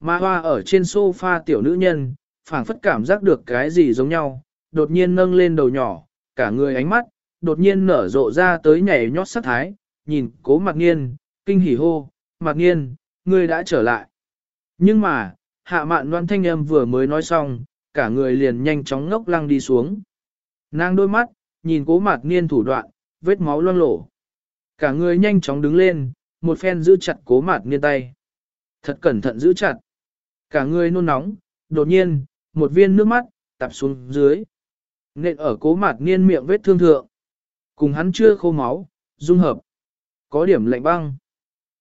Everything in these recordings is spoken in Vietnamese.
Mà hoa ở trên sofa tiểu nữ nhân, phảng phất cảm giác được cái gì giống nhau, đột nhiên nâng lên đầu nhỏ, cả người ánh mắt, đột nhiên nở rộ ra tới nhảy nhót sắc thái, nhìn cố mặc nghiên, kinh hỉ hô, mặc nghiên, ngươi đã trở lại. Nhưng mà, hạ mạn đoan thanh âm vừa mới nói xong, cả người liền nhanh chóng ngốc lăng đi xuống. Nàng đôi mắt, nhìn cố mạc niên thủ đoạn, vết máu loang lổ. Cả người nhanh chóng đứng lên, một phen giữ chặt cố mạc niên tay. Thật cẩn thận giữ chặt. Cả người nôn nóng, đột nhiên, một viên nước mắt, tạp xuống dưới. Nện ở cố mạt niên miệng vết thương thượng. Cùng hắn chưa khô máu, dung hợp. Có điểm lạnh băng.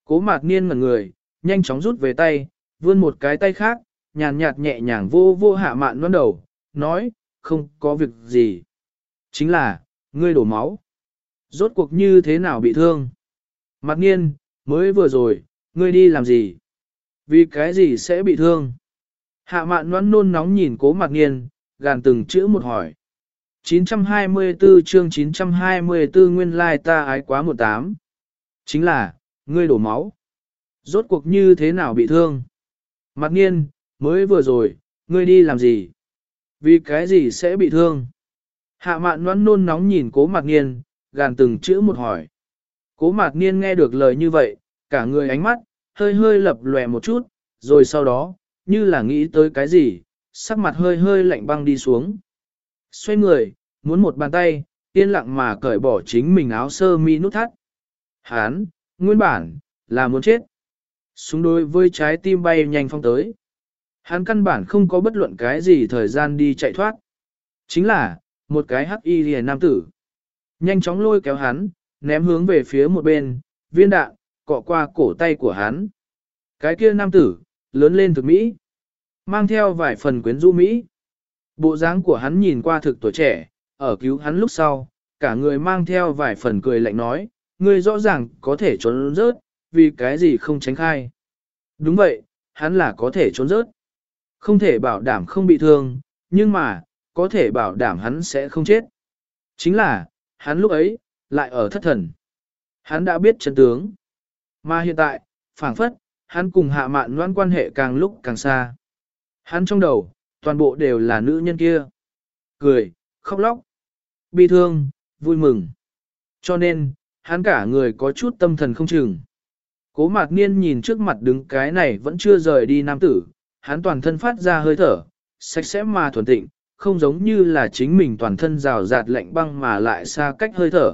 Cố mạt niên ngẩn người, nhanh chóng rút về tay, vươn một cái tay khác, nhàn nhạt nhẹ nhàng vô vô hạ mạn đoán đầu, nói, không có việc gì. Chính là, ngươi đổ máu. Rốt cuộc như thế nào bị thương? Mạc niên, mới vừa rồi, ngươi đi làm gì? Vì cái gì sẽ bị thương? Hạ mạn nón nôn nóng nhìn cố mạc niên, gàn từng chữ một hỏi. 924 chương 924 nguyên lai ta ái quá 18. Chính là, ngươi đổ máu. Rốt cuộc như thế nào bị thương? Mạc nghiên, mới vừa rồi, ngươi đi làm gì? Vì cái gì sẽ bị thương? Hạ mạn nón nôn nóng nhìn cố mạc nghiên, gàn từng chữ một hỏi. Cố mạc niên nghe được lời như vậy, cả người ánh mắt, hơi hơi lập lòe một chút, rồi sau đó, như là nghĩ tới cái gì, sắc mặt hơi hơi lạnh băng đi xuống. Xoay người, muốn một bàn tay, yên lặng mà cởi bỏ chính mình áo sơ mi nút thắt. Hán, nguyên bản, là muốn chết. Súng đối với trái tim bay nhanh phong tới. Hắn căn bản không có bất luận cái gì thời gian đi chạy thoát. Chính là, một cái hắc y liền nam tử. Nhanh chóng lôi kéo hắn, ném hướng về phía một bên, viên đạn, cọ qua cổ tay của hắn. Cái kia nam tử, lớn lên thực Mỹ. Mang theo vài phần quyến rũ Mỹ. Bộ dáng của hắn nhìn qua thực tuổi trẻ, ở cứu hắn lúc sau, cả người mang theo vài phần cười lạnh nói, ngươi rõ ràng có thể trốn rớt, vì cái gì không tránh khai. Đúng vậy, hắn là có thể trốn rớt. Không thể bảo đảm không bị thương, nhưng mà, có thể bảo đảm hắn sẽ không chết. Chính là, hắn lúc ấy, lại ở thất thần. Hắn đã biết chân tướng. Mà hiện tại, phảng phất, hắn cùng hạ mạn loan quan hệ càng lúc càng xa. Hắn trong đầu, toàn bộ đều là nữ nhân kia. Cười, khóc lóc, bi thương, vui mừng. Cho nên, hắn cả người có chút tâm thần không chừng. Cố mạc niên nhìn trước mặt đứng cái này vẫn chưa rời đi nam tử, hắn toàn thân phát ra hơi thở, sạch sẽ mà thuần tịnh, không giống như là chính mình toàn thân rào rạt lạnh băng mà lại xa cách hơi thở.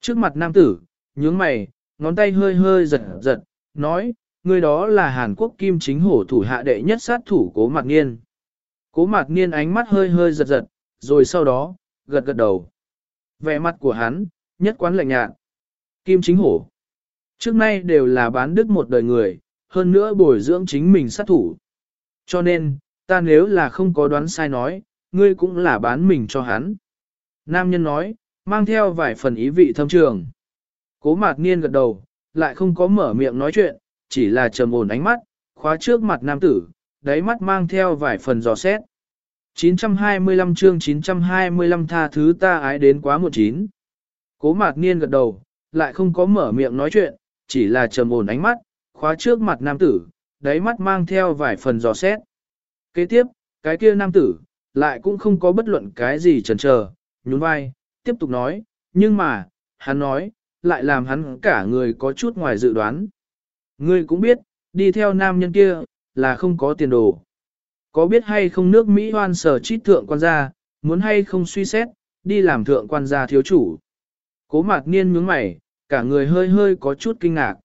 Trước mặt nam tử, nhướng mày, ngón tay hơi hơi giật giật, nói, người đó là Hàn Quốc kim chính hổ thủ hạ đệ nhất sát thủ cố mạc niên. Cố mạc niên ánh mắt hơi hơi giật giật, rồi sau đó, gật gật đầu. Vẻ mặt của hắn, nhất quán lạnh nhạt. Kim chính hổ. Trước nay đều là bán đức một đời người, hơn nữa bồi dưỡng chính mình sát thủ. Cho nên, ta nếu là không có đoán sai nói, ngươi cũng là bán mình cho hắn. Nam nhân nói, mang theo vài phần ý vị thâm trường. Cố mạc niên gật đầu, lại không có mở miệng nói chuyện, chỉ là trầm ổn ánh mắt, khóa trước mặt nam tử, đáy mắt mang theo vài phần giò xét. 925 chương 925 tha thứ ta ái đến quá một chín. Cố mạc niên gật đầu, lại không có mở miệng nói chuyện, chỉ là trầm ổn ánh mắt, khóa trước mặt nam tử, đáy mắt mang theo vài phần giò xét. Kế tiếp, cái kia nam tử, lại cũng không có bất luận cái gì chần chờ, nhún vai, tiếp tục nói, nhưng mà, hắn nói, lại làm hắn cả người có chút ngoài dự đoán. Ngươi cũng biết, đi theo nam nhân kia, là không có tiền đồ. Có biết hay không nước Mỹ hoan sở chít thượng quan gia, muốn hay không suy xét, đi làm thượng quan gia thiếu chủ. Cố mạc niên nhướng mày, cả người hơi hơi có chút kinh ngạc.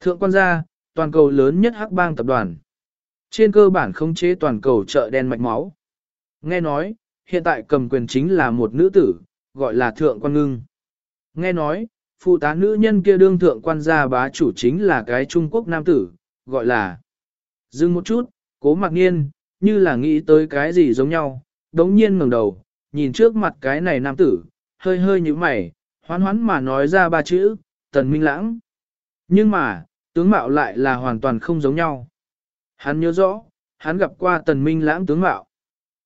Thượng quan gia, toàn cầu lớn nhất hắc bang tập đoàn. Trên cơ bản khống chế toàn cầu chợ đen mạch máu. Nghe nói, hiện tại cầm quyền chính là một nữ tử, gọi là thượng quan ngưng. Nghe nói, phụ tá nữ nhân kia đương thượng quan gia bá chủ chính là cái Trung Quốc nam tử, gọi là. Dừng một chút, cố mặc nhiên, như là nghĩ tới cái gì giống nhau, đống nhiên ngẩng đầu, nhìn trước mặt cái này nam tử, hơi hơi như mày, hoán hoán mà nói ra ba chữ, tần minh lãng. Nhưng mà, tướng mạo lại là hoàn toàn không giống nhau. Hắn nhớ rõ, hắn gặp qua tần minh lãng tướng mạo.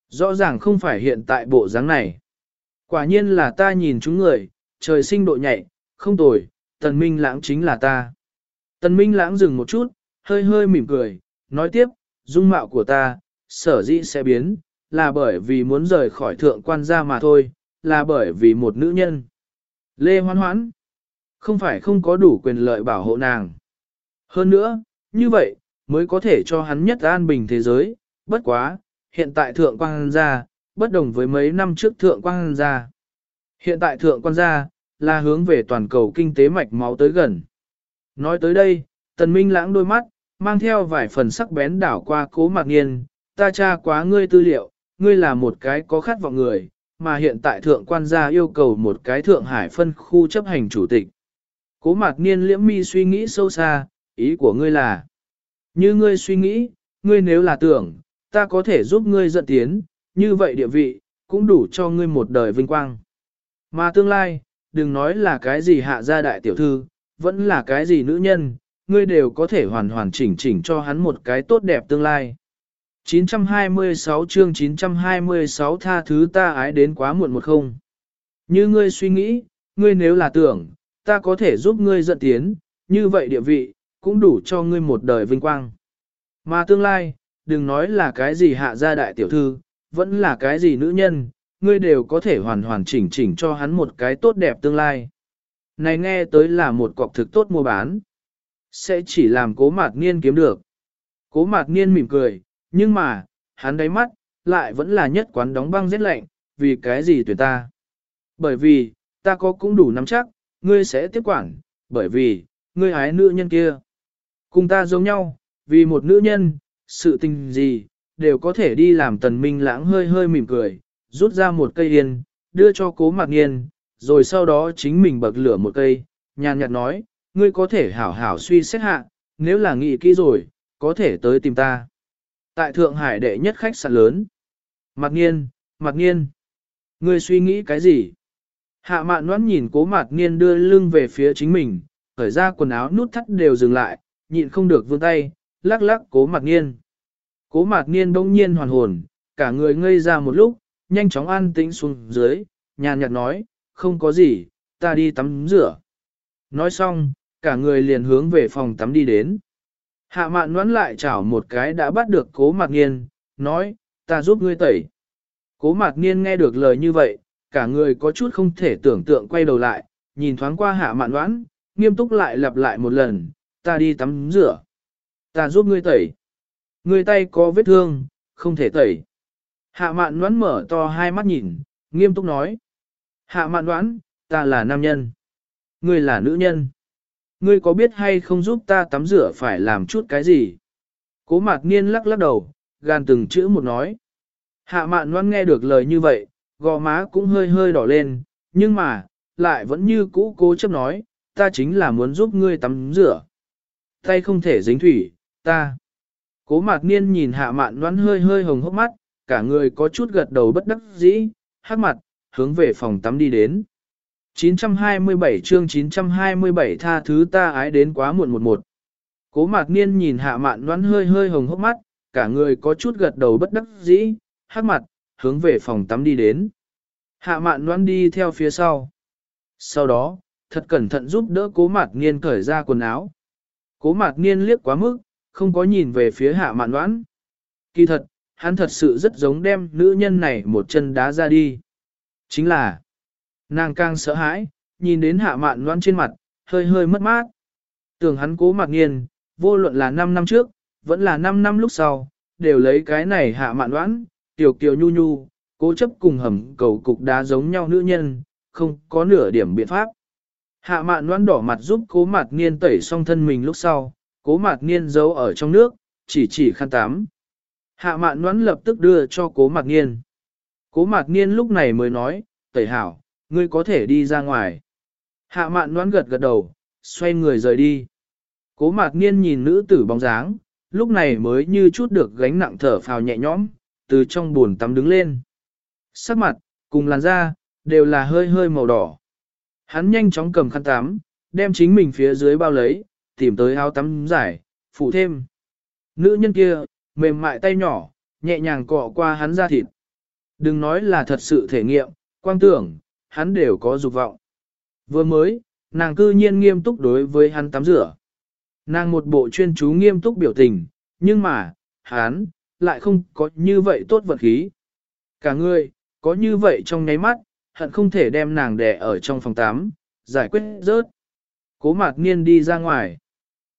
Rõ ràng không phải hiện tại bộ dáng này. Quả nhiên là ta nhìn chúng người, trời sinh độ nhạy, không tồi, tần minh lãng chính là ta. Tần minh lãng dừng một chút, hơi hơi mỉm cười, nói tiếp, dung mạo của ta, sở dĩ sẽ biến, là bởi vì muốn rời khỏi thượng quan gia mà thôi, là bởi vì một nữ nhân. Lê Hoan Hoãn, không phải không có đủ quyền lợi bảo hộ nàng. Hơn nữa, như vậy, mới có thể cho hắn nhất an bình thế giới, bất quá, hiện tại thượng quan gia, bất đồng với mấy năm trước thượng quan gia. Hiện tại thượng quan gia, là hướng về toàn cầu kinh tế mạch máu tới gần. Nói tới đây, tần minh lãng đôi mắt, mang theo vài phần sắc bén đảo qua cố mạc nghiên, ta tra quá ngươi tư liệu, ngươi là một cái có khát vọng người, mà hiện tại thượng quan gia yêu cầu một cái thượng hải phân khu chấp hành chủ tịch. Cố mạc niên liễm mi suy nghĩ sâu xa, ý của ngươi là, như ngươi suy nghĩ, ngươi nếu là tưởng, ta có thể giúp ngươi dẫn tiến, như vậy địa vị, cũng đủ cho ngươi một đời vinh quang. Mà tương lai, đừng nói là cái gì hạ gia đại tiểu thư, vẫn là cái gì nữ nhân, ngươi đều có thể hoàn hoàn chỉnh chỉnh cho hắn một cái tốt đẹp tương lai. 926 chương 926 tha thứ ta ái đến quá muộn một không. Như ngươi suy nghĩ, ngươi nếu là tưởng, ta có thể giúp ngươi dẫn tiến, như vậy địa vị, cũng đủ cho ngươi một đời vinh quang. Mà tương lai, đừng nói là cái gì hạ gia đại tiểu thư, vẫn là cái gì nữ nhân, ngươi đều có thể hoàn hoàn chỉnh chỉnh cho hắn một cái tốt đẹp tương lai. Này nghe tới là một cọc thực tốt mua bán. Sẽ chỉ làm cố mạt niên kiếm được. Cố mạt niên mỉm cười, nhưng mà, hắn đáy mắt, lại vẫn là nhất quán đóng băng rét lạnh, vì cái gì tuyển ta. Bởi vì, ta có cũng đủ nắm chắc, ngươi sẽ tiếp quản, bởi vì, ngươi hái nữ nhân kia. Cùng ta giống nhau, vì một nữ nhân, sự tình gì, đều có thể đi làm tần minh lãng hơi hơi mỉm cười, rút ra một cây yên, đưa cho cố mạc nghiên, rồi sau đó chính mình bậc lửa một cây, nhàn nhạt nói, ngươi có thể hảo hảo suy xét hạ, nếu là nghĩ kỹ rồi, có thể tới tìm ta. Tại Thượng Hải đệ nhất khách sạn lớn. Mạc nghiên, Mạc nghiên, ngươi suy nghĩ cái gì? Hạ mạn noãn nhìn cố Mạc nghiên đưa lưng về phía chính mình, khởi ra quần áo nút thắt đều dừng lại, nhịn không được vươn tay, lắc lắc cố Mạc nghiên. Cố Mạc nghiên bỗng nhiên hoàn hồn, cả người ngây ra một lúc, nhanh chóng an tĩnh xuống dưới, nhàn nhạt nói, không có gì, ta đi tắm rửa. Nói xong, cả người liền hướng về phòng tắm đi đến. Hạ mạn noãn lại chảo một cái đã bắt được cố mạc nghiên, nói, ta giúp ngươi tẩy. Cố mạc nghiên nghe được lời như vậy, cả người có chút không thể tưởng tượng quay đầu lại, nhìn thoáng qua hạ mạn noãn, nghiêm túc lại lặp lại một lần, ta đi tắm rửa. Ta giúp ngươi tẩy. Ngươi tay có vết thương, không thể tẩy. Hạ mạn đoán mở to hai mắt nhìn, nghiêm túc nói. Hạ mạn đoán, ta là nam nhân. Ngươi là nữ nhân. Ngươi có biết hay không giúp ta tắm rửa phải làm chút cái gì? Cố mạc niên lắc lắc đầu, gan từng chữ một nói. Hạ mạn đoán nghe được lời như vậy, gò má cũng hơi hơi đỏ lên, nhưng mà, lại vẫn như cũ cố chấp nói, ta chính là muốn giúp ngươi tắm rửa. Tay không thể dính thủy, ta. Cố mạc niên nhìn hạ mạn đoán hơi hơi hồng hốc mắt, cả người có chút gật đầu bất đắc dĩ, hát mặt, hướng về phòng tắm đi đến. 927 chương 927 tha thứ ta ái đến quá muộn một một. Cố mạc niên nhìn hạ mạn đoán hơi hơi hồng hốc mắt, cả người có chút gật đầu bất đắc dĩ, hát mặt, hướng về phòng tắm đi đến. Hạ mạn đoán đi theo phía sau. Sau đó, thật cẩn thận giúp đỡ cố mạc niên cởi ra quần áo. Cố mạc niên liếc quá mức, không có nhìn về phía hạ mạn đoán. Kỳ thật, hắn thật sự rất giống đem nữ nhân này một chân đá ra đi. Chính là, nàng càng sợ hãi, nhìn đến hạ mạn loan trên mặt, hơi hơi mất mát. Tưởng hắn cố mặc nghiền, vô luận là 5 năm trước, vẫn là 5 năm lúc sau, đều lấy cái này hạ mạn đoán, tiểu kiều nhu nhu, cố chấp cùng hầm cầu cục đá giống nhau nữ nhân, không có nửa điểm biện pháp. Hạ mạn đoán đỏ mặt giúp cố mặt niên tẩy xong thân mình lúc sau, cố mặt niên giấu ở trong nước, chỉ chỉ khăn tắm, Hạ mạn noãn lập tức đưa cho cố mạc nghiên. Cố mạc nghiên lúc này mới nói, tẩy hảo, ngươi có thể đi ra ngoài. Hạ mạn noãn gật gật đầu, xoay người rời đi. Cố mạc nghiên nhìn nữ tử bóng dáng, lúc này mới như chút được gánh nặng thở phào nhẹ nhõm, từ trong buồn tắm đứng lên. Sắc mặt, cùng làn da, đều là hơi hơi màu đỏ. Hắn nhanh chóng cầm khăn tắm, đem chính mình phía dưới bao lấy, tìm tới áo tắm giải, phụ thêm. Nữ nhân kia, mềm mại tay nhỏ, nhẹ nhàng cọ qua hắn ra thịt. Đừng nói là thật sự thể nghiệm, quang tưởng, hắn đều có dục vọng. Vừa mới, nàng cư nhiên nghiêm túc đối với hắn tắm rửa. Nàng một bộ chuyên chú nghiêm túc biểu tình, nhưng mà, hắn, lại không có như vậy tốt vật khí. Cả người, có như vậy trong nháy mắt, hận không thể đem nàng đè ở trong phòng tắm giải quyết rớt. Cố mạc niên đi ra ngoài.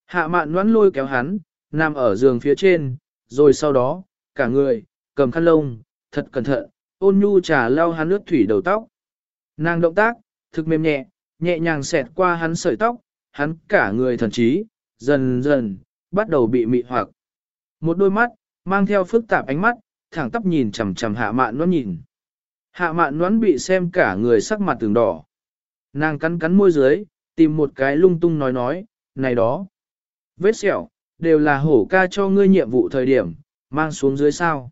Hạ mạn noãn lôi kéo hắn, nằm ở giường phía trên, rồi sau đó, cả người, cầm khăn lông, thật cẩn thận, ôn nhu trà lau hắn nước thủy đầu tóc. Nàng động tác, thực mềm nhẹ, nhẹ nhàng xẹt qua hắn sợi tóc, hắn cả người thần trí, dần dần, bắt đầu bị mị hoặc. Một đôi mắt, mang theo phức tạp ánh mắt, thẳng tắp nhìn chằm chằm hạ mạn nó nhìn. Hạ mạn nón bị xem cả người sắc mặt từng đỏ. Nàng cắn cắn môi dưới, tìm một cái lung tung nói nói, này đó. Vết sẹo, đều là hổ ca cho ngươi nhiệm vụ thời điểm, mang xuống dưới sao.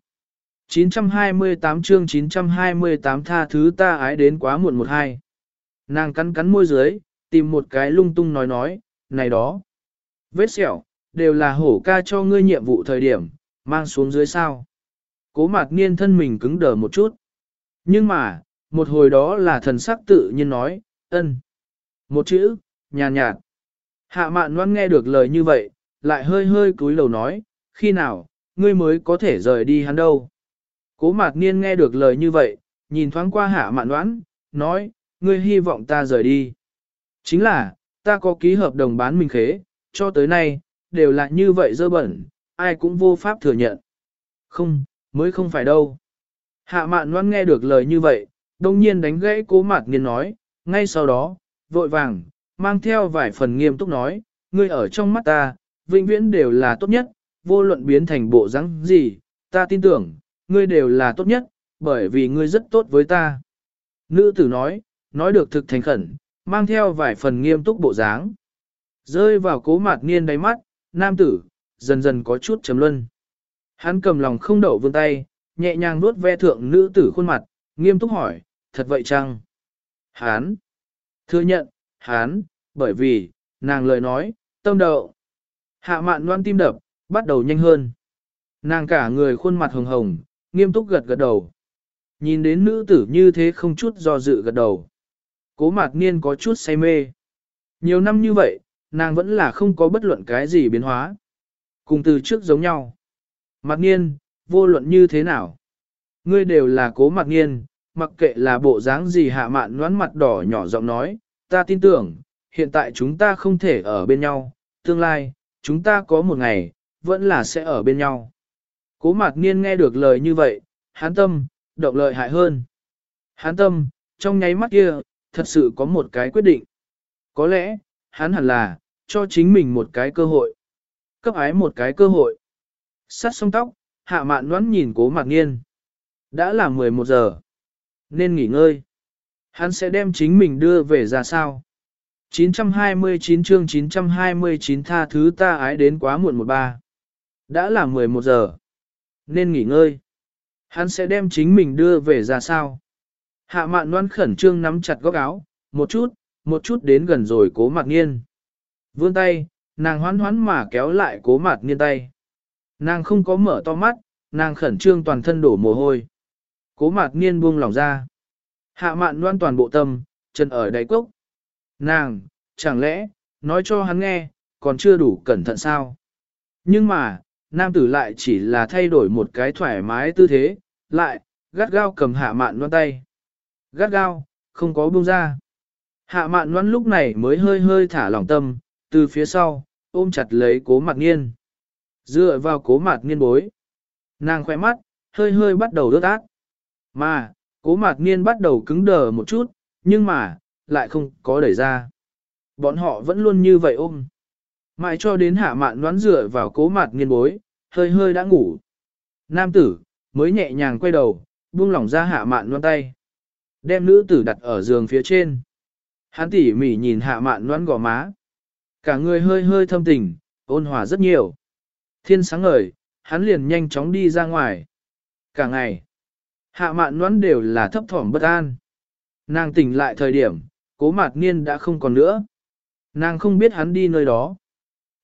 928 chương 928 tha thứ ta ái đến quá muộn một hai. Nàng cắn cắn môi dưới, tìm một cái lung tung nói nói, này đó. Vết sẹo, đều là hổ ca cho ngươi nhiệm vụ thời điểm, mang xuống dưới sao. Cố mạc niên thân mình cứng đờ một chút. Nhưng mà, một hồi đó là thần sắc tự nhiên nói, ân. Một chữ, nhàn nhạt, nhạt. Hạ mạn ngoan nghe được lời như vậy, lại hơi hơi cúi đầu nói, khi nào, ngươi mới có thể rời đi hắn đâu. Cố mạc niên nghe được lời như vậy, nhìn thoáng qua hạ mạn đoán, nói, ngươi hy vọng ta rời đi. Chính là, ta có ký hợp đồng bán mình khế, cho tới nay, đều là như vậy dơ bẩn, ai cũng vô pháp thừa nhận. Không, mới không phải đâu. Hạ mạn đoán nghe được lời như vậy, đồng nhiên đánh gãy cố mạc niên nói, ngay sau đó, vội vàng, mang theo vài phần nghiêm túc nói, ngươi ở trong mắt ta, vĩnh viễn đều là tốt nhất, vô luận biến thành bộ dáng gì, ta tin tưởng, ngươi đều là tốt nhất, bởi vì ngươi rất tốt với ta. Nữ tử nói, nói được thực thành khẩn, mang theo vài phần nghiêm túc bộ dáng. Rơi vào cố mạt niên đáy mắt, nam tử, dần dần có chút chấm luân. Hắn cầm lòng không đậu vươn tay, nhẹ nhàng nuốt ve thượng nữ tử khuôn mặt, nghiêm túc hỏi, thật vậy chăng? Hán! Thừa nhận, hán, bởi vì, nàng lời nói, tâm đậu. Hạ mạn loan tim đập, bắt đầu nhanh hơn. Nàng cả người khuôn mặt hồng hồng, nghiêm túc gật gật đầu. Nhìn đến nữ tử như thế không chút do dự gật đầu. Cố mạc niên có chút say mê. Nhiều năm như vậy, nàng vẫn là không có bất luận cái gì biến hóa. Cùng từ trước giống nhau. Mạc niên, vô luận như thế nào? Ngươi đều là cố mạc niên, mặc kệ là bộ dáng gì hạ mạn noán mặt đỏ nhỏ giọng nói, ta tin tưởng, hiện tại chúng ta không thể ở bên nhau, tương lai, chúng ta có một ngày, vẫn là sẽ ở bên nhau. Cố mạc niên nghe được lời như vậy, hán tâm, động lợi hại hơn. Hán tâm, trong nháy mắt kia, thật sự có một cái quyết định. Có lẽ, hắn hẳn là, cho chính mình một cái cơ hội. Cấp ái một cái cơ hội. Sắt song tóc, hạ mạn noãn nhìn cố mạc niên. Đã là 11 giờ. Nên nghỉ ngơi. Hắn sẽ đem chính mình đưa về ra sao? 929 chương 929 tha thứ ta ái đến quá muộn một ba. Đã là 11 giờ. Nên nghỉ ngơi. Hắn sẽ đem chính mình đưa về ra sao? Hạ mạn đoan khẩn trương nắm chặt góc áo, một chút, một chút đến gần rồi cố mạc nghiên. Vươn tay, nàng hoán hoán mà kéo lại cố mạc nghiên tay. Nàng không có mở to mắt, nàng khẩn trương toàn thân đổ mồ hôi. Cố mạc nghiên buông lòng ra. Hạ mạn đoan toàn bộ tâm, chân ở đáy cốc. Nàng, chẳng lẽ, nói cho hắn nghe, còn chưa đủ cẩn thận sao? Nhưng mà, nam tử lại chỉ là thay đổi một cái thoải mái tư thế, lại, gắt gao cầm hạ mạn loan tay. Gắt gao, không có buông ra. Hạ mạn loan lúc này mới hơi hơi thả lỏng tâm, từ phía sau, ôm chặt lấy cố mặt nghiên. Dựa vào cố mặt nghiên bối. Nàng khỏe mắt, hơi hơi bắt đầu đốt ác. Mà, cố mặt nghiên bắt đầu cứng đờ một chút, nhưng mà, lại không có đẩy ra. Bọn họ vẫn luôn như vậy ôm. Mãi cho đến hạ mạn đoán dựa vào cố mặt nghiên bối, hơi hơi đã ngủ. Nam tử, mới nhẹ nhàng quay đầu, buông lỏng ra hạ mạn đoán tay. Đem nữ tử đặt ở giường phía trên. Hắn tỉ mỉ nhìn hạ mạn đoán gò má. Cả người hơi hơi thâm tình, ôn hòa rất nhiều. Thiên sáng ngời, hắn liền nhanh chóng đi ra ngoài. Cả ngày, hạ mạn đoán đều là thấp thỏm bất an. Nàng tỉnh lại thời điểm, cố mạt niên đã không còn nữa. Nàng không biết hắn đi nơi đó.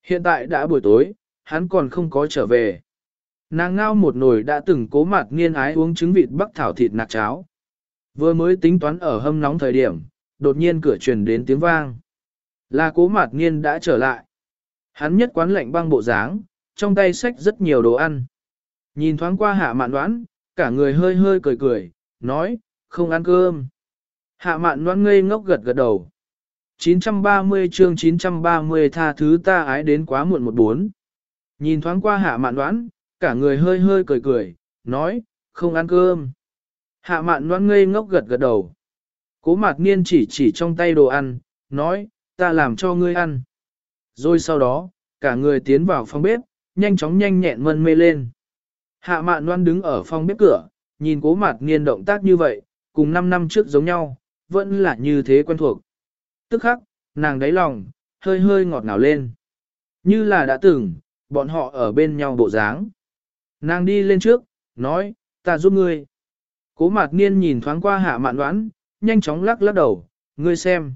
Hiện tại đã buổi tối, hắn còn không có trở về. Nàng ngao một nồi đã từng cố mạt niên ái uống trứng vịt bắc thảo thịt nạc cháo. Vừa mới tính toán ở hâm nóng thời điểm, đột nhiên cửa truyền đến tiếng vang. Là cố mạt niên đã trở lại. Hắn nhất quán lạnh băng bộ dáng, trong tay xách rất nhiều đồ ăn. Nhìn thoáng qua hạ mạn đoán, cả người hơi hơi cười cười, nói, không ăn cơm. Hạ mạn noan ngây ngốc gật gật đầu. 930 chương 930 tha thứ ta ái đến quá muộn một bốn. Nhìn thoáng qua hạ mạn đoán, cả người hơi hơi cười cười, nói, không ăn cơm. Hạ mạn đoán ngây ngốc gật gật đầu. Cố mạc niên chỉ chỉ trong tay đồ ăn, nói, ta làm cho ngươi ăn. Rồi sau đó, cả người tiến vào phòng bếp, nhanh chóng nhanh nhẹn mân mê lên. Hạ mạn đoán đứng ở phòng bếp cửa, nhìn cố mạc niên động tác như vậy, cùng 5 năm trước giống nhau, vẫn là như thế quen thuộc. Tức khắc, nàng đáy lòng, hơi hơi ngọt ngào lên. Như là đã từng, bọn họ ở bên nhau bộ dáng. Nàng đi lên trước, nói, ta giúp ngươi. Cố mạc niên nhìn thoáng qua hạ mạn đoán, nhanh chóng lắc lắc đầu, ngươi xem.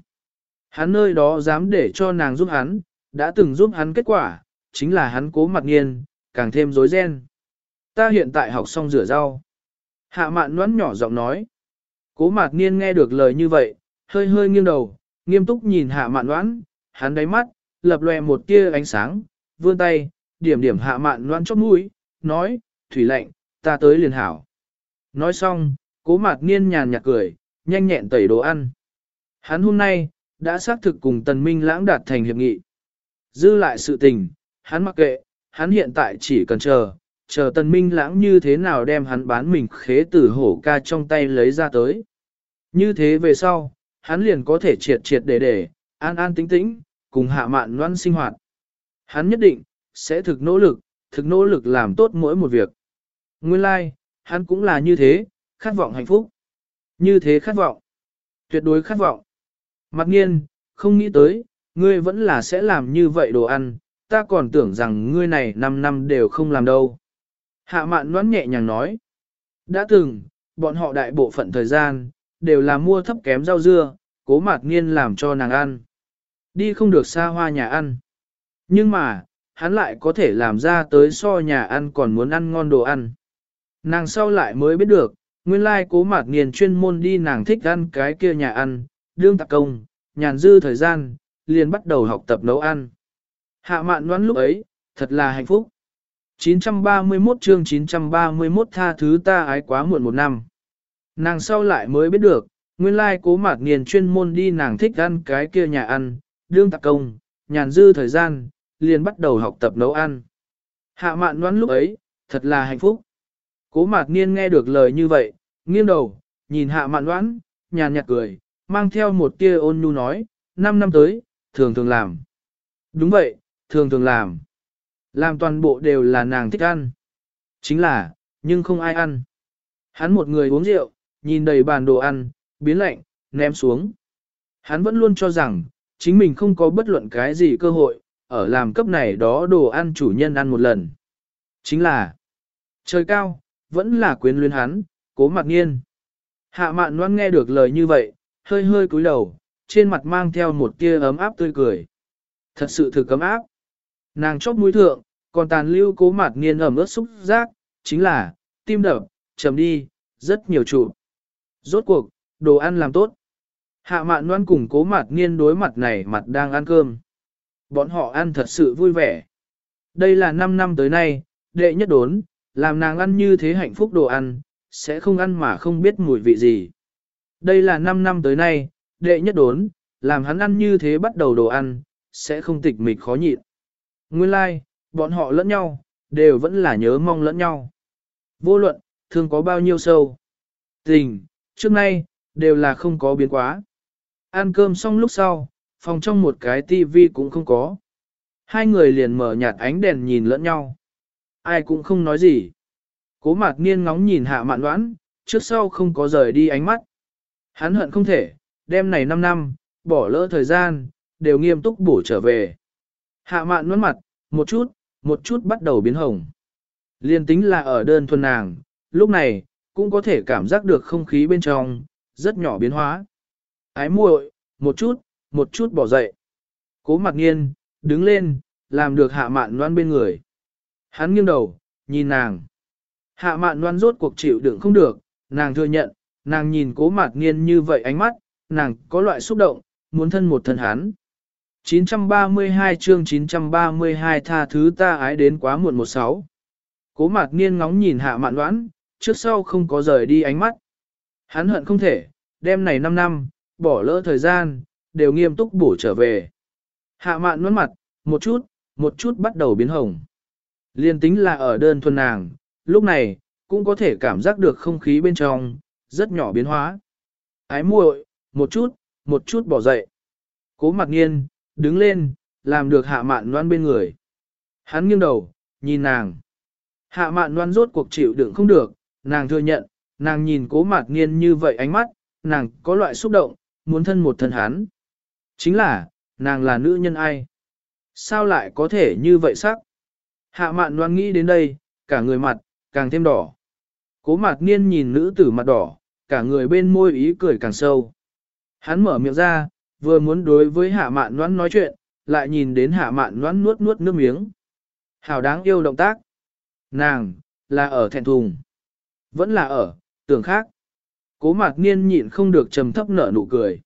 Hắn nơi đó dám để cho nàng giúp hắn, đã từng giúp hắn kết quả, chính là hắn cố mạc niên, càng thêm rối ren. Ta hiện tại học xong rửa rau. Hạ mạn đoán nhỏ giọng nói. Cố mạc niên nghe được lời như vậy, hơi hơi nghiêng đầu, nghiêm túc nhìn hạ mạn đoán, hắn đáy mắt, lập lòe một tia ánh sáng, vươn tay, điểm điểm hạ mạn đoán chóp mũi, nói, thủy lạnh, ta tới liền hảo. Nói xong, cố mạc niên nhàn nhạt cười, nhanh nhẹn tẩy đồ ăn. Hắn hôm nay, đã xác thực cùng tần minh lãng đạt thành hiệp nghị. Dư lại sự tình, hắn mặc kệ, hắn hiện tại chỉ cần chờ, chờ tần minh lãng như thế nào đem hắn bán mình khế tử hổ ca trong tay lấy ra tới. Như thế về sau, hắn liền có thể triệt triệt để để, an an tĩnh tĩnh, cùng hạ mạn loan sinh hoạt. Hắn nhất định, sẽ thực nỗ lực, thực nỗ lực làm tốt mỗi một việc. Nguyên lai, like, hắn cũng là như thế, khát vọng hạnh phúc. Như thế khát vọng. Tuyệt đối khát vọng. Mặc nhiên, không nghĩ tới, ngươi vẫn là sẽ làm như vậy đồ ăn, ta còn tưởng rằng ngươi này 5 năm đều không làm đâu. Hạ mạn noán nhẹ nhàng nói. Đã từng, bọn họ đại bộ phận thời gian, đều là mua thấp kém rau dưa, cố mạc nghiên làm cho nàng ăn. Đi không được xa hoa nhà ăn. Nhưng mà, hắn lại có thể làm ra tới so nhà ăn còn muốn ăn ngon đồ ăn. Nàng sau lại mới biết được, nguyên lai cố mạc nghiên chuyên môn đi nàng thích ăn cái kia nhà ăn, đương tạc công, nhàn dư thời gian, liền bắt đầu học tập nấu ăn. Hạ mạn đoán lúc ấy, thật là hạnh phúc. 931 chương 931 tha thứ ta ái quá muộn một năm. Nàng sau lại mới biết được, nguyên lai cố mạc niên chuyên môn đi nàng thích ăn cái kia nhà ăn, đương tạc công, nhàn dư thời gian, liền bắt đầu học tập nấu ăn. Hạ mạn đoán lúc ấy, thật là hạnh phúc. Cố mạc niên nghe được lời như vậy, nghiêng đầu, nhìn hạ mạn đoán, nhàn nhạt cười, mang theo một tia ôn nhu nói, năm năm tới, thường thường làm. Đúng vậy, thường thường làm. Làm toàn bộ đều là nàng thích ăn. Chính là, nhưng không ai ăn. Hắn một người uống rượu, nhìn đầy bàn đồ ăn, biến lạnh, ném xuống. Hắn vẫn luôn cho rằng, chính mình không có bất luận cái gì cơ hội, ở làm cấp này đó đồ ăn chủ nhân ăn một lần. Chính là, trời cao, vẫn là quyến luyến hắn, cố mặc nghiên. Hạ mạn ngoan nghe được lời như vậy, hơi hơi cúi đầu, trên mặt mang theo một tia ấm áp tươi cười. Thật sự thực ấm áp. Nàng chóp mũi thượng, còn tàn lưu cố mặt nghiên ẩm ướt xúc giác, chính là, tim đập, chầm đi, rất nhiều trụ. Rốt cuộc, đồ ăn làm tốt. Hạ mạn noan cùng cố mặt nghiên đối mặt này mặt đang ăn cơm. Bọn họ ăn thật sự vui vẻ. Đây là 5 năm tới nay, đệ nhất đốn, làm nàng ăn như thế hạnh phúc đồ ăn, sẽ không ăn mà không biết mùi vị gì. Đây là 5 năm tới nay, đệ nhất đốn, làm hắn ăn như thế bắt đầu đồ ăn, sẽ không tịch mịch khó nhịn. Nguyên lai, like, bọn họ lẫn nhau, đều vẫn là nhớ mong lẫn nhau. Vô luận, thường có bao nhiêu sâu. Tình, trước nay, đều là không có biến quá. Ăn cơm xong lúc sau, phòng trong một cái tivi cũng không có. Hai người liền mở nhạt ánh đèn nhìn lẫn nhau. Ai cũng không nói gì. Cố mạc niên ngóng nhìn hạ mạn đoán, trước sau không có rời đi ánh mắt. Hắn hận không thể, đêm này 5 năm, bỏ lỡ thời gian, đều nghiêm túc bổ trở về. Hạ mạn nuốt mặt, một chút, một chút bắt đầu biến hồng. Liên tính là ở đơn thuần nàng, lúc này, cũng có thể cảm giác được không khí bên trong, rất nhỏ biến hóa. Ái muội, một chút, một chút bỏ dậy. Cố mặc nghiên, đứng lên, làm được hạ mạn loan bên người. Hắn nghiêng đầu, nhìn nàng. Hạ mạn loan rốt cuộc chịu đựng không được, nàng thừa nhận, nàng nhìn cố mạc nghiên như vậy ánh mắt, nàng có loại xúc động, muốn thân một thân hắn. 932 chương 932 tha thứ ta ái đến quá muộn một sáu. Cố mạc niên ngóng nhìn hạ mạn đoán, trước sau không có rời đi ánh mắt. Hắn hận không thể, đêm này 5 năm, bỏ lỡ thời gian, đều nghiêm túc bổ trở về. Hạ mạn nuốt mặt, một chút, một chút bắt đầu biến hồng. Liên tính là ở đơn thuần nàng, lúc này, cũng có thể cảm giác được không khí bên trong, rất nhỏ biến hóa. Ái muội, một chút, một chút bỏ dậy. Cố mặc nghiên, đứng lên, làm được hạ mạn noan bên người. Hắn nghiêng đầu, nhìn nàng. Hạ mạn noan rốt cuộc chịu đựng không được, nàng thừa nhận, nàng nhìn cố mạc niên như vậy ánh mắt, nàng có loại xúc động, muốn thân một thân hắn. Chính là, nàng là nữ nhân ai? Sao lại có thể như vậy sắc? Hạ mạn đoan nghĩ đến đây, cả người mặt, càng thêm đỏ. Cố mạc niên nhìn nữ tử mặt đỏ, cả người bên môi ý cười càng sâu. Hắn mở miệng ra, vừa muốn đối với hạ mạn đoan nói chuyện, lại nhìn đến hạ mạn đoan nuốt nuốt nước miếng. Hào đáng yêu động tác. Nàng, là ở thẹn thùng. Vẫn là ở, tưởng khác. Cố mạc niên nhịn không được trầm thấp nở nụ cười.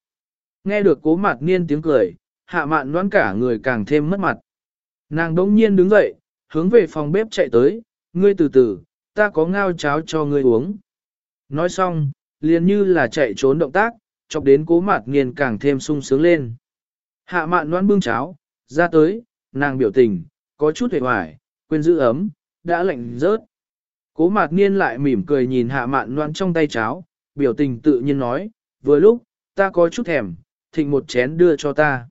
Nghe được cố mạc niên tiếng cười, hạ mạn đoán cả người càng thêm mất mặt. Nàng đống nhiên đứng dậy, hướng về phòng bếp chạy tới, ngươi từ từ, ta có ngao cháo cho ngươi uống. Nói xong, liền như là chạy trốn động tác, chọc đến cố mạc niên càng thêm sung sướng lên. Hạ mạn đoán bưng cháo, ra tới, nàng biểu tình, có chút hề hoài, quên giữ ấm, đã lạnh rớt. Cố mạc niên lại mỉm cười nhìn hạ mạn Loan trong tay cháo, biểu tình tự nhiên nói, vừa lúc, ta có chút thèm, thịnh một chén đưa cho ta.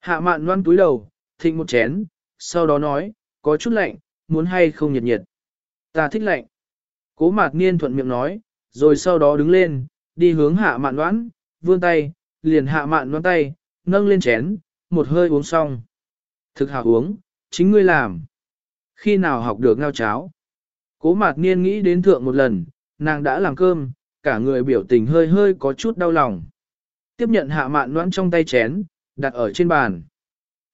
Hạ mạn loan túi đầu, thịnh một chén, sau đó nói, có chút lạnh, muốn hay không nhiệt nhiệt. Ta thích lạnh. Cố mạc niên thuận miệng nói, rồi sau đó đứng lên, đi hướng hạ mạn Loan, vươn tay, liền hạ mạn Loan tay, nâng lên chén, một hơi uống xong. Thực hảo uống, chính ngươi làm. Khi nào học được ngao cháo? Cố mạc niên nghĩ đến thượng một lần, nàng đã làm cơm, cả người biểu tình hơi hơi có chút đau lòng. Tiếp nhận hạ mạn noãn trong tay chén, đặt ở trên bàn.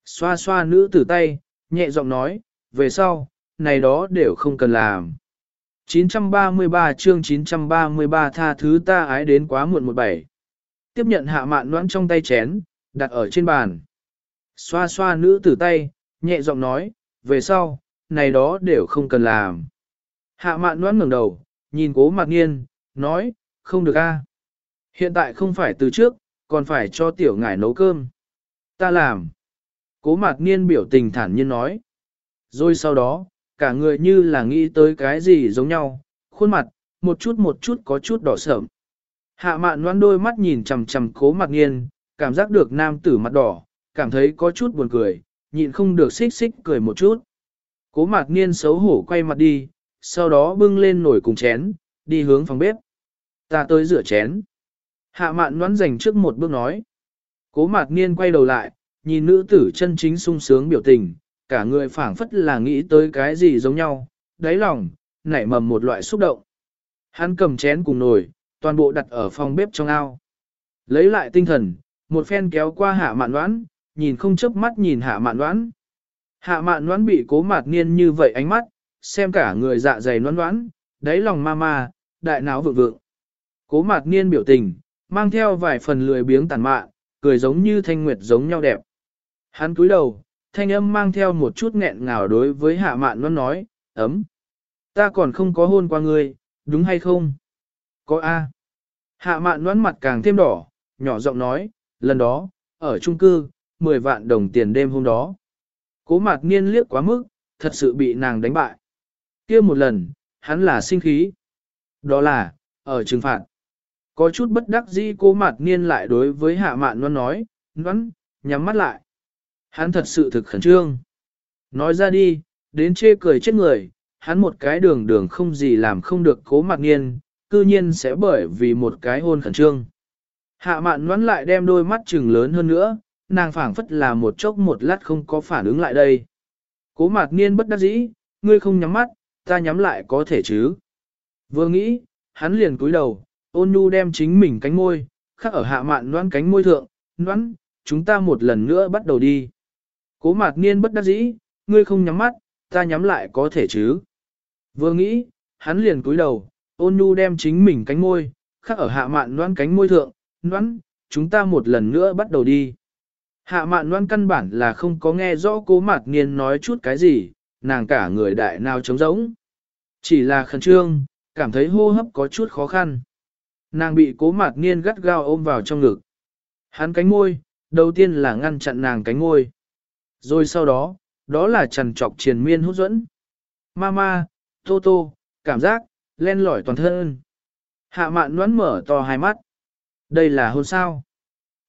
Xoa xoa nữ tử tay, nhẹ giọng nói, về sau, này đó đều không cần làm. 933 chương 933 tha thứ ta ái đến quá muộn một bảy. Tiếp nhận hạ mạn noãn trong tay chén, đặt ở trên bàn. Xoa xoa nữ tử tay, nhẹ giọng nói, về sau, này đó đều không cần làm. Hạ mạn đoán ngẩng đầu, nhìn cố mạc nghiên, nói, không được a. Hiện tại không phải từ trước, còn phải cho tiểu ngải nấu cơm. Ta làm. Cố mạc niên biểu tình thản nhiên nói. Rồi sau đó, cả người như là nghĩ tới cái gì giống nhau, khuôn mặt, một chút một chút có chút đỏ sợm. Hạ mạn đoán đôi mắt nhìn chằm chằm cố mạc niên, cảm giác được nam tử mặt đỏ, cảm thấy có chút buồn cười, nhịn không được xích xích cười một chút. Cố mạc niên xấu hổ quay mặt đi, sau đó bưng lên nổi cùng chén, đi hướng phòng bếp. Ta tới rửa chén. Hạ mạn nón dành trước một bước nói. Cố mạc niên quay đầu lại, nhìn nữ tử chân chính sung sướng biểu tình, cả người phảng phất là nghĩ tới cái gì giống nhau, đáy lòng, nảy mầm một loại xúc động. Hắn cầm chén cùng nồi, toàn bộ đặt ở phòng bếp trong ao. Lấy lại tinh thần, một phen kéo qua hạ mạn đoán, nhìn không chớp mắt nhìn hạ mạn đoán. Hạ mạn đoán bị cố mạc niên như vậy ánh mắt, xem cả người dạ dày noãn noãn, đáy lòng ma ma, đại não vượng vượng. Cố mạc niên biểu tình, mang theo vài phần lười biếng tàn mạn, cười giống như thanh nguyệt giống nhau đẹp. Hắn cúi đầu, thanh âm mang theo một chút nghẹn ngào đối với hạ mạn nó nói, ấm. Ta còn không có hôn qua ngươi, đúng hay không? Có A. Hạ mạn đoán mặt càng thêm đỏ, nhỏ giọng nói, lần đó, ở trung cư, 10 vạn đồng tiền đêm hôm đó. Cố mạc niên liếc quá mức, thật sự bị nàng đánh bại kia một lần, hắn là sinh khí. Đó là, ở trừng phạt. Có chút bất đắc dĩ cố mạt niên lại đối với hạ mạn nó nói, nón, nhắm mắt lại. Hắn thật sự thực khẩn trương. Nói ra đi, đến chê cười chết người, hắn một cái đường đường không gì làm không được cố mặt niên, cư nhiên sẽ bởi vì một cái hôn khẩn trương. Hạ mạn nón lại đem đôi mắt trừng lớn hơn nữa, nàng phảng phất là một chốc một lát không có phản ứng lại đây. Cố mạc niên bất đắc dĩ, ngươi không nhắm mắt, ta nhắm lại có thể chứ. Vừa nghĩ, hắn liền cúi đầu, ôn nhu đem chính mình cánh môi, khắc ở hạ mạn noan cánh môi thượng, noan, chúng ta một lần nữa bắt đầu đi. Cố mạc niên bất đắc dĩ, ngươi không nhắm mắt, ta nhắm lại có thể chứ. Vừa nghĩ, hắn liền cúi đầu, ôn nhu đem chính mình cánh môi, khắc ở hạ mạn noan cánh môi thượng, noan, chúng ta một lần nữa bắt đầu đi. Hạ mạn noan căn bản là không có nghe rõ cố mạc niên nói chút cái gì, nàng cả người đại nào trống rỗng. Chỉ là khẩn trương, cảm thấy hô hấp có chút khó khăn. Nàng bị cố mạt niên gắt gao ôm vào trong ngực. Hắn cánh môi, đầu tiên là ngăn chặn nàng cánh môi. Rồi sau đó, đó là trần trọc triền miên hút dẫn. Mama, Tô Tô, cảm giác, len lỏi toàn thân. Hạ mạn noán mở to hai mắt. Đây là hôn sao.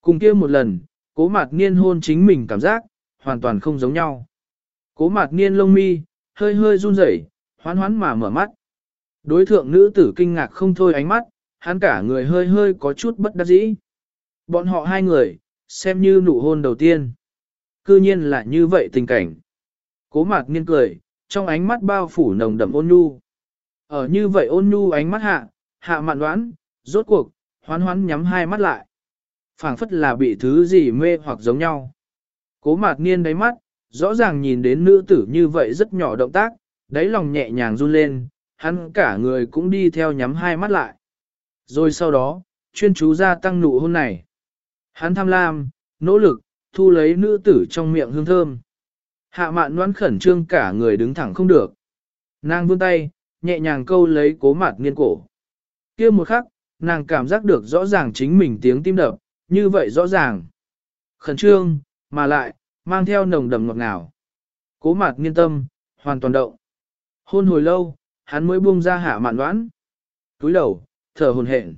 Cùng kia một lần, cố mạt niên hôn chính mình cảm giác, hoàn toàn không giống nhau. Cố mạt niên lông mi, hơi hơi run rẩy, hoán hoán mà mở mắt. Đối thượng nữ tử kinh ngạc không thôi ánh mắt, hắn cả người hơi hơi có chút bất đắc dĩ. Bọn họ hai người, xem như nụ hôn đầu tiên. Cư nhiên là như vậy tình cảnh. Cố mạc niên cười, trong ánh mắt bao phủ nồng đậm ôn nhu. Ở như vậy ôn nhu ánh mắt hạ, hạ mạn đoán, rốt cuộc, hoán hoán nhắm hai mắt lại. phảng phất là bị thứ gì mê hoặc giống nhau. Cố mạc niên đáy mắt, rõ ràng nhìn đến nữ tử như vậy rất nhỏ động tác, đáy lòng nhẹ nhàng run lên, hắn cả người cũng đi theo nhắm hai mắt lại. Rồi sau đó, chuyên chú gia tăng nụ hôn này. Hắn tham lam, nỗ lực, thu lấy nữ tử trong miệng hương thơm. Hạ mạn noan khẩn trương cả người đứng thẳng không được. Nàng vươn tay, nhẹ nhàng câu lấy cố mặt nghiên cổ. kia một khắc, nàng cảm giác được rõ ràng chính mình tiếng tim đập, như vậy rõ ràng. Khẩn trương, mà lại, mang theo nồng đầm ngọt ngào. Cố mặt nghiên tâm, hoàn toàn động. Hôn hồi lâu, hắn mới buông ra hạ mạn đoán. Túi đầu, thở hồn hển.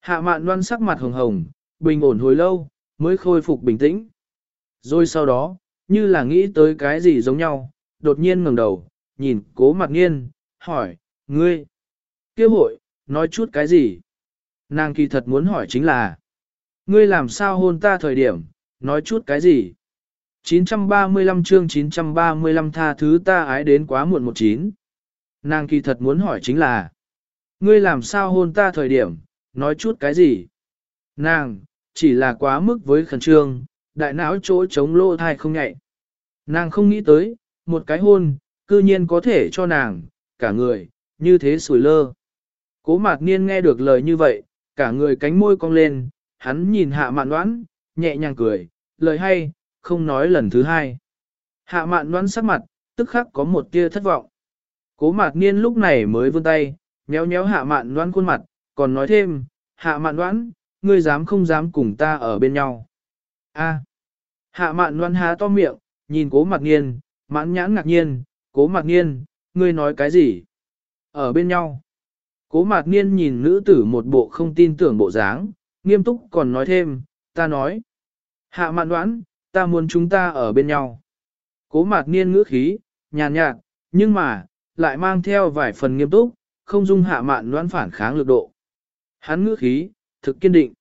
Hạ mạn đoán sắc mặt hồng hồng, bình ổn hồi lâu, mới khôi phục bình tĩnh. Rồi sau đó, như là nghĩ tới cái gì giống nhau, đột nhiên ngẩng đầu, nhìn cố mặt nghiên, hỏi, ngươi, kia hội, nói chút cái gì? Nàng kỳ thật muốn hỏi chính là, ngươi làm sao hôn ta thời điểm, nói chút cái gì? 935 chương 935 tha thứ ta ái đến quá muộn một chín. Nàng kỳ thật muốn hỏi chính là, ngươi làm sao hôn ta thời điểm, nói chút cái gì? Nàng, chỉ là quá mức với khẩn trương, đại não chỗ chống lô thai không nhạy. Nàng không nghĩ tới, một cái hôn, cư nhiên có thể cho nàng, cả người, như thế sủi lơ. Cố mạc niên nghe được lời như vậy, cả người cánh môi cong lên, hắn nhìn hạ mạn đoán, nhẹ nhàng cười, lời hay, không nói lần thứ hai. Hạ mạn đoán sắc mặt, tức khắc có một tia thất vọng. Cố mạc niên lúc này mới vươn tay, nhéo nhéo hạ mạn đoán khuôn mặt, còn nói thêm, hạ mạn đoán, ngươi dám không dám cùng ta ở bên nhau. A. Hạ mạn đoán há to miệng, nhìn cố mạc niên, mãn nhãn ngạc nhiên, cố mạc niên, ngươi nói cái gì? Ở bên nhau. Cố mạc niên nhìn nữ tử một bộ không tin tưởng bộ dáng, nghiêm túc còn nói thêm, ta nói. Hạ mạn đoán, ta muốn chúng ta ở bên nhau. Cố mạc niên ngữ khí, nhàn nhạt, nhưng mà, lại mang theo vài phần nghiêm túc, không dung hạ mạn noãn phản kháng lực độ. Hắn ngữ khí, thực kiên định.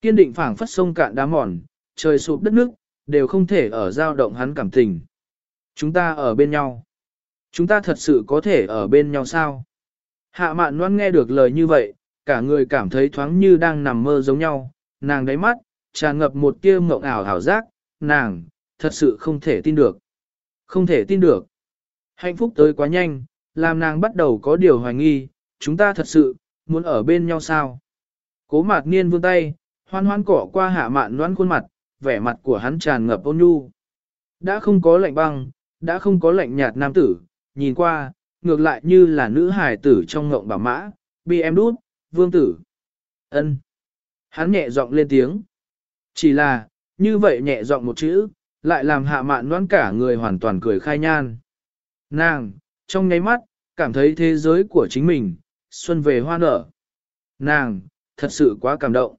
Kiên định phảng phất sông cạn đá mòn, trời sụp đất nước, đều không thể ở giao động hắn cảm tình. Chúng ta ở bên nhau. Chúng ta thật sự có thể ở bên nhau sao? Hạ mạn noan nghe được lời như vậy, cả người cảm thấy thoáng như đang nằm mơ giống nhau, nàng đáy mắt, tràn ngập một tia mộng ảo ảo giác, nàng, thật sự không thể tin được. Không thể tin được. Hạnh phúc tới quá nhanh, làm nàng bắt đầu có điều hoài nghi, chúng ta thật sự, muốn ở bên nhau sao? Cố mạc niên vươn tay, hoan hoan cỏ qua hạ mạn loan khuôn mặt, vẻ mặt của hắn tràn ngập ôn nhu. Đã không có lạnh băng, đã không có lạnh nhạt nam tử, nhìn qua, ngược lại như là nữ hài tử trong ngộng bảo mã, bị em đút, vương tử. ân Hắn nhẹ giọng lên tiếng. Chỉ là, như vậy nhẹ giọng một chữ, lại làm hạ mạn đoán cả người hoàn toàn cười khai nhan. Nàng, trong nháy mắt, cảm thấy thế giới của chính mình, xuân về hoa nở. Nàng, thật sự quá cảm động.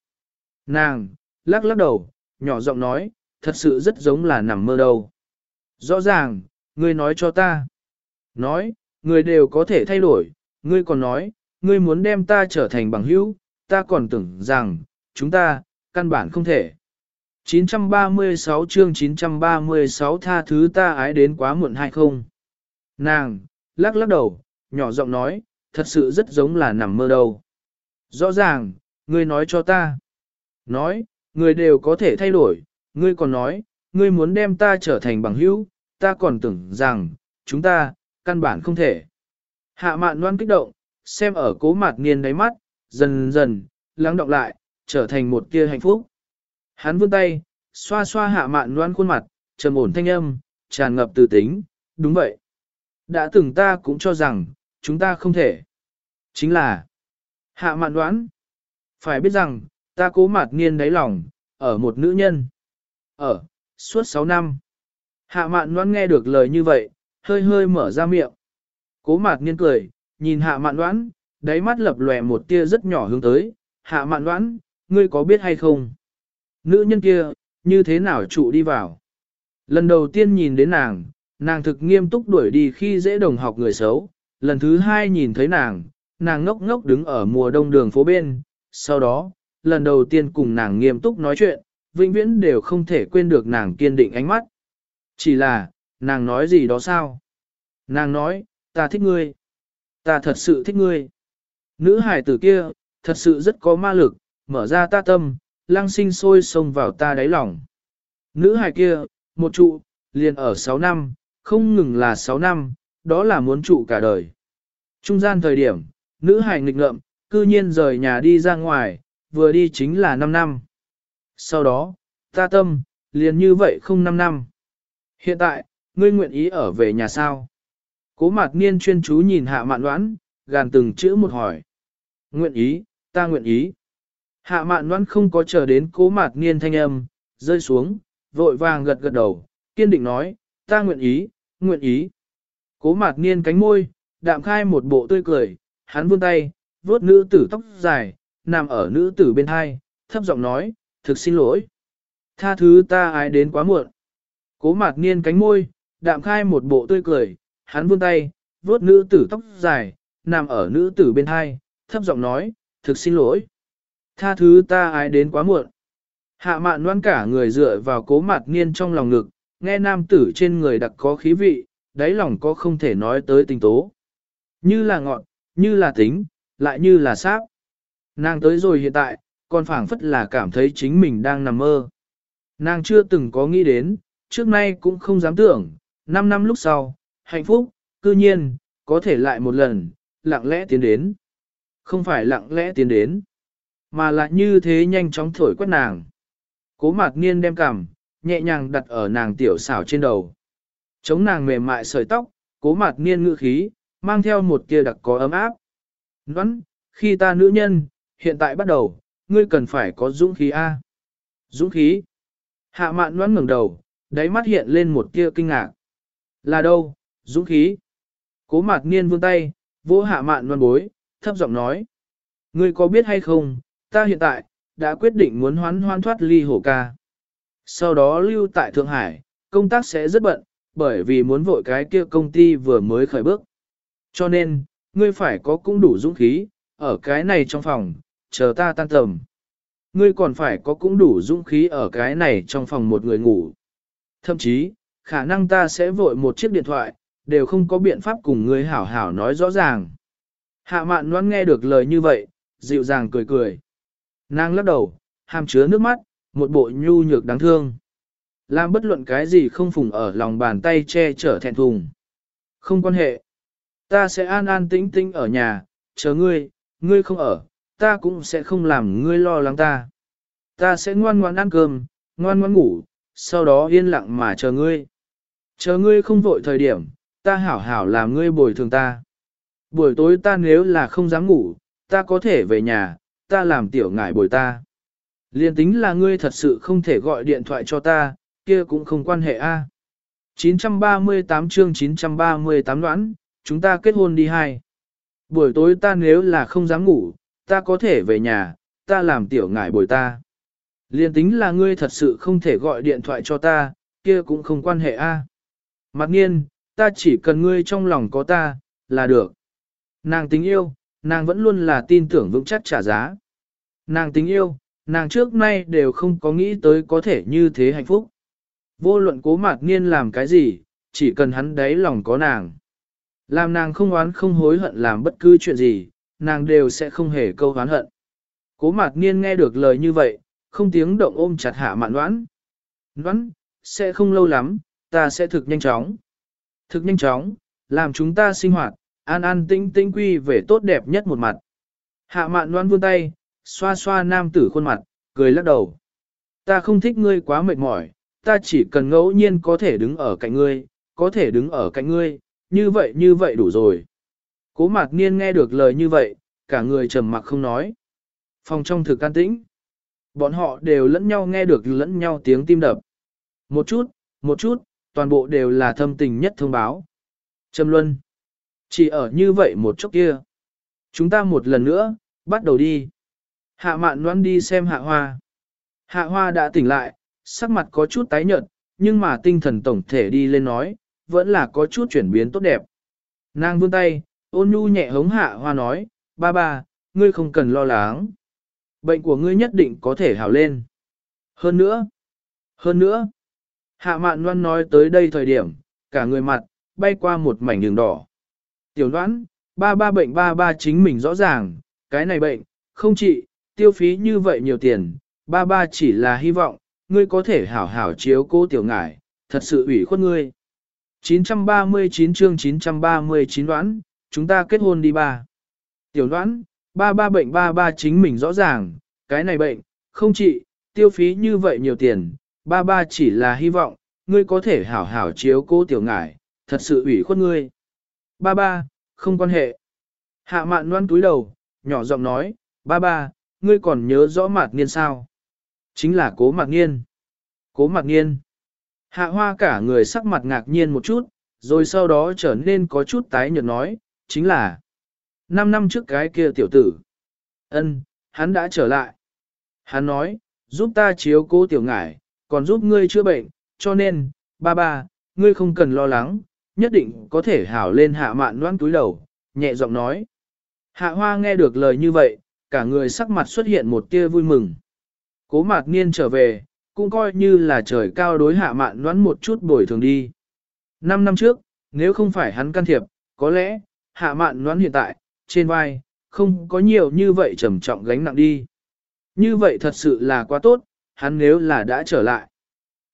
Nàng, lắc lắc đầu, nhỏ giọng nói, thật sự rất giống là nằm mơ đâu. Rõ ràng, ngươi nói cho ta. Nói, người đều có thể thay đổi, ngươi còn nói, ngươi muốn đem ta trở thành bằng hữu, ta còn tưởng rằng, chúng ta, căn bản không thể. 936 chương 936 tha thứ ta ái đến quá muộn hay không? Nàng, lắc lắc đầu, nhỏ giọng nói, thật sự rất giống là nằm mơ đâu. Rõ ràng, ngươi nói cho ta. Nói, người đều có thể thay đổi, ngươi còn nói, ngươi muốn đem ta trở thành bằng hữu, ta còn tưởng rằng, chúng ta, căn bản không thể. Hạ mạn loan kích động, xem ở cố mạt niên đáy mắt, dần dần, lắng động lại, trở thành một tia hạnh phúc. Hắn vươn tay, xoa xoa hạ mạn loan khuôn mặt, trầm ổn thanh âm, tràn ngập từ tính, đúng vậy. Đã từng ta cũng cho rằng, chúng ta không thể. Chính là, hạ mạn đoán. Phải biết rằng, ta cố mạt nghiên đáy lòng, ở một nữ nhân. Ở, suốt 6 năm. Hạ mạn đoán nghe được lời như vậy, hơi hơi mở ra miệng. Cố mạt nghiên cười, nhìn hạ mạn đoán, đáy mắt lập lòe một tia rất nhỏ hướng tới. Hạ mạn đoán, ngươi có biết hay không? Nữ nhân kia, như thế nào trụ đi vào? Lần đầu tiên nhìn đến nàng, nàng thực nghiêm túc đuổi đi khi dễ đồng học người xấu. Lần thứ hai nhìn thấy nàng, nàng ngốc ngốc đứng ở mùa đông đường phố bên. Sau đó, lần đầu tiên cùng nàng nghiêm túc nói chuyện, vĩnh viễn đều không thể quên được nàng kiên định ánh mắt. Chỉ là, nàng nói gì đó sao? Nàng nói, ta thích ngươi. Ta thật sự thích ngươi. Nữ hải tử kia, thật sự rất có ma lực, mở ra ta tâm, lăng sinh sôi xông vào ta đáy lòng. Nữ hài kia, một trụ, liền ở 6 năm, không ngừng là 6 năm, đó là muốn trụ cả đời. Trung gian thời điểm, nữ hài nghịch ngợm, cư nhiên rời nhà đi ra ngoài, vừa đi chính là 5 năm. Sau đó, ta tâm, liền như vậy không 5 năm. Hiện tại, ngươi nguyện ý ở về nhà sao? Cố mạc niên chuyên chú nhìn hạ mạn đoán, gàn từng chữ một hỏi. Nguyện ý, ta nguyện ý. Hạ mạn đoán không có chờ đến cố mạc niên thanh âm, rơi xuống, vội vàng gật gật đầu, kiên định nói, ta nguyện ý, nguyện ý. Cố mạc niên cánh môi, đạm khai một bộ tươi cười, hắn vươn tay, vuốt nữ tử tóc dài, nằm ở nữ tử bên hai, thấp giọng nói, thực xin lỗi. Tha thứ ta ai đến quá muộn. Cố mạc niên cánh môi, đạm khai một bộ tươi cười, hắn vươn tay, vuốt nữ tử tóc dài, nằm ở nữ tử bên hai, thấp giọng nói, thực xin lỗi. Tha thứ ta ai đến quá muộn. Hạ mạn loan cả người dựa vào cố mặt niên trong lòng ngực, nghe nam tử trên người đặc có khí vị, đáy lòng có không thể nói tới tình tố. Như là ngọn, như là tính, lại như là sáp. Nàng tới rồi hiện tại, còn phảng phất là cảm thấy chính mình đang nằm mơ. Nàng chưa từng có nghĩ đến, trước nay cũng không dám tưởng, 5 năm lúc sau, hạnh phúc, cư nhiên, có thể lại một lần, lặng lẽ tiến đến. Không phải lặng lẽ tiến đến, mà lại như thế nhanh chóng thổi quét nàng. Cố mạc niên đem cằm, nhẹ nhàng đặt ở nàng tiểu xảo trên đầu. Chống nàng mềm mại sợi tóc, cố mạc niên ngữ khí, mang theo một tia đặc có ấm áp. Ngoãn, khi ta nữ nhân, hiện tại bắt đầu, ngươi cần phải có dũng khí A. Dũng khí. Hạ mạn ngoãn ngẩng đầu, đáy mắt hiện lên một tia kinh ngạc. Là đâu, dũng khí? Cố mạc niên vươn tay, vỗ hạ mạn ngoan bối, thấp giọng nói. Ngươi có biết hay không, ta hiện tại, đã quyết định muốn hoán hoan thoát ly hổ ca. Sau đó lưu tại Thượng Hải, công tác sẽ rất bận, bởi vì muốn vội cái kia công ty vừa mới khởi bước. Cho nên, ngươi phải có cũng đủ dũng khí, ở cái này trong phòng, chờ ta tan tầm. Ngươi còn phải có cũng đủ dũng khí ở cái này trong phòng một người ngủ. Thậm chí, khả năng ta sẽ vội một chiếc điện thoại, đều không có biện pháp cùng ngươi hảo hảo nói rõ ràng. Hạ mạn noan nghe được lời như vậy, dịu dàng cười cười. Nàng lắc đầu, hàm chứa nước mắt, một bộ nhu nhược đáng thương. Làm bất luận cái gì không phùng ở lòng bàn tay che chở thẹn thùng. Không quan hệ. Ta sẽ an an tĩnh tĩnh ở nhà, chờ ngươi, ngươi không ở, ta cũng sẽ không làm ngươi lo lắng ta. Ta sẽ ngoan ngoan ăn cơm, ngoan ngoan ngủ, sau đó yên lặng mà chờ ngươi. Chờ ngươi không vội thời điểm, ta hảo hảo làm ngươi bồi thường ta. Buổi tối ta nếu là không dám ngủ, ta có thể về nhà, ta làm tiểu ngải bồi ta. Liên tính là ngươi thật sự không thể gọi điện thoại cho ta, kia cũng không quan hệ a. 938 chương 938 đoán, chúng ta kết hôn đi hai. Buổi tối ta nếu là không dám ngủ, ta có thể về nhà, ta làm tiểu ngải bồi ta. Liên tính là ngươi thật sự không thể gọi điện thoại cho ta, kia cũng không quan hệ a. À. Mặc nhiên, ta chỉ cần ngươi trong lòng có ta, là được. Nàng tình yêu, nàng vẫn luôn là tin tưởng vững chắc trả giá. Nàng tình yêu, nàng trước nay đều không có nghĩ tới có thể như thế hạnh phúc. Vô luận cố mạc niên làm cái gì, chỉ cần hắn đáy lòng có nàng. Làm nàng không oán không hối hận làm bất cứ chuyện gì, nàng đều sẽ không hề câu oán hận. Cố mạc niên nghe được lời như vậy, không tiếng động ôm chặt hạ mạn đoán. Đoán, sẽ không lâu lắm, ta sẽ thực nhanh chóng. Thực nhanh chóng, làm chúng ta sinh hoạt, an an tĩnh tĩnh quy về tốt đẹp nhất một mặt. Hạ mạn đoan vươn tay, xoa xoa nam tử khuôn mặt, cười lắc đầu. Ta không thích ngươi quá mệt mỏi, ta chỉ cần ngẫu nhiên có thể đứng ở cạnh ngươi, có thể đứng ở cạnh ngươi, như vậy như vậy đủ rồi. Cố mạc niên nghe được lời như vậy, cả người trầm mặc không nói. Phòng trong thực can tĩnh. Bọn họ đều lẫn nhau nghe được lẫn nhau tiếng tim đập. Một chút, một chút, toàn bộ đều là thâm tình nhất thông báo. Trầm Luân. Chỉ ở như vậy một chốc kia. Chúng ta một lần nữa, bắt đầu đi. Hạ mạn đoán đi xem hạ hoa. Hạ hoa đã tỉnh lại, sắc mặt có chút tái nhợt, nhưng mà tinh thần tổng thể đi lên nói, vẫn là có chút chuyển biến tốt đẹp. Nàng vươn tay, ôn nhu nhẹ hống hạ hoa nói, ba ba, ngươi không cần lo lắng. Bệnh của ngươi nhất định có thể hảo lên. Hơn nữa, hơn nữa, hạ mạn loan nói tới đây thời điểm, cả người mặt, bay qua một mảnh đường đỏ. Tiểu đoán, ba ba bệnh ba ba chính mình rõ ràng, cái này bệnh, không trị, tiêu phí như vậy nhiều tiền, ba ba chỉ là hy vọng, ngươi có thể hảo hảo chiếu cô tiểu ngải, thật sự ủy khuất ngươi. 939 chương 939 đoán, chúng ta kết hôn đi ba. Tiểu đoán, ba ba bệnh ba ba chính mình rõ ràng, cái này bệnh, không trị, tiêu phí như vậy nhiều tiền, ba ba chỉ là hy vọng, ngươi có thể hảo hảo chiếu cô tiểu ngải, thật sự ủy khuất ngươi. Ba ba, không quan hệ. Hạ mạn loan túi đầu, nhỏ giọng nói, ba ba, ngươi còn nhớ rõ mạt niên sao? Chính là cố mạt niên. Cố mạt niên. Hạ hoa cả người sắc mặt ngạc nhiên một chút, rồi sau đó trở nên có chút tái nhợt nói, chính là năm năm trước cái kia tiểu tử. ân hắn đã trở lại. Hắn nói, giúp ta chiếu cố tiểu ngải, còn giúp ngươi chữa bệnh, cho nên, ba ba, ngươi không cần lo lắng, nhất định có thể hảo lên hạ mạn noan túi đầu, nhẹ giọng nói. Hạ hoa nghe được lời như vậy, cả người sắc mặt xuất hiện một tia vui mừng. Cố mạc niên trở về, cũng coi như là trời cao đối hạ mạn noan một chút bồi thường đi. Năm năm trước, nếu không phải hắn can thiệp, có lẽ, hạ mạn noan hiện tại, trên vai, không có nhiều như vậy trầm trọng gánh nặng đi. Như vậy thật sự là quá tốt, hắn nếu là đã trở lại.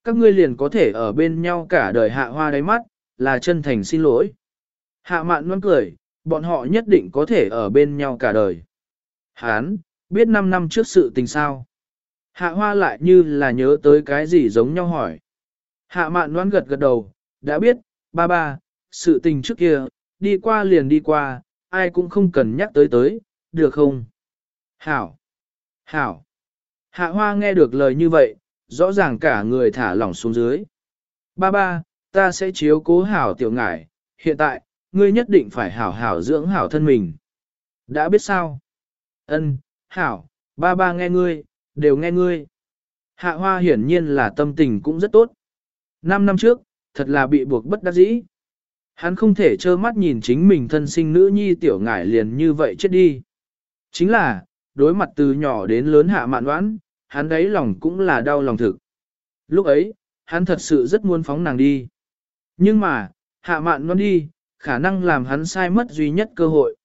Các ngươi liền có thể ở bên nhau cả đời hạ hoa đáy mắt, là chân thành xin lỗi. Hạ mạn noãn cười, bọn họ nhất định có thể ở bên nhau cả đời. Hán, biết 5 năm trước sự tình sao? Hạ hoa lại như là nhớ tới cái gì giống nhau hỏi. Hạ mạn đoán gật gật đầu, đã biết, ba ba, sự tình trước kia, đi qua liền đi qua, ai cũng không cần nhắc tới tới, được không? Hảo! Hảo! Hạ hoa nghe được lời như vậy, rõ ràng cả người thả lỏng xuống dưới. Ba ba, ta sẽ chiếu cố hảo tiểu ngải, hiện tại, ngươi nhất định phải hảo hảo dưỡng hảo thân mình. Đã biết sao? Ân, hảo, ba ba nghe ngươi, đều nghe ngươi. Hạ hoa hiển nhiên là tâm tình cũng rất tốt. Năm năm trước, thật là bị buộc bất đắc dĩ. Hắn không thể trơ mắt nhìn chính mình thân sinh nữ nhi tiểu ngải liền như vậy chết đi. Chính là, đối mặt từ nhỏ đến lớn hạ mạn đoán, hắn đấy lòng cũng là đau lòng thực. Lúc ấy, hắn thật sự rất muốn phóng nàng đi. Nhưng mà, hạ mạn đoán đi, khả năng làm hắn sai mất duy nhất cơ hội.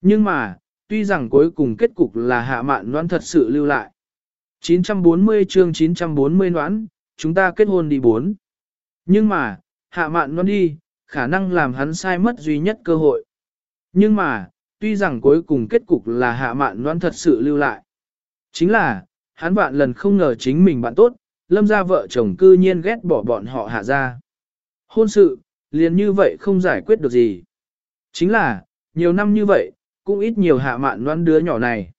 Nhưng mà, tuy rằng cuối cùng kết cục là hạ mạn đoán thật sự lưu lại. 940 chương 940 noãn, chúng ta kết hôn đi bốn. Nhưng mà, hạ mạn noãn đi, khả năng làm hắn sai mất duy nhất cơ hội. Nhưng mà, tuy rằng cuối cùng kết cục là hạ mạn noãn thật sự lưu lại. Chính là, hắn vạn lần không ngờ chính mình bạn tốt, lâm ra vợ chồng cư nhiên ghét bỏ bọn họ hạ ra. Hôn sự, liền như vậy không giải quyết được gì. Chính là, nhiều năm như vậy, cũng ít nhiều hạ mạn đoán đứa nhỏ này.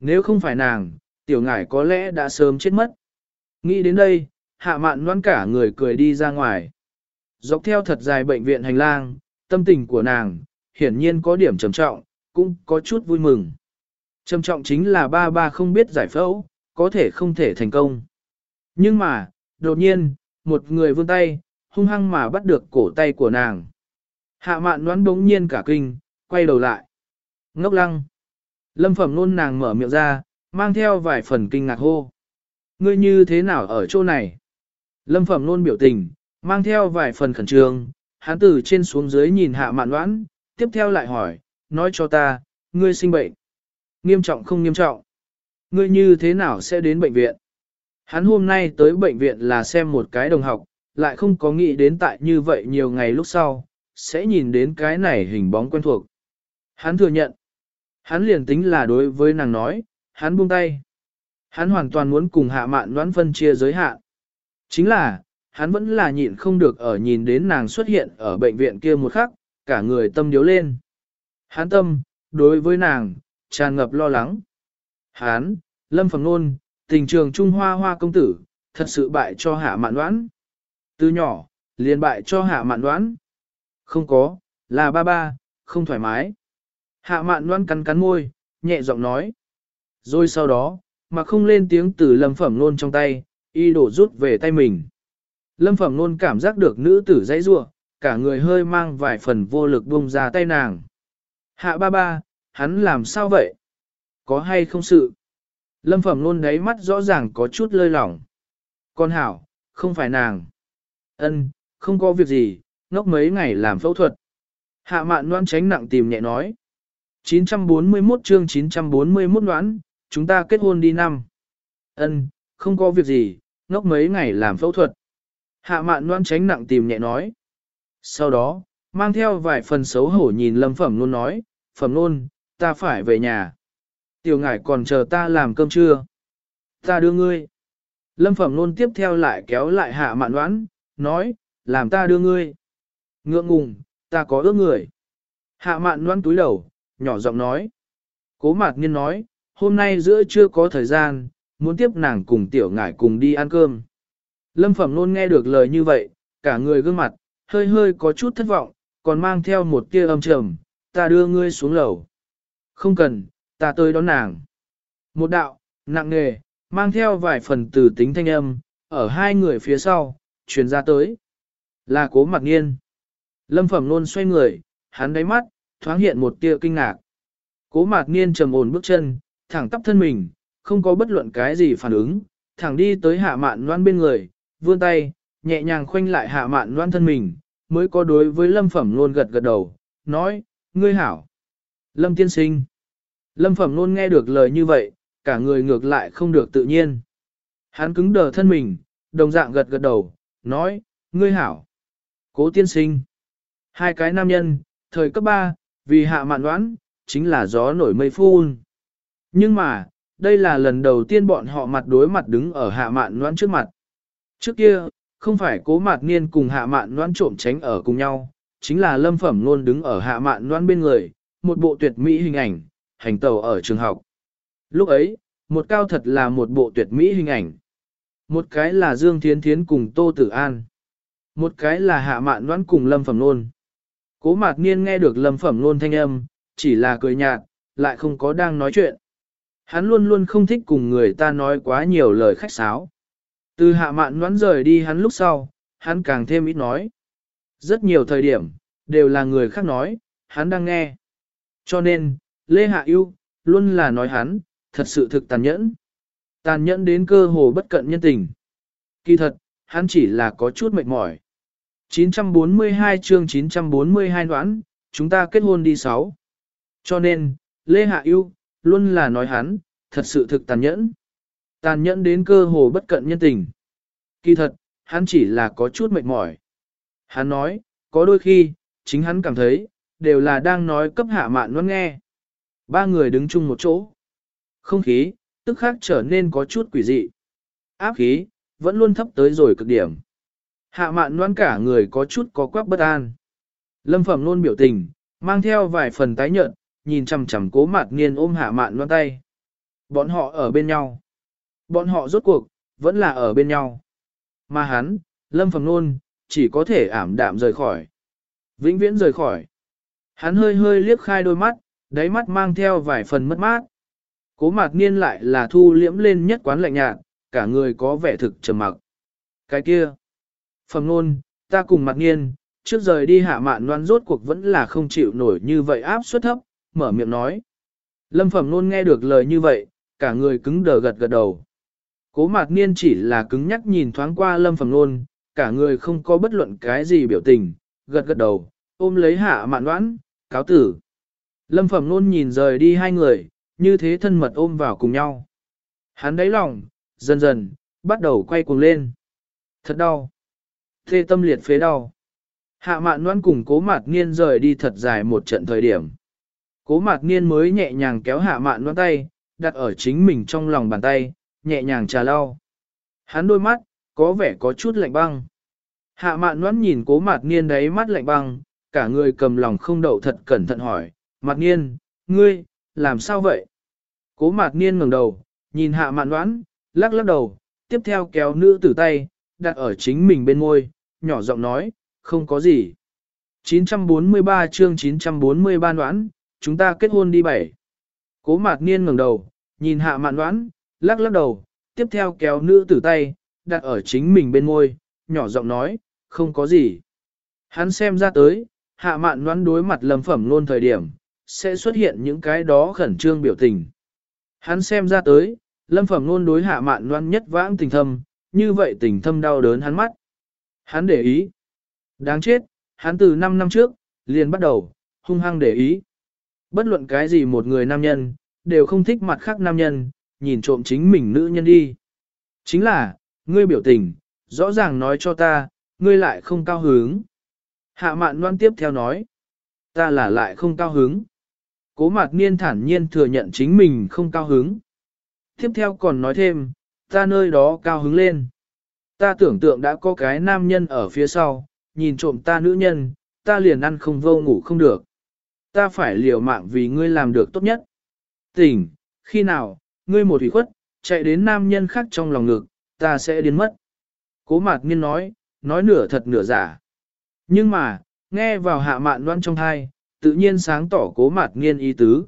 Nếu không phải nàng, tiểu ngải có lẽ đã sớm chết mất. Nghĩ đến đây, hạ mạn đoán cả người cười đi ra ngoài. Dọc theo thật dài bệnh viện hành lang, tâm tình của nàng, hiển nhiên có điểm trầm trọng, cũng có chút vui mừng. Trầm trọng chính là ba ba không biết giải phẫu, có thể không thể thành công. Nhưng mà, đột nhiên, một người vươn tay, hung hăng mà bắt được cổ tay của nàng. Hạ mạn đoán bỗng nhiên cả kinh, quay đầu lại. Ngốc lăng. Lâm phẩm nôn nàng mở miệng ra, mang theo vài phần kinh ngạc hô. Ngươi như thế nào ở chỗ này? Lâm Phẩm nôn biểu tình, mang theo vài phần khẩn trương, hắn từ trên xuống dưới nhìn hạ mạn đoán, tiếp theo lại hỏi, nói cho ta, ngươi sinh bệnh. Nghiêm trọng không nghiêm trọng? Ngươi như thế nào sẽ đến bệnh viện? Hắn hôm nay tới bệnh viện là xem một cái đồng học, lại không có nghĩ đến tại như vậy nhiều ngày lúc sau, sẽ nhìn đến cái này hình bóng quen thuộc. Hắn thừa nhận, hắn liền tính là đối với nàng nói, hắn buông tay. Hắn hoàn toàn muốn cùng hạ mạn đoán phân chia giới hạn. Chính là, hắn vẫn là nhịn không được ở nhìn đến nàng xuất hiện ở bệnh viện kia một khắc, cả người tâm điếu lên. hắn tâm, đối với nàng, tràn ngập lo lắng. hắn lâm phẩm nôn, tình trường Trung Hoa Hoa công tử, thật sự bại cho hạ mạn đoán. Từ nhỏ, liền bại cho hạ mạn đoán. Không có, là ba ba, không thoải mái. Hạ mạn đoán cắn cắn môi, nhẹ giọng nói. Rồi sau đó, mà không lên tiếng từ lâm phẩm nôn trong tay, y đổ rút về tay mình. Lâm phẩm nôn cảm giác được nữ tử dãy rua, cả người hơi mang vài phần vô lực buông ra tay nàng. Hạ ba ba, hắn làm sao vậy? Có hay không sự? Lâm phẩm nôn đáy mắt rõ ràng có chút lơi lỏng. Con hảo, không phải nàng. Ân, không có việc gì, ngốc mấy ngày làm phẫu thuật. Hạ mạn noan tránh nặng tìm nhẹ nói. 941 chương 941 đoán, chúng ta kết hôn đi năm. Ân, không có việc gì, ngốc mấy ngày làm phẫu thuật. Hạ mạn noan tránh nặng tìm nhẹ nói. Sau đó, mang theo vài phần xấu hổ nhìn lâm phẩm luôn nói, phẩm luôn, ta phải về nhà. Tiểu ngải còn chờ ta làm cơm trưa. Ta đưa ngươi. Lâm phẩm luôn tiếp theo lại kéo lại hạ mạn đoán, nói, làm ta đưa ngươi. Ngượng ngùng, ta có ước người. Hạ mạn loan túi đầu, nhỏ giọng nói. Cố mạc nhiên nói, hôm nay giữa chưa có thời gian, muốn tiếp nàng cùng tiểu ngải cùng đi ăn cơm. Lâm phẩm luôn nghe được lời như vậy, cả người gương mặt, hơi hơi có chút thất vọng, còn mang theo một tia âm trầm, ta đưa ngươi xuống lầu. Không cần, ta tới đón nàng. Một đạo, nặng nề, mang theo vài phần từ tính thanh âm, ở hai người phía sau, truyền ra tới. Là cố mặc nghiên. Lâm phẩm luôn xoay người, hắn đáy mắt, thoáng hiện một tia kinh ngạc. Cố mạc niên trầm ổn bước chân, thẳng tắp thân mình, không có bất luận cái gì phản ứng, thẳng đi tới hạ mạn loan bên người, vươn tay, nhẹ nhàng khoanh lại hạ mạn loan thân mình, mới có đối với lâm phẩm luôn gật gật đầu, nói, ngươi hảo. Lâm tiên sinh. Lâm phẩm luôn nghe được lời như vậy, cả người ngược lại không được tự nhiên. Hắn cứng đờ thân mình, đồng dạng gật gật đầu, nói, ngươi hảo. Cố tiên sinh. Hai cái nam nhân, thời cấp 3, vì hạ mạn đoán, chính là gió nổi mây phun. Nhưng mà, đây là lần đầu tiên bọn họ mặt đối mặt đứng ở hạ mạn đoán trước mặt. Trước kia, không phải cố mạt niên cùng hạ mạn đoán trộm tránh ở cùng nhau, chính là lâm phẩm luôn đứng ở hạ mạn đoán bên người, một bộ tuyệt mỹ hình ảnh, hành tàu ở trường học. Lúc ấy, một cao thật là một bộ tuyệt mỹ hình ảnh. Một cái là Dương Thiến Thiến cùng Tô Tử An. Một cái là hạ mạn đoán cùng lâm phẩm Nôn. Cố mạc niên nghe được lâm phẩm Nôn thanh âm, chỉ là cười nhạt, lại không có đang nói chuyện. Hắn luôn luôn không thích cùng người ta nói quá nhiều lời khách sáo. Từ hạ mạn noãn rời đi hắn lúc sau, hắn càng thêm ít nói. Rất nhiều thời điểm, đều là người khác nói, hắn đang nghe. Cho nên, Lê Hạ Yêu, luôn là nói hắn, thật sự thực tàn nhẫn. Tàn nhẫn đến cơ hồ bất cận nhân tình. Kỳ thật, hắn chỉ là có chút mệt mỏi. 942 chương 942 đoán, chúng ta kết hôn đi sáu. Cho nên, Lê Hạ Yêu, luôn là nói hắn, thật sự thực tàn nhẫn. Tàn nhẫn đến cơ hồ bất cận nhân tình. Kỳ thật, hắn chỉ là có chút mệt mỏi. Hắn nói, có đôi khi, chính hắn cảm thấy, đều là đang nói cấp hạ mạn nó nghe. Ba người đứng chung một chỗ. Không khí, tức khác trở nên có chút quỷ dị. Áp khí, vẫn luôn thấp tới rồi cực điểm. Hạ mạn noan cả người có chút có quắc bất an. Lâm phẩm luôn biểu tình, mang theo vài phần tái nhợt, nhìn chằm chằm cố mạt nghiên ôm hạ mạn noan tay. Bọn họ ở bên nhau. Bọn họ rốt cuộc, vẫn là ở bên nhau. Mà hắn, lâm phẩm luôn, chỉ có thể ảm đạm rời khỏi. Vĩnh viễn rời khỏi. Hắn hơi hơi liếc khai đôi mắt, đáy mắt mang theo vài phần mất mát. Cố mạc niên lại là thu liễm lên nhất quán lạnh nhạt, cả người có vẻ thực trầm mặc. Cái kia. Phẩm nôn, ta cùng mạc niên, trước rời đi hạ mạn loan rốt cuộc vẫn là không chịu nổi như vậy áp suất thấp, mở miệng nói. Lâm phẩm nôn nghe được lời như vậy, cả người cứng đờ gật gật đầu. Cố mạc niên chỉ là cứng nhắc nhìn thoáng qua lâm phẩm nôn, cả người không có bất luận cái gì biểu tình, gật gật đầu, ôm lấy hạ mạn đoán, cáo tử. Lâm phẩm nôn nhìn rời đi hai người, như thế thân mật ôm vào cùng nhau. Hắn đáy lòng, dần dần, bắt đầu quay cuồng lên. Thật đau. Thê tâm liệt phế đau. Hạ mạn noan cùng cố mạc niên rời đi thật dài một trận thời điểm. Cố mạc niên mới nhẹ nhàng kéo hạ mạn noan tay, đặt ở chính mình trong lòng bàn tay, nhẹ nhàng trà lau. Hắn đôi mắt, có vẻ có chút lạnh băng. Hạ mạn noan nhìn cố mạt niên đấy mắt lạnh băng, cả người cầm lòng không đậu thật cẩn thận hỏi, Mạc Niên, ngươi, làm sao vậy? Cố Mạc Niên ngẩng đầu, nhìn hạ mạn đoán, lắc lắc đầu, tiếp theo kéo nữ tử tay, đặt ở chính mình bên môi, nhỏ giọng nói, không có gì. 943 chương 943 đoán, chúng ta kết hôn đi bảy. Cố Mạc Niên ngẩng đầu, nhìn hạ mạn đoán, lắc lắc đầu, tiếp theo kéo nữ tử tay, đặt ở chính mình bên môi, nhỏ giọng nói, không có gì. Hắn xem ra tới, hạ mạn đoán đối mặt lầm phẩm luôn thời điểm, sẽ xuất hiện những cái đó khẩn trương biểu tình. Hắn xem ra tới, lâm phẩm luôn đối hạ mạn Loan nhất vãng tình thâm, như vậy tình thâm đau đớn hắn mắt. Hắn để ý. Đáng chết, hắn từ 5 năm trước, liền bắt đầu, hung hăng để ý. Bất luận cái gì một người nam nhân, đều không thích mặt khác nam nhân, nhìn trộm chính mình nữ nhân đi. Chính là, ngươi biểu tình, rõ ràng nói cho ta, ngươi lại không cao hứng. Hạ mạn loan tiếp theo nói, ta là lại không cao hứng. Cố mạc niên thản nhiên thừa nhận chính mình không cao hứng. Tiếp theo còn nói thêm, ta nơi đó cao hứng lên. Ta tưởng tượng đã có cái nam nhân ở phía sau, nhìn trộm ta nữ nhân, ta liền ăn không vô ngủ không được. Ta phải liều mạng vì ngươi làm được tốt nhất. Tỉnh, khi nào, ngươi một thủy khuất, chạy đến nam nhân khác trong lòng ngực, ta sẽ điên mất. Cố mạc nghiên nói, nói nửa thật nửa giả. Nhưng mà, nghe vào hạ mạn đoan trong thai, tự nhiên sáng tỏ cố mạt nghiên ý tứ.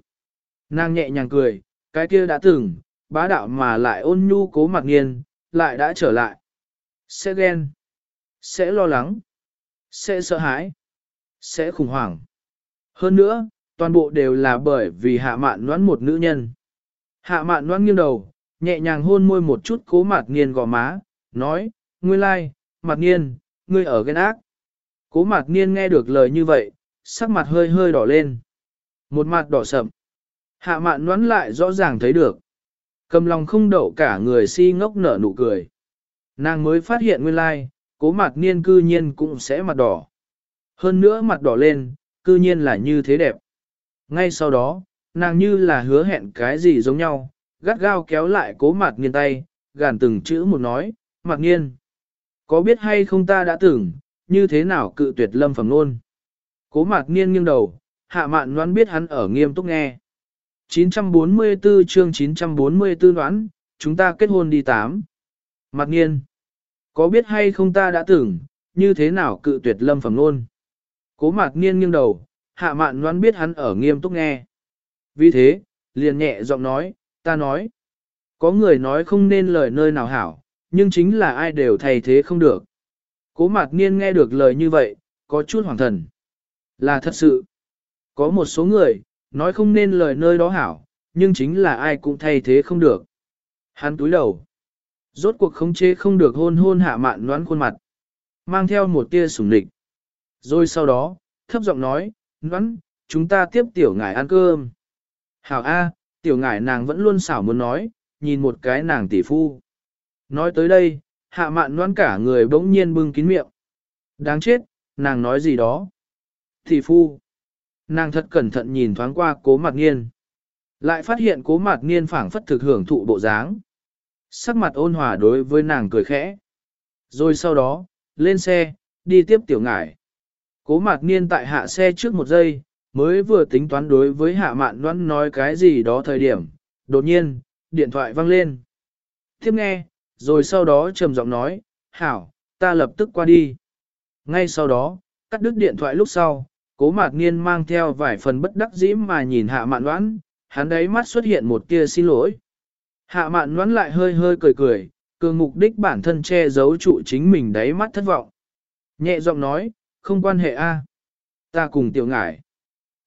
Nàng nhẹ nhàng cười, cái kia đã từng, bá đạo mà lại ôn nhu cố mạt nghiên, lại đã trở lại. Sẽ ghen, sẽ lo lắng, sẽ sợ hãi, sẽ khủng hoảng. Hơn nữa, toàn bộ đều là bởi vì hạ mạn noãn một nữ nhân. Hạ mạn noãn nghiêng đầu, nhẹ nhàng hôn môi một chút cố mạt nghiên gò má, nói, ngươi lai, like, mạt nghiên, ngươi ở ghen ác. Cố mạt nghiên nghe được lời như vậy, sắc mặt hơi hơi đỏ lên. Một mặt đỏ sậm. Hạ mạn nón lại rõ ràng thấy được. Cầm lòng không đậu cả người si ngốc nở nụ cười. Nàng mới phát hiện nguyên lai, cố mặt niên cư nhiên cũng sẽ mặt đỏ. Hơn nữa mặt đỏ lên, cư nhiên là như thế đẹp. Ngay sau đó, nàng như là hứa hẹn cái gì giống nhau, gắt gao kéo lại cố mặt nghiên tay, gàn từng chữ một nói, mặt nghiên. Có biết hay không ta đã tưởng, như thế nào cự tuyệt lâm phẩm luôn. Cố mạc niên nghiêng đầu, hạ mạn đoán biết hắn ở nghiêm túc nghe. 944 chương 944 đoán, chúng ta kết hôn đi tám. Mạc niên, Có biết hay không ta đã tưởng, như thế nào cự tuyệt lâm phẩm luôn. Cố mạc niên nghiêng đầu, hạ mạn đoán biết hắn ở nghiêm túc nghe. Vì thế, liền nhẹ giọng nói, ta nói. Có người nói không nên lời nơi nào hảo, nhưng chính là ai đều thay thế không được. Cố mạc niên nghe được lời như vậy, có chút hoàng thần. Là thật sự. Có một số người, nói không nên lời nơi đó hảo, nhưng chính là ai cũng thay thế không được. Hắn túi đầu. Rốt cuộc khống chế không được hôn hôn hạ mạn đoán khuôn mặt. Mang theo một tia sủng địch. Rồi sau đó, thấp giọng nói, noán, chúng ta tiếp tiểu ngải ăn cơm. Hảo A, tiểu ngải nàng vẫn luôn xảo muốn nói, nhìn một cái nàng tỷ phu. Nói tới đây, hạ mạn noan cả người bỗng nhiên bưng kín miệng. Đáng chết, nàng nói gì đó thì phu. Nàng thật cẩn thận nhìn thoáng qua cố mặt nghiên. Lại phát hiện cố mặt nghiên phảng phất thực hưởng thụ bộ dáng. Sắc mặt ôn hòa đối với nàng cười khẽ. Rồi sau đó, lên xe, đi tiếp tiểu ngải. Cố mặt niên tại hạ xe trước một giây, mới vừa tính toán đối với hạ mạn đoán nói cái gì đó thời điểm, đột nhiên, điện thoại vang lên. Tiếp nghe, rồi sau đó trầm giọng nói, hảo, ta lập tức qua đi. Ngay sau đó, cắt đứt điện thoại lúc sau, cố mạc niên mang theo vài phần bất đắc dĩ mà nhìn hạ mạn đoán, hắn đấy mắt xuất hiện một tia xin lỗi. Hạ mạn đoán lại hơi hơi cười cười, cường mục đích bản thân che giấu trụ chính mình đáy mắt thất vọng. Nhẹ giọng nói, không quan hệ a. Ta cùng tiểu ngải.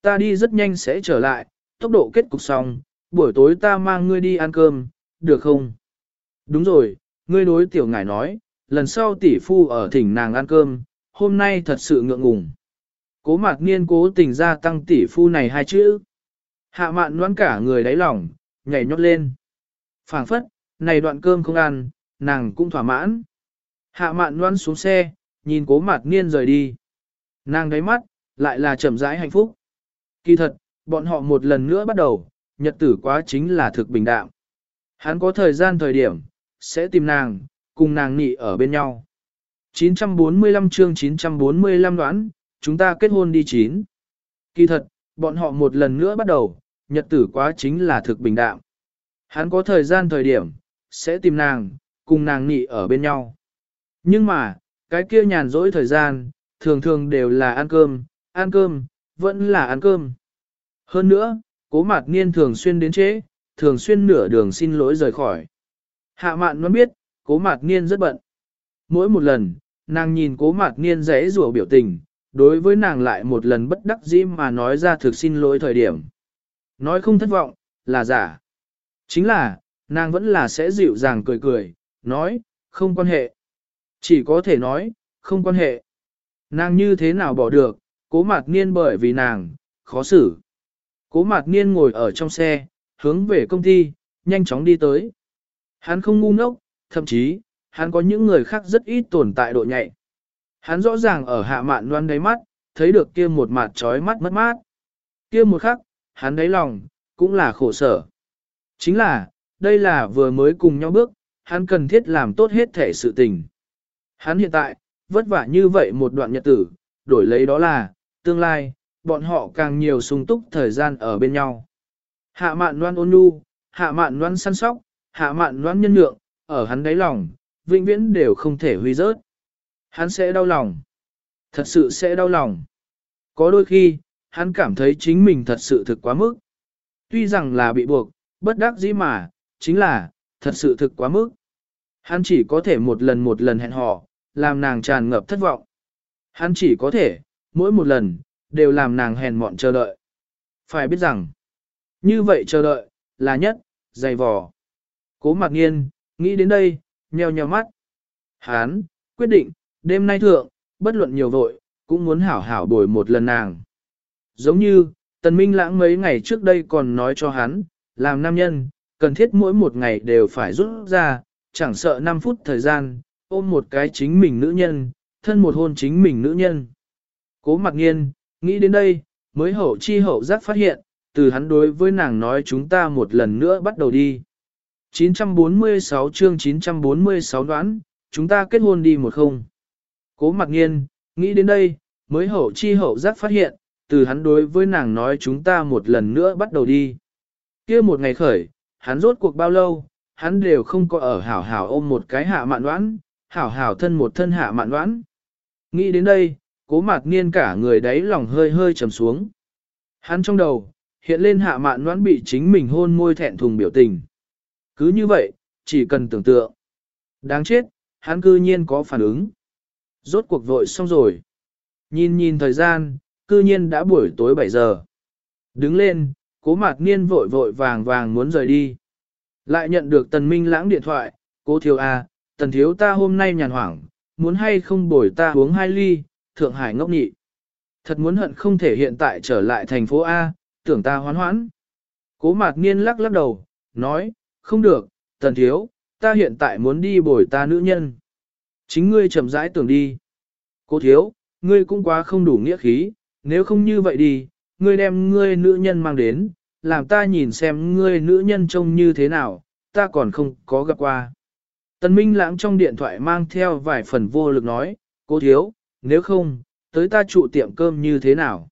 Ta đi rất nhanh sẽ trở lại, tốc độ kết cục xong, buổi tối ta mang ngươi đi ăn cơm, được không? Đúng rồi, ngươi đối tiểu ngải nói, lần sau tỷ phu ở thỉnh nàng ăn cơm, hôm nay thật sự ngượng ngùng. Cố mạc niên cố tình ra tăng tỷ phu này hai chữ. Hạ mạn noan cả người đáy lòng, nhảy nhót lên. phảng phất, này đoạn cơm không ăn, nàng cũng thỏa mãn. Hạ mạn noan xuống xe, nhìn cố mạc niên rời đi. Nàng đáy mắt, lại là chậm rãi hạnh phúc. Kỳ thật, bọn họ một lần nữa bắt đầu, nhật tử quá chính là thực bình đạm. Hắn có thời gian thời điểm, sẽ tìm nàng, cùng nàng nị ở bên nhau. 945 chương 945 đoán, chúng ta kết hôn đi chín. Kỳ thật, bọn họ một lần nữa bắt đầu, nhật tử quá chính là thực bình đạm. Hắn có thời gian thời điểm, sẽ tìm nàng, cùng nàng nị ở bên nhau. Nhưng mà, cái kia nhàn rỗi thời gian, thường thường đều là ăn cơm, ăn cơm, vẫn là ăn cơm. Hơn nữa, cố mạt niên thường xuyên đến trễ, thường xuyên nửa đường xin lỗi rời khỏi. Hạ mạn nó biết, cố mạt niên rất bận. Mỗi một lần, nàng nhìn cố mạt niên rẽ rủa biểu tình, đối với nàng lại một lần bất đắc dĩ mà nói ra thực xin lỗi thời điểm. Nói không thất vọng, là giả. Chính là, nàng vẫn là sẽ dịu dàng cười cười, nói, không quan hệ. Chỉ có thể nói, không quan hệ. Nàng như thế nào bỏ được, cố mạt niên bởi vì nàng, khó xử. Cố mạt niên ngồi ở trong xe, hướng về công ty, nhanh chóng đi tới. Hắn không ngu ngốc, thậm chí, hắn có những người khác rất ít tồn tại độ nhạy. Hắn rõ ràng ở hạ mạn loan đáy mắt, thấy được kia một mặt trói mắt mất mát. Kia một khắc, hắn đáy lòng, cũng là khổ sở. Chính là, đây là vừa mới cùng nhau bước, hắn cần thiết làm tốt hết thể sự tình. Hắn hiện tại, vất vả như vậy một đoạn nhật tử, đổi lấy đó là, tương lai, bọn họ càng nhiều sung túc thời gian ở bên nhau. Hạ mạn loan ôn nhu, hạ mạn loan săn sóc, hạ mạn loan nhân nhượng, ở hắn đáy lòng, vĩnh viễn đều không thể huy rớt. Hắn sẽ đau lòng. Thật sự sẽ đau lòng. Có đôi khi, hắn cảm thấy chính mình thật sự thực quá mức. Tuy rằng là bị buộc, bất đắc dĩ mà, chính là, thật sự thực quá mức. Hắn chỉ có thể một lần một lần hẹn hò, làm nàng tràn ngập thất vọng. Hắn chỉ có thể, mỗi một lần, đều làm nàng hèn mọn chờ đợi. Phải biết rằng, như vậy chờ đợi, là nhất, dày vò. Cố mặc nghiên, nghĩ đến đây, nheo nheo mắt. Hán, quyết định, đêm nay thượng, bất luận nhiều vội, cũng muốn hảo hảo bồi một lần nàng. Giống như, Tần Minh Lãng mấy ngày trước đây còn nói cho hắn, làm nam nhân, cần thiết mỗi một ngày đều phải rút ra, chẳng sợ 5 phút thời gian, ôm một cái chính mình nữ nhân, thân một hôn chính mình nữ nhân. Cố mặc nghiên, nghĩ đến đây, mới hậu chi hậu giác phát hiện, từ hắn đối với nàng nói chúng ta một lần nữa bắt đầu đi. 946 chương 946 đoán, chúng ta kết hôn đi một không. Cố mặc nghiên, nghĩ đến đây, mới hậu chi hậu giác phát hiện, từ hắn đối với nàng nói chúng ta một lần nữa bắt đầu đi. kia một ngày khởi, hắn rốt cuộc bao lâu, hắn đều không có ở hảo hảo ôm một cái hạ mạn đoán, hảo hảo thân một thân hạ mạn đoán. Nghĩ đến đây, cố mạc niên cả người đáy lòng hơi hơi trầm xuống. Hắn trong đầu, hiện lên hạ mạn đoán bị chính mình hôn môi thẹn thùng biểu tình. Cứ như vậy, chỉ cần tưởng tượng. Đáng chết, hắn cư nhiên có phản ứng. Rốt cuộc vội xong rồi. Nhìn nhìn thời gian, cư nhiên đã buổi tối 7 giờ. Đứng lên, cố mạc niên vội vội vàng vàng muốn rời đi. Lại nhận được tần minh lãng điện thoại, cố thiếu A, tần thiếu ta hôm nay nhàn hoảng, muốn hay không bồi ta uống hai ly, Thượng Hải ngốc nhị. Thật muốn hận không thể hiện tại trở lại thành phố A, tưởng ta hoán hoãn. Cố mạc niên lắc lắc đầu, nói, không được, tần thiếu, ta hiện tại muốn đi bồi ta nữ nhân. Chính ngươi chậm rãi tưởng đi. cô thiếu, ngươi cũng quá không đủ nghĩa khí, nếu không như vậy đi, ngươi đem ngươi nữ nhân mang đến, làm ta nhìn xem ngươi nữ nhân trông như thế nào, ta còn không có gặp qua. Tần Minh Lãng trong điện thoại mang theo vài phần vô lực nói, cô thiếu, nếu không, tới ta trụ tiệm cơm như thế nào?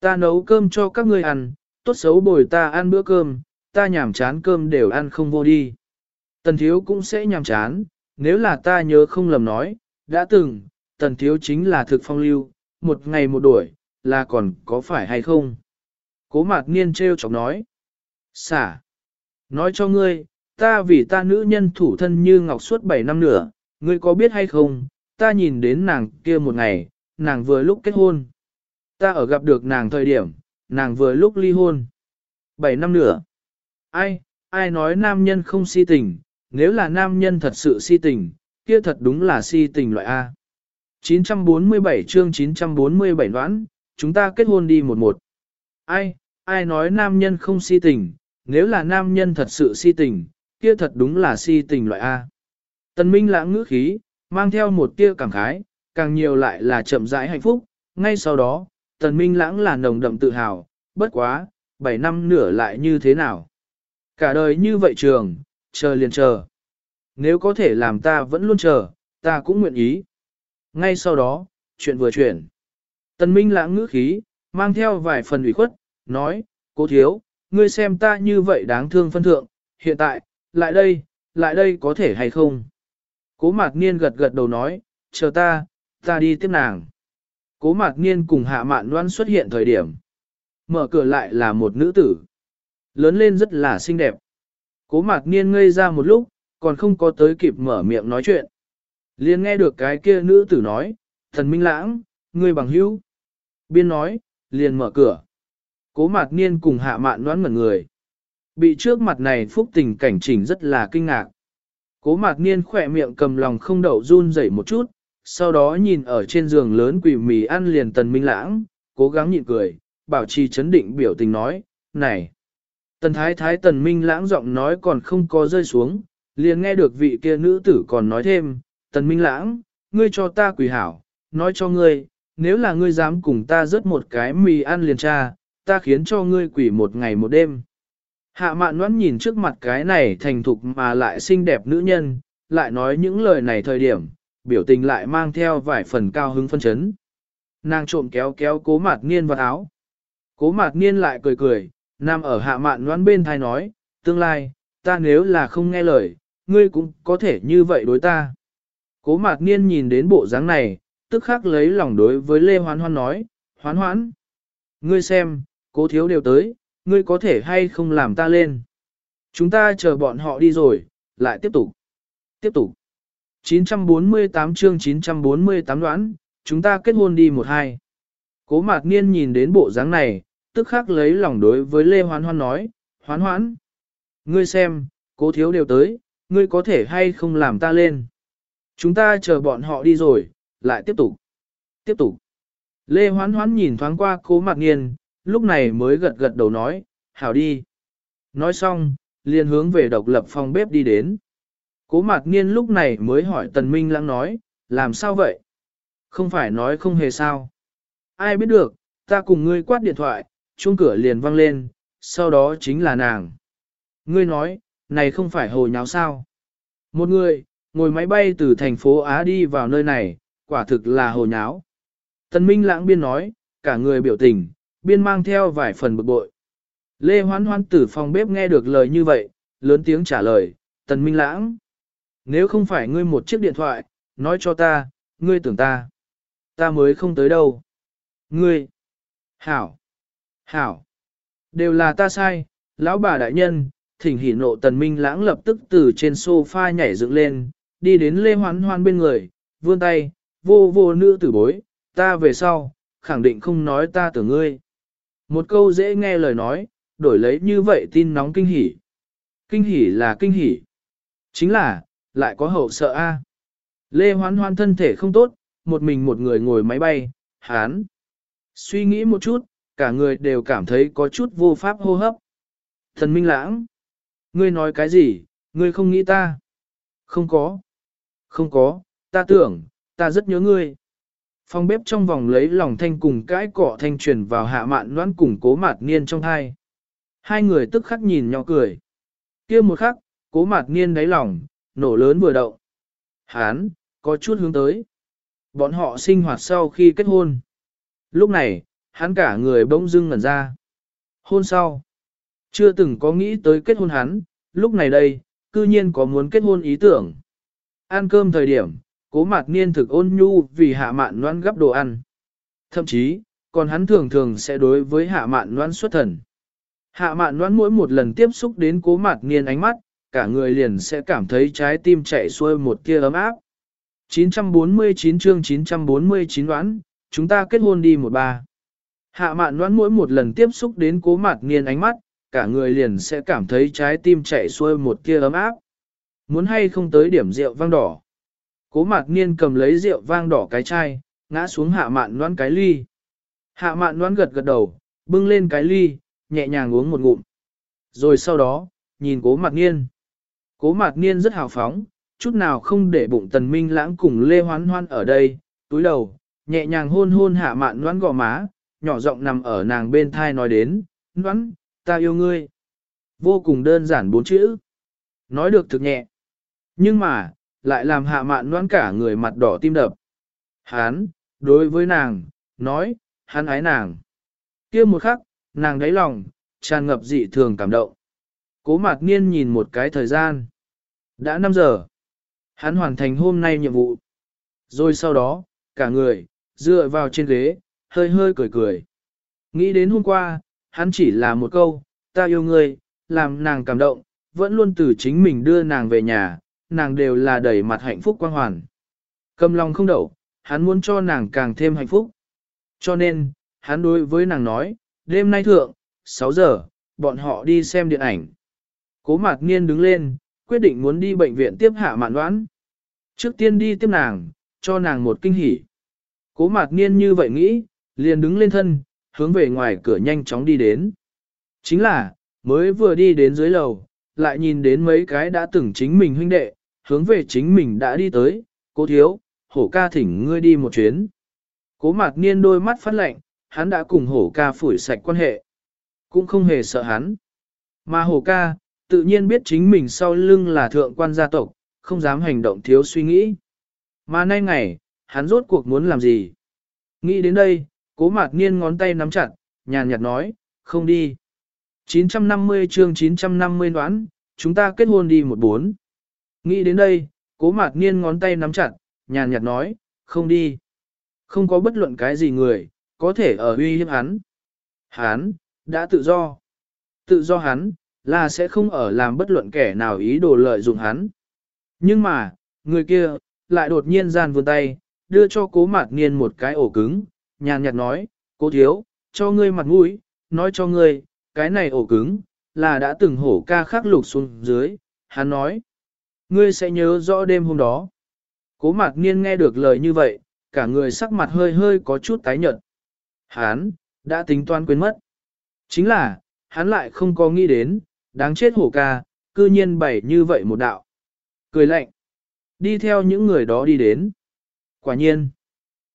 Ta nấu cơm cho các ngươi ăn, tốt xấu bồi ta ăn bữa cơm, ta nhảm chán cơm đều ăn không vô đi. Tần thiếu cũng sẽ nhảm chán, nếu là ta nhớ không lầm nói, đã từng, tần thiếu chính là thực phong lưu, một ngày một đuổi, là còn có phải hay không? Cố mạc niên treo chọc nói. Xả. Nói cho ngươi, ta vì ta nữ nhân thủ thân như ngọc suốt 7 năm nữa, ngươi có biết hay không, ta nhìn đến nàng kia một ngày, nàng vừa lúc kết hôn. Ta ở gặp được nàng thời điểm, nàng vừa lúc ly hôn. 7 năm nữa. Ai, ai nói nam nhân không si tình, nếu là nam nhân thật sự si tình, kia thật đúng là si tình loại A. 947 chương 947 đoán, chúng ta kết hôn đi một một. Ai, ai nói nam nhân không si tình, nếu là nam nhân thật sự si tình, kia thật đúng là si tình loại A. Tần Minh lãng ngữ khí, mang theo một tia cảm khái, càng nhiều lại là chậm rãi hạnh phúc, ngay sau đó, Tần Minh lãng là nồng đậm tự hào, bất quá, 7 năm nửa lại như thế nào. Cả đời như vậy trường, chờ liền chờ. Nếu có thể làm ta vẫn luôn chờ, ta cũng nguyện ý. Ngay sau đó, chuyện vừa chuyển. Tần Minh lãng ngữ khí, mang theo vài phần ủy khuất, nói, cố thiếu, ngươi xem ta như vậy đáng thương phân thượng, hiện tại, lại đây, lại đây có thể hay không? Cố mạc niên gật gật đầu nói, chờ ta, ta đi tiếp nàng. Cố mạc niên cùng hạ mạn loan xuất hiện thời điểm. Mở cửa lại là một nữ tử. Lớn lên rất là xinh đẹp. Cố mạc niên ngây ra một lúc, còn không có tới kịp mở miệng nói chuyện. liền nghe được cái kia nữ tử nói, thần minh lãng, ngươi bằng hữu. Biên nói, liền mở cửa. Cố mạc niên cùng hạ mạn đoán ngẩn người. Bị trước mặt này phúc tình cảnh chỉnh rất là kinh ngạc. Cố mạc niên khỏe miệng cầm lòng không đậu run rẩy một chút, sau đó nhìn ở trên giường lớn quỷ mì ăn liền tần minh lãng, cố gắng nhịn cười, bảo trì chấn định biểu tình nói, này. Tần thái thái tần minh lãng giọng nói còn không có rơi xuống, liền nghe được vị kia nữ tử còn nói thêm, tần minh lãng, ngươi cho ta quỷ hảo, nói cho ngươi, nếu là ngươi dám cùng ta rớt một cái mì ăn liền cha, ta khiến cho ngươi quỷ một ngày một đêm. Hạ mạn noãn nhìn trước mặt cái này thành thục mà lại xinh đẹp nữ nhân, lại nói những lời này thời điểm, biểu tình lại mang theo vài phần cao hứng phân chấn. Nàng trộm kéo kéo cố mạt niên vào áo. Cố mạt niên lại cười cười, nằm ở hạ mạn noan bên thai nói, tương lai, ta nếu là không nghe lời, ngươi cũng có thể như vậy đối ta. Cố mạc niên nhìn đến bộ dáng này, tức khắc lấy lòng đối với Lê Hoán Hoan nói, Hoán Hoán, ngươi xem, cố thiếu đều tới, ngươi có thể hay không làm ta lên. Chúng ta chờ bọn họ đi rồi, lại tiếp tục. Tiếp tục. 948 chương 948 đoán, chúng ta kết hôn đi một hai. Cố mạc niên nhìn đến bộ dáng này, tức khắc lấy lòng đối với Lê Hoán Hoán nói, Hoán Hoán. Ngươi xem, cố thiếu đều tới, ngươi có thể hay không làm ta lên. Chúng ta chờ bọn họ đi rồi, lại tiếp tục. Tiếp tục. Lê Hoán Hoán nhìn thoáng qua cố mạc niên, lúc này mới gật gật đầu nói, hảo đi. Nói xong, liền hướng về độc lập phòng bếp đi đến. Cố mạc niên lúc này mới hỏi tần minh lãng nói, làm sao vậy? Không phải nói không hề sao. Ai biết được, ta cùng ngươi quát điện thoại, chuông cửa liền vang lên, sau đó chính là nàng. Ngươi nói, này không phải hồ nháo sao. Một người, ngồi máy bay từ thành phố Á đi vào nơi này, quả thực là hồ nháo. Tần Minh lãng biên nói, cả người biểu tình, biên mang theo vài phần bực bội. Lê Hoan Hoan từ phòng bếp nghe được lời như vậy, lớn tiếng trả lời, Tần Minh lãng. Nếu không phải ngươi một chiếc điện thoại, nói cho ta, ngươi tưởng ta. Ta mới không tới đâu. Ngươi. Hảo. Hảo. Đều là ta sai, lão bà đại nhân, thỉnh hỉ nộ tần minh lãng lập tức từ trên sofa nhảy dựng lên, đi đến Lê Hoan Hoan bên người, vươn tay, vô vô nữ tử bối, ta về sau, khẳng định không nói ta tưởng ngươi. Một câu dễ nghe lời nói, đổi lấy như vậy tin nóng kinh hỉ. Kinh hỉ là kinh hỉ. Chính là, lại có hậu sợ a. Lê Hoan Hoan thân thể không tốt, một mình một người ngồi máy bay, hán. Suy nghĩ một chút, cả người đều cảm thấy có chút vô pháp hô hấp. Thần Minh Lãng, ngươi nói cái gì, ngươi không nghĩ ta? Không có. Không có, ta tưởng, ta rất nhớ ngươi. Phòng bếp trong vòng lấy lòng thanh cùng cái cọ thanh truyền vào hạ mạn noãn cùng cố mạt niên trong hai. Hai người tức khắc nhìn nhỏ cười. kia một khắc, cố mạt niên đáy lòng, nổ lớn vừa động. Hán, có chút hướng tới. Bọn họ sinh hoạt sau khi kết hôn. Lúc này, hắn cả người bỗng dưng ngẩn ra. Hôn sau. Chưa từng có nghĩ tới kết hôn hắn, lúc này đây, cư nhiên có muốn kết hôn ý tưởng. Ăn cơm thời điểm, cố mạt niên thực ôn nhu vì hạ mạn noan gấp đồ ăn. Thậm chí, còn hắn thường thường sẽ đối với hạ mạn noan xuất thần. Hạ mạn noan mỗi một lần tiếp xúc đến cố mạt niên ánh mắt, cả người liền sẽ cảm thấy trái tim chạy xuôi một tia ấm áp. 949 chương 949 đoán, chúng ta kết hôn đi một ba. Hạ mạn đoán mỗi một lần tiếp xúc đến cố mạt niên ánh mắt, cả người liền sẽ cảm thấy trái tim chạy xuôi một tia ấm áp. Muốn hay không tới điểm rượu vang đỏ. Cố mặt niên cầm lấy rượu vang đỏ cái chai, ngã xuống hạ mạn đoán cái ly. Hạ mạn đoán gật gật đầu, bưng lên cái ly, nhẹ nhàng uống một ngụm. Rồi sau đó, nhìn cố mặt niên. Cố mạc niên rất hào phóng, chút nào không để bụng tần minh lãng cùng lê hoán hoan ở đây, túi đầu, nhẹ nhàng hôn hôn hạ mạn noãn gò má, nhỏ giọng nằm ở nàng bên thai nói đến, noãn, ta yêu ngươi. Vô cùng đơn giản bốn chữ. Nói được thực nhẹ. Nhưng mà, lại làm hạ mạn noãn cả người mặt đỏ tim đập. Hán, đối với nàng, nói, hắn ái nàng. kia một khắc, nàng đáy lòng, tràn ngập dị thường cảm động. Cố mạc niên nhìn một cái thời gian. Đã 5 giờ. Hắn hoàn thành hôm nay nhiệm vụ. Rồi sau đó, cả người, dựa vào trên ghế, hơi hơi cười cười. Nghĩ đến hôm qua, hắn chỉ là một câu, ta yêu ngươi, làm nàng cảm động, vẫn luôn từ chính mình đưa nàng về nhà, nàng đều là đầy mặt hạnh phúc quang hoàn. Cầm lòng không đậu, hắn muốn cho nàng càng thêm hạnh phúc. Cho nên, hắn đối với nàng nói, đêm nay thượng, 6 giờ, bọn họ đi xem điện ảnh. Cố mạc niên đứng lên, quyết định muốn đi bệnh viện tiếp hạ mạn đoán. Trước tiên đi tiếp nàng, cho nàng một kinh hỉ. Cố mạc niên như vậy nghĩ, liền đứng lên thân, hướng về ngoài cửa nhanh chóng đi đến. Chính là, mới vừa đi đến dưới lầu, lại nhìn đến mấy cái đã từng chính mình huynh đệ, hướng về chính mình đã đi tới, cố thiếu, hổ ca thỉnh ngươi đi một chuyến. Cố mạc niên đôi mắt phát lạnh, hắn đã cùng hổ ca phủi sạch quan hệ. Cũng không hề sợ hắn. Mà hổ ca, tự nhiên biết chính mình sau lưng là thượng quan gia tộc, không dám hành động thiếu suy nghĩ. Mà nay ngày, hắn rốt cuộc muốn làm gì? Nghĩ đến đây, cố mạc niên ngón tay nắm chặt, nhàn nhạt nói, không đi. 950 chương 950 đoán, chúng ta kết hôn đi một bốn. Nghĩ đến đây, cố mạc niên ngón tay nắm chặt, nhàn nhạt nói, không đi. Không có bất luận cái gì người, có thể ở uy hiếp hắn. Hắn, đã tự do. Tự do hắn, là sẽ không ở làm bất luận kẻ nào ý đồ lợi dụng hắn. Nhưng mà, người kia, lại đột nhiên gian vươn tay, đưa cho cố mạc niên một cái ổ cứng, nhàn nhạt nói, cố thiếu, cho ngươi mặt mũi, nói cho ngươi, cái này ổ cứng, là đã từng hổ ca khắc lục xuống dưới, hắn nói, ngươi sẽ nhớ rõ đêm hôm đó. Cố mạc niên nghe được lời như vậy, cả người sắc mặt hơi hơi có chút tái nhợt. Hắn, đã tính toán quên mất. Chính là, hắn lại không có nghĩ đến, đáng chết hổ ca, cư nhiên bày như vậy một đạo. Cười lạnh, đi theo những người đó đi đến. Quả nhiên,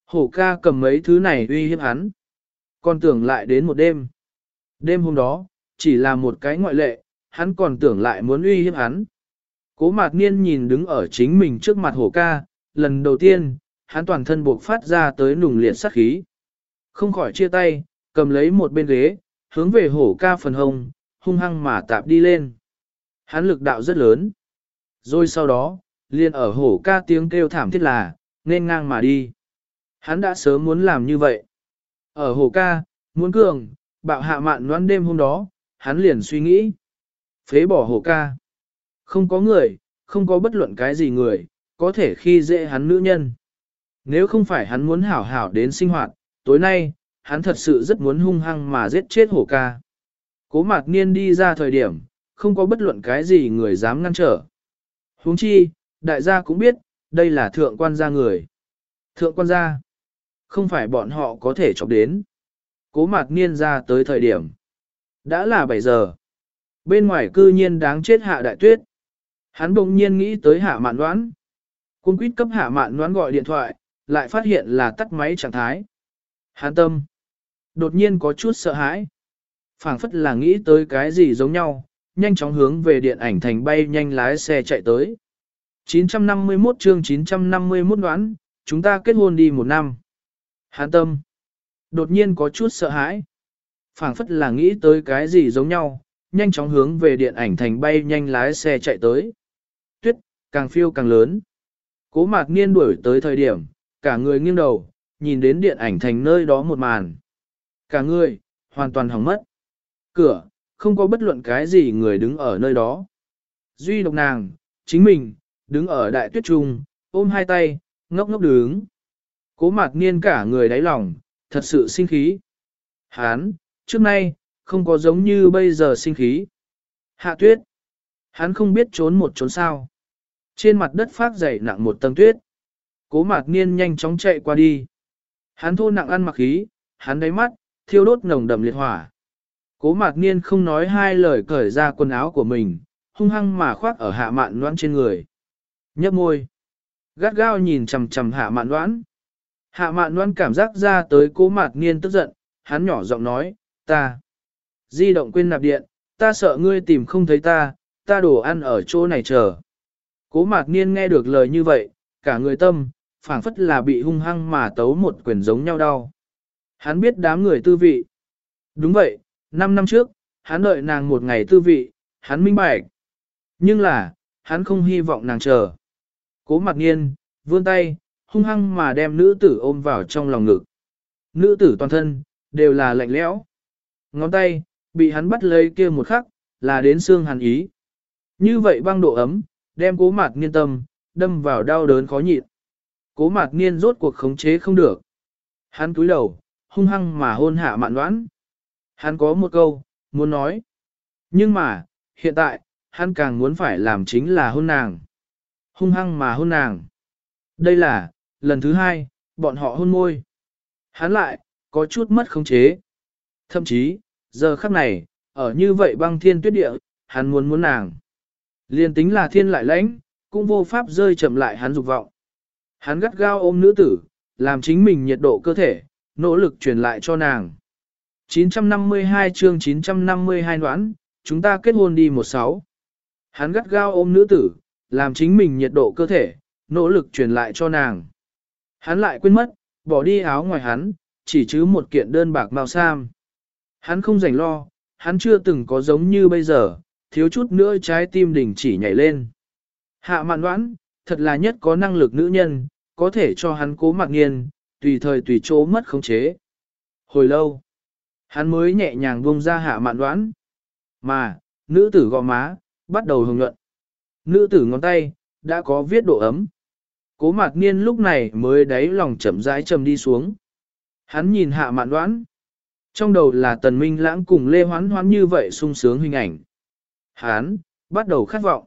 hổ ca cầm mấy thứ này uy hiếp hắn. Còn tưởng lại đến một đêm. Đêm hôm đó, chỉ là một cái ngoại lệ, hắn còn tưởng lại muốn uy hiếp hắn. Cố mạc niên nhìn đứng ở chính mình trước mặt hổ ca, lần đầu tiên, hắn toàn thân buộc phát ra tới nùng liệt sát khí. Không khỏi chia tay, cầm lấy một bên ghế, hướng về hổ ca phần hông, hung hăng mà tạp đi lên. Hắn lực đạo rất lớn. Rồi sau đó, liền ở hổ ca tiếng kêu thảm thiết là, nên ngang mà đi. Hắn đã sớm muốn làm như vậy. Ở hồ ca, muốn cường, bạo hạ mạn noan đêm hôm đó, hắn liền suy nghĩ. Phế bỏ hồ ca. Không có người, không có bất luận cái gì người, có thể khi dễ hắn nữ nhân. Nếu không phải hắn muốn hảo hảo đến sinh hoạt, tối nay, hắn thật sự rất muốn hung hăng mà giết chết hổ ca. Cố mạc niên đi ra thời điểm, không có bất luận cái gì người dám ngăn trở. huống chi, đại gia cũng biết, đây là thượng quan gia người. Thượng quan gia, không phải bọn họ có thể chọc đến. Cố mạc niên ra tới thời điểm. Đã là 7 giờ. Bên ngoài cư nhiên đáng chết hạ đại tuyết. Hắn bỗng nhiên nghĩ tới hạ mạn đoán. Cung quýt cấp hạ mạn đoán gọi điện thoại, lại phát hiện là tắt máy trạng thái. Hắn tâm. Đột nhiên có chút sợ hãi phảng phất là nghĩ tới cái gì giống nhau, nhanh chóng hướng về điện ảnh thành bay nhanh lái xe chạy tới. 951 chương 951 đoán, chúng ta kết hôn đi một năm. Hán tâm. Đột nhiên có chút sợ hãi. phảng phất là nghĩ tới cái gì giống nhau, nhanh chóng hướng về điện ảnh thành bay nhanh lái xe chạy tới. Tuyết, càng phiêu càng lớn. Cố mạc niên đuổi tới thời điểm, cả người nghiêng đầu, nhìn đến điện ảnh thành nơi đó một màn. Cả người, hoàn toàn hỏng mất. Cửa, không có bất luận cái gì người đứng ở nơi đó. Duy độc nàng, chính mình, đứng ở đại tuyết trung, ôm hai tay, ngốc ngốc đứng. Cố mạc niên cả người đáy lòng, thật sự sinh khí. Hán, trước nay, không có giống như bây giờ sinh khí. Hạ tuyết. Hắn không biết trốn một trốn sao. Trên mặt đất phát dày nặng một tầng tuyết. Cố mạc niên nhanh chóng chạy qua đi. Hắn thô nặng ăn mặc khí, hắn đáy mắt, thiêu đốt nồng đậm liệt hỏa. Cố mạc niên không nói hai lời cởi ra quần áo của mình, hung hăng mà khoác ở hạ mạn đoán trên người. Nhấp môi. Gắt gao nhìn chầm chầm hạ mạn đoán. Hạ mạn Loan cảm giác ra tới cố mạc niên tức giận, hắn nhỏ giọng nói, ta. Di động quên nạp điện, ta sợ ngươi tìm không thấy ta, ta đổ ăn ở chỗ này chờ. Cố mạc niên nghe được lời như vậy, cả người tâm, phảng phất là bị hung hăng mà tấu một quyền giống nhau đau. Hắn biết đám người tư vị. Đúng vậy, Năm năm trước, hắn đợi nàng một ngày tư vị, hắn minh bạch. Nhưng là, hắn không hy vọng nàng chờ. Cố mặt nghiên, vươn tay, hung hăng mà đem nữ tử ôm vào trong lòng ngực. Nữ tử toàn thân, đều là lạnh lẽo. Ngón tay, bị hắn bắt lấy kia một khắc, là đến xương hàn ý. Như vậy băng độ ấm, đem cố mặt nghiên tâm, đâm vào đau đớn khó nhịn. Cố mặt nghiên rốt cuộc khống chế không được. Hắn cúi đầu, hung hăng mà hôn hạ mạn đoán. Hắn có một câu, muốn nói. Nhưng mà, hiện tại, hắn càng muốn phải làm chính là hôn nàng. Hung hăng mà hôn nàng. Đây là, lần thứ hai, bọn họ hôn môi. Hắn lại, có chút mất khống chế. Thậm chí, giờ khắc này, ở như vậy băng thiên tuyết địa, hắn muốn muốn nàng. Liên tính là thiên lại lãnh, cũng vô pháp rơi chậm lại hắn dục vọng. Hắn gắt gao ôm nữ tử, làm chính mình nhiệt độ cơ thể, nỗ lực truyền lại cho nàng. 952 chương 952 đoán, chúng ta kết hôn đi một sáu. Hắn gắt gao ôm nữ tử, làm chính mình nhiệt độ cơ thể, nỗ lực truyền lại cho nàng. Hắn lại quên mất, bỏ đi áo ngoài hắn, chỉ chứ một kiện đơn bạc màu sam. Hắn không rảnh lo, hắn chưa từng có giống như bây giờ, thiếu chút nữa trái tim đỉnh chỉ nhảy lên. Hạ mạn đoán, thật là nhất có năng lực nữ nhân, có thể cho hắn cố mặc nhiên, tùy thời tùy chỗ mất khống chế. Hồi lâu, hắn mới nhẹ nhàng buông ra hạ mạn đoán. Mà, nữ tử gò má, bắt đầu hồng nhuận. Nữ tử ngón tay, đã có viết độ ấm. Cố mạc niên lúc này mới đáy lòng chậm rãi trầm đi xuống. Hắn nhìn hạ mạn đoán. Trong đầu là tần minh lãng cùng lê hoán hoán như vậy sung sướng hình ảnh. Hắn, bắt đầu khát vọng.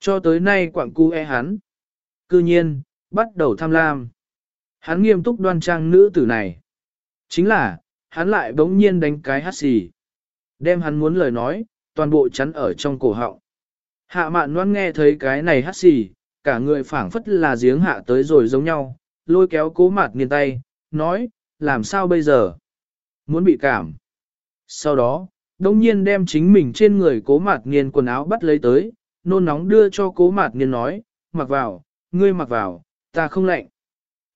Cho tới nay quảng cu e hắn. Cư nhiên, bắt đầu tham lam. Hắn nghiêm túc đoan trang nữ tử này. Chính là, hắn lại bỗng nhiên đánh cái hát xì. Đem hắn muốn lời nói, toàn bộ chắn ở trong cổ họng. Hạ mạn noan nghe thấy cái này hát xì, cả người phảng phất là giếng hạ tới rồi giống nhau, lôi kéo cố mạt nghiền tay, nói, làm sao bây giờ? Muốn bị cảm. Sau đó, đông nhiên đem chính mình trên người cố mạt nghiền quần áo bắt lấy tới, nôn nóng đưa cho cố mạt nghiền nói, mặc vào, ngươi mặc vào, ta không lạnh.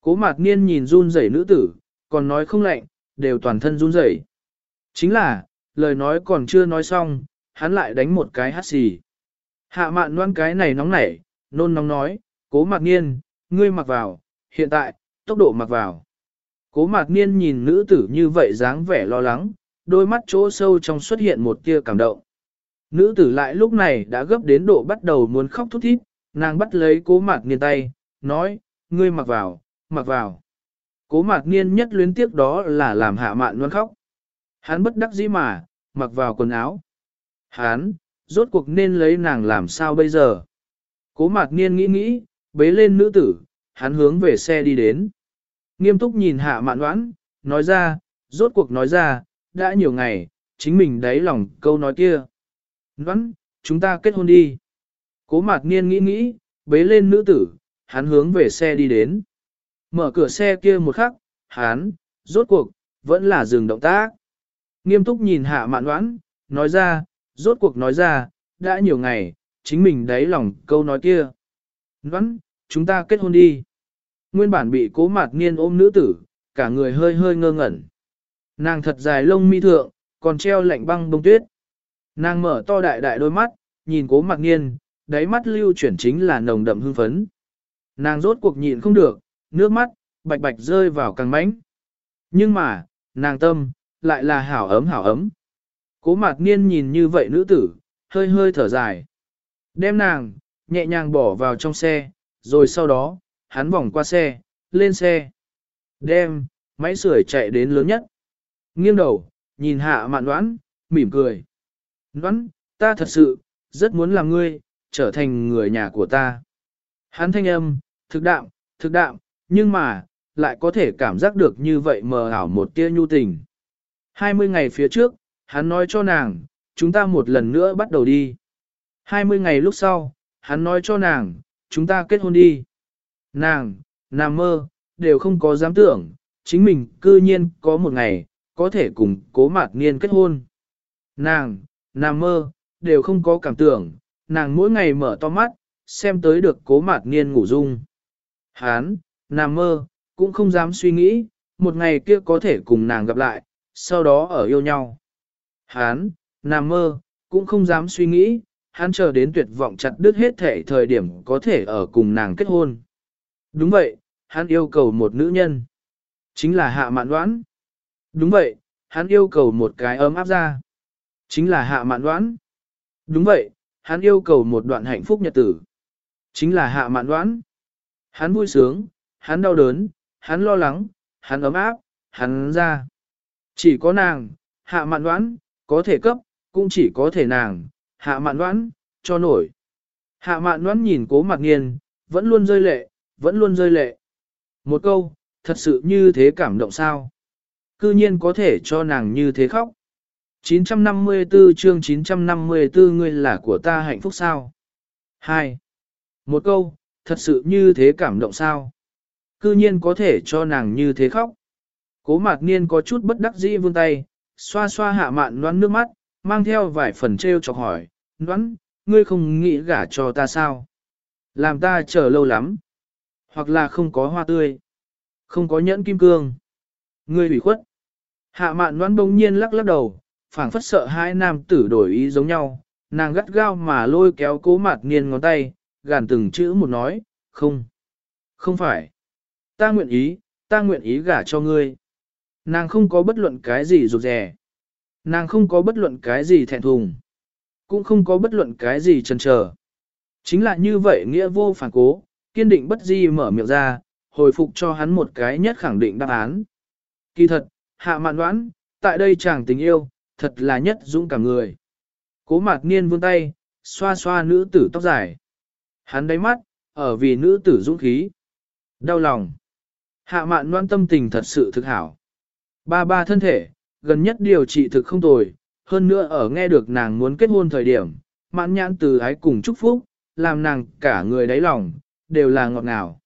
Cố mạt nghiên nhìn run rẩy nữ tử, còn nói không lạnh, đều toàn thân run rẩy. Chính là, lời nói còn chưa nói xong, hắn lại đánh một cái hát xì. Hạ mạn noan cái này nóng nảy, nôn nóng nói, cố mạc Niên, ngươi mặc vào, hiện tại, tốc độ mặc vào. Cố mạc Niên nhìn nữ tử như vậy dáng vẻ lo lắng, đôi mắt chỗ sâu trong xuất hiện một tia cảm động. Nữ tử lại lúc này đã gấp đến độ bắt đầu muốn khóc thút thít, nàng bắt lấy cố mạc Niên tay, nói, ngươi mặc vào, mặc vào. Cố mạc Niên nhất luyến tiếc đó là làm hạ mạn luôn khóc. Hắn bất đắc dĩ mà, mặc vào quần áo. Hắn, rốt cuộc nên lấy nàng làm sao bây giờ? Cố mạc niên nghĩ nghĩ, bế lên nữ tử, hắn hướng về xe đi đến. Nghiêm túc nhìn hạ mạn đoán, nói ra, rốt cuộc nói ra, đã nhiều ngày, chính mình đáy lòng câu nói kia. Đoán, chúng ta kết hôn đi. Cố mạc niên nghĩ nghĩ, bế lên nữ tử, hắn hướng về xe đi đến. Mở cửa xe kia một khắc, hắn, rốt cuộc, vẫn là dừng động tác. Nghiêm túc nhìn hạ mạn đoán, nói ra, rốt cuộc nói ra, đã nhiều ngày, chính mình đáy lòng câu nói kia. Ngoãn, chúng ta kết hôn đi. Nguyên bản bị cố mạt niên ôm nữ tử, cả người hơi hơi ngơ ngẩn. Nàng thật dài lông mi thượng, còn treo lạnh băng bông tuyết. Nàng mở to đại đại đôi mắt, nhìn cố mạt niên, đáy mắt lưu chuyển chính là nồng đậm hương phấn. Nàng rốt cuộc nhịn không được, nước mắt, bạch bạch rơi vào càng mánh. Nhưng mà, nàng tâm, lại là hảo ấm hảo ấm. Cố mạt niên nhìn như vậy nữ tử, hơi hơi thở dài. Đem nàng, nhẹ nhàng bỏ vào trong xe, rồi sau đó, hắn vòng qua xe, lên xe. Đem, máy sưởi chạy đến lớn nhất. Nghiêng đầu, nhìn hạ mạn đoán, mỉm cười. Đoán, ta thật sự, rất muốn làm ngươi, trở thành người nhà của ta. Hắn thanh âm, thực đạm, thực đạm, nhưng mà, lại có thể cảm giác được như vậy mờ ảo một tia nhu tình. 20 ngày phía trước, hắn nói cho nàng, chúng ta một lần nữa bắt đầu đi. 20 ngày lúc sau, hắn nói cho nàng, chúng ta kết hôn đi. Nàng, Nam mơ, đều không có dám tưởng, chính mình cư nhiên có một ngày, có thể cùng cố mạt niên kết hôn. Nàng, Nam mơ, đều không có cảm tưởng, nàng mỗi ngày mở to mắt, xem tới được cố mạt niên ngủ dung. Hán, Nam mơ, cũng không dám suy nghĩ, một ngày kia có thể cùng nàng gặp lại, sau đó ở yêu nhau. Hán, Nam mơ, cũng không dám suy nghĩ, hắn chờ đến tuyệt vọng chặt đứt hết thể thời điểm có thể ở cùng nàng kết hôn. Đúng vậy, hắn yêu cầu một nữ nhân. Chính là hạ mạn đoán. Đúng vậy, hắn yêu cầu một cái ấm áp ra. Chính là hạ mạn đoán. Đúng vậy, hắn yêu cầu một đoạn hạnh phúc nhật tử. Chính là hạ mạn đoán. Hắn vui sướng, hắn đau đớn, hắn lo lắng, hắn ấm áp, hắn ra. Chỉ có nàng, hạ mạn đoán, có thể cấp, cũng chỉ có thể nàng, hạ mạn đoán, cho nổi. Hạ mạn đoán nhìn cố mặc nghiên, vẫn luôn rơi lệ, vẫn luôn rơi lệ. Một câu, thật sự như thế cảm động sao? Cư nhiên có thể cho nàng như thế khóc. 954 chương 954 ngươi là của ta hạnh phúc sao? 2. Một câu, thật sự như thế cảm động sao? Cư nhiên có thể cho nàng như thế khóc. Cố mạc niên có chút bất đắc dĩ vươn tay, xoa xoa hạ mạn noan nước mắt, mang theo vài phần treo chọc hỏi, noan, ngươi không nghĩ gả cho ta sao? Làm ta chờ lâu lắm. Hoặc là không có hoa tươi. Không có nhẫn kim cương. Ngươi hủy khuất. Hạ mạn noan bỗng nhiên lắc lắc đầu, phảng phất sợ hai nam tử đổi ý giống nhau, nàng gắt gao mà lôi kéo cố mạt niên ngón tay, gàn từng chữ một nói, không, không phải, ta nguyện ý, ta nguyện ý gả cho ngươi. Nàng không có bất luận cái gì rụt rè, nàng không có bất luận cái gì thẹn thùng, cũng không có bất luận cái gì chần chờ. Chính là như vậy nghĩa vô phản cố, kiên định bất di mở miệng ra, hồi phục cho hắn một cái nhất khẳng định đáp án. Kỳ thật, hạ mạn đoán, tại đây chàng tình yêu, thật là nhất dũng cảm người. Cố mạc niên vươn tay, xoa xoa nữ tử tóc dài. Hắn đáy mắt, ở vì nữ tử dũng khí. Đau lòng. Hạ mạn đoán tâm tình thật sự thực hảo. Ba ba thân thể, gần nhất điều trị thực không tồi, hơn nữa ở nghe được nàng muốn kết hôn thời điểm, mãn nhãn từ ái cùng chúc phúc, làm nàng cả người đáy lòng, đều là ngọt ngào.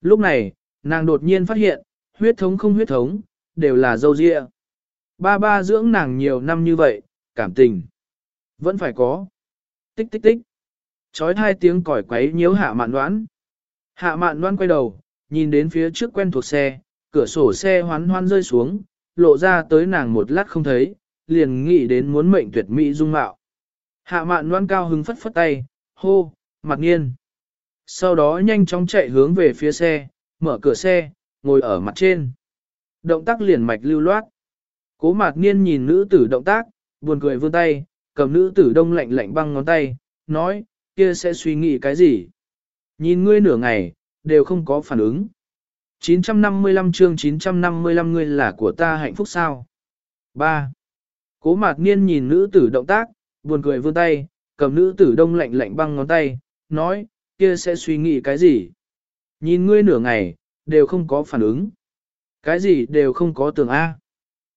Lúc này, nàng đột nhiên phát hiện, huyết thống không huyết thống, đều là dâu dịa. Ba ba dưỡng nàng nhiều năm như vậy, cảm tình. Vẫn phải có. Tích tích tích. Chói hai tiếng còi quấy nhiễu hạ mạn đoán. Hạ mạn đoán quay đầu, nhìn đến phía trước quen thuộc xe, cửa sổ xe hoán hoan rơi xuống, lộ ra tới nàng một lát không thấy, liền nghĩ đến muốn mệnh tuyệt mỹ dung mạo. Hạ mạn đoán cao hứng phất phất tay, hô, mặt nghiên. Sau đó nhanh chóng chạy hướng về phía xe, mở cửa xe, ngồi ở mặt trên. Động tác liền mạch lưu loát. Cố mạc niên nhìn nữ tử động tác, buồn cười vươn tay, cầm nữ tử đông lạnh lạnh băng ngón tay, nói, kia sẽ suy nghĩ cái gì? Nhìn ngươi nửa ngày, đều không có phản ứng. 955 chương 955 ngươi là của ta hạnh phúc sao? 3. Cố mạc niên nhìn nữ tử động tác, buồn cười vươn tay, cầm nữ tử đông lạnh lạnh băng ngón tay, nói, kia sẽ suy nghĩ cái gì? Nhìn ngươi nửa ngày, đều không có phản ứng. Cái gì đều không có tưởng A.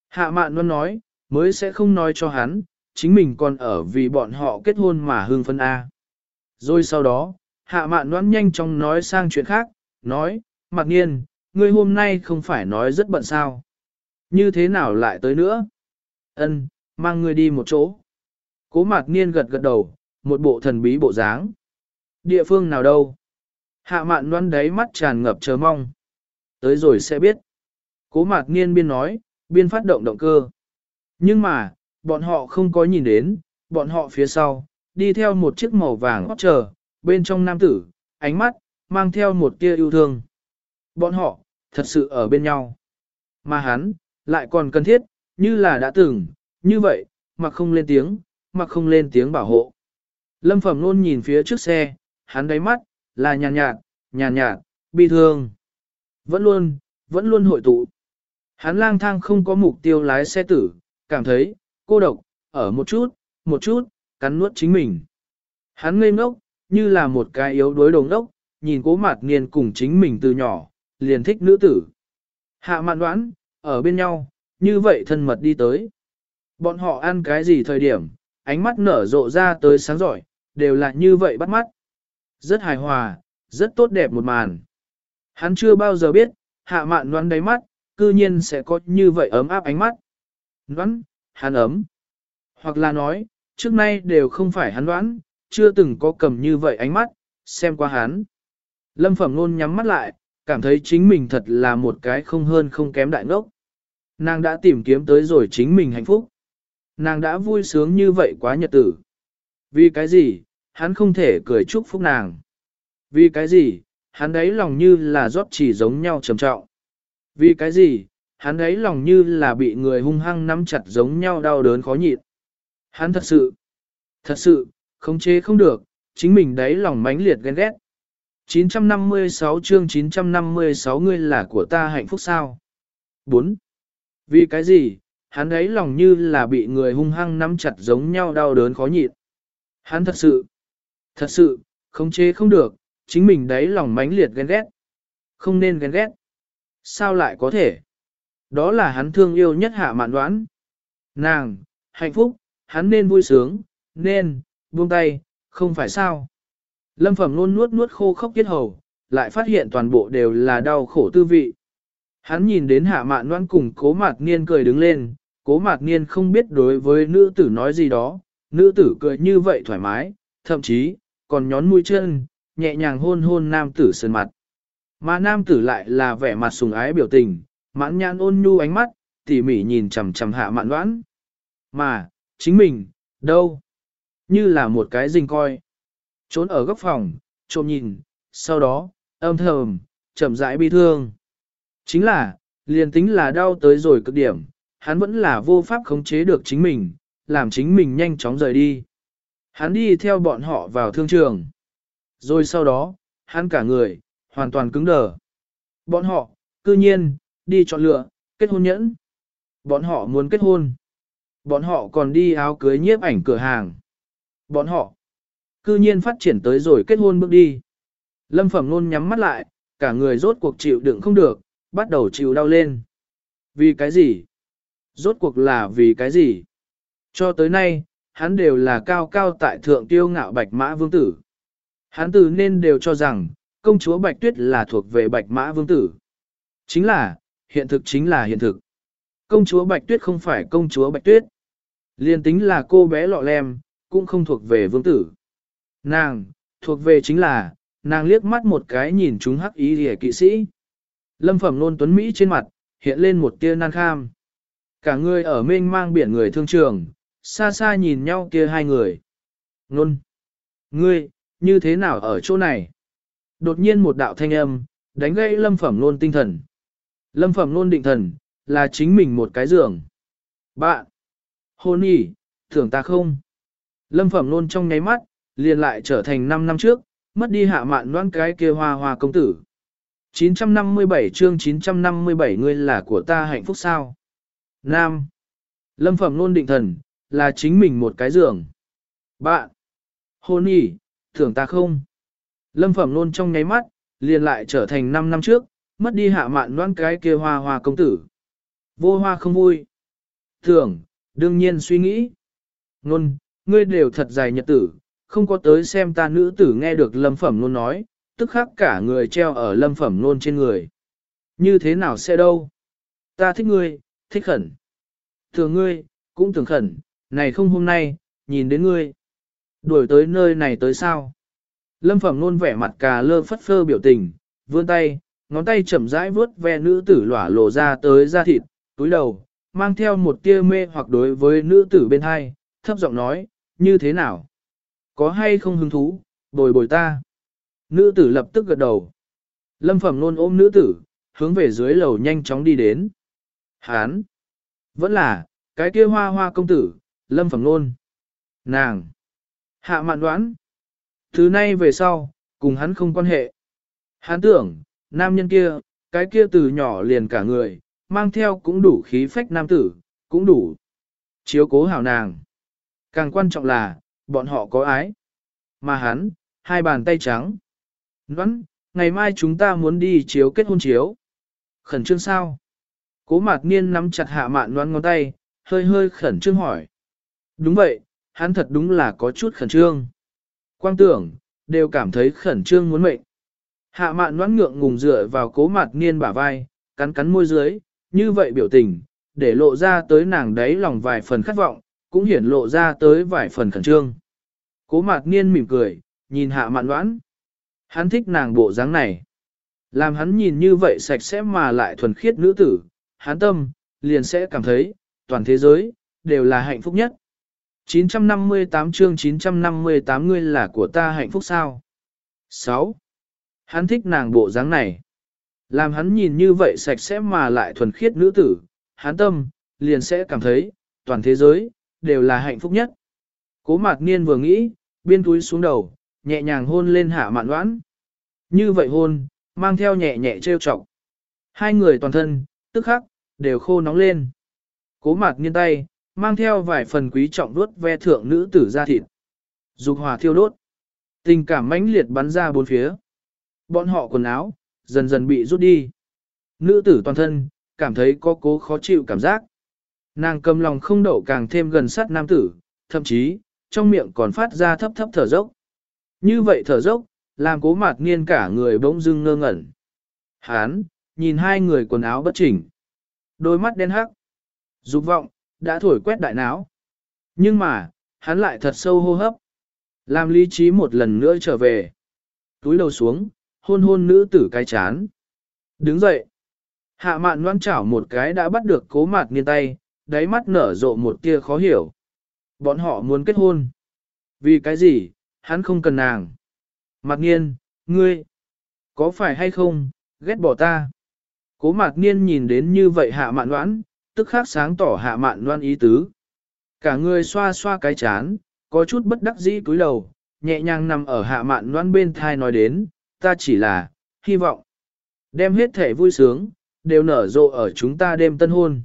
Hạ mạn luôn nói, mới sẽ không nói cho hắn, chính mình còn ở vì bọn họ kết hôn mà hương phân A. Rồi sau đó, hạ mạn đoán nhanh chóng nói sang chuyện khác, nói, mặc nhiên, ngươi hôm nay không phải nói rất bận sao. Như thế nào lại tới nữa? Ân, mang ngươi đi một chỗ. Cố mạc niên gật gật đầu, một bộ thần bí bộ dáng. Địa phương nào đâu? Hạ mạn đoán đáy mắt tràn ngập chờ mong. Tới rồi sẽ biết. Cố mạc niên biên nói, biên phát động động cơ. Nhưng mà, bọn họ không có nhìn đến, bọn họ phía sau, đi theo một chiếc màu vàng hót chờ, bên trong nam tử, ánh mắt, mang theo một tia yêu thương. Bọn họ, thật sự ở bên nhau. Mà hắn, lại còn cần thiết, như là đã từng, như vậy, mà không lên tiếng, mà không lên tiếng bảo hộ. Lâm Phẩm luôn nhìn phía trước xe, hắn đáy mắt, là nhàn nhạt, nhàn nhạt, bi thương. Vẫn luôn, vẫn luôn hội tụ. Hắn lang thang không có mục tiêu lái xe tử, cảm thấy, cô độc, ở một chút, một chút, cắn nuốt chính mình. Hắn ngây ngốc, như là một cái yếu đuối đồng đốc, nhìn cố mạt niên cùng chính mình từ nhỏ, liền thích nữ tử. Hạ mạn đoán, ở bên nhau, như vậy thân mật đi tới. Bọn họ ăn cái gì thời điểm, ánh mắt nở rộ ra tới sáng giỏi, đều là như vậy bắt mắt. Rất hài hòa, rất tốt đẹp một màn. Hắn chưa bao giờ biết, hạ mạn đoán đáy mắt, cư nhiên sẽ có như vậy ấm áp ánh mắt. Đoán, hắn ấm. Hoặc là nói, trước nay đều không phải hắn đoán, chưa từng có cầm như vậy ánh mắt, xem qua hắn. Lâm Phẩm Nôn nhắm mắt lại, cảm thấy chính mình thật là một cái không hơn không kém đại ngốc. Nàng đã tìm kiếm tới rồi chính mình hạnh phúc. Nàng đã vui sướng như vậy quá nhật tử. Vì cái gì, hắn không thể cười chúc phúc nàng. Vì cái gì, hắn đấy lòng như là rót chỉ giống nhau trầm trọng. Vì cái gì, hắn ấy lòng như là bị người hung hăng nắm chặt giống nhau đau đớn khó nhịn. Hắn thật sự, thật sự, không chế không được, chính mình đấy lòng mãnh liệt ghen ghét. 956 chương 956 ngươi là của ta hạnh phúc sao? 4. Vì cái gì, hắn ấy lòng như là bị người hung hăng nắm chặt giống nhau đau đớn khó nhịn. Hắn thật sự, thật sự, không chế không được, chính mình đấy lòng mãnh liệt ghen ghét. Không nên ghen ghét. Sao lại có thể? Đó là hắn thương yêu nhất hạ mạn đoán. Nàng, hạnh phúc, hắn nên vui sướng, nên, buông tay, không phải sao. Lâm phẩm luôn nuốt nuốt khô khốc kết hầu, lại phát hiện toàn bộ đều là đau khổ tư vị. Hắn nhìn đến hạ mạn đoán cùng cố mạc niên cười đứng lên, cố mạc niên không biết đối với nữ tử nói gì đó, nữ tử cười như vậy thoải mái, thậm chí, còn nhón mũi chân, nhẹ nhàng hôn hôn nam tử sơn mặt. Mà nam tử lại là vẻ mặt sùng ái biểu tình, mãn nhãn ôn nhu ánh mắt, tỉ mỉ nhìn chằm chằm hạ mạn đoán. Mà, chính mình, đâu? Như là một cái rình coi. Trốn ở góc phòng, trộm nhìn, sau đó, âm thầm, chậm rãi bi thương. Chính là, liền tính là đau tới rồi cực điểm, hắn vẫn là vô pháp khống chế được chính mình, làm chính mình nhanh chóng rời đi. Hắn đi theo bọn họ vào thương trường. Rồi sau đó, hắn cả người, hoàn toàn cứng đờ. Bọn họ, cư nhiên, đi chọn lựa, kết hôn nhẫn. Bọn họ muốn kết hôn. Bọn họ còn đi áo cưới nhiếp ảnh cửa hàng. Bọn họ, cư nhiên phát triển tới rồi kết hôn bước đi. Lâm Phẩm luôn nhắm mắt lại, cả người rốt cuộc chịu đựng không được, bắt đầu chịu đau lên. Vì cái gì? Rốt cuộc là vì cái gì? Cho tới nay, hắn đều là cao cao tại thượng tiêu ngạo bạch mã vương tử. Hắn từ nên đều cho rằng, công chúa Bạch Tuyết là thuộc về Bạch Mã Vương Tử. Chính là, hiện thực chính là hiện thực. Công chúa Bạch Tuyết không phải công chúa Bạch Tuyết. Liên tính là cô bé lọ lem, cũng không thuộc về Vương Tử. Nàng, thuộc về chính là, nàng liếc mắt một cái nhìn chúng hắc ý rỉa kỵ sĩ. Lâm phẩm nôn tuấn Mỹ trên mặt, hiện lên một tia nan kham. Cả người ở mênh mang biển người thương trường, xa xa nhìn nhau kia hai người. Nôn! Ngươi, như thế nào ở chỗ này? Đột nhiên một đạo thanh âm, đánh gây lâm phẩm nôn tinh thần. Lâm phẩm nôn định thần, là chính mình một cái giường. Bạn! Hôn nhỉ, thưởng ta không? Lâm phẩm nôn trong nháy mắt, liền lại trở thành 5 năm trước, mất đi hạ mạn đoán cái kia hoa hoa công tử. 957 chương 957 ngươi là của ta hạnh phúc sao? Nam! Lâm phẩm nôn định thần, là chính mình một cái giường. Bạn! Hôn nhỉ, thưởng ta không? Lâm phẩm luôn trong nháy mắt, liền lại trở thành 5 năm trước, mất đi hạ mạn đoán cái kia hoa hoa công tử. Vô hoa không vui. Thưởng đương nhiên suy nghĩ. Nôn, ngươi đều thật dài nhật tử, không có tới xem ta nữ tử nghe được lâm phẩm luôn nói, tức khắc cả người treo ở lâm phẩm nôn trên người. Như thế nào sẽ đâu? Ta thích ngươi, thích khẩn. Thường ngươi, cũng thường khẩn, này không hôm nay, nhìn đến ngươi. Đuổi tới nơi này tới sao? Lâm Phẩm nôn vẻ mặt cà lơ phất phơ biểu tình, vươn tay, ngón tay chậm rãi vuốt ve nữ tử lỏa lộ ra tới da thịt, túi đầu, mang theo một tia mê hoặc đối với nữ tử bên hai, thấp giọng nói, như thế nào? Có hay không hứng thú, bồi bồi ta? Nữ tử lập tức gật đầu. Lâm Phẩm luôn ôm nữ tử, hướng về dưới lầu nhanh chóng đi đến. Hán! Vẫn là, cái kia hoa hoa công tử, Lâm Phẩm luôn. Nàng! Hạ mạn đoán, Thứ nay về sau, cùng hắn không quan hệ. Hắn tưởng, nam nhân kia, cái kia từ nhỏ liền cả người, mang theo cũng đủ khí phách nam tử, cũng đủ. Chiếu cố hảo nàng. Càng quan trọng là, bọn họ có ái. Mà hắn, hai bàn tay trắng. Ngoãn, ngày mai chúng ta muốn đi chiếu kết hôn chiếu. Khẩn trương sao? Cố mạc niên nắm chặt hạ mạn đoán ngón tay, hơi hơi khẩn trương hỏi. Đúng vậy, hắn thật đúng là có chút khẩn trương. Quang tưởng, đều cảm thấy khẩn trương muốn mệnh. Hạ mạn noãn ngượng ngùng dựa vào cố mặt niên bả vai, cắn cắn môi dưới, như vậy biểu tình, để lộ ra tới nàng đấy lòng vài phần khát vọng, cũng hiển lộ ra tới vài phần khẩn trương. Cố mặt niên mỉm cười, nhìn hạ mạn noãn. Hắn thích nàng bộ dáng này. Làm hắn nhìn như vậy sạch sẽ mà lại thuần khiết nữ tử, hắn tâm, liền sẽ cảm thấy, toàn thế giới, đều là hạnh phúc nhất. 958 chương 958 ngươi là của ta hạnh phúc sao? 6. Hắn thích nàng bộ dáng này. Làm hắn nhìn như vậy sạch sẽ mà lại thuần khiết nữ tử, hắn tâm, liền sẽ cảm thấy, toàn thế giới, đều là hạnh phúc nhất. Cố mạc niên vừa nghĩ, biên túi xuống đầu, nhẹ nhàng hôn lên hạ mạn đoán. Như vậy hôn, mang theo nhẹ nhẹ trêu chọc. Hai người toàn thân, tức khắc, đều khô nóng lên. Cố mạc nghiêng tay, mang theo vài phần quý trọng đuốt ve thượng nữ tử ra thịt. Dục hòa thiêu đốt. Tình cảm mãnh liệt bắn ra bốn phía. Bọn họ quần áo, dần dần bị rút đi. Nữ tử toàn thân, cảm thấy có cố khó chịu cảm giác. Nàng cầm lòng không đậu càng thêm gần sát nam tử, thậm chí, trong miệng còn phát ra thấp thấp thở dốc. Như vậy thở dốc, làm cố mạc niên cả người bỗng dưng ngơ ngẩn. Hán, nhìn hai người quần áo bất chỉnh. Đôi mắt đen hắc. Dục vọng, đã thổi quét đại não. Nhưng mà, hắn lại thật sâu hô hấp. Làm lý trí một lần nữa trở về. Túi đầu xuống, hôn hôn nữ tử cái chán. Đứng dậy. Hạ mạn ngoan chảo một cái đã bắt được cố mạc niên tay, đáy mắt nở rộ một tia khó hiểu. Bọn họ muốn kết hôn. Vì cái gì, hắn không cần nàng. Mạc niên, ngươi, có phải hay không, ghét bỏ ta. Cố mạc niên nhìn đến như vậy hạ mạn đoán, tức khắc sáng tỏ hạ mạn đoan ý tứ. Cả người xoa xoa cái chán, có chút bất đắc dĩ cúi đầu, nhẹ nhàng nằm ở hạ mạn đoan bên thai nói đến, ta chỉ là, hy vọng. Đem hết thể vui sướng, đều nở rộ ở chúng ta đêm tân hôn.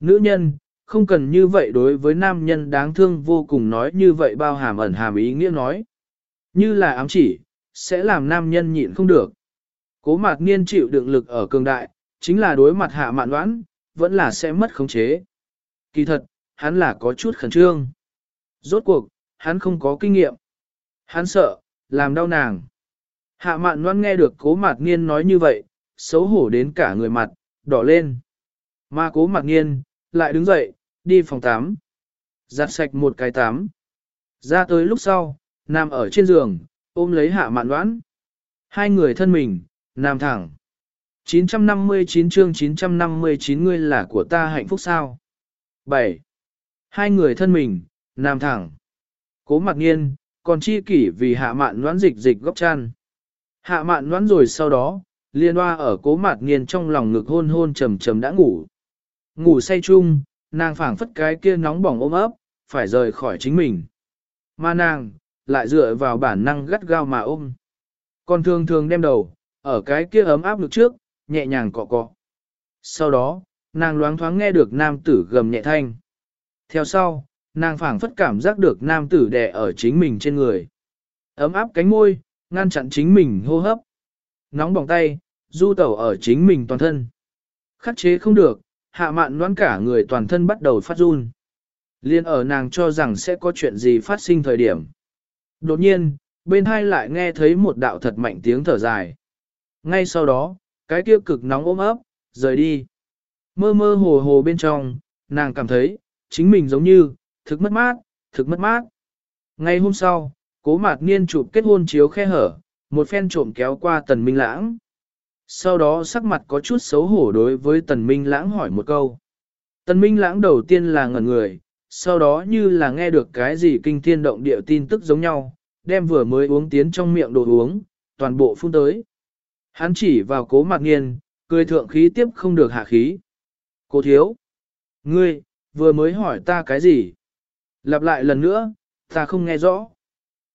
Nữ nhân, không cần như vậy đối với nam nhân đáng thương vô cùng nói như vậy bao hàm ẩn hàm ý nghĩa nói. Như là ám chỉ, sẽ làm nam nhân nhịn không được. Cố mạc niên chịu đựng lực ở cường đại, chính là đối mặt hạ mạn đoán, vẫn là sẽ mất khống chế. Kỳ thật, hắn là có chút khẩn trương. Rốt cuộc, hắn không có kinh nghiệm. Hắn sợ, làm đau nàng. Hạ mạn đoán nghe được cố mạc niên nói như vậy, xấu hổ đến cả người mặt, đỏ lên. Mà cố mạc niên, lại đứng dậy, đi phòng tắm. Giặt sạch một cái tắm. Ra tới lúc sau, nằm ở trên giường, ôm lấy hạ mạn đoán. Hai người thân mình, nằm thẳng. 959 chương 959 ngươi là của ta hạnh phúc sao? 7. Hai người thân mình, nằm thẳng. Cố mặc nghiên, còn chi kỷ vì hạ mạn đoán dịch dịch góc chăn. Hạ mạn đoán rồi sau đó, liên hoa ở cố mặt nghiên trong lòng ngực hôn hôn trầm trầm đã ngủ. Ngủ say chung, nàng phảng phất cái kia nóng bỏng ôm ấp, phải rời khỏi chính mình. Mà nàng, lại dựa vào bản năng gắt gao mà ôm. Còn thường thường đem đầu, ở cái kia ấm áp lực trước, nhẹ nhàng cọ cọ. Sau đó, nàng loáng thoáng nghe được nam tử gầm nhẹ thanh. Theo sau, nàng phảng phất cảm giác được nam tử đè ở chính mình trên người. Ấm áp cánh môi, ngăn chặn chính mình hô hấp. Nóng bỏng tay, du tẩu ở chính mình toàn thân. Khắc chế không được, hạ mạn đoán cả người toàn thân bắt đầu phát run. Liên ở nàng cho rằng sẽ có chuyện gì phát sinh thời điểm. Đột nhiên, bên hai lại nghe thấy một đạo thật mạnh tiếng thở dài. Ngay sau đó, cái kia cực nóng ôm ấp, rời đi. Mơ mơ hồ hồ bên trong, nàng cảm thấy, chính mình giống như, thực mất mát, thực mất mát. Ngay hôm sau, cố mạt niên chụp kết hôn chiếu khe hở, một phen trộm kéo qua tần minh lãng. Sau đó sắc mặt có chút xấu hổ đối với tần minh lãng hỏi một câu. Tần minh lãng đầu tiên là ngẩn người, sau đó như là nghe được cái gì kinh thiên động địa tin tức giống nhau, đem vừa mới uống tiến trong miệng đồ uống, toàn bộ phun tới. Hắn chỉ vào cố mạc nghiên, cười thượng khí tiếp không được hạ khí. Cố thiếu. Ngươi, vừa mới hỏi ta cái gì? Lặp lại lần nữa, ta không nghe rõ.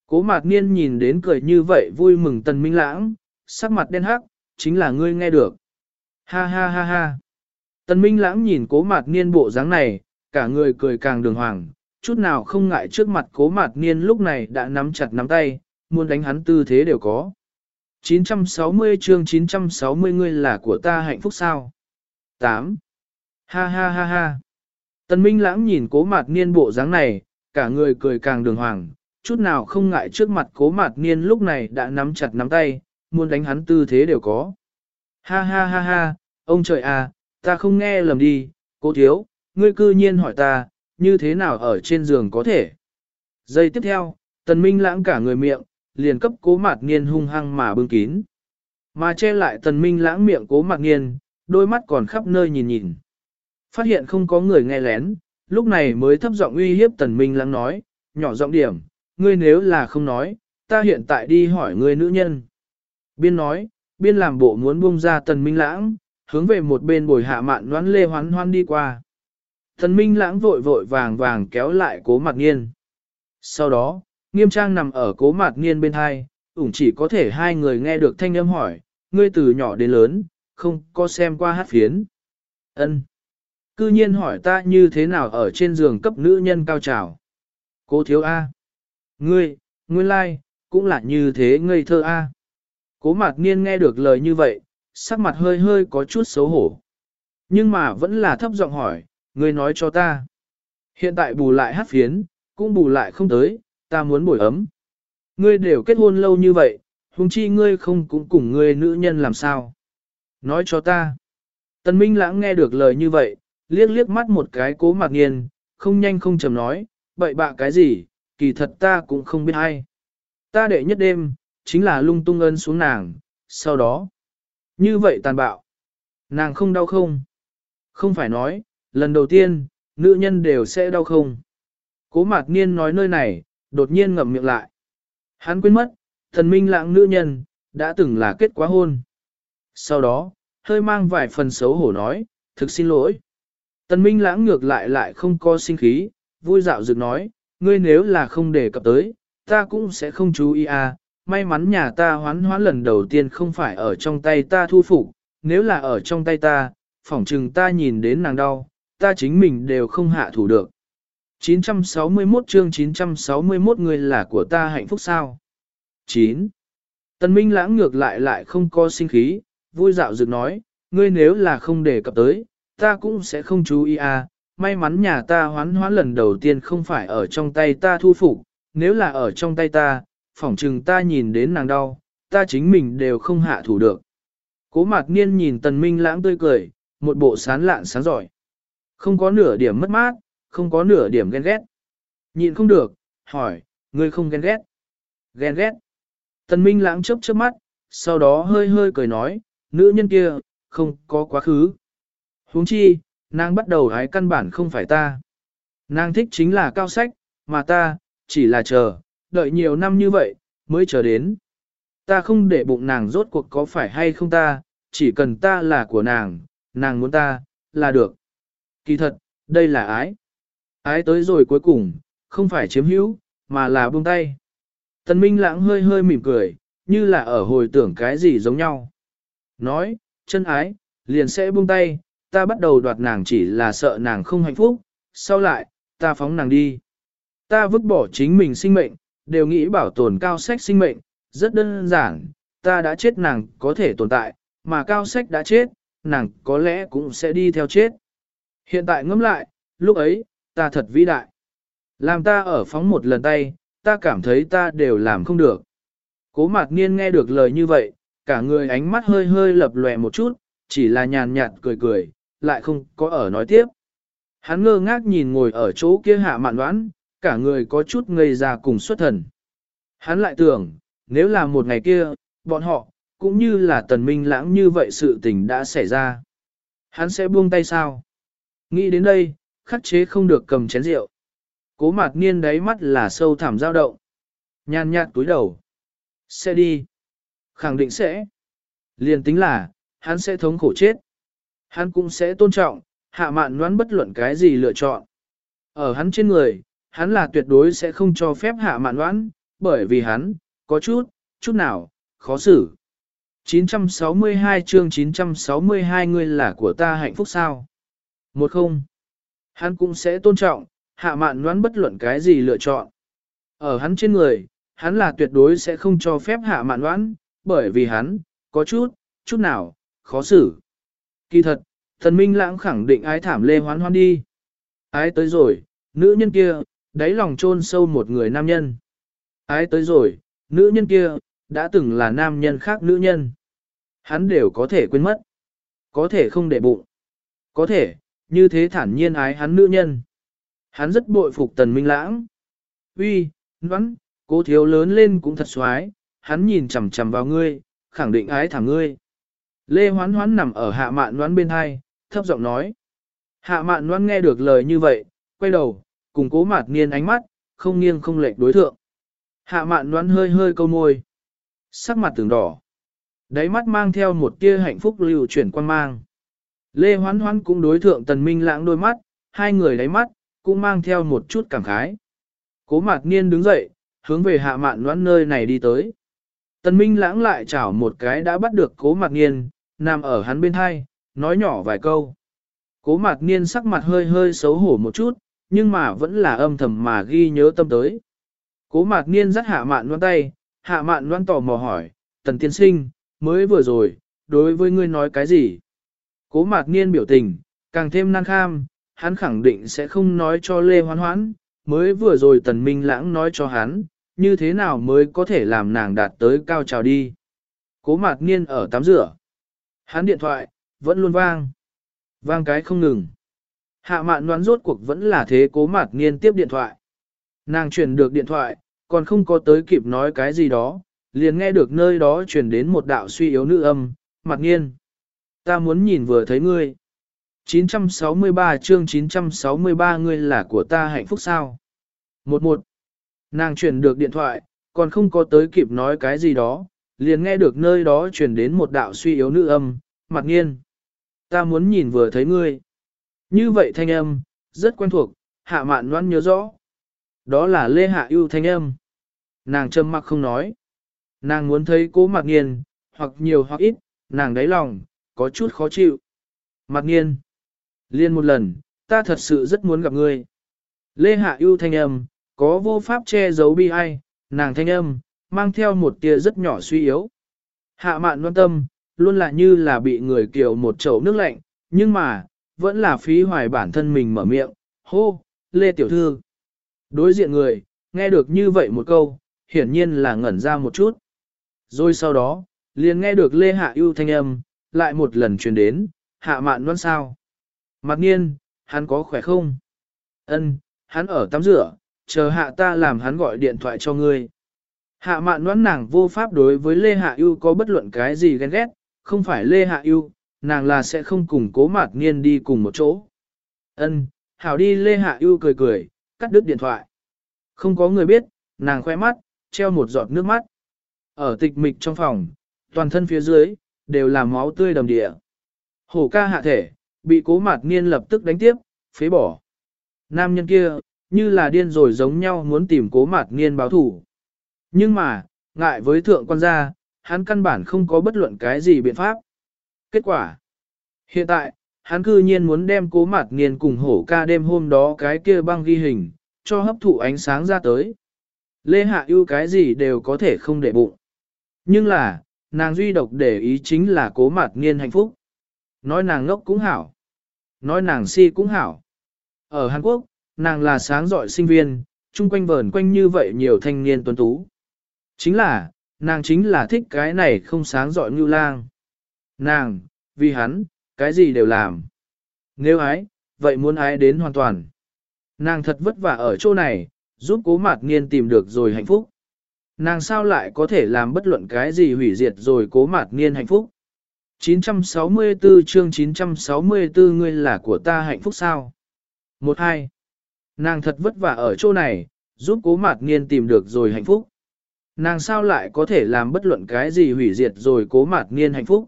Cố mạc niên nhìn đến cười như vậy vui mừng tần minh lãng, sắc mặt đen hắc, chính là ngươi nghe được. Ha ha ha ha. Tần minh lãng nhìn cố Mạt niên bộ dáng này, cả người cười càng đường hoàng, chút nào không ngại trước mặt cố Mạt niên lúc này đã nắm chặt nắm tay, muốn đánh hắn tư thế đều có. 960 chương 960 ngươi là của ta hạnh phúc sao? 8. Ha ha ha ha. Tần Minh lãng nhìn cố mạt niên bộ dáng này, cả người cười càng đường hoàng, chút nào không ngại trước mặt cố mạt niên lúc này đã nắm chặt nắm tay, muốn đánh hắn tư thế đều có. Ha ha ha ha, ông trời à, ta không nghe lầm đi, cô thiếu, ngươi cư nhiên hỏi ta, như thế nào ở trên giường có thể. Giây tiếp theo, tần minh lãng cả người miệng, liền cấp cố mạt niên hung hăng mà bưng kín. Mà che lại tần minh lãng miệng cố mạt niên, đôi mắt còn khắp nơi nhìn nhìn. Phát hiện không có người nghe lén, lúc này mới thấp giọng uy hiếp tần minh lãng nói, nhỏ giọng điểm, ngươi nếu là không nói, ta hiện tại đi hỏi ngươi nữ nhân. Biên nói, biên làm bộ muốn buông ra tần minh lãng, hướng về một bên bồi hạ mạn đoán lê hoán hoan đi qua. Tần minh lãng vội vội vàng vàng kéo lại cố mặt nghiên. Sau đó, nghiêm trang nằm ở cố mặt nghiên bên hai, ủng chỉ có thể hai người nghe được thanh âm hỏi, ngươi từ nhỏ đến lớn, không có xem qua hát phiến. ân Cư nhiên hỏi ta như thế nào ở trên giường cấp nữ nhân cao trào. Cố thiếu A. Ngươi, nguyên lai, cũng là như thế ngây thơ A. Cố mạc niên nghe được lời như vậy, sắc mặt hơi hơi có chút xấu hổ. Nhưng mà vẫn là thấp giọng hỏi, ngươi nói cho ta. Hiện tại bù lại hát phiến, cũng bù lại không tới, ta muốn bồi ấm. Ngươi đều kết hôn lâu như vậy, huống chi ngươi không cũng cùng ngươi nữ nhân làm sao. Nói cho ta. Tần Minh Lãng nghe được lời như vậy, liếc liếc mắt một cái cố mạc nghiền, không nhanh không chầm nói, bậy bạ cái gì, kỳ thật ta cũng không biết hay. Ta đệ nhất đêm, chính là lung tung ân xuống nàng, sau đó. Như vậy tàn bạo. Nàng không đau không? Không phải nói, lần đầu tiên, nữ nhân đều sẽ đau không? Cố mạc niên nói nơi này, đột nhiên ngậm miệng lại. Hắn quên mất, thần minh lãng nữ nhân, đã từng là kết quá hôn. Sau đó, hơi mang vài phần xấu hổ nói, thực xin lỗi. Tần Minh lãng ngược lại lại không có sinh khí, vui dạo dựng nói, ngươi nếu là không đề cập tới, ta cũng sẽ không chú ý à, may mắn nhà ta hoán hoán lần đầu tiên không phải ở trong tay ta thu phục, nếu là ở trong tay ta, phỏng chừng ta nhìn đến nàng đau, ta chính mình đều không hạ thủ được. 961 chương 961 người là của ta hạnh phúc sao? 9. Tần Minh lãng ngược lại lại không có sinh khí, vui dạo dựng nói, ngươi nếu là không đề cập tới, ta cũng sẽ không chú ý à, may mắn nhà ta hoán hoán lần đầu tiên không phải ở trong tay ta thu phục, nếu là ở trong tay ta, phỏng chừng ta nhìn đến nàng đau, ta chính mình đều không hạ thủ được. Cố mạc niên nhìn tần minh lãng tươi cười, một bộ sán lạn sáng giỏi. Không có nửa điểm mất mát, không có nửa điểm ghen ghét. Nhịn không được, hỏi, ngươi không ghen ghét. Ghen ghét. Tần minh lãng chớp chớp mắt, sau đó hơi hơi cười nói, nữ nhân kia, không có quá khứ. huống chi, nàng bắt đầu hái căn bản không phải ta. Nàng thích chính là cao sách, mà ta, chỉ là chờ, đợi nhiều năm như vậy, mới chờ đến. Ta không để bụng nàng rốt cuộc có phải hay không ta, chỉ cần ta là của nàng, nàng muốn ta, là được. Kỳ thật, đây là ái. Ái tới rồi cuối cùng, không phải chiếm hữu, mà là buông tay. Tần Minh lãng hơi hơi mỉm cười, như là ở hồi tưởng cái gì giống nhau. Nói, chân ái, liền sẽ buông tay, ta bắt đầu đoạt nàng chỉ là sợ nàng không hạnh phúc, sau lại, ta phóng nàng đi. Ta vứt bỏ chính mình sinh mệnh, đều nghĩ bảo tồn cao sách sinh mệnh, rất đơn giản, ta đã chết nàng có thể tồn tại, mà cao sách đã chết, nàng có lẽ cũng sẽ đi theo chết. Hiện tại ngẫm lại, lúc ấy, ta thật vĩ đại. Làm ta ở phóng một lần tay, ta cảm thấy ta đều làm không được. Cố mạc niên nghe được lời như vậy, cả người ánh mắt hơi hơi lập lòe một chút, chỉ là nhàn nhạt cười cười, lại không có ở nói tiếp. Hắn ngơ ngác nhìn ngồi ở chỗ kia hạ mạn đoán, cả người có chút ngây ra cùng xuất thần. Hắn lại tưởng, nếu là một ngày kia, bọn họ, cũng như là tần minh lãng như vậy sự tình đã xảy ra. Hắn sẽ buông tay sao? Nghĩ đến đây, khắc chế không được cầm chén rượu. Cố mạt niên đáy mắt là sâu thẳm dao động. Nhàn nhạt túi đầu. Sẽ đi. Khẳng định sẽ. Liền tính là, hắn sẽ thống khổ chết. Hắn cũng sẽ tôn trọng, hạ mạn đoán bất luận cái gì lựa chọn. Ở hắn trên người, hắn là tuyệt đối sẽ không cho phép hạ mạn đoán, bởi vì hắn, có chút, chút nào, khó xử. 962 chương 962 ngươi là của ta hạnh phúc sao? Một không. Hắn cũng sẽ tôn trọng, hạ mạn đoán bất luận cái gì lựa chọn. Ở hắn trên người, hắn là tuyệt đối sẽ không cho phép hạ mạn đoán, bởi vì hắn, có chút, chút nào, khó xử. Kỳ thật, thần minh lãng khẳng định ái thảm lê hoán hoan đi. Ái tới rồi, nữ nhân kia, đáy lòng chôn sâu một người nam nhân. Ái tới rồi, nữ nhân kia, đã từng là nam nhân khác nữ nhân. Hắn đều có thể quên mất. Có thể không để bụng. Có thể, như thế thản nhiên ái hắn nữ nhân. Hắn rất bội phục tần minh lãng. Uy, đoán, cô thiếu lớn lên cũng thật xoái, hắn nhìn chằm chằm vào ngươi, khẳng định ái thẳng ngươi. Lê hoán hoán nằm ở hạ mạn đoán bên hai, thấp giọng nói. Hạ mạn đoán nghe được lời như vậy, quay đầu, cùng cố mạt niên ánh mắt, không nghiêng không lệch đối thượng. Hạ mạn đoán hơi hơi câu môi. Sắc mặt từng đỏ. Đáy mắt mang theo một tia hạnh phúc lưu chuyển quan mang. Lê Hoán Hoán cũng đối thượng tần minh lãng đôi mắt, hai người đáy mắt, cũng mang theo một chút cảm khái. Cố mạt niên đứng dậy, hướng về hạ mạn đoán nơi này đi tới. Tần minh lãng lại chảo một cái đã bắt được cố mạt niên, nằm ở hắn bên hai, nói nhỏ vài câu. Cố mạt niên sắc mặt hơi hơi xấu hổ một chút, nhưng mà vẫn là âm thầm mà ghi nhớ tâm tới. Cố mạc niên dắt hạ mạn loan tay, hạ mạn loan tò mò hỏi, tần tiên sinh, mới vừa rồi, đối với ngươi nói cái gì? Cố mạc niên biểu tình, càng thêm năng kham, hắn khẳng định sẽ không nói cho Lê Hoán Hoãn, mới vừa rồi tần minh lãng nói cho hắn, như thế nào mới có thể làm nàng đạt tới cao trào đi. Cố mạc niên ở tắm rửa. Hắn điện thoại, vẫn luôn vang. Vang cái không ngừng. Hạ mạn đoán rốt cuộc vẫn là thế cố mạt niên tiếp điện thoại. Nàng truyền được điện thoại, còn không có tới kịp nói cái gì đó, liền nghe được nơi đó truyền đến một đạo suy yếu nữ âm, mặt nghiên. Ta muốn nhìn vừa thấy ngươi. 963 chương 963 ngươi là của ta hạnh phúc sao? Một một. Nàng truyền được điện thoại, còn không có tới kịp nói cái gì đó, liền nghe được nơi đó truyền đến một đạo suy yếu nữ âm, mặt nghiên. Ta muốn nhìn vừa thấy ngươi. Như vậy thanh âm, rất quen thuộc, hạ mạn loan nhớ rõ. Đó là Lê Hạ yêu thanh âm. Nàng trầm mặc không nói. Nàng muốn thấy cố mặt nghiền, hoặc nhiều hoặc ít, nàng đáy lòng, có chút khó chịu. Mặt nghiền. Liên một lần, ta thật sự rất muốn gặp ngươi. Lê Hạ yêu thanh âm, có vô pháp che giấu bi ai, nàng thanh âm, mang theo một tia rất nhỏ suy yếu. Hạ mạn loan tâm, luôn là như là bị người kiều một chậu nước lạnh, nhưng mà, vẫn là phí hoài bản thân mình mở miệng, hô, Lê Tiểu Thư. Đối diện người, nghe được như vậy một câu, hiển nhiên là ngẩn ra một chút. Rồi sau đó, liền nghe được Lê Hạ ưu thanh âm, lại một lần truyền đến, hạ mạn đoán sao. Mặc nhiên, hắn có khỏe không? Ân, hắn ở tắm rửa, chờ hạ ta làm hắn gọi điện thoại cho ngươi. Hạ mạn đoán nàng vô pháp đối với Lê Hạ ưu có bất luận cái gì ghen ghét, không phải Lê Hạ ưu, nàng là sẽ không cùng cố mạt nghiên đi cùng một chỗ. Ân, hảo đi Lê Hạ ưu cười cười, cắt đứt điện thoại. Không có người biết, nàng khoe mắt, treo một giọt nước mắt. Ở tịch mịch trong phòng, toàn thân phía dưới, đều là máu tươi đầm địa. Hổ ca hạ thể, bị cố mạt niên lập tức đánh tiếp, phế bỏ. Nam nhân kia, như là điên rồi giống nhau muốn tìm cố mạt niên báo thủ. Nhưng mà, ngại với thượng quan gia, hắn căn bản không có bất luận cái gì biện pháp. Kết quả, hiện tại, hắn cư nhiên muốn đem cố mặt niên cùng hổ ca đêm hôm đó cái kia băng ghi hình, cho hấp thụ ánh sáng ra tới. Lê Hạ ưu cái gì đều có thể không để bụng. Nhưng là, nàng duy độc để ý chính là cố mặt nghiên hạnh phúc. Nói nàng ngốc cũng hảo. Nói nàng si cũng hảo. Ở Hàn Quốc, nàng là sáng giỏi sinh viên, chung quanh vờn quanh như vậy nhiều thanh niên tuấn tú. Chính là, nàng chính là thích cái này không sáng giỏi như lang. Nàng, vì hắn, cái gì đều làm. Nếu ái, vậy muốn ái đến hoàn toàn. Nàng thật vất vả ở chỗ này, giúp cố mạt nghiên tìm được rồi hạnh phúc. Nàng sao lại có thể làm bất luận cái gì hủy diệt rồi cố mạt nghiên hạnh phúc. 964 chương 964 ngươi là của ta hạnh phúc sao? 12. Nàng thật vất vả ở chỗ này, giúp cố mạt nghiên tìm được rồi hạnh phúc. Nàng sao lại có thể làm bất luận cái gì hủy diệt rồi cố mạt nghiên hạnh phúc.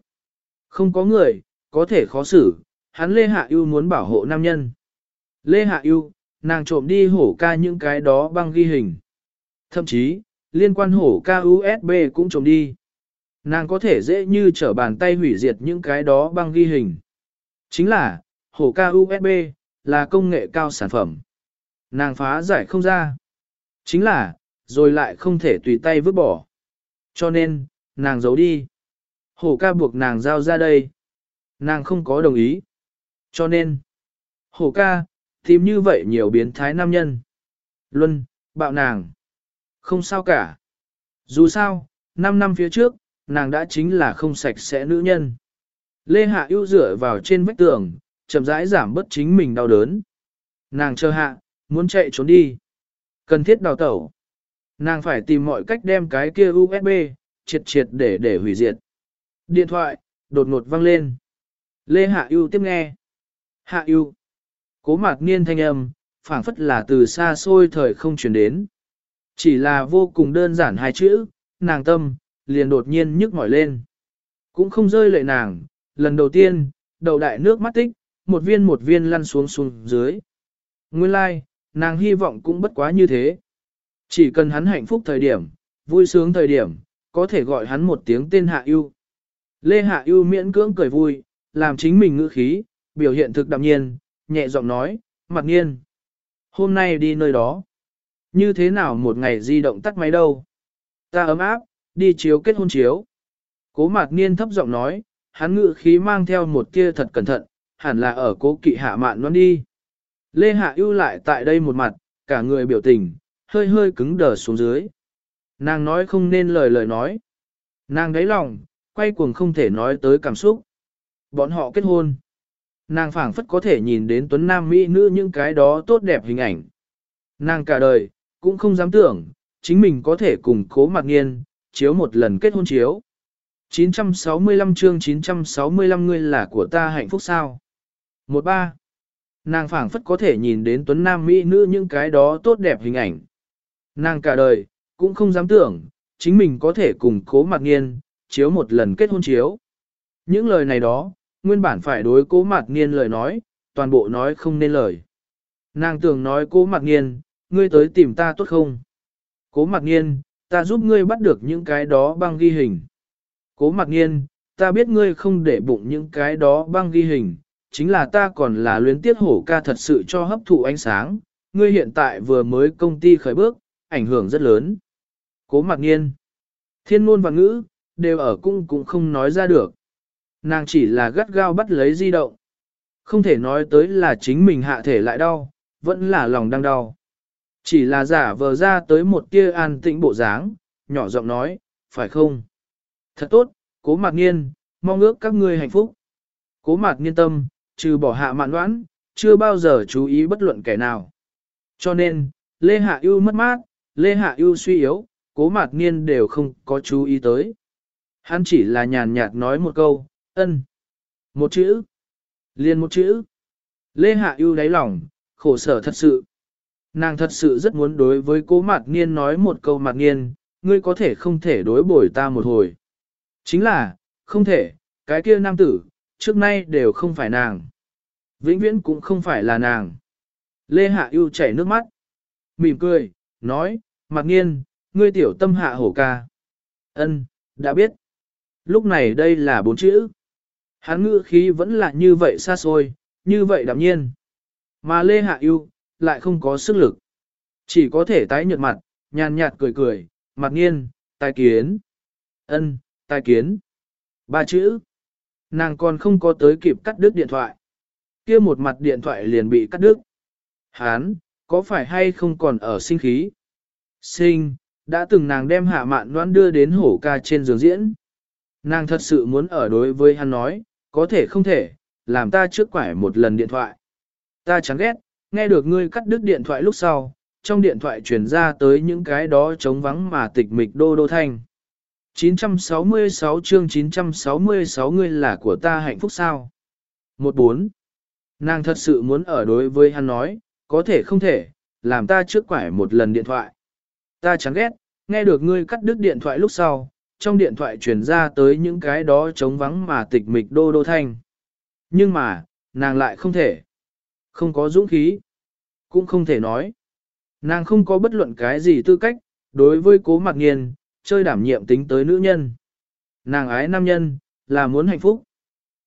Không có người, có thể khó xử, hắn Lê Hạ Yêu muốn bảo hộ nam nhân. Lê Hạ Yêu, nàng trộm đi hổ ca những cái đó băng ghi hình. Thậm chí, liên quan hổ ca USB cũng trộm đi. Nàng có thể dễ như trở bàn tay hủy diệt những cái đó băng ghi hình. Chính là, hổ ca USB, là công nghệ cao sản phẩm. Nàng phá giải không ra. Chính là, rồi lại không thể tùy tay vứt bỏ. Cho nên, nàng giấu đi. Hổ ca buộc nàng giao ra đây. Nàng không có đồng ý. Cho nên, hổ ca, tìm như vậy nhiều biến thái nam nhân. Luân, bạo nàng. Không sao cả. Dù sao, 5 năm phía trước, nàng đã chính là không sạch sẽ nữ nhân. Lê Hạ ưu dựa vào trên vách tường, chậm rãi giảm bớt chính mình đau đớn. Nàng chờ hạ, muốn chạy trốn đi. Cần thiết đào tẩu. Nàng phải tìm mọi cách đem cái kia USB, triệt triệt để để hủy diệt. Điện thoại, đột ngột vang lên. Lê Hạ ưu tiếp nghe. Hạ ưu. Cố mạc niên thanh âm, phảng phất là từ xa xôi thời không chuyển đến. Chỉ là vô cùng đơn giản hai chữ, nàng tâm, liền đột nhiên nhức mỏi lên. Cũng không rơi lệ nàng, lần đầu tiên, đầu đại nước mắt tích, một viên một viên lăn xuống xuống dưới. Nguyên lai, like, nàng hy vọng cũng bất quá như thế. Chỉ cần hắn hạnh phúc thời điểm, vui sướng thời điểm, có thể gọi hắn một tiếng tên Hạ Yêu. Lê Hạ ưu miễn cưỡng cười vui, làm chính mình ngữ khí, biểu hiện thực đạm nhiên, nhẹ giọng nói, mặt nghiên. Hôm nay đi nơi đó. Như thế nào một ngày di động tắt máy đâu? Ta ấm áp, đi chiếu kết hôn chiếu. Cố mạc niên thấp giọng nói, hắn ngự khí mang theo một kia thật cẩn thận, hẳn là ở cố kỵ hạ mạn non đi. Lê Hạ ưu lại tại đây một mặt, cả người biểu tình, hơi hơi cứng đờ xuống dưới. Nàng nói không nên lời lời nói. Nàng đáy lòng, quay cuồng không thể nói tới cảm xúc. Bọn họ kết hôn. Nàng phảng phất có thể nhìn đến tuấn nam mỹ nữ những cái đó tốt đẹp hình ảnh. Nàng cả đời, cũng không dám tưởng, chính mình có thể cùng cố mặt nghiên, chiếu một lần kết hôn chiếu. 965 chương 965 ngươi là của ta hạnh phúc sao? 13. Nàng phảng phất có thể nhìn đến tuấn nam mỹ nữ những cái đó tốt đẹp hình ảnh. Nàng cả đời, cũng không dám tưởng, chính mình có thể cùng cố mặt nghiên, chiếu một lần kết hôn chiếu. Những lời này đó, nguyên bản phải đối cố mặc nghiên lời nói, toàn bộ nói không nên lời. Nàng tưởng nói cố mặc nghiên, ngươi tới tìm ta tốt không? Cố mặc nghiên, ta giúp ngươi bắt được những cái đó băng ghi hình. Cố mặc nghiên, ta biết ngươi không để bụng những cái đó băng ghi hình, chính là ta còn là luyến tiết hổ ca thật sự cho hấp thụ ánh sáng, ngươi hiện tại vừa mới công ty khởi bước, ảnh hưởng rất lớn. Cố mặc nghiên, thiên ngôn và ngữ, đều ở cung cũng không nói ra được. Nàng chỉ là gắt gao bắt lấy di động. Không thể nói tới là chính mình hạ thể lại đau, vẫn là lòng đang đau. Chỉ là giả vờ ra tới một tia an tĩnh bộ dáng, nhỏ giọng nói, phải không? Thật tốt, cố mạc nghiên, mong ước các ngươi hạnh phúc. Cố mạc nghiên tâm, trừ bỏ hạ mạn đoán, chưa bao giờ chú ý bất luận kẻ nào. Cho nên, Lê Hạ Yêu mất mát, Lê Hạ Yêu suy yếu, cố mạc nghiên đều không có chú ý tới. Hắn chỉ là nhàn nhạt nói một câu, ân. Một chữ. liền một chữ. Lê Hạ Yêu đáy lòng, khổ sở thật sự. Nàng thật sự rất muốn đối với cố mạc niên nói một câu mạc niên ngươi có thể không thể đối bồi ta một hồi. Chính là, không thể, cái kia nam tử, trước nay đều không phải nàng. Vĩnh viễn cũng không phải là nàng. Lê Hạ yêu chảy nước mắt. Mỉm cười, nói, mạt niên ngươi tiểu tâm hạ hổ ca. Ân, đã biết. Lúc này đây là bốn chữ. Hắn ngữ khí vẫn là như vậy xa xôi, như vậy đạm nhiên. Mà Lê Hạ yêu, lại không có sức lực. Chỉ có thể tái nhợt mặt, nhàn nhạt cười cười, mặt nghiên, tai kiến. Ân, tai kiến. Ba chữ. Nàng còn không có tới kịp cắt đứt điện thoại. kia một mặt điện thoại liền bị cắt đứt. Hán, có phải hay không còn ở sinh khí? Sinh, đã từng nàng đem hạ mạn đoán đưa đến hổ ca trên giường diễn. Nàng thật sự muốn ở đối với hắn nói, có thể không thể, làm ta trước quải một lần điện thoại. Ta chán ghét, nghe được ngươi cắt đứt điện thoại lúc sau, trong điện thoại truyền ra tới những cái đó trống vắng mà tịch mịch đô đô thanh. 966 chương 966 ngươi là của ta hạnh phúc sao? 14. Nàng thật sự muốn ở đối với hắn nói, có thể không thể, làm ta trước quải một lần điện thoại. Ta chán ghét, nghe được ngươi cắt đứt điện thoại lúc sau, trong điện thoại truyền ra tới những cái đó trống vắng mà tịch mịch đô đô thanh. Nhưng mà, nàng lại không thể. Không có dũng khí. Cũng không thể nói. Nàng không có bất luận cái gì tư cách, đối với cố mặc nghiền, chơi đảm nhiệm tính tới nữ nhân. Nàng ái nam nhân, là muốn hạnh phúc.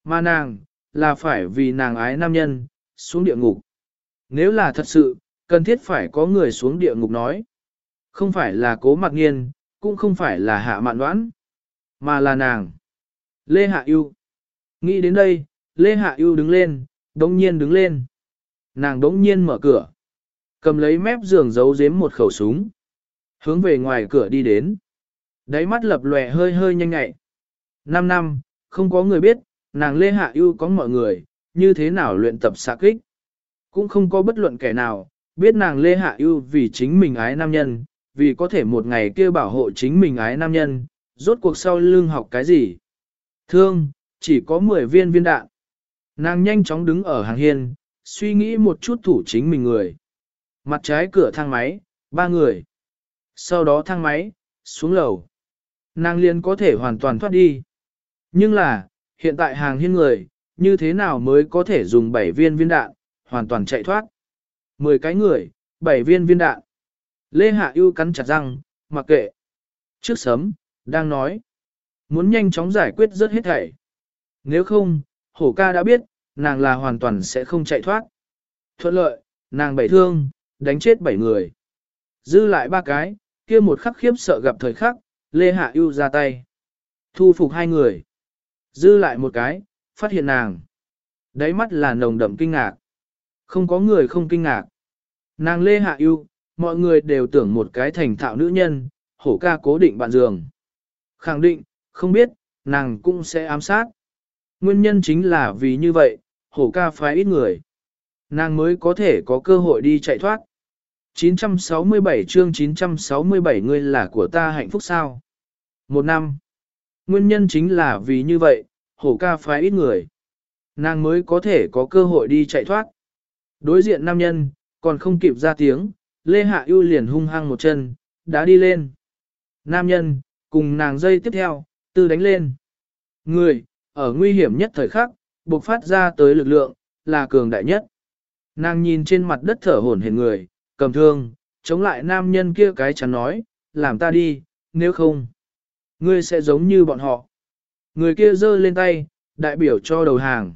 Mà nàng, là phải vì nàng ái nam nhân, xuống địa ngục. Nếu là thật sự, cần thiết phải có người xuống địa ngục nói. Không phải là cố mặc nghiên, cũng không phải là hạ mạn đoán, mà là nàng. Lê Hạ Yêu. Nghĩ đến đây, Lê Hạ Yêu đứng lên, đống nhiên đứng lên. Nàng đống nhiên mở cửa. Cầm lấy mép giường giấu giếm một khẩu súng. Hướng về ngoài cửa đi đến. Đáy mắt lập lòe hơi hơi nhanh ngại. Năm năm, không có người biết, nàng Lê Hạ Yêu có mọi người, như thế nào luyện tập xạ kích. Cũng không có bất luận kẻ nào, biết nàng Lê Hạ Yêu vì chính mình ái nam nhân, vì có thể một ngày kia bảo hộ chính mình ái nam nhân, rốt cuộc sau lưng học cái gì. Thương, chỉ có 10 viên viên đạn. Nàng nhanh chóng đứng ở hàng hiên, suy nghĩ một chút thủ chính mình người. Mặt trái cửa thang máy, ba người. Sau đó thang máy, xuống lầu. Nàng liền có thể hoàn toàn thoát đi. Nhưng là, hiện tại hàng hiên người, như thế nào mới có thể dùng 7 viên viên đạn, hoàn toàn chạy thoát. 10 cái người, 7 viên viên đạn. Lê Hạ ưu cắn chặt răng, mặc kệ. Trước sớm, đang nói. Muốn nhanh chóng giải quyết rất hết thảy. Nếu không, hổ ca đã biết, nàng là hoàn toàn sẽ không chạy thoát. Thuận lợi, nàng bảy thương, đánh chết bảy người. Dư lại ba cái, kia một khắc khiếp sợ gặp thời khắc, Lê Hạ ưu ra tay. Thu phục hai người. Dư lại một cái, phát hiện nàng. Đáy mắt là nồng đậm kinh ngạc. Không có người không kinh ngạc. Nàng Lê Hạ ưu, mọi người đều tưởng một cái thành thạo nữ nhân, hổ ca cố định bạn giường. Khẳng định, không biết, nàng cũng sẽ ám sát. Nguyên nhân chính là vì như vậy, hổ ca phái ít người. Nàng mới có thể có cơ hội đi chạy thoát. 967 chương 967 ngươi là của ta hạnh phúc sao? Một năm. Nguyên nhân chính là vì như vậy, hổ ca phái ít người. Nàng mới có thể có cơ hội đi chạy thoát. Đối diện nam nhân, còn không kịp ra tiếng, Lê Hạ ưu liền hung hăng một chân, đã đi lên. Nam nhân, cùng nàng dây tiếp theo, tư đánh lên. Người, ở nguy hiểm nhất thời khắc, buộc phát ra tới lực lượng, là cường đại nhất. Nàng nhìn trên mặt đất thở hổn hển người, cầm thương, chống lại nam nhân kia cái chắn nói, làm ta đi, nếu không, ngươi sẽ giống như bọn họ. Người kia giơ lên tay, đại biểu cho đầu hàng.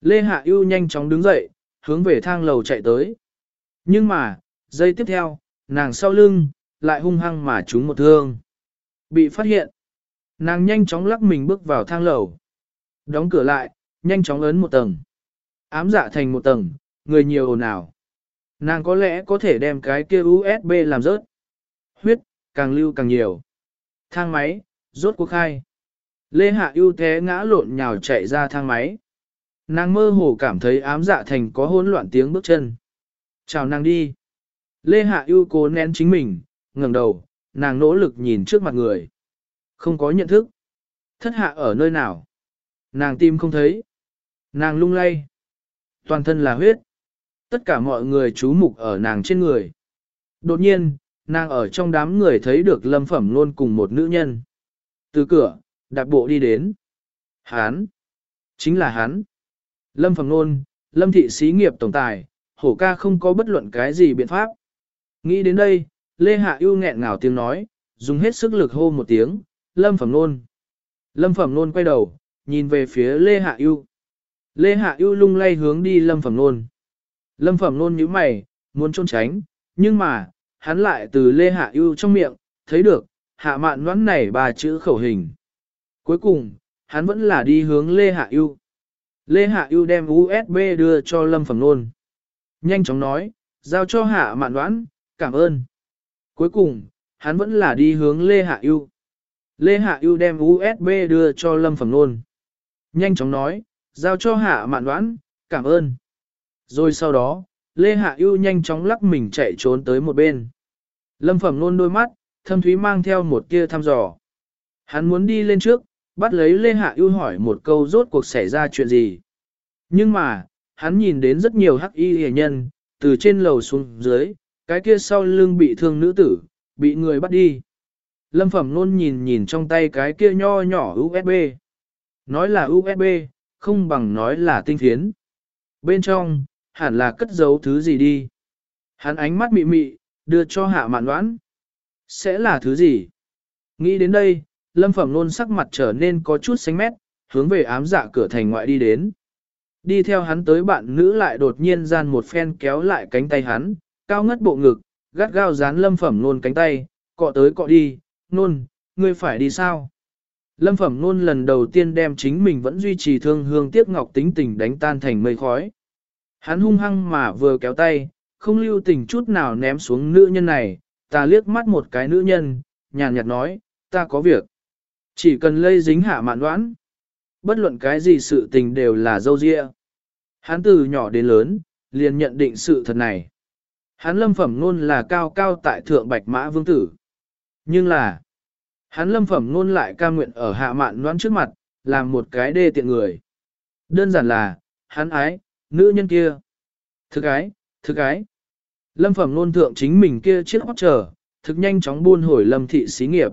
Lê Hạ ưu nhanh chóng đứng dậy, hướng về thang lầu chạy tới. Nhưng mà, giây tiếp theo, nàng sau lưng, lại hung hăng mà trúng một thương. Bị phát hiện. Nàng nhanh chóng lắc mình bước vào thang lầu. Đóng cửa lại, nhanh chóng ấn một tầng. Ám dạ thành một tầng, người nhiều ồn ào. Nàng có lẽ có thể đem cái kia USB làm rớt. Huyết, càng lưu càng nhiều. Thang máy, rốt cuộc khai. Lê Hạ ưu thế ngã lộn nhào chạy ra thang máy. Nàng mơ hồ cảm thấy ám dạ thành có hỗn loạn tiếng bước chân. Chào nàng đi. Lê Hạ ưu cố nén chính mình, ngẩng đầu, nàng nỗ lực nhìn trước mặt người. Không có nhận thức. Thất hạ ở nơi nào? Nàng tim không thấy. Nàng lung lay. Toàn thân là huyết. Tất cả mọi người chú mục ở nàng trên người. Đột nhiên, nàng ở trong đám người thấy được lâm phẩm luôn cùng một nữ nhân. Từ cửa, đạp bộ đi đến. Hán. Chính là hắn. Lâm phẩm luôn, lâm thị xí nghiệp tổng tài, hổ ca không có bất luận cái gì biện pháp. Nghĩ đến đây, Lê Hạ ưu nghẹn ngào tiếng nói, dùng hết sức lực hô một tiếng, lâm phẩm Nôn. Lâm phẩm Nôn quay đầu, nhìn về phía Lê Hạ ưu. Lê Hạ ưu lung lay hướng đi lâm phẩm Nôn. Lâm phẩm Nôn nhíu mày, muốn trốn tránh, nhưng mà, hắn lại từ Lê Hạ ưu trong miệng, thấy được, hạ mạn đoán này ba chữ khẩu hình. Cuối cùng, hắn vẫn là đi hướng Lê Hạ ưu. Lê Hạ ưu đem USB đưa cho Lâm Phẩm Nôn. Nhanh chóng nói, giao cho Hạ Mạn Đoán, cảm ơn. Cuối cùng, hắn vẫn là đi hướng Lê Hạ Yêu. Lê Hạ Yêu đem USB đưa cho Lâm Phẩm Nôn. Nhanh chóng nói, giao cho Hạ Mạn Đoán, cảm ơn. Rồi sau đó, Lê Hạ Yêu nhanh chóng lắc mình chạy trốn tới một bên. Lâm Phẩm Nôn đôi mắt, thâm thúy mang theo một tia thăm dò. Hắn muốn đi lên trước, bắt lấy Lê Hạ Yêu hỏi một câu rốt cuộc xảy ra chuyện gì. Nhưng mà, hắn nhìn đến rất nhiều hắc y hề nhân, từ trên lầu xuống dưới, cái kia sau lưng bị thương nữ tử, bị người bắt đi. Lâm Phẩm Nôn nhìn nhìn trong tay cái kia nho nhỏ USB. Nói là USB, không bằng nói là tinh phiến. Bên trong, hẳn là cất giấu thứ gì đi. Hắn ánh mắt mị mị, đưa cho hạ mạn đoán. Sẽ là thứ gì? Nghĩ đến đây, lâm phẩm nôn sắc mặt trở nên có chút xanh mét, hướng về ám dạ cửa thành ngoại đi đến. Đi theo hắn tới bạn nữ lại đột nhiên gian một phen kéo lại cánh tay hắn, cao ngất bộ ngực, gắt gao dán lâm phẩm nôn cánh tay, cọ tới cọ đi, nôn, ngươi phải đi sao? Lâm phẩm nôn lần đầu tiên đem chính mình vẫn duy trì thương hương tiếc ngọc tính tình đánh tan thành mây khói. Hắn hung hăng mà vừa kéo tay, không lưu tình chút nào ném xuống nữ nhân này, ta liếc mắt một cái nữ nhân, nhàn nhạt nói, ta có việc. Chỉ cần lây dính hạ mạn đoán. Bất luận cái gì sự tình đều là dâu dịa. Hắn từ nhỏ đến lớn, liền nhận định sự thật này. Hắn lâm phẩm ngôn là cao cao tại thượng bạch mã vương tử. Nhưng là, hắn lâm phẩm ngôn lại ca nguyện ở hạ mạn đoán trước mặt, làm một cái đê tiện người. Đơn giản là, hắn ái, nữ nhân kia. Thực ái, thực ái. Lâm phẩm ngôn thượng chính mình kia chiếc hót chờ, thực nhanh chóng buôn hồi lâm thị xí nghiệp.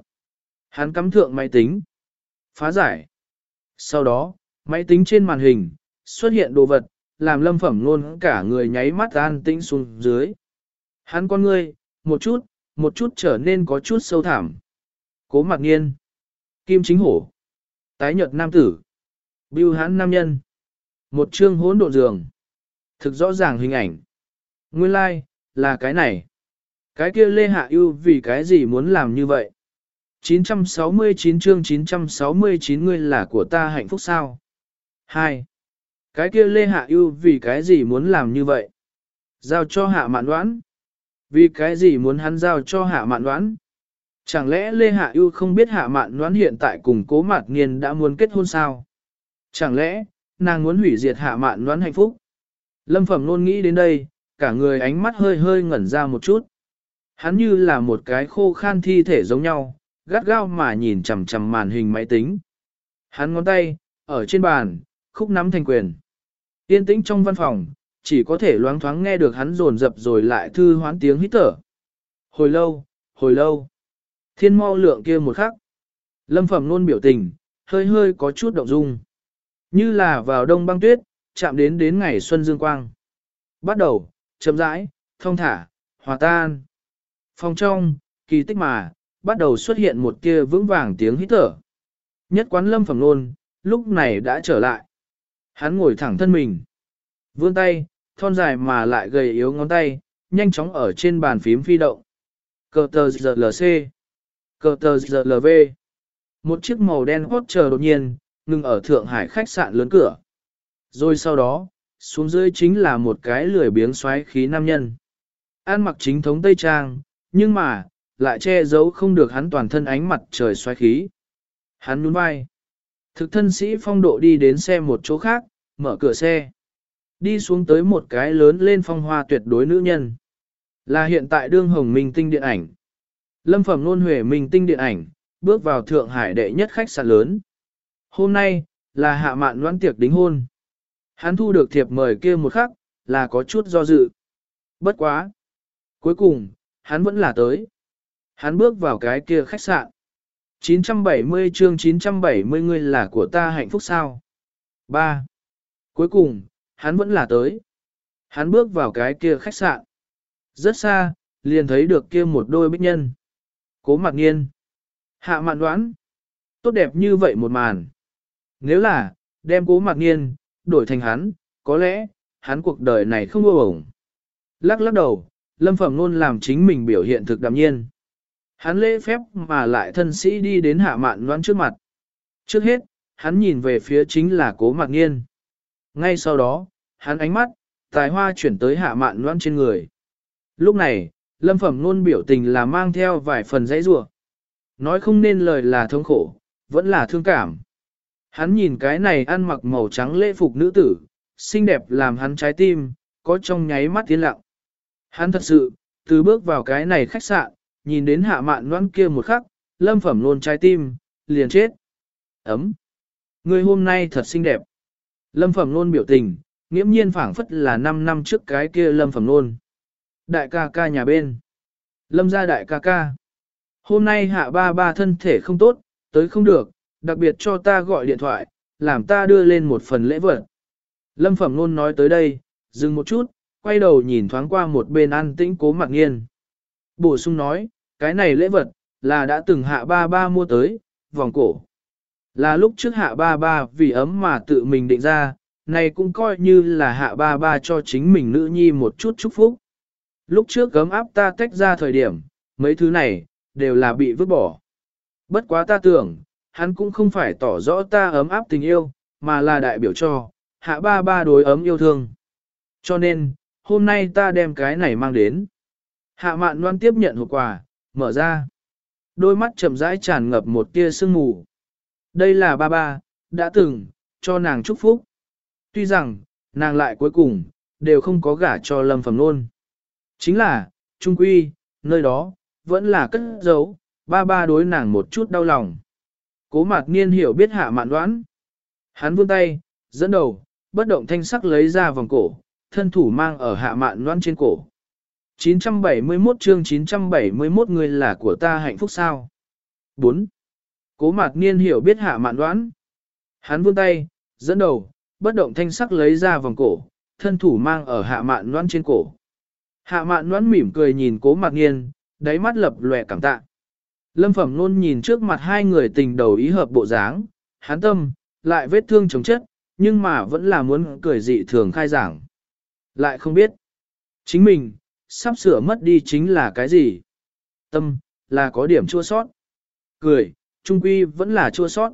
Hắn cắm thượng máy tính. Phá giải. Sau đó, máy tính trên màn hình, xuất hiện đồ vật, làm lâm phẩm ngôn cả người nháy mắt an tĩnh xuống dưới. Hắn con ngươi, một chút, một chút trở nên có chút sâu thẳm. Cố mặc nghiên. Kim chính hổ. Tái nhật nam tử. Biêu hãn nam nhân. Một chương hỗn độn giường. Thực rõ ràng hình ảnh. Nguyên lai, like, là cái này. Cái kia Lê Hạ Yêu vì cái gì muốn làm như vậy? 969 chương 969 ngươi là của ta hạnh phúc sao? 2. Cái kia Lê Hạ Yêu vì cái gì muốn làm như vậy? Giao cho hạ mạn đoán. Vì cái gì muốn hắn giao cho hạ mạn đoán? Chẳng lẽ Lê Hạ Yêu không biết hạ mạn đoán hiện tại cùng cố mạt nghiên đã muốn kết hôn sao? Chẳng lẽ, nàng muốn hủy diệt hạ mạn đoán hạnh phúc? Lâm Phẩm luôn nghĩ đến đây, cả người ánh mắt hơi hơi ngẩn ra một chút. Hắn như là một cái khô khan thi thể giống nhau, gắt gao mà nhìn chằm chằm màn hình máy tính. Hắn ngón tay, ở trên bàn, khúc nắm thành quyền. Yên tĩnh trong văn phòng, chỉ có thể loáng thoáng nghe được hắn rồn rập rồi lại thư hoán tiếng hít thở. Hồi lâu, hồi lâu. Thiên mau lượng kia một khắc. Lâm phẩm luôn biểu tình, hơi hơi có chút động dung. Như là vào đông băng tuyết, chạm đến đến ngày xuân dương quang. Bắt đầu, chậm rãi, thông thả, hòa tan. Phòng trong, kỳ tích mà, bắt đầu xuất hiện một kia vững vàng tiếng hít thở. Nhất quán lâm phẩm luôn, lúc này đã trở lại. Hắn ngồi thẳng thân mình. Vươn tay, thon dài mà lại gầy yếu ngón tay, nhanh chóng ở trên bàn phím phi động. Cờ tờ ZLC, Cờ tờ ZLV. Một chiếc màu đen hốt chờ đột nhiên, ngừng ở Thượng Hải khách sạn lớn cửa. Rồi sau đó, xuống dưới chính là một cái lười biếng xoáy khí nam nhân. An mặc chính thống Tây Trang, nhưng mà, lại che giấu không được hắn toàn thân ánh mặt trời xoáy khí. Hắn nhún vai. Thực thân sĩ phong độ đi đến xe một chỗ khác, mở cửa xe. Đi xuống tới một cái lớn lên phong hoa tuyệt đối nữ nhân. Là hiện tại đương hồng minh tinh điện ảnh. Lâm phẩm nôn huệ minh tinh điện ảnh, bước vào Thượng Hải đệ nhất khách sạn lớn. Hôm nay, là hạ mạn đoán tiệc đính hôn. Hắn thu được thiệp mời kia một khắc, là có chút do dự. Bất quá. Cuối cùng, hắn vẫn là tới. Hắn bước vào cái kia khách sạn. 970 chương 970 ngươi là của ta hạnh phúc sao? 3. Cuối cùng, hắn vẫn là tới. Hắn bước vào cái kia khách sạn. Rất xa, liền thấy được kia một đôi bích nhân. Cố mặc nghiên. Hạ mạn đoán. Tốt đẹp như vậy một màn. Nếu là, đem cố mặc nghiên, đổi thành hắn, có lẽ, hắn cuộc đời này không vô ổng. Lắc lắc đầu, lâm phẩm luôn làm chính mình biểu hiện thực đạm nhiên. Hắn lễ phép mà lại thân sĩ đi đến hạ mạn Đoán trước mặt. Trước hết, hắn nhìn về phía chính là cố mạc nghiên. Ngay sau đó, hắn ánh mắt, tài hoa chuyển tới hạ mạn loan trên người. Lúc này, lâm phẩm luôn biểu tình là mang theo vài phần dãy rủa Nói không nên lời là thống khổ, vẫn là thương cảm. Hắn nhìn cái này ăn mặc màu trắng lễ phục nữ tử, xinh đẹp làm hắn trái tim, có trong nháy mắt tiến lặng. Hắn thật sự, từ bước vào cái này khách sạn, nhìn đến hạ mạn loan kia một khắc, lâm phẩm luôn trái tim, liền chết. Ấm. Người hôm nay thật xinh đẹp. Lâm phẩm nôn biểu tình, nghiễm nhiên phảng phất là 5 năm trước cái kia lâm phẩm nôn, Đại ca ca nhà bên. Lâm gia đại ca ca. Hôm nay hạ ba ba thân thể không tốt, tới không được, đặc biệt cho ta gọi điện thoại, làm ta đưa lên một phần lễ vật. Lâm Phẩm nôn nói tới đây, dừng một chút, quay đầu nhìn thoáng qua một bên an tĩnh cố mặc nghiên. Bổ sung nói, cái này lễ vật, là đã từng hạ ba ba mua tới, vòng cổ. Là lúc trước hạ ba ba vì ấm mà tự mình định ra, này cũng coi như là hạ ba ba cho chính mình nữ nhi một chút chúc phúc. Lúc trước gấm áp ta tách ra thời điểm, mấy thứ này, đều là bị vứt bỏ. Bất quá ta tưởng, hắn cũng không phải tỏ rõ ta ấm áp tình yêu, mà là đại biểu cho, hạ ba ba đối ấm yêu thương. Cho nên, hôm nay ta đem cái này mang đến. Hạ mạn loan tiếp nhận hộp quà, mở ra. Đôi mắt chậm rãi tràn ngập một tia sương mù. Đây là ba ba, đã từng, cho nàng chúc phúc. Tuy rằng, nàng lại cuối cùng, đều không có gả cho lâm phẩm nôn. Chính là, trung quy, nơi đó, vẫn là cất giấu, ba ba đối nàng một chút đau lòng. Cố mạc niên hiểu biết hạ mạn đoán. Hắn vươn tay, dẫn đầu, bất động thanh sắc lấy ra vòng cổ, thân thủ mang ở hạ mạn đoán trên cổ. 971 chương 971 người là của ta hạnh phúc sao? 4. Cố mạc niên hiểu biết hạ mạn đoán. Hắn vươn tay, dẫn đầu, bất động thanh sắc lấy ra vòng cổ, thân thủ mang ở hạ mạn đoán trên cổ. Hạ mạn đoán mỉm cười nhìn cố mạc niên, đáy mắt lập lòe cảm tạ. Lâm phẩm luôn nhìn trước mặt hai người tình đầu ý hợp bộ dáng, hắn tâm, lại vết thương chống chất, nhưng mà vẫn là muốn cười dị thường khai giảng. Lại không biết, chính mình, sắp sửa mất đi chính là cái gì? Tâm, là có điểm chua sót. Cười, trung quy vẫn là chua sót.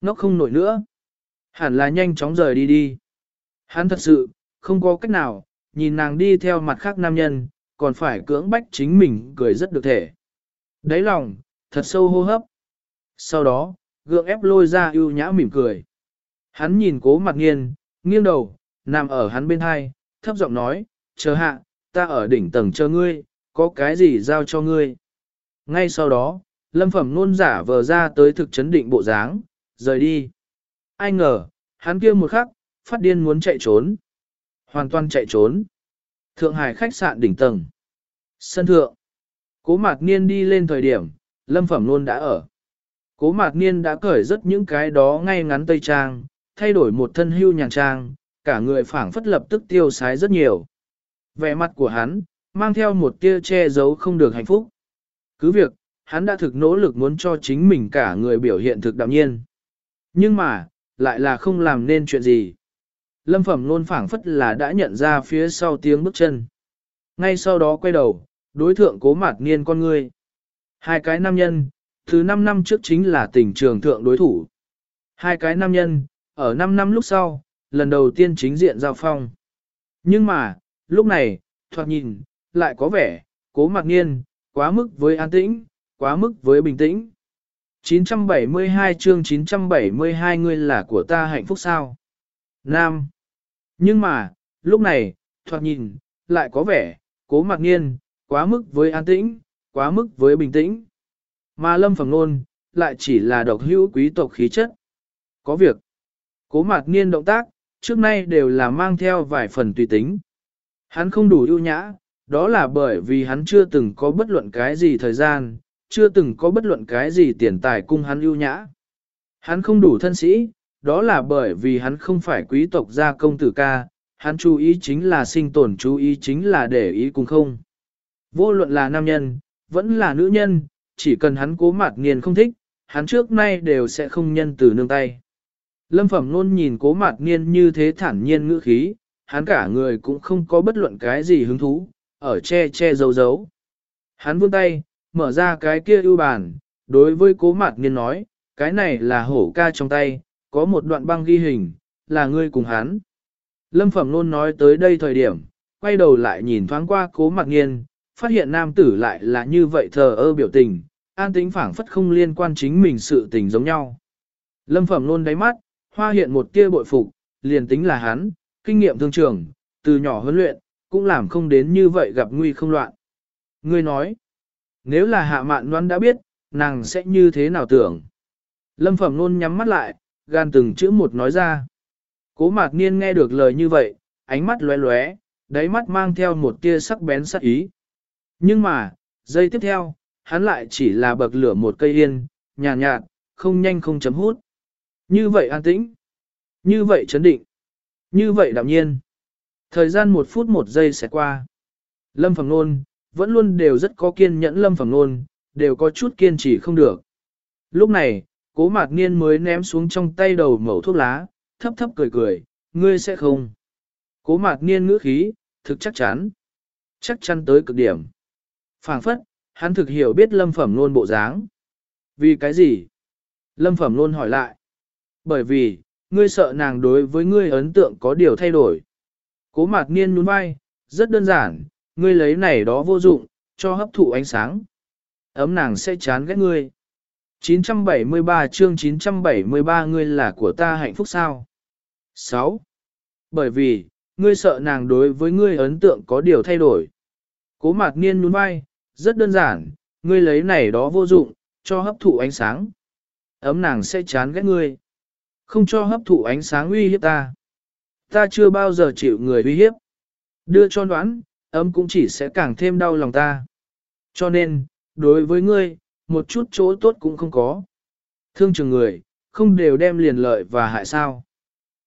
Nó không nổi nữa. Hẳn là nhanh chóng rời đi đi. Hắn thật sự, không có cách nào, nhìn nàng đi theo mặt khác nam nhân, còn phải cưỡng bách chính mình cười rất được thể. Đáy lòng, thật sâu hô hấp. Sau đó, gượng ép lôi ra ưu nhã mỉm cười. Hắn nhìn cố mặt nghiên, nghiêng đầu, nằm ở hắn bên hai, thấp giọng nói, chờ hạ, ta ở đỉnh tầng chờ ngươi, có cái gì giao cho ngươi. Ngay sau đó, lâm phẩm nôn giả vờ ra tới thực chấn định bộ dáng, rời đi. Ai ngờ, hắn kia một khắc, phát điên muốn chạy trốn. Hoàn toàn chạy trốn. Thượng Hải khách sạn đỉnh tầng. Sân thượng. Cố mạc niên đi lên thời điểm, lâm phẩm nôn đã ở. Cố mạc niên đã cởi rất những cái đó ngay ngắn tây trang, thay đổi một thân hưu nhàn trang, cả người phảng phất lập tức tiêu sái rất nhiều. Vẻ mặt của hắn, mang theo một tia che giấu không được hạnh phúc. Cứ việc, hắn đã thực nỗ lực muốn cho chính mình cả người biểu hiện thực đạm nhiên. Nhưng mà, lại là không làm nên chuyện gì. Lâm phẩm luôn phảng phất là đã nhận ra phía sau tiếng bước chân. Ngay sau đó quay đầu, đối thượng cố mạt niên con người. Hai cái nam nhân, từ 5 năm trước chính là tình trường thượng đối thủ. Hai cái nam nhân, ở 5 năm lúc sau, lần đầu tiên chính diện giao phong. Nhưng mà, lúc này, thoạt nhìn, lại có vẻ, cố mặc niên, quá mức với an tĩnh, quá mức với bình tĩnh. 972 chương 972 ngươi là của ta hạnh phúc sao? Nam. Nhưng mà, lúc này, thoạt nhìn, lại có vẻ, cố mặc niên, quá mức với an tĩnh, quá mức với bình tĩnh. Mà lâm phẩm nôn, lại chỉ là độc hữu quý tộc khí chất. Có việc. Cố Mặc niên động tác, trước nay đều là mang theo vài phần tùy tính. Hắn không đủ ưu nhã, đó là bởi vì hắn chưa từng có bất luận cái gì thời gian, chưa từng có bất luận cái gì tiền tài cung hắn ưu nhã. Hắn không đủ thân sĩ, đó là bởi vì hắn không phải quý tộc gia công tử ca, hắn chú ý chính là sinh tồn chú ý chính là để ý cùng không. Vô luận là nam nhân, vẫn là nữ nhân, chỉ cần hắn cố mạt nghiền không thích, hắn trước nay đều sẽ không nhân từ nương tay. Lâm Phẩm luôn nhìn cố mạt niên như thế thản nhiên ngữ khí, hắn cả người cũng không có bất luận cái gì hứng thú, ở che che giấu giấu. Hắn vươn tay, mở ra cái kia ưu bàn, đối với cố mạt nghiên nói, cái này là hổ ca trong tay, có một đoạn băng ghi hình, là ngươi cùng hắn. Lâm Phẩm luôn nói tới đây thời điểm, quay đầu lại nhìn thoáng qua cố mạt nghiên, phát hiện nam tử lại là như vậy thờ ơ biểu tình, an tính phảng phất không liên quan chính mình sự tình giống nhau. Lâm Phẩm luôn đáy mắt, hoa hiện một tia bội phục, liền tính là hắn, kinh nghiệm thương trường, từ nhỏ huấn luyện, cũng làm không đến như vậy gặp nguy không loạn. Ngươi nói, nếu là hạ mạn đoán đã biết, nàng sẽ như thế nào tưởng? Lâm Phẩm Nôn nhắm mắt lại, gan từng chữ một nói ra. Cố mạc niên nghe được lời như vậy, ánh mắt lóe lóe, đáy mắt mang theo một tia sắc bén sắc ý. Nhưng mà, giây tiếp theo, hắn lại chỉ là bậc lửa một cây yên, nhàn nhạt, nhạt, không nhanh không chấm hút. Như vậy an tĩnh, như vậy chấn định, như vậy đạm nhiên. Thời gian một phút một giây sẽ qua. Lâm Phẩm Nôn, vẫn luôn đều rất có kiên nhẫn Lâm Phẩm Nôn, đều có chút kiên trì không được. Lúc này, cố mạc niên mới ném xuống trong tay đầu mẩu thuốc lá, thấp thấp cười cười, ngươi sẽ không. Cố mạc niên ngữ khí, thực chắc chắn. Chắc chắn tới cực điểm. phảng phất, hắn thực hiểu biết lâm phẩm nôn bộ dáng. Vì cái gì? Lâm phẩm nôn hỏi lại. Bởi vì, ngươi sợ nàng đối với ngươi ấn tượng có điều thay đổi. Cố mạc niên nhún vai, rất đơn giản, ngươi lấy này đó vô dụng, cho hấp thụ ánh sáng. Ấm nàng sẽ chán ghét ngươi. 973 chương 973 ngươi là của ta hạnh phúc sao? 6. Bởi vì, ngươi sợ nàng đối với ngươi ấn tượng có điều thay đổi. Cố mạc niên nhún vai, rất đơn giản, ngươi lấy này đó vô dụng, cho hấp thụ ánh sáng. Ấm nàng sẽ chán ghét ngươi. Không cho hấp thụ ánh sáng uy hiếp ta. Ta chưa bao giờ chịu người uy hiếp. Đưa cho đoán, ấm cũng chỉ sẽ càng thêm đau lòng ta. Cho nên, đối với ngươi, một chút chỗ tốt cũng không có. Thương trường người, không đều đem liền lợi và hại sao.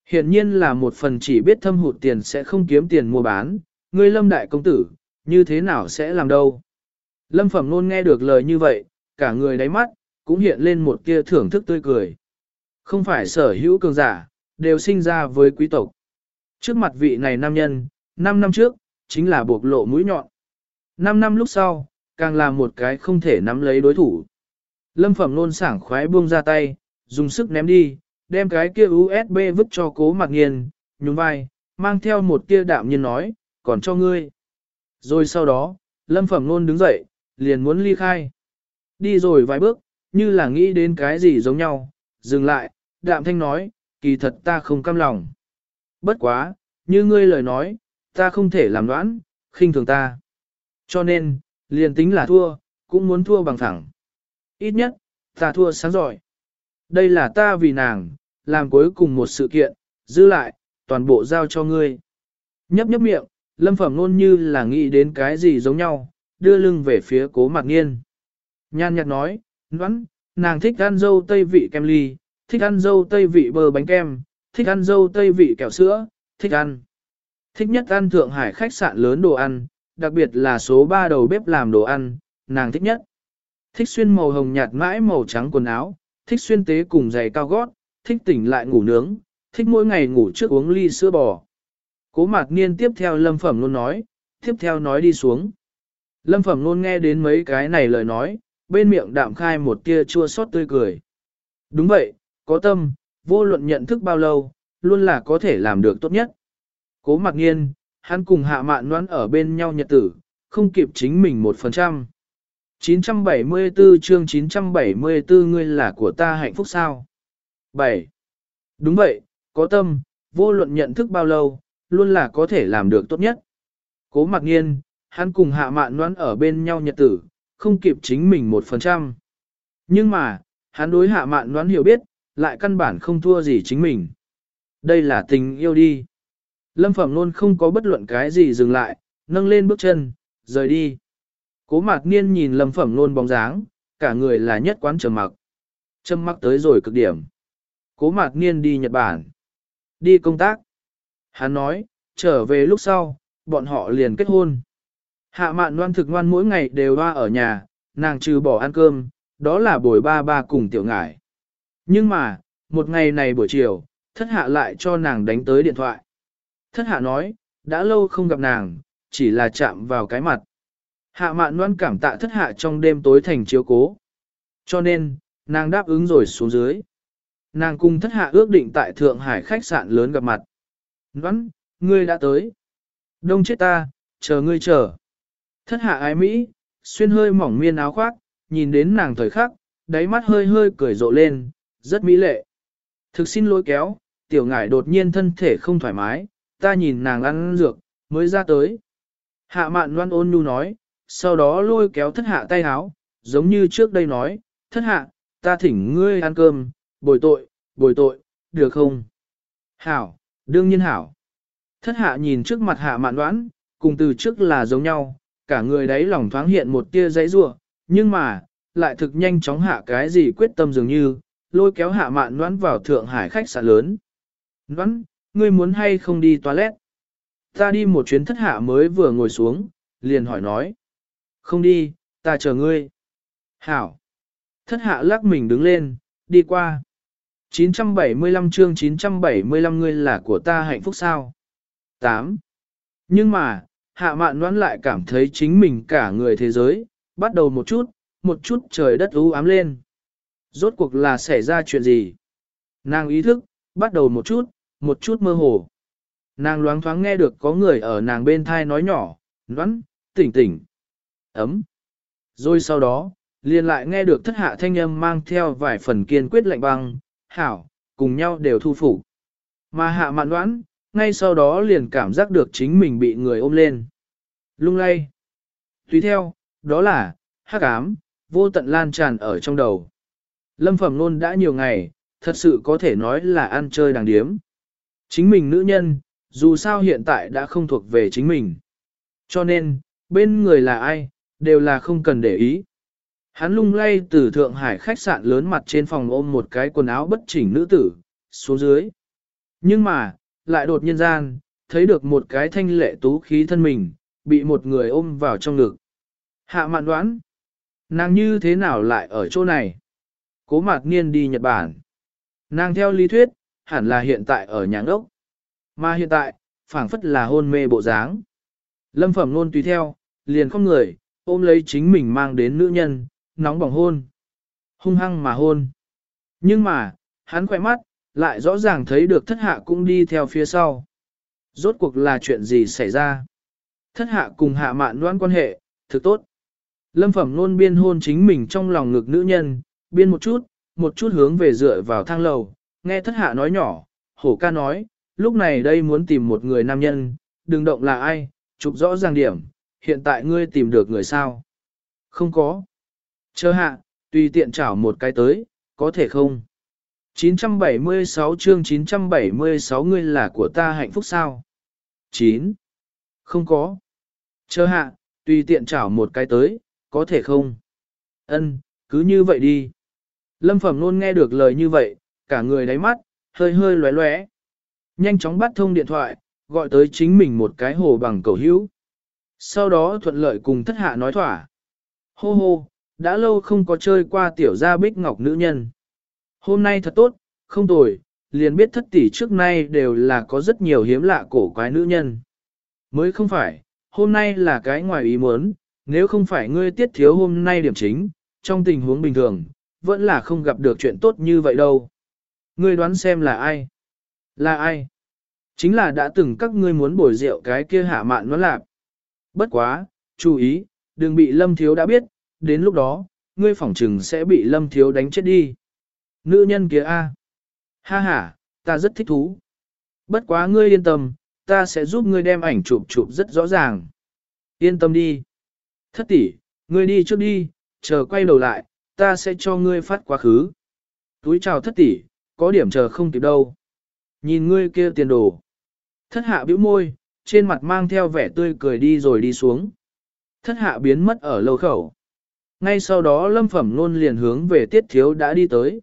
Hiện nhiên là một phần chỉ biết thâm hụt tiền sẽ không kiếm tiền mua bán, ngươi lâm đại công tử, như thế nào sẽ làm đâu. Lâm phẩm luôn nghe được lời như vậy, cả người đáy mắt, cũng hiện lên một kia thưởng thức tươi cười. Không phải sở hữu cường giả, đều sinh ra với quý tộc. Trước mặt vị này nam nhân, 5 năm trước, chính là buộc lộ mũi nhọn. 5 năm lúc sau, càng là một cái không thể nắm lấy đối thủ. Lâm phẩm nôn sảng khoái buông ra tay, dùng sức ném đi, đem cái kia USB vứt cho cố mặc nghiền, nhún vai, mang theo một tia đạm nhiên nói, còn cho ngươi. Rồi sau đó, lâm phẩm nôn đứng dậy, liền muốn ly khai. Đi rồi vài bước, như là nghĩ đến cái gì giống nhau, dừng lại, đạm thanh nói, kỳ thật ta không cam lòng. Bất quá, như ngươi lời nói, ta không thể làm đoán, khinh thường ta. Cho nên, liền tính là thua, cũng muốn thua bằng thẳng. Ít nhất, ta thua sáng giỏi. Đây là ta vì nàng, làm cuối cùng một sự kiện, giữ lại, toàn bộ giao cho ngươi. Nhấp nhấp miệng, lâm phẩm luôn như là nghĩ đến cái gì giống nhau, đưa lưng về phía cố mạc nghiên. Nhan nhạt nói, đoán, nàng thích ăn dâu tây vị kem ly, thích ăn dâu tây vị bơ bánh kem, thích ăn dâu tây vị kẹo sữa, thích ăn. Thích nhất ăn Thượng Hải khách sạn lớn đồ ăn, đặc biệt là số 3 đầu bếp làm đồ ăn, nàng thích nhất. Thích xuyên màu hồng nhạt mãi màu trắng quần áo, thích xuyên tế cùng giày cao gót, thích tỉnh lại ngủ nướng, thích mỗi ngày ngủ trước uống ly sữa bò. Cố mạc niên tiếp theo lâm phẩm luôn nói, tiếp theo nói đi xuống. Lâm phẩm luôn nghe đến mấy cái này lời nói, bên miệng đạm khai một tia chua xót tươi cười. Đúng vậy, có tâm, vô luận nhận thức bao lâu, luôn là có thể làm được tốt nhất. Cố mặc nghiên, hắn cùng hạ mạn noãn ở bên nhau nhật tử, không kịp chính mình một phần trăm. 974 chương 974 ngươi là của ta hạnh phúc sao? 7. Đúng vậy, có tâm, vô luận nhận thức bao lâu, luôn là có thể làm được tốt nhất. Cố mặc nghiên, hắn cùng hạ mạn noãn ở bên nhau nhật tử, không kịp chính mình một phần trăm. Nhưng mà, hắn đối hạ mạn noãn hiểu biết, lại căn bản không thua gì chính mình. Đây là tình yêu đi. Lâm Phẩm luôn không có bất luận cái gì dừng lại, nâng lên bước chân, rời đi. Cố mạc niên nhìn Lâm Phẩm luôn bóng dáng, cả người là nhất quán trầm mặc. Trầm mặc tới rồi cực điểm. Cố mạc niên đi Nhật Bản. Đi công tác. Hắn nói, trở về lúc sau, bọn họ liền kết hôn. Hạ mạn ngoan thực ngoan mỗi ngày đều hoa ở nhà, nàng trừ bỏ ăn cơm, đó là buổi ba ba cùng tiểu ngải. Nhưng mà, một ngày này buổi chiều, thất hạ lại cho nàng đánh tới điện thoại. Thất hạ nói, đã lâu không gặp nàng, chỉ là chạm vào cái mặt. Hạ mạn Loan cảm tạ thất hạ trong đêm tối thành chiếu cố. Cho nên, nàng đáp ứng rồi xuống dưới. Nàng cùng thất hạ ước định tại Thượng Hải khách sạn lớn gặp mặt. Loan, ngươi đã tới. Đông chết ta, chờ ngươi chờ. Thất hạ ái Mỹ, xuyên hơi mỏng miên áo khoác, nhìn đến nàng thời khắc, đáy mắt hơi hơi cười rộ lên, rất mỹ lệ. Thực xin lỗi kéo, tiểu ngải đột nhiên thân thể không thoải mái, ta nhìn nàng ăn dược, mới ra tới. Hạ mạn loan ôn nhu nói, sau đó lôi kéo thất hạ tay háo, giống như trước đây nói, thất hạ, ta thỉnh ngươi ăn cơm, bồi tội, bồi tội, được không? Hảo, đương nhiên hảo. Thất hạ nhìn trước mặt hạ mạn đoán, cùng từ trước là giống nhau, cả người đấy lòng thoáng hiện một tia dãy rua, nhưng mà, lại thực nhanh chóng hạ cái gì quyết tâm dường như, lôi kéo hạ mạn đoán vào Thượng Hải khách sạn lớn. Đoán, ngươi muốn hay không đi toilet? Ta đi một chuyến thất hạ mới vừa ngồi xuống, liền hỏi nói. Không đi, ta chờ ngươi. Hảo. Thất hạ lắc mình đứng lên, đi qua. 975 chương 975 ngươi là của ta hạnh phúc sao? 8. Nhưng mà, hạ mạn đoán lại cảm thấy chính mình cả người thế giới, bắt đầu một chút, một chút trời đất u ám lên. Rốt cuộc là xảy ra chuyện gì? Nàng ý thức, bắt đầu một chút, một chút mơ hồ. Nàng loáng thoáng nghe được có người ở nàng bên thai nói nhỏ, đoán, tỉnh tỉnh, ấm. Rồi sau đó, liền lại nghe được thất hạ thanh âm mang theo vài phần kiên quyết lạnh băng, hảo, cùng nhau đều thu phục. Mà hạ mạn đoán, ngay sau đó liền cảm giác được chính mình bị người ôm lên. Lung lay. Tùy theo, đó là, hắc ám, vô tận lan tràn ở trong đầu. Lâm phẩm luôn đã nhiều ngày, thật sự có thể nói là ăn chơi đàng điếm. Chính mình nữ nhân, dù sao hiện tại đã không thuộc về chính mình. Cho nên, bên người là ai, đều là không cần để ý. Hắn lung lay từ Thượng Hải khách sạn lớn mặt trên phòng ôm một cái quần áo bất chỉnh nữ tử, xuống dưới. Nhưng mà, lại đột nhiên gian, thấy được một cái thanh lệ tú khí thân mình, bị một người ôm vào trong ngực. Hạ mạn đoán, nàng như thế nào lại ở chỗ này? Cố mạc niên đi Nhật Bản. Nàng theo lý thuyết, hẳn là hiện tại ở nhà ngốc. Mà hiện tại, phảng phất là hôn mê bộ dáng. Lâm phẩm luôn tùy theo, liền không người, ôm lấy chính mình mang đến nữ nhân, nóng bỏng hôn. Hung hăng mà hôn. Nhưng mà, hắn khỏe mắt, lại rõ ràng thấy được thất hạ cũng đi theo phía sau. Rốt cuộc là chuyện gì xảy ra? Thất hạ cùng hạ mạn đoán quan hệ, thực tốt. Lâm phẩm luôn biên hôn chính mình trong lòng ngực nữ nhân, biên một chút, một chút hướng về dựa vào thang lầu, nghe thất hạ nói nhỏ, hổ ca nói, lúc này đây muốn tìm một người nam nhân, đừng động là ai, chụp rõ ràng điểm, hiện tại ngươi tìm được người sao? Không có. Chờ hạ, tùy tiện chảo một cái tới, có thể không? 976 chương 976 ngươi là của ta hạnh phúc sao? 9. Không có. Chờ hạ, tùy tiện chảo một cái tới, có thể không? Ân, cứ như vậy đi. Lâm Phẩm luôn nghe được lời như vậy, cả người đáy mắt, hơi hơi lóe lóe. Nhanh chóng bắt thông điện thoại, gọi tới chính mình một cái hồ bằng cầu hữu. Sau đó thuận lợi cùng thất hạ nói thỏa. Hô hô, đã lâu không có chơi qua tiểu gia bích ngọc nữ nhân. Hôm nay thật tốt, không tồi, liền biết thất tỷ trước nay đều là có rất nhiều hiếm lạ cổ quái nữ nhân. Mới không phải, hôm nay là cái ngoài ý muốn, nếu không phải ngươi tiết thiếu hôm nay điểm chính, trong tình huống bình thường, vẫn là không gặp được chuyện tốt như vậy đâu. Ngươi đoán xem là ai? Là ai? Chính là đã từng các ngươi muốn bồi rượu cái kia hạ mạn nó lạp. Bất quá, chú ý, đừng bị lâm thiếu đã biết, đến lúc đó, ngươi phỏng trừng sẽ bị lâm thiếu đánh chết đi. Nữ nhân kia a, Ha ha, ta rất thích thú. Bất quá ngươi yên tâm, ta sẽ giúp ngươi đem ảnh chụp chụp rất rõ ràng. Yên tâm đi. Thất tỷ, ngươi đi trước đi, chờ quay đầu lại, ta sẽ cho ngươi phát quá khứ. Túi chào thất tỷ, có điểm chờ không kịp đâu. Nhìn ngươi kia tiền đồ. Thất hạ bĩu môi, trên mặt mang theo vẻ tươi cười đi rồi đi xuống. Thất hạ biến mất ở lâu khẩu. Ngay sau đó lâm phẩm luôn liền hướng về tiết thiếu đã đi tới.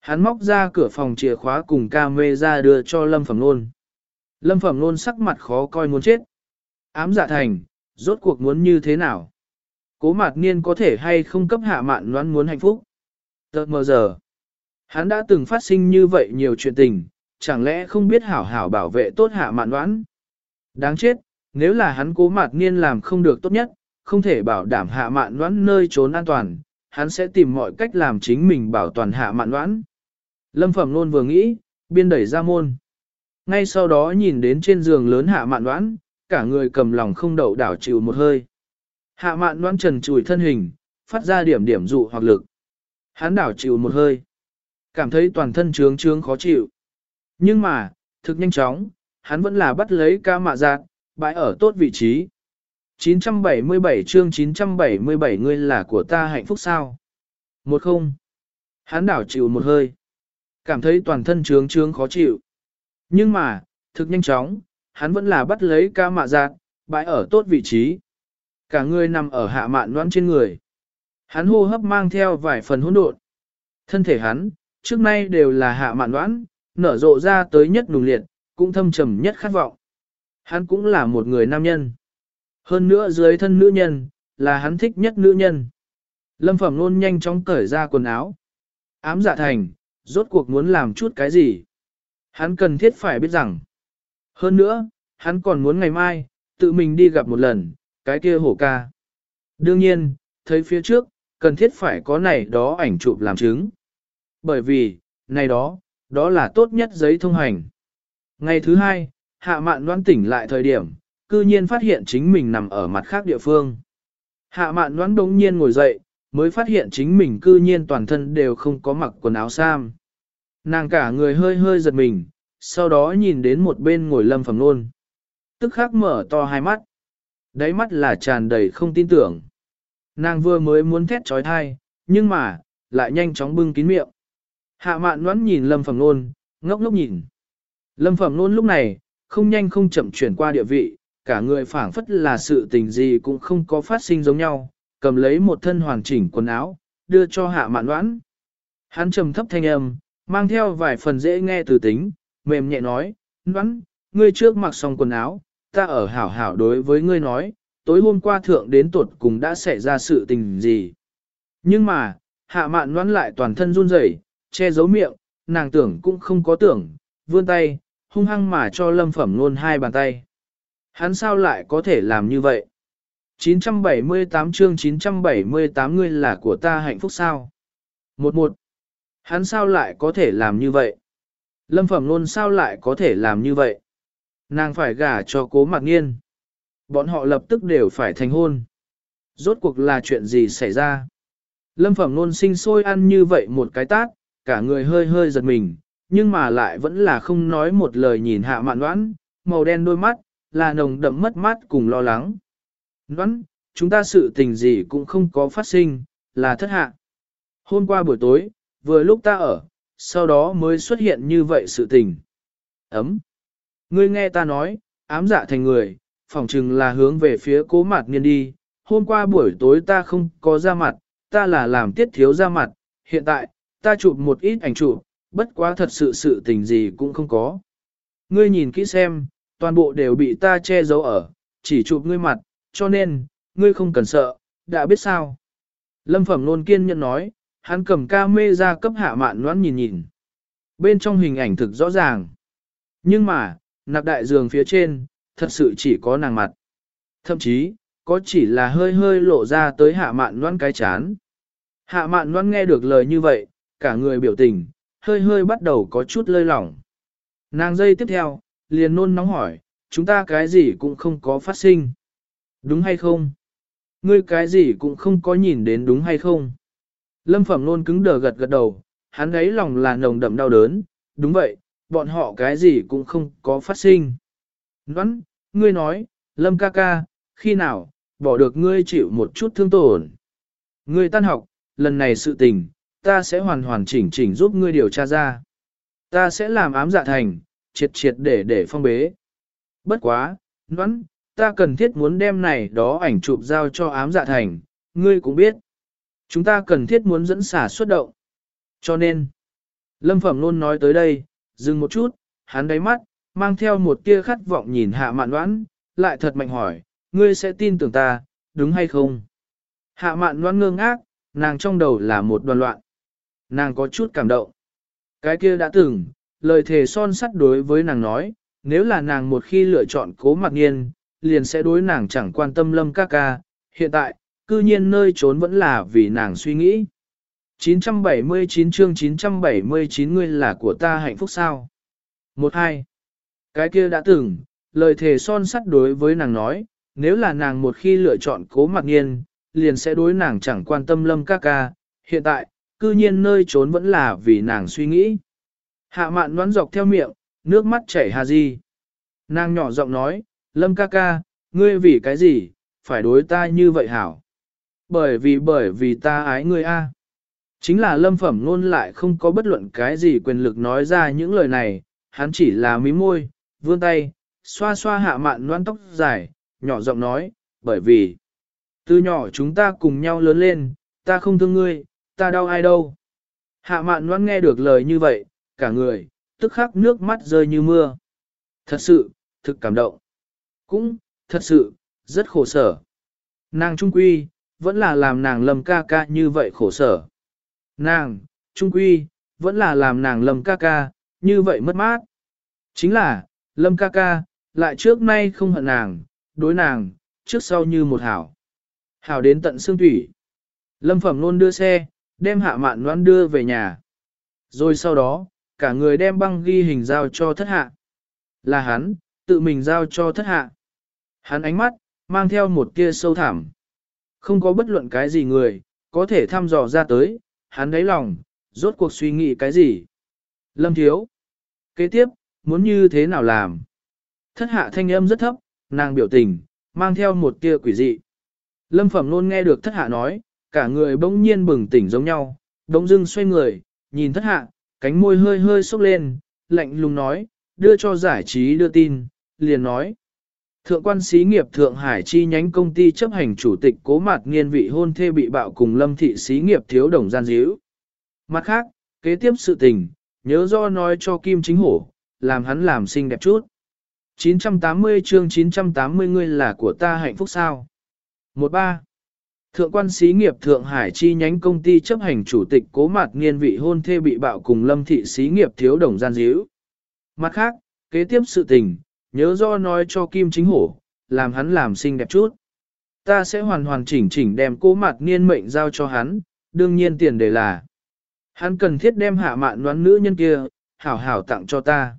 Hắn móc ra cửa phòng chìa khóa cùng ca mê ra đưa cho lâm phẩm luôn. Lâm phẩm luôn sắc mặt khó coi muốn chết. Ám dạ thành, rốt cuộc muốn như thế nào? Cố mạc niên có thể hay không cấp hạ mạn đoán muốn hạnh phúc? Tợt mờ giờ. Hắn đã từng phát sinh như vậy nhiều chuyện tình, chẳng lẽ không biết hảo hảo bảo vệ tốt hạ mạn đoán. Đáng chết, nếu là hắn cố mạt niên làm không được tốt nhất, không thể bảo đảm hạ mạn đoán nơi trốn an toàn, hắn sẽ tìm mọi cách làm chính mình bảo toàn hạ mạn đoán. Lâm Phẩm luôn vừa nghĩ, biên đẩy ra môn. Ngay sau đó nhìn đến trên giường lớn hạ mạn đoán, cả người cầm lòng không đậu đảo chịu một hơi. Hạ mạn đoán trần chùi thân hình, phát ra điểm điểm dụ hoặc lực. Hắn đảo chịu một hơi. Cảm thấy toàn thân trướng trướng khó chịu. Nhưng mà, thực nhanh chóng, hắn vẫn là bắt lấy ca mạ giạt, bãi ở tốt vị trí. 977 chương 977 ngươi là của ta hạnh phúc sao? Một không. Hắn đảo chịu một hơi. Cảm thấy toàn thân trướng trướng khó chịu. Nhưng mà, thực nhanh chóng, hắn vẫn là bắt lấy ca mạ giạt, bãi ở tốt vị trí. Cả người nằm ở hạ mạn đoán trên người. Hắn hô hấp mang theo vài phần hỗn độn. Thân thể hắn, trước nay đều là hạ mạn đoán, nở rộ ra tới nhất nùng liệt, cũng thâm trầm nhất khát vọng. Hắn cũng là một người nam nhân. Hơn nữa dưới thân nữ nhân, là hắn thích nhất nữ nhân. Lâm Phẩm luôn nhanh chóng cởi ra quần áo. Ám dạ thành, rốt cuộc muốn làm chút cái gì. Hắn cần thiết phải biết rằng. Hơn nữa, hắn còn muốn ngày mai, tự mình đi gặp một lần, cái kia hổ ca. Đương nhiên, thấy phía trước, cần thiết phải có này đó ảnh chụp làm chứng. Bởi vì, này đó, đó là tốt nhất giấy thông hành. Ngày thứ hai, hạ mạn đoán tỉnh lại thời điểm, cư nhiên phát hiện chính mình nằm ở mặt khác địa phương. Hạ mạn đoán đống nhiên ngồi dậy, mới phát hiện chính mình cư nhiên toàn thân đều không có mặc quần áo sam. Nàng cả người hơi hơi giật mình, sau đó nhìn đến một bên ngồi lâm phẩm nôn. Tức khắc mở to hai mắt. Đáy mắt là tràn đầy không tin tưởng. Nàng vừa mới muốn thét trói thai, nhưng mà, lại nhanh chóng bưng kín miệng. Hạ mạn nón nhìn lâm phẩm nôn, ngốc ngốc nhìn. Lâm phẩm nôn lúc này, không nhanh không chậm chuyển qua địa vị, cả người phảng phất là sự tình gì cũng không có phát sinh giống nhau, cầm lấy một thân hoàn chỉnh quần áo, đưa cho hạ mạn đoán. Hắn trầm thấp thanh âm, mang theo vài phần dễ nghe từ tính, mềm nhẹ nói, đoán, ngươi trước mặc xong quần áo, ta ở hảo hảo đối với ngươi nói, tối hôm qua thượng đến tuột cùng đã xảy ra sự tình gì. Nhưng mà, hạ mạn đoán lại toàn thân run rẩy, che giấu miệng, nàng tưởng cũng không có tưởng, vươn tay, hung hăng mà cho lâm phẩm luôn hai bàn tay. Hắn sao lại có thể làm như vậy? 978 chương 978 ngươi là của ta hạnh phúc sao? Một một. Hắn sao lại có thể làm như vậy? Lâm phẩm luôn sao lại có thể làm như vậy? Nàng phải gả cho cố mặc nghiên. Bọn họ lập tức đều phải thành hôn. Rốt cuộc là chuyện gì xảy ra? Lâm phẩm luôn sinh sôi ăn như vậy một cái tát, cả người hơi hơi giật mình, nhưng mà lại vẫn là không nói một lời nhìn hạ mạn đoán, màu đen đôi mắt, là nồng đậm mất mát cùng lo lắng. Đoán, chúng ta sự tình gì cũng không có phát sinh, là thất hạ. Hôm qua buổi tối, vừa lúc ta ở, sau đó mới xuất hiện như vậy sự tình. Ấm. Ngươi nghe ta nói, ám dạ thành người, phỏng chừng là hướng về phía cố mặt niên đi. Hôm qua buổi tối ta không có ra mặt, ta là làm tiết thiếu ra mặt, hiện tại, ta chụp một ít ảnh chụp, bất quá thật sự sự tình gì cũng không có. Ngươi nhìn kỹ xem, toàn bộ đều bị ta che giấu ở, chỉ chụp ngươi mặt, cho nên, ngươi không cần sợ, đã biết sao. Lâm Phẩm nôn kiên nhẫn nói, hắn cầm ca mê ra cấp hạ mạn noãn nhìn nhìn. Bên trong hình ảnh thực rõ ràng. Nhưng mà, nạp đại giường phía trên, thật sự chỉ có nàng mặt. Thậm chí, có chỉ là hơi hơi lộ ra tới hạ mạn noãn cái chán. Hạ mạn noãn nghe được lời như vậy, cả người biểu tình, hơi hơi bắt đầu có chút lơi lỏng. Nàng dây tiếp theo, liền nôn nóng hỏi, chúng ta cái gì cũng không có phát sinh. Đúng hay không? Ngươi cái gì cũng không có nhìn đến đúng hay không? Lâm Phẩm nôn cứng đờ gật gật đầu, hắn ấy lòng là nồng đậm đau đớn, đúng vậy, bọn họ cái gì cũng không có phát sinh. Ngoãn, ngươi nói, Lâm ca ca, khi nào, bỏ được ngươi chịu một chút thương tổn. Ngươi tan học, lần này sự tình, ta sẽ hoàn hoàn chỉnh chỉnh giúp ngươi điều tra ra. Ta sẽ làm ám dạ thành, triệt triệt để để phong bế. Bất quá, ngoãn, ta cần thiết muốn đem này đó ảnh chụp giao cho ám dạ thành, ngươi cũng biết. Chúng ta cần thiết muốn dẫn xả xuất động. Cho nên, Lâm Phẩm luôn nói tới đây, dừng một chút, hắn đáy mắt, mang theo một tia khát vọng nhìn hạ mạn đoán, lại thật mạnh hỏi, ngươi sẽ tin tưởng ta, đúng hay không? Hạ mạn đoán ngơ ngác, nàng trong đầu là một đoàn loạn. Nàng có chút cảm động. Cái kia đã từng, lời thề son sắt đối với nàng nói, nếu là nàng một khi lựa chọn cố mặc nhiên, liền sẽ đối nàng chẳng quan tâm lâm ca ca. Hiện tại, cư nhiên nơi trốn vẫn là vì nàng suy nghĩ. 979 chương 979 ngươi là của ta hạnh phúc sao? Một hai. Cái kia đã từng, lời thề son sắt đối với nàng nói, nếu là nàng một khi lựa chọn cố mặc nhiên, liền sẽ đối nàng chẳng quan tâm lâm ca ca. Hiện tại, cư nhiên nơi trốn vẫn là vì nàng suy nghĩ. Hạ mạn đoán dọc theo miệng, nước mắt chảy hà di. Nàng nhỏ giọng nói, lâm ca ca, ngươi vì cái gì, phải đối ta như vậy hảo. Bởi vì bởi vì ta ái ngươi a. Chính là lâm phẩm ngôn lại không có bất luận cái gì quyền lực nói ra những lời này, hắn chỉ là mí môi, vươn tay, xoa xoa hạ mạn loan tóc dài, nhỏ giọng nói, bởi vì từ nhỏ chúng ta cùng nhau lớn lên, ta không thương ngươi, ta đau ai đâu. Hạ mạn loan nghe được lời như vậy, cả người, tức khắc nước mắt rơi như mưa. Thật sự, thực cảm động. Cũng, thật sự, rất khổ sở. Nàng trung quy, vẫn là làm nàng lâm ca ca như vậy khổ sở. Nàng, trung quy, vẫn là làm nàng lâm ca ca, như vậy mất mát. Chính là, lâm ca ca, lại trước nay không hận nàng, đối nàng, trước sau như một hảo. Hảo đến tận xương thủy. Lâm phẩm luôn đưa xe, đem hạ mạn noan đưa về nhà. Rồi sau đó, cả người đem băng ghi hình giao cho thất hạ. Là hắn, tự mình giao cho thất hạ. Hắn ánh mắt, mang theo một tia sâu thẳm. Không có bất luận cái gì người, có thể thăm dò ra tới, hắn đáy lòng, rốt cuộc suy nghĩ cái gì. Lâm thiếu. Kế tiếp, muốn như thế nào làm? Thất hạ thanh âm rất thấp, nàng biểu tình, mang theo một tia quỷ dị. Lâm phẩm luôn nghe được thất hạ nói, cả người bỗng nhiên bừng tỉnh giống nhau, bỗng dưng xoay người, nhìn thất hạ, cánh môi hơi hơi sốc lên, lạnh lùng nói, đưa cho giải trí đưa tin, liền nói. Thượng quan xí nghiệp Thượng Hải chi nhánh công ty chấp hành chủ tịch cố mạt nghiên vị hôn thê bị bạo cùng lâm thị xí nghiệp thiếu đồng gian díu. Mặt khác, kế tiếp sự tình, nhớ do nói cho Kim Chính Hổ, làm hắn làm xinh đẹp chút. 980 chương 980 ngươi là của ta hạnh phúc sao? 13. Thượng quan xí nghiệp Thượng Hải chi nhánh công ty chấp hành chủ tịch cố mạt nghiên vị hôn thê bị bạo cùng lâm thị xí nghiệp thiếu đồng gian díu. Mặt khác, kế tiếp sự tình, nhớ do nói cho Kim Chính Hổ, làm hắn làm xinh đẹp chút. Ta sẽ hoàn hoàn chỉnh chỉnh đem cố mạt nghiên mệnh giao cho hắn, đương nhiên tiền đề là hắn cần thiết đem hạ mạn đoán nữ nhân kia, hảo hảo tặng cho ta.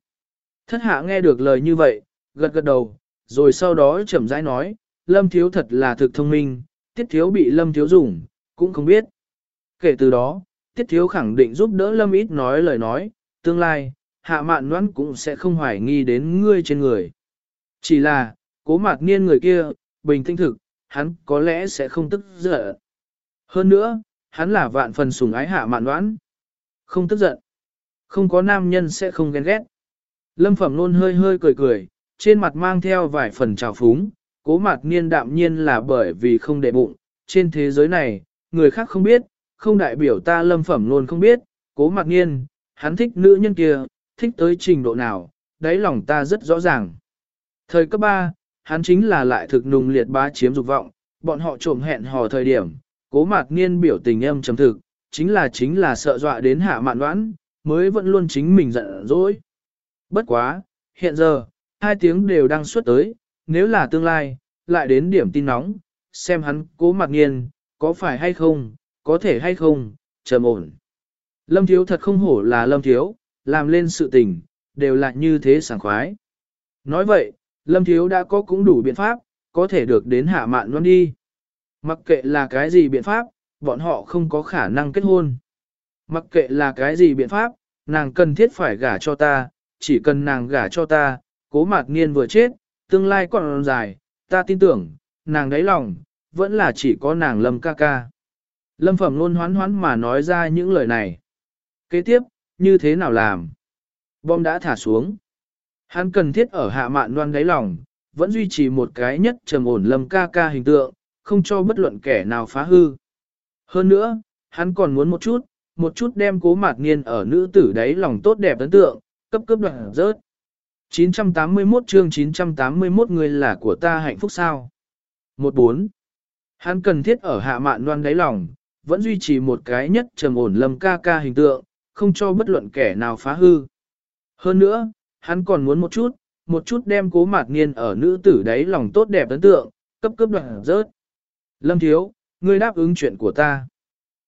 Thất hạ nghe được lời như vậy, gật gật đầu, rồi sau đó chậm rãi nói, lâm thiếu thật là thực thông minh, tiết thiếu bị lâm thiếu dùng, cũng không biết. Kể từ đó, tiết thiếu khẳng định giúp đỡ lâm ít nói lời nói, tương lai, hạ mạn noãn cũng sẽ không hoài nghi đến ngươi trên người. Chỉ là, cố mạt niên người kia, bình tĩnh thực, hắn có lẽ sẽ không tức giận. Hơn nữa, hắn là vạn phần sủng ái hạ mạn noãn. Không tức giận. Không có nam nhân sẽ không ghen ghét. Lâm phẩm luôn hơi hơi cười cười, trên mặt mang theo vài phần trào phúng, cố mạt niên đạm nhiên là bởi vì không để bụng, trên thế giới này, người khác không biết, không đại biểu ta lâm phẩm luôn không biết, cố mạt niên, hắn thích nữ nhân kia, thích tới trình độ nào, đáy lòng ta rất rõ ràng. Thời cấp 3, hắn chính là lại thực nùng liệt bá chiếm dục vọng, bọn họ trộm hẹn hò thời điểm, cố mạt niên biểu tình âm chấm thực, chính là chính là sợ dọa đến hạ mạn đoán, mới vẫn luôn chính mình giận dỗi. Bất quá, hiện giờ, hai tiếng đều đang xuất tới, nếu là tương lai, lại đến điểm tin nóng, xem hắn cố mặc nhiên có phải hay không, có thể hay không, trầm ổn. Lâm thiếu thật không hổ là lâm thiếu, làm lên sự tình, đều là như thế sảng khoái. Nói vậy, lâm thiếu đã có cũng đủ biện pháp, có thể được đến hạ mạn luôn đi. Mặc kệ là cái gì biện pháp, bọn họ không có khả năng kết hôn. Mặc kệ là cái gì biện pháp, nàng cần thiết phải gả cho ta, chỉ cần nàng gả cho ta, cố mạt nghiên vừa chết, tương lai còn dài, ta tin tưởng, nàng đáy lòng, vẫn là chỉ có nàng lâm ca ca. Lâm phẩm luôn hoán hoán mà nói ra những lời này. Kế tiếp, như thế nào làm? Bom đã thả xuống. Hắn cần thiết ở hạ mạn loan đáy lòng, vẫn duy trì một cái nhất trầm ổn lâm ca ca hình tượng, không cho bất luận kẻ nào phá hư. Hơn nữa, hắn còn muốn một chút, một chút đem cố mạt niên ở nữ tử đáy lòng tốt đẹp ấn tượng, cấp cấp đoạn rớt. 981 chương 981 người là của ta hạnh phúc sao? 14. Hắn cần thiết ở hạ mạn loan đáy lòng, vẫn duy trì một cái nhất trầm ổn lâm ca ca hình tượng, không cho bất luận kẻ nào phá hư. Hơn nữa, hắn còn muốn một chút, một chút đem cố mạt niên ở nữ tử đáy lòng tốt đẹp ấn tượng, cấp cấp đoạn rớt. Lâm thiếu, ngươi đáp ứng chuyện của ta.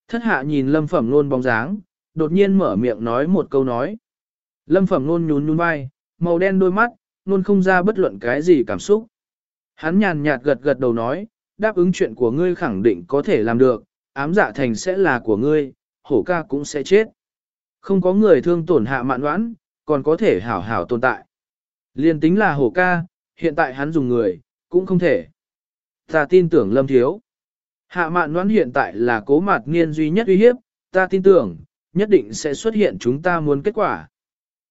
Thất hạ nhìn lâm phẩm luôn bóng dáng, đột nhiên mở miệng nói một câu nói. Lâm phẩm luôn nhún nhún vai, màu đen đôi mắt, luôn không ra bất luận cái gì cảm xúc. Hắn nhàn nhạt gật gật đầu nói, đáp ứng chuyện của ngươi khẳng định có thể làm được, ám dạ thành sẽ là của ngươi, hổ ca cũng sẽ chết. Không có người thương tổn hạ mạn đoán, còn có thể hảo hảo tồn tại. Liên tính là hổ ca, hiện tại hắn dùng người, cũng không thể. Ta tin tưởng lâm thiếu. Hạ mạn đoán hiện tại là cố Mạt nghiên duy nhất uy hiếp, ta tin tưởng, nhất định sẽ xuất hiện chúng ta muốn kết quả.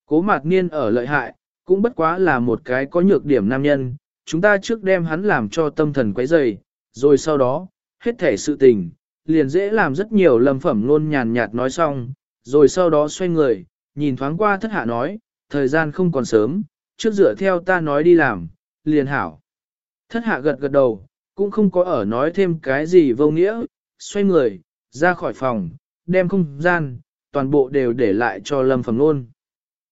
Cố Mạt nghiên ở lợi hại, cũng bất quá là một cái có nhược điểm nam nhân, chúng ta trước đem hắn làm cho tâm thần quấy dày, rồi sau đó, hết thể sự tình, liền dễ làm rất nhiều lầm phẩm luôn nhàn nhạt nói xong, rồi sau đó xoay người, nhìn thoáng qua thất hạ nói, thời gian không còn sớm, trước dựa theo ta nói đi làm, liền hảo. Thất hạ gật gật đầu, cũng không có ở nói thêm cái gì vô nghĩa, xoay người, ra khỏi phòng, đem không gian, toàn bộ đều để lại cho lâm phẩm luôn.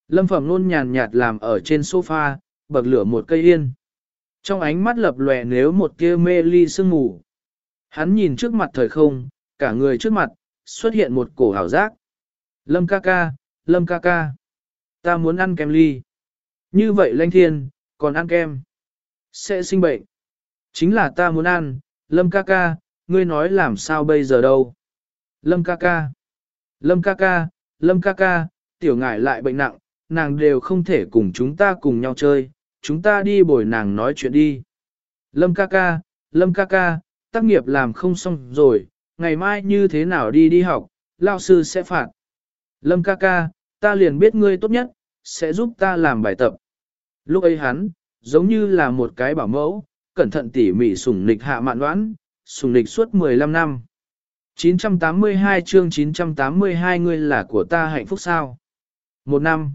Lâm phẩm luôn nhàn nhạt làm ở trên sofa, bậc lửa một cây yên. Trong ánh mắt lập lòe nếu một tia mê ly sương mù. Hắn nhìn trước mặt thời không, cả người trước mặt, xuất hiện một cổ hảo giác. Lâm ca ca, lâm ca ca. Ta muốn ăn kem ly. Như vậy lanh thiên, còn ăn kem. Sẽ sinh bệnh. Chính là ta muốn ăn, lâm ca ca, ngươi nói làm sao bây giờ đâu. Lâm ca ca. Lâm ca ca, lâm ca ca, tiểu ngải lại bệnh nặng, nàng đều không thể cùng chúng ta cùng nhau chơi, chúng ta đi bồi nàng nói chuyện đi. Lâm ca ca, Lâm ca ca, tác nghiệp làm không xong rồi, ngày mai như thế nào đi đi học, lao sư sẽ phạt. Lâm ca ca, ta liền biết ngươi tốt nhất, sẽ giúp ta làm bài tập. Lúc ấy hắn, giống như là một cái bảo mẫu, cẩn thận tỉ mỉ sủng nịch hạ mạn đoán, sủng nịch suốt 15 năm. 982 chương 982 ngươi là của ta hạnh phúc sao? Một năm.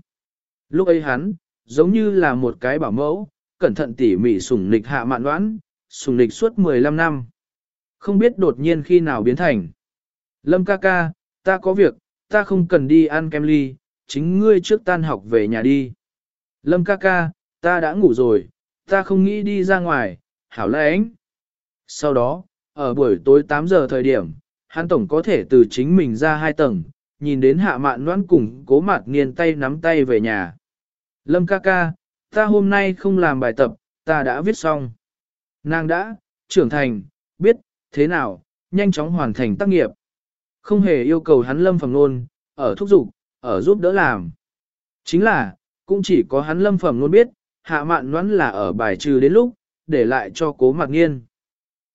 Lúc ấy hắn, giống như là một cái bảo mẫu, cẩn thận tỉ mỉ sủng nịch hạ mạn đoán, sủng nịch suốt 15 năm. Không biết đột nhiên khi nào biến thành. Lâm ca ca, ta có việc, ta không cần đi ăn kem ly, chính ngươi trước tan học về nhà đi. Lâm ca ca, ta đã ngủ rồi, ta không nghĩ đi ra ngoài, hảo lãnh. Sau đó, ở buổi tối 8 giờ thời điểm, hắn tổng có thể từ chính mình ra hai tầng, nhìn đến hạ mạn noan cùng cố mạt niên tay nắm tay về nhà. Lâm ca ca, ta hôm nay không làm bài tập, ta đã viết xong. Nàng đã, trưởng thành, biết, thế nào, nhanh chóng hoàn thành tác nghiệp. Không hề yêu cầu hắn lâm phẩm nôn, ở thúc giục, ở giúp đỡ làm. Chính là, cũng chỉ có hắn lâm phẩm nôn biết, hạ mạn nhoắn là ở bài trừ đến lúc, để lại cho cố mạc nghiên.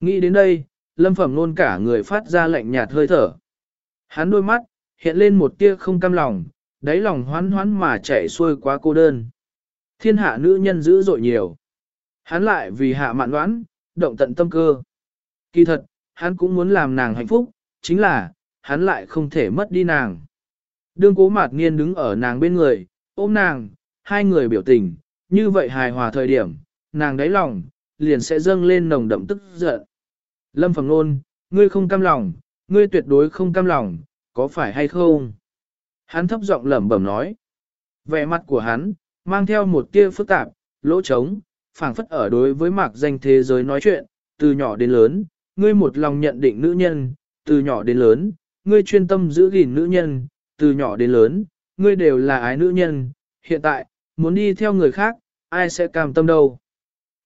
Nghĩ đến đây, lâm phẩm nôn cả người phát ra lạnh nhạt hơi thở. Hắn đôi mắt, hiện lên một tia không cam lòng, đáy lòng hoán hoán mà chạy xuôi quá cô đơn. Thiên hạ nữ nhân dữ dội nhiều. Hắn lại vì hạ mạn đoán, động tận tâm cơ. Kỳ thật, hắn cũng muốn làm nàng hạnh phúc, chính là, hắn lại không thể mất đi nàng. Đương cố mạt niên đứng ở nàng bên người, ôm nàng, hai người biểu tình, như vậy hài hòa thời điểm, nàng đáy lòng, liền sẽ dâng lên nồng đậm tức giận. Lâm Phàm Nôn, ngươi không cam lòng, ngươi tuyệt đối không cam lòng, có phải hay không? Hắn thấp giọng lẩm bẩm nói. Vẻ mặt của hắn, mang theo một tia phức tạp, lỗ trống, phảng phất ở đối với mạc danh thế giới nói chuyện, từ nhỏ đến lớn, ngươi một lòng nhận định nữ nhân, từ nhỏ đến lớn, ngươi chuyên tâm giữ gìn nữ nhân, từ nhỏ đến lớn, ngươi đều là ái nữ nhân, hiện tại, muốn đi theo người khác, ai sẽ cam tâm đâu.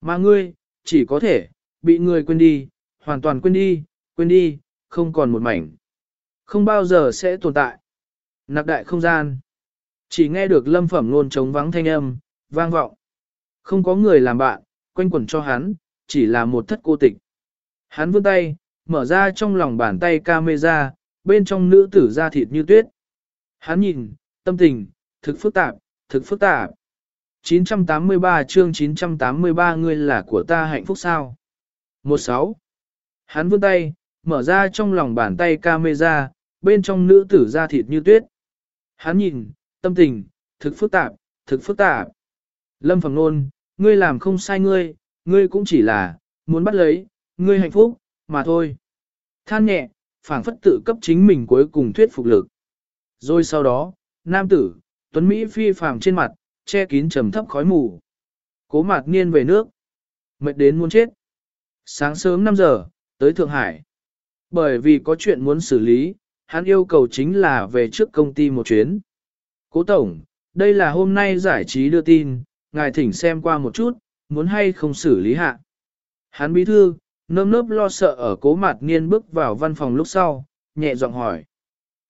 Mà ngươi, chỉ có thể, bị người quên đi, hoàn toàn quên đi, quên đi, không còn một mảnh. Không bao giờ sẽ tồn tại. Nạc đại không gian. Chỉ nghe được lâm phẩm luôn trống vắng thanh âm, vang vọng. Không có người làm bạn, quanh quẩn cho hắn, chỉ là một thất cô tịch. Hắn vươn tay, mở ra trong lòng bàn tay camera, bên trong nữ tử da thịt như tuyết. Hắn nhìn, tâm tình, thực phức tạp, thực phức tạp. 983 chương 983 ngươi là của ta hạnh phúc sao? 16. Hắn vươn tay, mở ra trong lòng bàn tay camera, bên trong nữ tử da thịt như tuyết. Hắn nhìn, tâm tình, thực phức tạp, thực phức tạp. Lâm Phẩm Nôn, ngươi làm không sai ngươi, ngươi cũng chỉ là, muốn bắt lấy, ngươi hạnh phúc, mà thôi. Than nhẹ, phảng phất tự cấp chính mình cuối cùng thuyết phục lực. Rồi sau đó, nam tử, tuấn Mỹ phi phàm trên mặt, che kín trầm thấp khói mù. Cố mạc niên về nước. Mệt đến muốn chết. Sáng sớm 5 giờ, tới Thượng Hải. Bởi vì có chuyện muốn xử lý, hắn yêu cầu chính là về trước công ty một chuyến. Cố Tổng, đây là hôm nay giải trí đưa tin, ngài thỉnh xem qua một chút, muốn hay không xử lý hạ. Hắn bí thư, nơm nớp lo sợ ở cố mạt niên bước vào văn phòng lúc sau, nhẹ giọng hỏi.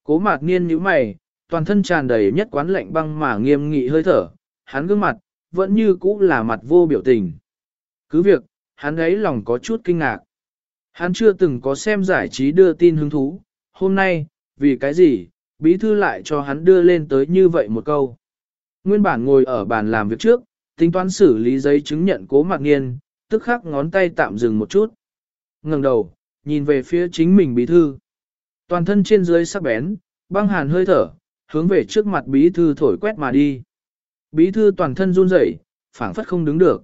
Cố mạt niên nhíu mày, toàn thân tràn đầy nhất quán lạnh băng mà nghiêm nghị hơi thở, hắn gương mặt, vẫn như cũ là mặt vô biểu tình. Cứ việc, hắn ấy lòng có chút kinh ngạc. Hắn chưa từng có xem giải trí đưa tin hứng thú, hôm nay, vì cái gì, bí thư lại cho hắn đưa lên tới như vậy một câu. Nguyên bản ngồi ở bàn làm việc trước, tính toán xử lý giấy chứng nhận cố mạc nghiên, tức khắc ngón tay tạm dừng một chút. ngẩng đầu, nhìn về phía chính mình bí thư. Toàn thân trên dưới sắc bén, băng hàn hơi thở, hướng về trước mặt bí thư thổi quét mà đi. Bí thư toàn thân run rẩy, phảng phất không đứng được.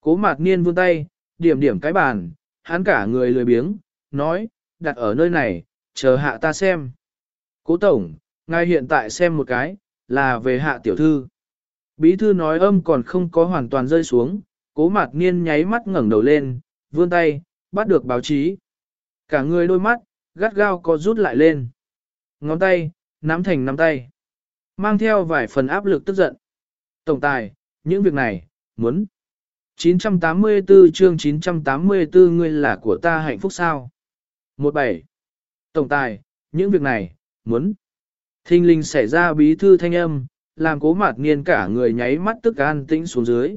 Cố mạc niên vươn tay, điểm điểm cái bàn, hắn cả người lười biếng, nói, đặt ở nơi này, chờ hạ ta xem. Cố tổng, ngài hiện tại xem một cái, là về hạ tiểu thư. Bí thư nói âm còn không có hoàn toàn rơi xuống, cố mạc niên nháy mắt ngẩng đầu lên, vươn tay, bắt được báo chí. Cả người đôi mắt, gắt gao có rút lại lên. Ngón tay, nắm thành nắm tay. Mang theo vài phần áp lực tức giận. Tổng tài, những việc này, muốn. 984 chương 984 ngươi là của ta hạnh phúc sao? 17. Tổng tài, những việc này, muốn. Thinh linh xảy ra bí thư thanh âm, làm cố mạt niên cả người nháy mắt tức an tĩnh xuống dưới.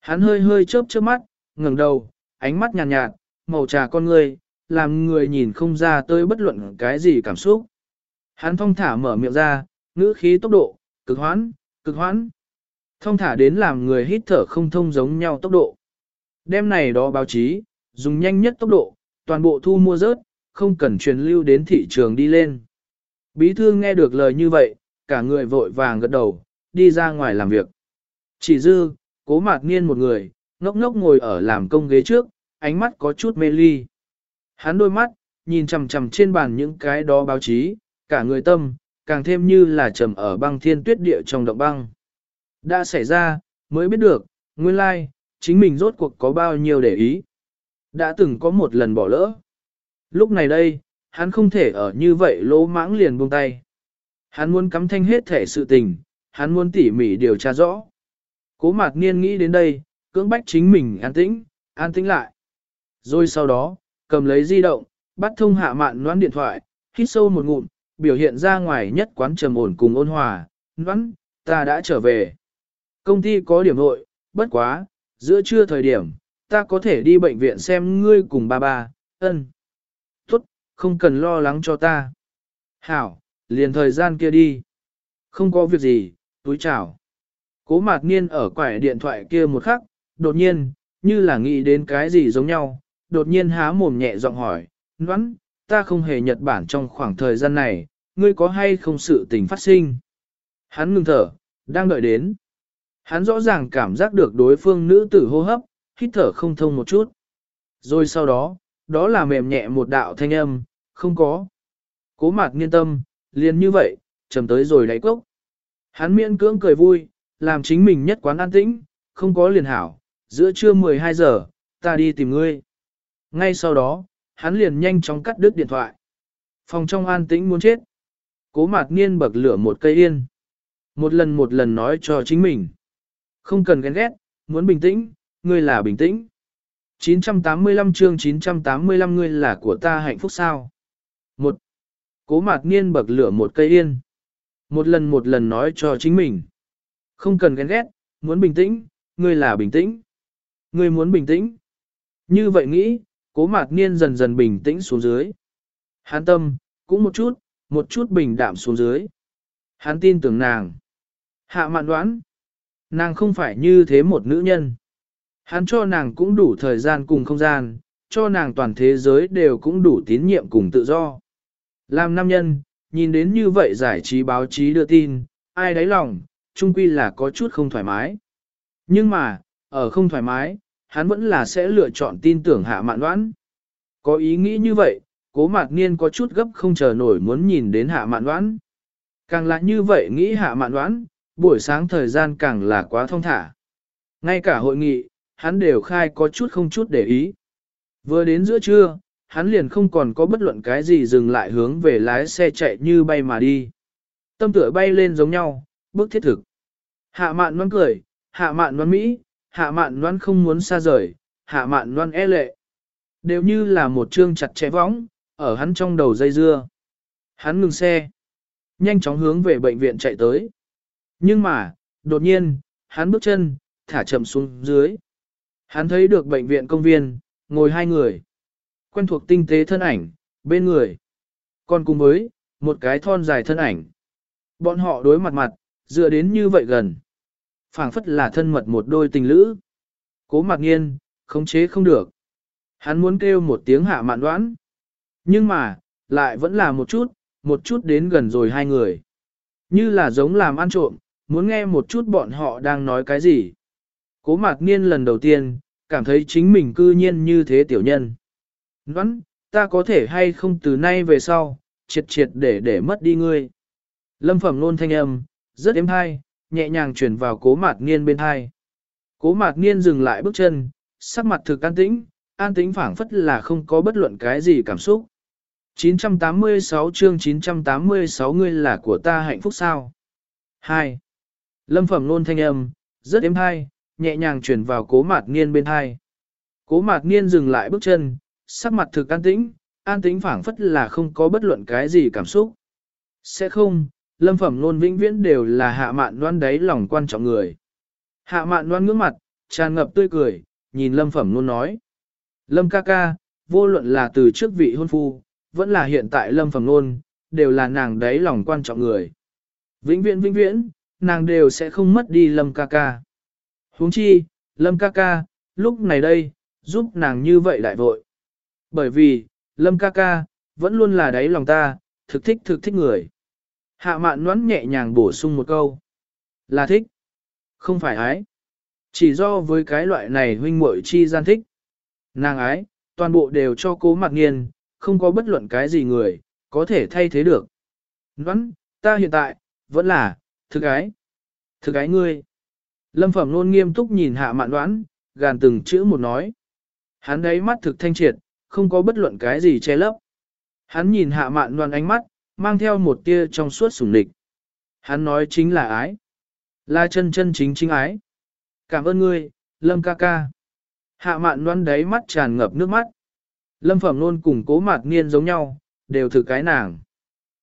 Hắn hơi hơi chớp chớp mắt, ngẩng đầu, ánh mắt nhàn nhạt, nhạt, màu trà con người, làm người nhìn không ra tới bất luận cái gì cảm xúc. Hắn thong thả mở miệng ra, ngữ khí tốc độ, cực hoãn, cực hoãn. Thông thả đến làm người hít thở không thông giống nhau tốc độ. Đêm này đó báo chí, dùng nhanh nhất tốc độ, toàn bộ thu mua rớt, không cần truyền lưu đến thị trường đi lên. Bí thư nghe được lời như vậy, cả người vội vàng gật đầu, đi ra ngoài làm việc. Chỉ dư, cố mạc niên một người, ngốc ngốc ngồi ở làm công ghế trước, ánh mắt có chút mê ly. Hắn đôi mắt, nhìn chằm chằm trên bàn những cái đó báo chí, cả người tâm, càng thêm như là trầm ở băng thiên tuyết địa trong động băng. Đã xảy ra, mới biết được, nguyên lai, chính mình rốt cuộc có bao nhiêu để ý. Đã từng có một lần bỏ lỡ. Lúc này đây, hắn không thể ở như vậy lỗ mãng liền buông tay. Hắn muốn cắm thanh hết thể sự tình, hắn muốn tỉ mỉ điều tra rõ. Cố mạc niên nghĩ đến đây, cưỡng bách chính mình an tĩnh, an tĩnh lại. Rồi sau đó, cầm lấy di động, bắt thông hạ mạn noãn điện thoại, hít sâu một ngụm, biểu hiện ra ngoài nhất quán trầm ổn cùng ôn hòa, noãn, ta đã trở về. Công ty có điểm nội bất quá, giữa trưa thời điểm, ta có thể đi bệnh viện xem ngươi cùng ba ba, ân. Không cần lo lắng cho ta. Hảo, liền thời gian kia đi. Không có việc gì, túi chào. Cố mạc niên ở quải điện thoại kia một khắc, đột nhiên, như là nghĩ đến cái gì giống nhau, đột nhiên há mồm nhẹ giọng hỏi, Ngoãn, ta không hề Nhật Bản trong khoảng thời gian này, ngươi có hay không sự tình phát sinh? Hắn ngừng thở, đang đợi đến. Hắn rõ ràng cảm giác được đối phương nữ tử hô hấp, hít thở không thông một chút. Rồi sau đó, đó là mềm nhẹ một đạo thanh âm, không có. Cố mạc nghiên tâm, liền như vậy, trầm tới rồi đáy cốc. Hắn miễn cưỡng cười vui, làm chính mình nhất quán an tĩnh, không có liền hảo, giữa trưa 12 giờ, ta đi tìm ngươi. Ngay sau đó, hắn liền nhanh chóng cắt đứt điện thoại. Phòng trong an tĩnh muốn chết. Cố mạc niên bậc lửa một cây yên. Một lần một lần nói cho chính mình. Không cần ghen ghét, muốn bình tĩnh, ngươi là bình tĩnh. 985 chương 985 ngươi là của ta hạnh phúc sao? Một. Cố mạc niên bậc lửa một cây yên. Một lần một lần nói cho chính mình. Không cần ghen ghét, muốn bình tĩnh, ngươi là bình tĩnh. Ngươi muốn bình tĩnh. Như vậy nghĩ, cố mạc niên dần dần bình tĩnh xuống dưới. hán tâm, cũng một chút, một chút bình đạm xuống dưới. Hắn tin tưởng nàng. Hạ mạn đoán. Nàng không phải như thế một nữ nhân. Hắn cho nàng cũng đủ thời gian cùng không gian, cho nàng toàn thế giới đều cũng đủ tín nhiệm cùng tự do. Làm nam nhân, nhìn đến như vậy giải trí báo chí đưa tin, ai đáy lòng, chung quy là có chút không thoải mái. Nhưng mà, ở không thoải mái, hắn vẫn là sẽ lựa chọn tin tưởng hạ mạn đoán. Có ý nghĩ như vậy, cố mạc niên có chút gấp không chờ nổi muốn nhìn đến hạ mạn đoán. Càng là như vậy nghĩ hạ mạn đoán, buổi sáng thời gian càng là quá thông thả. Ngay cả hội nghị, hắn đều khai có chút không chút để ý. Vừa đến giữa trưa, hắn liền không còn có bất luận cái gì dừng lại hướng về lái xe chạy như bay mà đi. Tâm tựa bay lên giống nhau, bước thiết thực. Hạ mạn đoán cười, hạ mạn đoán Mỹ, hạ mạn loan không muốn xa rời, hạ mạn loan e lệ. Đều như là một chương chặt chẽ võng, ở hắn trong đầu dây dưa. Hắn ngừng xe, nhanh chóng hướng về bệnh viện chạy tới. Nhưng mà, đột nhiên, hắn bước chân, thả chậm xuống dưới. Hắn thấy được bệnh viện công viên, ngồi hai người. Quen thuộc tinh tế thân ảnh, bên người. Còn cùng với, một cái thon dài thân ảnh. Bọn họ đối mặt mặt, dựa đến như vậy gần phảng phất là thân mật một đôi tình lữ. Cố mặt nghiên, khống chế không được. Hắn muốn kêu một tiếng hạ mạn đoán. Nhưng mà, lại vẫn là một chút, một chút đến gần rồi hai người. Như là giống làm ăn trộm, muốn nghe một chút bọn họ đang nói cái gì. Cố mạc niên lần đầu tiên, cảm thấy chính mình cư nhiên như thế tiểu nhân. Đoán, ta có thể hay không từ nay về sau, triệt triệt để để mất đi ngươi. Lâm phẩm nôn thanh âm, rất êm hay, nhẹ nhàng chuyển vào cố mạc niên bên hai. Cố mạc niên dừng lại bước chân, sắc mặt thực an tĩnh, an tĩnh phảng phất là không có bất luận cái gì cảm xúc. 986 chương 986 ngươi là của ta hạnh phúc sao? 2. Lâm phẩm nôn thanh âm, rất êm hai, nhẹ nhàng chuyển vào cố mạt niên bên hai. Cố mạt niên dừng lại bước chân, sắc mặt thực an tĩnh, an tĩnh phảng phất là không có bất luận cái gì cảm xúc. Sẽ không, lâm phẩm luôn vĩnh viễn đều là hạ mạn đoan đáy lòng quan trọng người. Hạ mạn đoan ngước mặt, tràn ngập tươi cười, nhìn lâm phẩm luôn nói. Lâm ca ca, vô luận là từ trước vị hôn phu, vẫn là hiện tại lâm phẩm luôn, đều là nàng đáy lòng quan trọng người. Vĩnh viễn vĩnh viễn, nàng đều sẽ không mất đi lâm ca ca huống chi, lâm ca ca, lúc này đây, giúp nàng như vậy lại vội. Bởi vì, lâm ca ca, vẫn luôn là đáy lòng ta, thực thích thực thích người. Hạ mạn nón nhẹ nhàng bổ sung một câu. Là thích. Không phải ái. Chỉ do với cái loại này huynh muội chi gian thích. Nàng ái, toàn bộ đều cho cố mặt nghiền, không có bất luận cái gì người, có thể thay thế được. Nón, ta hiện tại, vẫn là, thực ái. Thực ái ngươi. Lâm phẩm luôn nghiêm túc nhìn hạ mạn đoán, gàn từng chữ một nói. Hắn đấy mắt thực thanh triệt, không có bất luận cái gì che lấp. Hắn nhìn hạ mạn đoán ánh mắt, mang theo một tia trong suốt sủng địch. Hắn nói chính là ái. Là chân chân chính chính ái. Cảm ơn ngươi, Lâm ca ca. Hạ mạn đoán đáy mắt tràn ngập nước mắt. Lâm phẩm luôn cùng cố mạt niên giống nhau, đều thử cái nàng.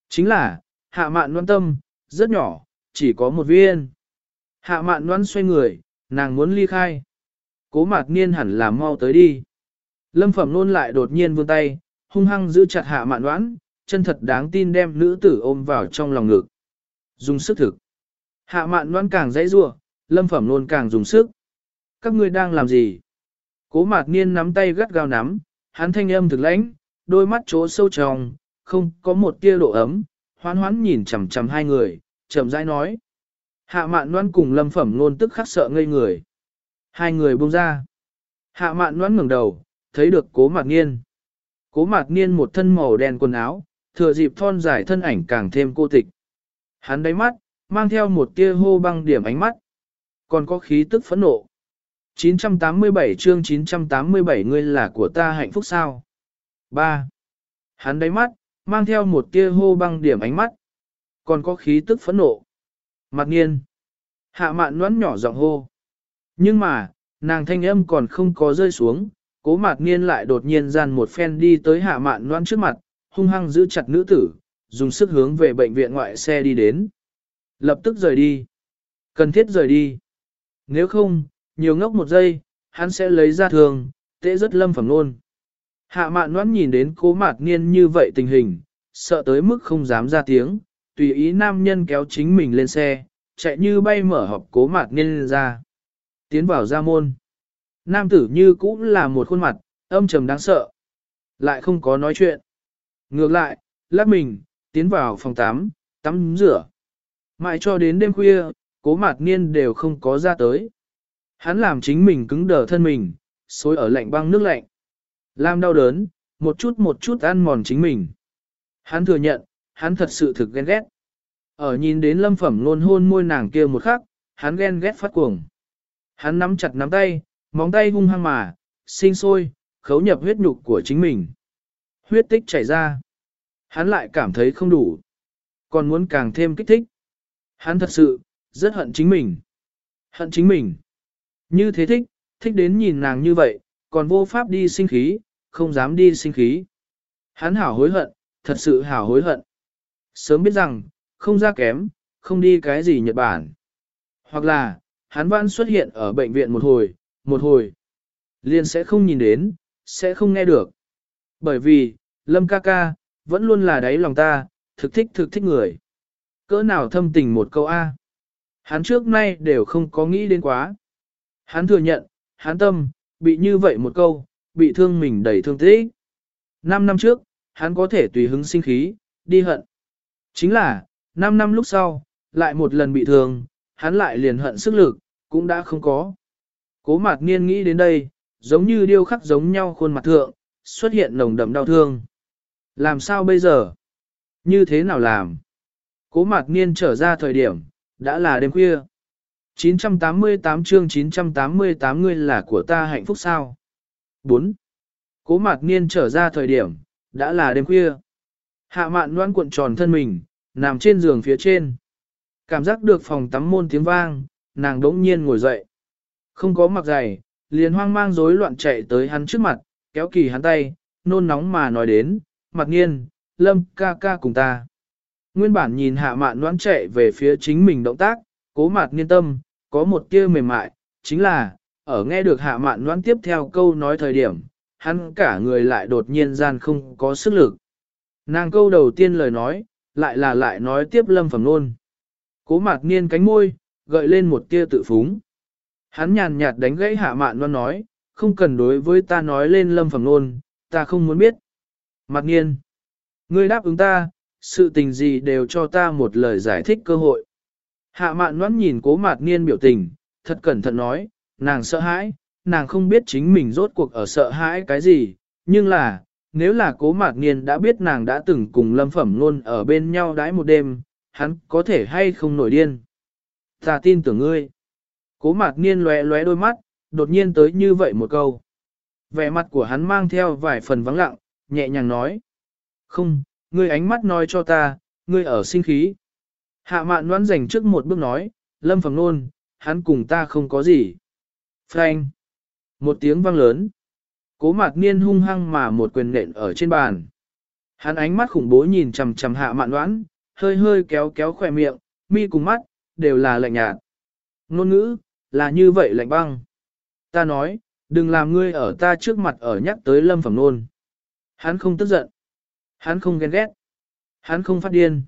Chính là, hạ mạn đoán tâm, rất nhỏ, chỉ có một viên. Hạ mạn đoán xoay người, nàng muốn ly khai. Cố mạt niên hẳn là mau tới đi. Lâm phẩm nôn lại đột nhiên vươn tay, hung hăng giữ chặt hạ mạn đoán, chân thật đáng tin đem nữ tử ôm vào trong lòng ngực. Dùng sức thực. Hạ mạn đoán càng dãy rua, lâm phẩm nôn càng dùng sức. Các ngươi đang làm gì? Cố mạt niên nắm tay gắt gao nắm, hắn thanh âm thực lãnh, đôi mắt chỗ sâu tròng, không có một tia độ ấm, hoán hoán nhìn chằm chằm hai người, chậm rãi nói. Hạ mạn Loan cùng lâm phẩm nôn tức khắc sợ ngây người. Hai người buông ra. Hạ mạn Loan ngẩng đầu, thấy được cố mạc niên. Cố mạc niên một thân màu đen quần áo, thừa dịp thon dài thân ảnh càng thêm cô tịch. Hắn đáy mắt, mang theo một tia hô băng điểm ánh mắt. Còn có khí tức phẫn nộ. 987 chương 987 ngươi là của ta hạnh phúc sao? 3. Hắn đáy mắt, mang theo một tia hô băng điểm ánh mắt. Còn có khí tức phẫn nộ. Mạc nghiên. Hạ mạn nón nhỏ giọng hô. Nhưng mà, nàng thanh âm còn không có rơi xuống, cố mạc niên lại đột nhiên gian một phen đi tới hạ mạn nón trước mặt, hung hăng giữ chặt nữ tử, dùng sức hướng về bệnh viện ngoại xe đi đến. Lập tức rời đi. Cần thiết rời đi. Nếu không, nhiều ngốc một giây, hắn sẽ lấy ra thường, tệ rất lâm phẩm luôn. Hạ mạn nón nhìn đến cố mạc niên như vậy tình hình, sợ tới mức không dám ra tiếng, tùy ý nam nhân kéo chính mình lên xe, chạy như bay mở hộp cố mạc niên ra. Tiến vào ra môn. Nam tử như cũng là một khuôn mặt, âm trầm đáng sợ. Lại không có nói chuyện. Ngược lại, lát mình, tiến vào phòng tắm, tắm rửa. Mãi cho đến đêm khuya, cố mạc niên đều không có ra tới. Hắn làm chính mình cứng đờ thân mình, xối ở lạnh băng nước lạnh. Làm đau đớn, một chút một chút ăn mòn chính mình. Hắn thừa nhận, hắn thật sự thực ghen ghét. Ở nhìn đến lâm phẩm luôn hôn môi nàng kia một khắc, hắn ghen ghét phát cuồng. Hắn nắm chặt nắm tay, móng tay hung hăng mà, sinh sôi, khấu nhập huyết nhục của chính mình. Huyết tích chảy ra. Hắn lại cảm thấy không đủ. Còn muốn càng thêm kích thích. Hắn thật sự, rất hận chính mình. Hận chính mình. Như thế thích, thích đến nhìn nàng như vậy, còn vô pháp đi sinh khí, không dám đi sinh khí. Hắn hảo hối hận, thật sự hảo hối hận. Sớm biết rằng, không ra kém, không đi cái gì Nhật Bản. Hoặc là, hắn vẫn xuất hiện ở bệnh viện một hồi, một hồi. liên sẽ không nhìn đến, sẽ không nghe được. Bởi vì, Lâm ca ca, vẫn luôn là đáy lòng ta, thực thích thực thích người. Cỡ nào thâm tình một câu A. Hắn trước nay đều không có nghĩ đến quá. Hắn thừa nhận, hắn tâm, bị như vậy một câu, bị thương mình đầy thương tích. Năm năm trước, hắn có thể tùy hứng sinh khí, đi hận. Chính là, năm năm lúc sau, lại một lần bị thương, hắn lại liền hận sức lực, cũng đã không có. Cố mạc niên nghĩ đến đây, giống như điêu khắc giống nhau khuôn mặt thượng, xuất hiện nồng đậm đau thương. Làm sao bây giờ? Như thế nào làm? Cố mạc niên trở ra thời điểm, đã là đêm khuya. 988 chương 988 ngươi là của ta hạnh phúc sao? 4. Cố mạc niên trở ra thời điểm, đã là đêm khuya. Hạ mạn đoan cuộn tròn thân mình, nằm trên giường phía trên. Cảm giác được phòng tắm môn tiếng vang, nàng đống nhiên ngồi dậy. Không có mặc giày, liền hoang mang rối loạn chạy tới hắn trước mặt, kéo kỳ hắn tay, nôn nóng mà nói đến, mặt nhiên, lâm ca ca cùng ta. Nguyên bản nhìn hạ mạn đoán chạy về phía chính mình động tác, cố mặt nghiên tâm, có một tia mềm mại, chính là, ở nghe được hạ mạn đoán tiếp theo câu nói thời điểm, hắn cả người lại đột nhiên gian không có sức lực. Nàng câu đầu tiên lời nói, lại là lại nói tiếp lâm phẩm nôn. Cố mạc niên cánh môi, gợi lên một tia tự phúng. Hắn nhàn nhạt đánh gãy hạ mạn loan nói, không cần đối với ta nói lên lâm phẩm nôn, ta không muốn biết. Mạc niên, ngươi đáp ứng ta, sự tình gì đều cho ta một lời giải thích cơ hội. Hạ mạn loan nhìn cố mạc niên biểu tình, thật cẩn thận nói, nàng sợ hãi, nàng không biết chính mình rốt cuộc ở sợ hãi cái gì, nhưng là, nếu là cố mạc niên đã biết nàng đã từng cùng lâm phẩm luôn ở bên nhau đãi một đêm, hắn có thể hay không nổi điên. Ta tin tưởng ngươi. Cố mạc niên lóe lóe đôi mắt, đột nhiên tới như vậy một câu. Vẻ mặt của hắn mang theo vài phần vắng lặng, nhẹ nhàng nói. Không, ngươi ánh mắt nói cho ta, ngươi ở sinh khí. Hạ mạn đoán dành trước một bước nói, lâm phẩm nôn, hắn cùng ta không có gì. Frank. Một tiếng vang lớn. Cố mạc niên hung hăng mà một quyền nện ở trên bàn. Hắn ánh mắt khủng bố nhìn chằm chằm hạ mạn đoán, hơi hơi kéo kéo khỏe miệng, mi cùng mắt, đều là lạnh nhạt. Ngôn ngữ, là như vậy lạnh băng. Ta nói, đừng làm ngươi ở ta trước mặt ở nhắc tới lâm phẩm nôn. Hắn không tức giận. Hắn không ghen ghét. Hắn không phát điên.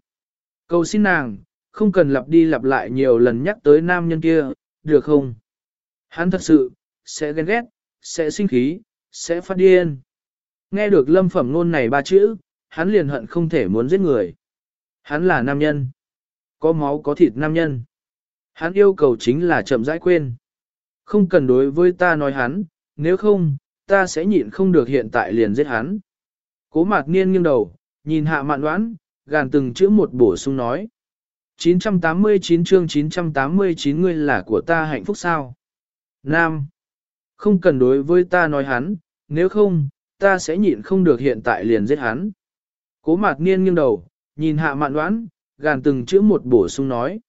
Cầu xin nàng, không cần lặp đi lặp lại nhiều lần nhắc tới nam nhân kia, được không? Hắn thật sự, sẽ ghen ghét, sẽ sinh khí, sẽ phát điên. Nghe được lâm phẩm ngôn này ba chữ, hắn liền hận không thể muốn giết người. Hắn là nam nhân. Có máu có thịt nam nhân. Hắn yêu cầu chính là chậm rãi quên. Không cần đối với ta nói hắn, nếu không, ta sẽ nhịn không được hiện tại liền giết hắn. Cố mạc niên nghiêng đầu, nhìn hạ mạn đoán, gàn từng chữ một bổ sung nói. 989 chương 989 ngươi là của ta hạnh phúc sao? Nam. Không cần đối với ta nói hắn, nếu không, ta sẽ nhịn không được hiện tại liền giết hắn. Cố mạc niên nghiêng đầu, nhìn hạ mạn đoán, gàn từng chữ một bổ sung nói.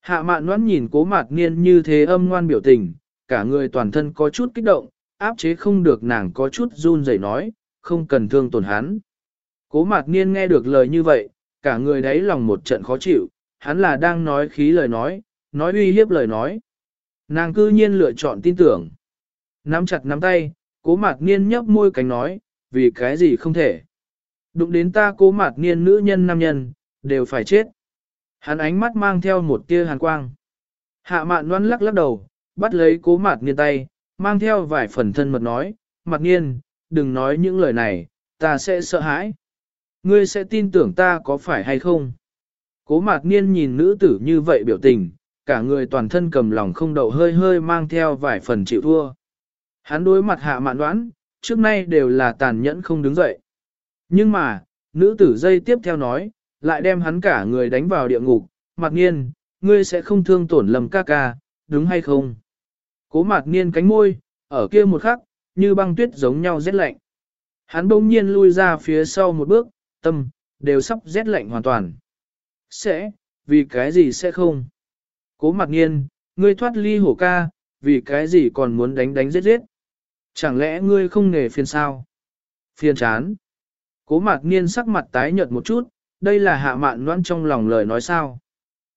Hạ mạn đoán nhìn cố mạc niên như thế âm ngoan biểu tình, cả người toàn thân có chút kích động, áp chế không được nàng có chút run rẩy nói, không cần thương tổn hắn. Cố mạc niên nghe được lời như vậy, cả người đáy lòng một trận khó chịu, hắn là đang nói khí lời nói, nói uy hiếp lời nói. Nàng cư nhiên lựa chọn tin tưởng. Nắm chặt nắm tay, cố mạc niên nhấp môi cánh nói, vì cái gì không thể. Đụng đến ta cố mạc niên nữ nhân nam nhân, đều phải chết. Hắn ánh mắt mang theo một tia hàn quang. Hạ mạn đoan lắc lắc đầu, bắt lấy cố mạc niên tay, mang theo vài phần thân mật nói, mạc niên, đừng nói những lời này, ta sẽ sợ hãi. Ngươi sẽ tin tưởng ta có phải hay không? Cố mạc niên nhìn nữ tử như vậy biểu tình, cả người toàn thân cầm lòng không đậu hơi hơi mang theo vài phần chịu thua. Hắn đối mặt hạ mạn đoán, trước nay đều là tàn nhẫn không đứng dậy. Nhưng mà, nữ tử dây tiếp theo nói, lại đem hắn cả người đánh vào địa ngục, mặc nhiên, ngươi sẽ không thương tổn lầm ca ca, đúng hay không? Cố mạc niên cánh môi, ở kia một khắc, như băng tuyết giống nhau rét lạnh. Hắn bỗng nhiên lui ra phía sau một bước, tâm, đều sắp rét lạnh hoàn toàn. Sẽ, vì cái gì sẽ không? Cố mạc niên, ngươi thoát ly hổ ca, vì cái gì còn muốn đánh đánh giết giết? Chẳng lẽ ngươi không nghề phiền sao? Phiền chán. Cố mạc niên sắc mặt tái nhợt một chút, đây là hạ mạn noan trong lòng lời nói sao?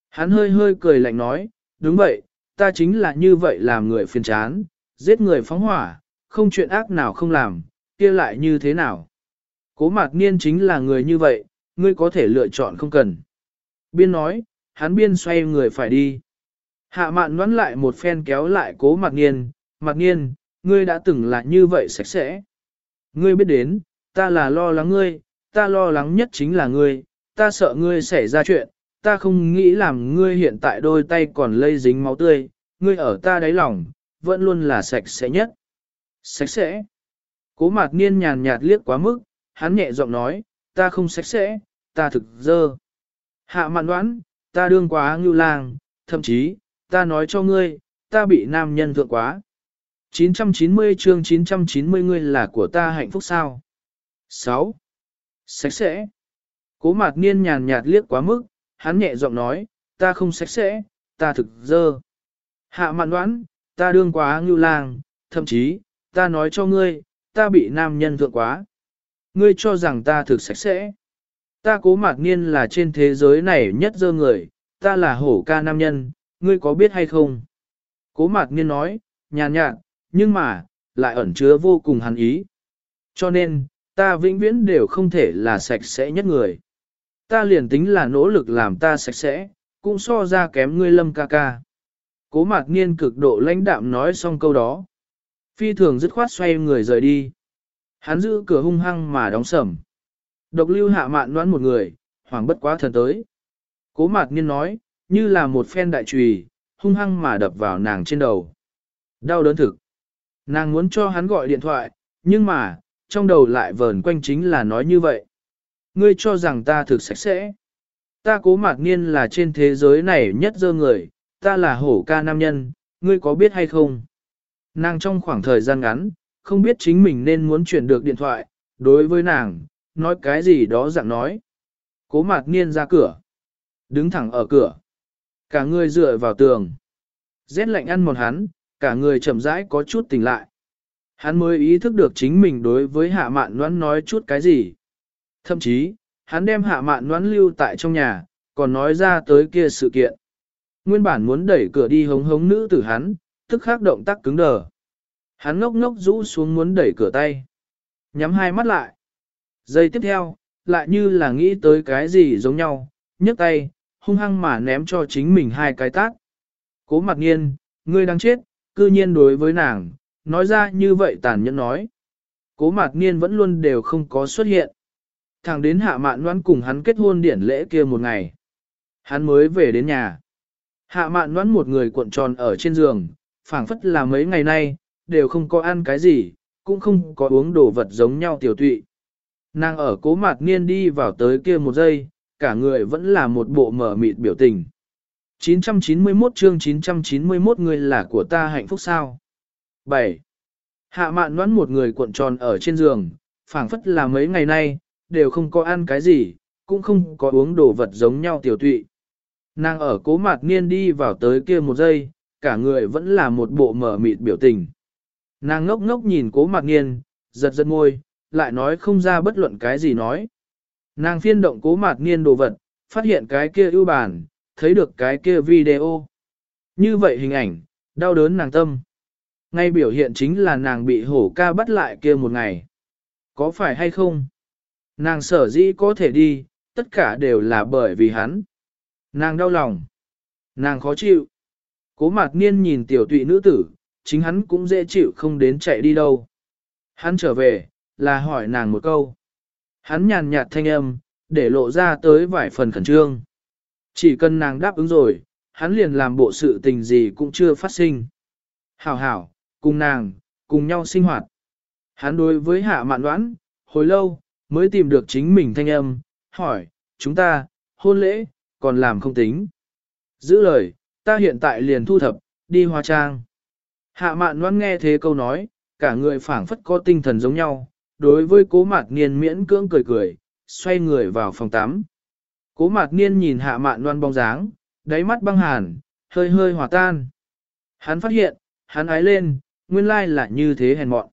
Hắn hơi hơi cười lạnh nói, đúng vậy, ta chính là như vậy làm người phiền chán, giết người phóng hỏa, không chuyện ác nào không làm, kia lại như thế nào? Cố mạc niên chính là người như vậy, ngươi có thể lựa chọn không cần. Biên nói, hắn biên xoay người phải đi. Hạ mạn đoán lại một phen kéo lại cố mạc niên, mạc niên, ngươi đã từng là như vậy sạch sẽ. Ngươi biết đến, ta là lo lắng ngươi, ta lo lắng nhất chính là ngươi, ta sợ ngươi xảy ra chuyện, ta không nghĩ làm ngươi hiện tại đôi tay còn lây dính máu tươi, ngươi ở ta đáy lòng, vẫn luôn là sạch sẽ nhất. Sạch sẽ. Cố mạc niên nhàn nhạt liếc quá mức, hắn nhẹ giọng nói, ta không sạch sẽ, ta thực dơ. Hạ mạn đoán, ta đương quá ngưu lang, thậm chí, ta nói cho ngươi, ta bị nam nhân thượng quá. 990 chương 990 ngươi là của ta hạnh phúc sao? 6. Sạch sẽ. Cố mạc niên nhàn nhạt liếc quá mức, hắn nhẹ giọng nói, ta không sạch sẽ, ta thực dơ. Hạ mạn đoán, ta đương quá ngưu lang, thậm chí, ta nói cho ngươi, ta bị nam nhân thượng quá. Ngươi cho rằng ta thực sạch sẽ. Ta cố mạc niên là trên thế giới này nhất dơ người, ta là hổ ca nam nhân, ngươi có biết hay không? Cố mạc niên nói, nhàn nhạt, nhưng mà, lại ẩn chứa vô cùng hắn ý. Cho nên, ta vĩnh viễn đều không thể là sạch sẽ nhất người. Ta liền tính là nỗ lực làm ta sạch sẽ, cũng so ra kém ngươi lâm ca ca. Cố mạc niên cực độ lãnh đạm nói xong câu đó. Phi thường dứt khoát xoay người rời đi. Hắn giữ cửa hung hăng mà đóng sầm. Độc lưu hạ mạn đoán một người, hoàng bất quá thần tới. Cố mạc niên nói, như là một phen đại trùy, hung hăng mà đập vào nàng trên đầu. Đau đớn thực. Nàng muốn cho hắn gọi điện thoại, nhưng mà, trong đầu lại vờn quanh chính là nói như vậy. Ngươi cho rằng ta thực sạch sẽ. Ta cố mạc niên là trên thế giới này nhất dơ người, ta là hổ ca nam nhân, ngươi có biết hay không? Nàng trong khoảng thời gian ngắn, không biết chính mình nên muốn chuyển được điện thoại, đối với nàng, nói cái gì đó dạng nói. Cố mạc niên ra cửa, đứng thẳng ở cửa, cả người dựa vào tường. Rét lạnh ăn một hắn, cả người chậm rãi có chút tỉnh lại. Hắn mới ý thức được chính mình đối với hạ mạn noãn nói chút cái gì. Thậm chí, hắn đem hạ mạn noãn lưu tại trong nhà, còn nói ra tới kia sự kiện. Nguyên bản muốn đẩy cửa đi hống hống nữ tử hắn, tức khắc động tác cứng đờ. Hắn ngốc ngốc rũ xuống muốn đẩy cửa tay. Nhắm hai mắt lại. Giây tiếp theo, lại như là nghĩ tới cái gì giống nhau, nhấc tay, hung hăng mà ném cho chính mình hai cái tác. Cố mặt nghiên, ngươi đang chết, cư nhiên đối với nàng, nói ra như vậy tàn nhẫn nói. Cố mạc niên vẫn luôn đều không có xuất hiện. Thẳng đến hạ mạn noan cùng hắn kết hôn điển lễ kia một ngày. Hắn mới về đến nhà. Hạ mạn noan một người cuộn tròn ở trên giường, phảng phất là mấy ngày nay, đều không có ăn cái gì, cũng không có uống đồ vật giống nhau tiểu tụy. Nàng ở cố mạc niên đi vào tới kia một giây, cả người vẫn là một bộ mở mịt biểu tình. 991 chương 991 người là của ta hạnh phúc sao? 7. Hạ mạn noãn một người cuộn tròn ở trên giường, phảng phất là mấy ngày nay, đều không có ăn cái gì, cũng không có uống đồ vật giống nhau tiểu tụy. Nàng ở cố mạc niên đi vào tới kia một giây, cả người vẫn là một bộ mở mịt biểu tình. Nàng ngốc ngốc nhìn cố mạc niên, giật giật môi, lại nói không ra bất luận cái gì nói. Nàng phiên động cố mạc niên đồ vật, phát hiện cái kia ưu bản, thấy được cái kia video. Như vậy hình ảnh, đau đớn nàng tâm. Ngay biểu hiện chính là nàng bị hổ ca bắt lại kia một ngày. Có phải hay không? Nàng sở dĩ có thể đi, tất cả đều là bởi vì hắn. Nàng đau lòng. Nàng khó chịu. Cố mạc niên nhìn tiểu tụy nữ tử, chính hắn cũng dễ chịu không đến chạy đi đâu. Hắn trở về, là hỏi nàng một câu. Hắn nhàn nhạt thanh âm, để lộ ra tới vài phần khẩn trương. Chỉ cần nàng đáp ứng rồi, hắn liền làm bộ sự tình gì cũng chưa phát sinh. Hảo hảo, cùng nàng, cùng nhau sinh hoạt. Hắn đối với hạ mạn đoán, hồi lâu, mới tìm được chính mình thanh âm, hỏi, chúng ta, hôn lễ, còn làm không tính. Giữ lời, ta hiện tại liền thu thập, đi hóa trang. Hạ mạn đoán nghe thế câu nói, cả người phảng phất có tinh thần giống nhau, đối với cố mạc niên miễn cưỡng cười cười, xoay người vào phòng tắm. Cố mạc niên nhìn hạ mạn đoan bóng dáng, đáy mắt băng hàn, hơi hơi hòa tan. Hắn phát hiện, hắn ái lên, nguyên lai là như thế hèn mọn.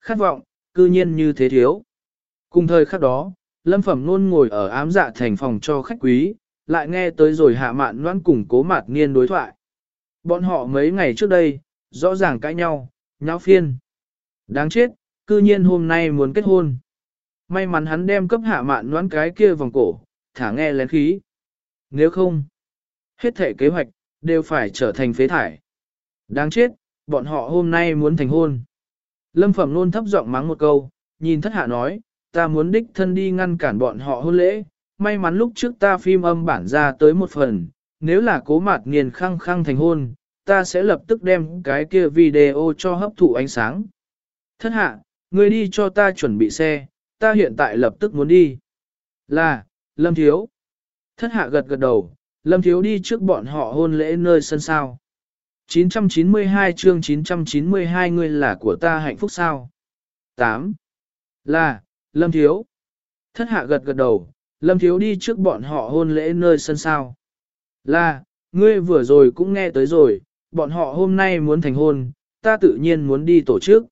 Khát vọng, cư nhiên như thế thiếu. Cùng thời khắc đó, lâm phẩm luôn ngồi ở ám dạ thành phòng cho khách quý, lại nghe tới rồi hạ mạn noan cùng cố mạc niên đối thoại. Bọn họ mấy ngày trước đây, rõ ràng cãi nhau, nháo phiên. Đáng chết, cư nhiên hôm nay muốn kết hôn. May mắn hắn đem cấp hạ mạn noan cái kia vòng cổ, thả nghe lén khí. Nếu không, hết thể kế hoạch, đều phải trở thành phế thải. Đáng chết, bọn họ hôm nay muốn thành hôn. Lâm Phẩm luôn thấp giọng mắng một câu, nhìn thất hạ nói, ta muốn đích thân đi ngăn cản bọn họ hôn lễ, may mắn lúc trước ta phim âm bản ra tới một phần, nếu là cố mạt nghiền khăng khăng thành hôn, ta sẽ lập tức đem cái kia video cho hấp thụ ánh sáng. Thất hạ, ngươi đi cho ta chuẩn bị xe, ta hiện tại lập tức muốn đi. Là, Lâm Thiếu. Thất hạ gật gật đầu, Lâm Thiếu đi trước bọn họ hôn lễ nơi sân sao. 992 chương 992 ngươi là của ta hạnh phúc sao? 8. Là, Lâm Thiếu. Thất hạ gật gật đầu, Lâm Thiếu đi trước bọn họ hôn lễ nơi sân sao. Là, ngươi vừa rồi cũng nghe tới rồi, bọn họ hôm nay muốn thành hôn, ta tự nhiên muốn đi tổ chức.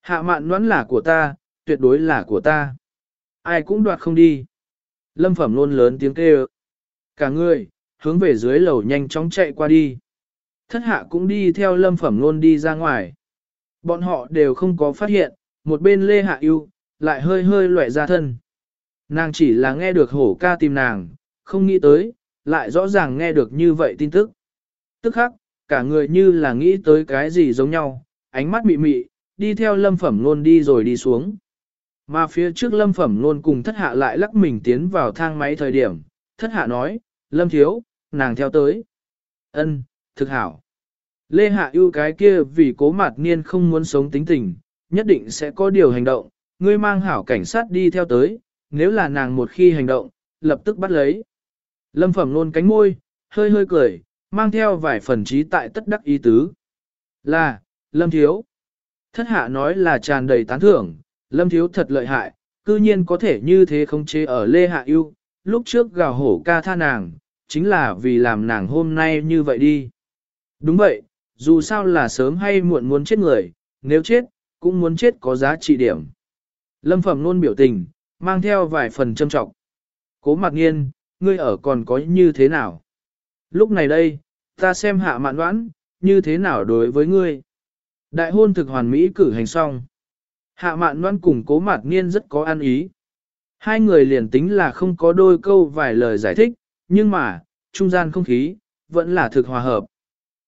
Hạ mạn đoán là của ta, tuyệt đối là của ta. Ai cũng đoạt không đi. Lâm phẩm luôn lớn tiếng kêu. Cả người, hướng về dưới lầu nhanh chóng chạy qua đi. Thất hạ cũng đi theo lâm phẩm luôn đi ra ngoài. Bọn họ đều không có phát hiện, một bên lê hạ yêu, lại hơi hơi loại ra thân. Nàng chỉ là nghe được hổ ca tìm nàng, không nghĩ tới, lại rõ ràng nghe được như vậy tin tức. Tức khắc, cả người như là nghĩ tới cái gì giống nhau, ánh mắt mị mị, đi theo lâm phẩm luôn đi rồi đi xuống. Mà phía trước lâm phẩm luôn cùng thất hạ lại lắc mình tiến vào thang máy thời điểm, thất hạ nói, lâm thiếu, nàng theo tới. ân thực hảo. Lê Hạ ưu cái kia vì cố mặt niên không muốn sống tính tình, nhất định sẽ có điều hành động, ngươi mang hảo cảnh sát đi theo tới, nếu là nàng một khi hành động, lập tức bắt lấy. Lâm phẩm luôn cánh môi, hơi hơi cười, mang theo vài phần trí tại tất đắc ý tứ. Là, Lâm Thiếu. Thất hạ nói là tràn đầy tán thưởng, Lâm Thiếu thật lợi hại, cư nhiên có thể như thế không chế ở Lê Hạ Yêu, lúc trước gào hổ ca tha nàng, chính là vì làm nàng hôm nay như vậy đi. Đúng vậy, dù sao là sớm hay muộn muốn chết người, nếu chết, cũng muốn chết có giá trị điểm. Lâm Phẩm luôn biểu tình, mang theo vài phần châm trọng. Cố mặc nghiên, ngươi ở còn có như thế nào? Lúc này đây, ta xem hạ mạn đoán, như thế nào đối với ngươi? Đại hôn thực hoàn mỹ cử hành xong. Hạ mạn Loan cùng cố mạc niên rất có ăn ý. Hai người liền tính là không có đôi câu vài lời giải thích, nhưng mà, trung gian không khí, vẫn là thực hòa hợp.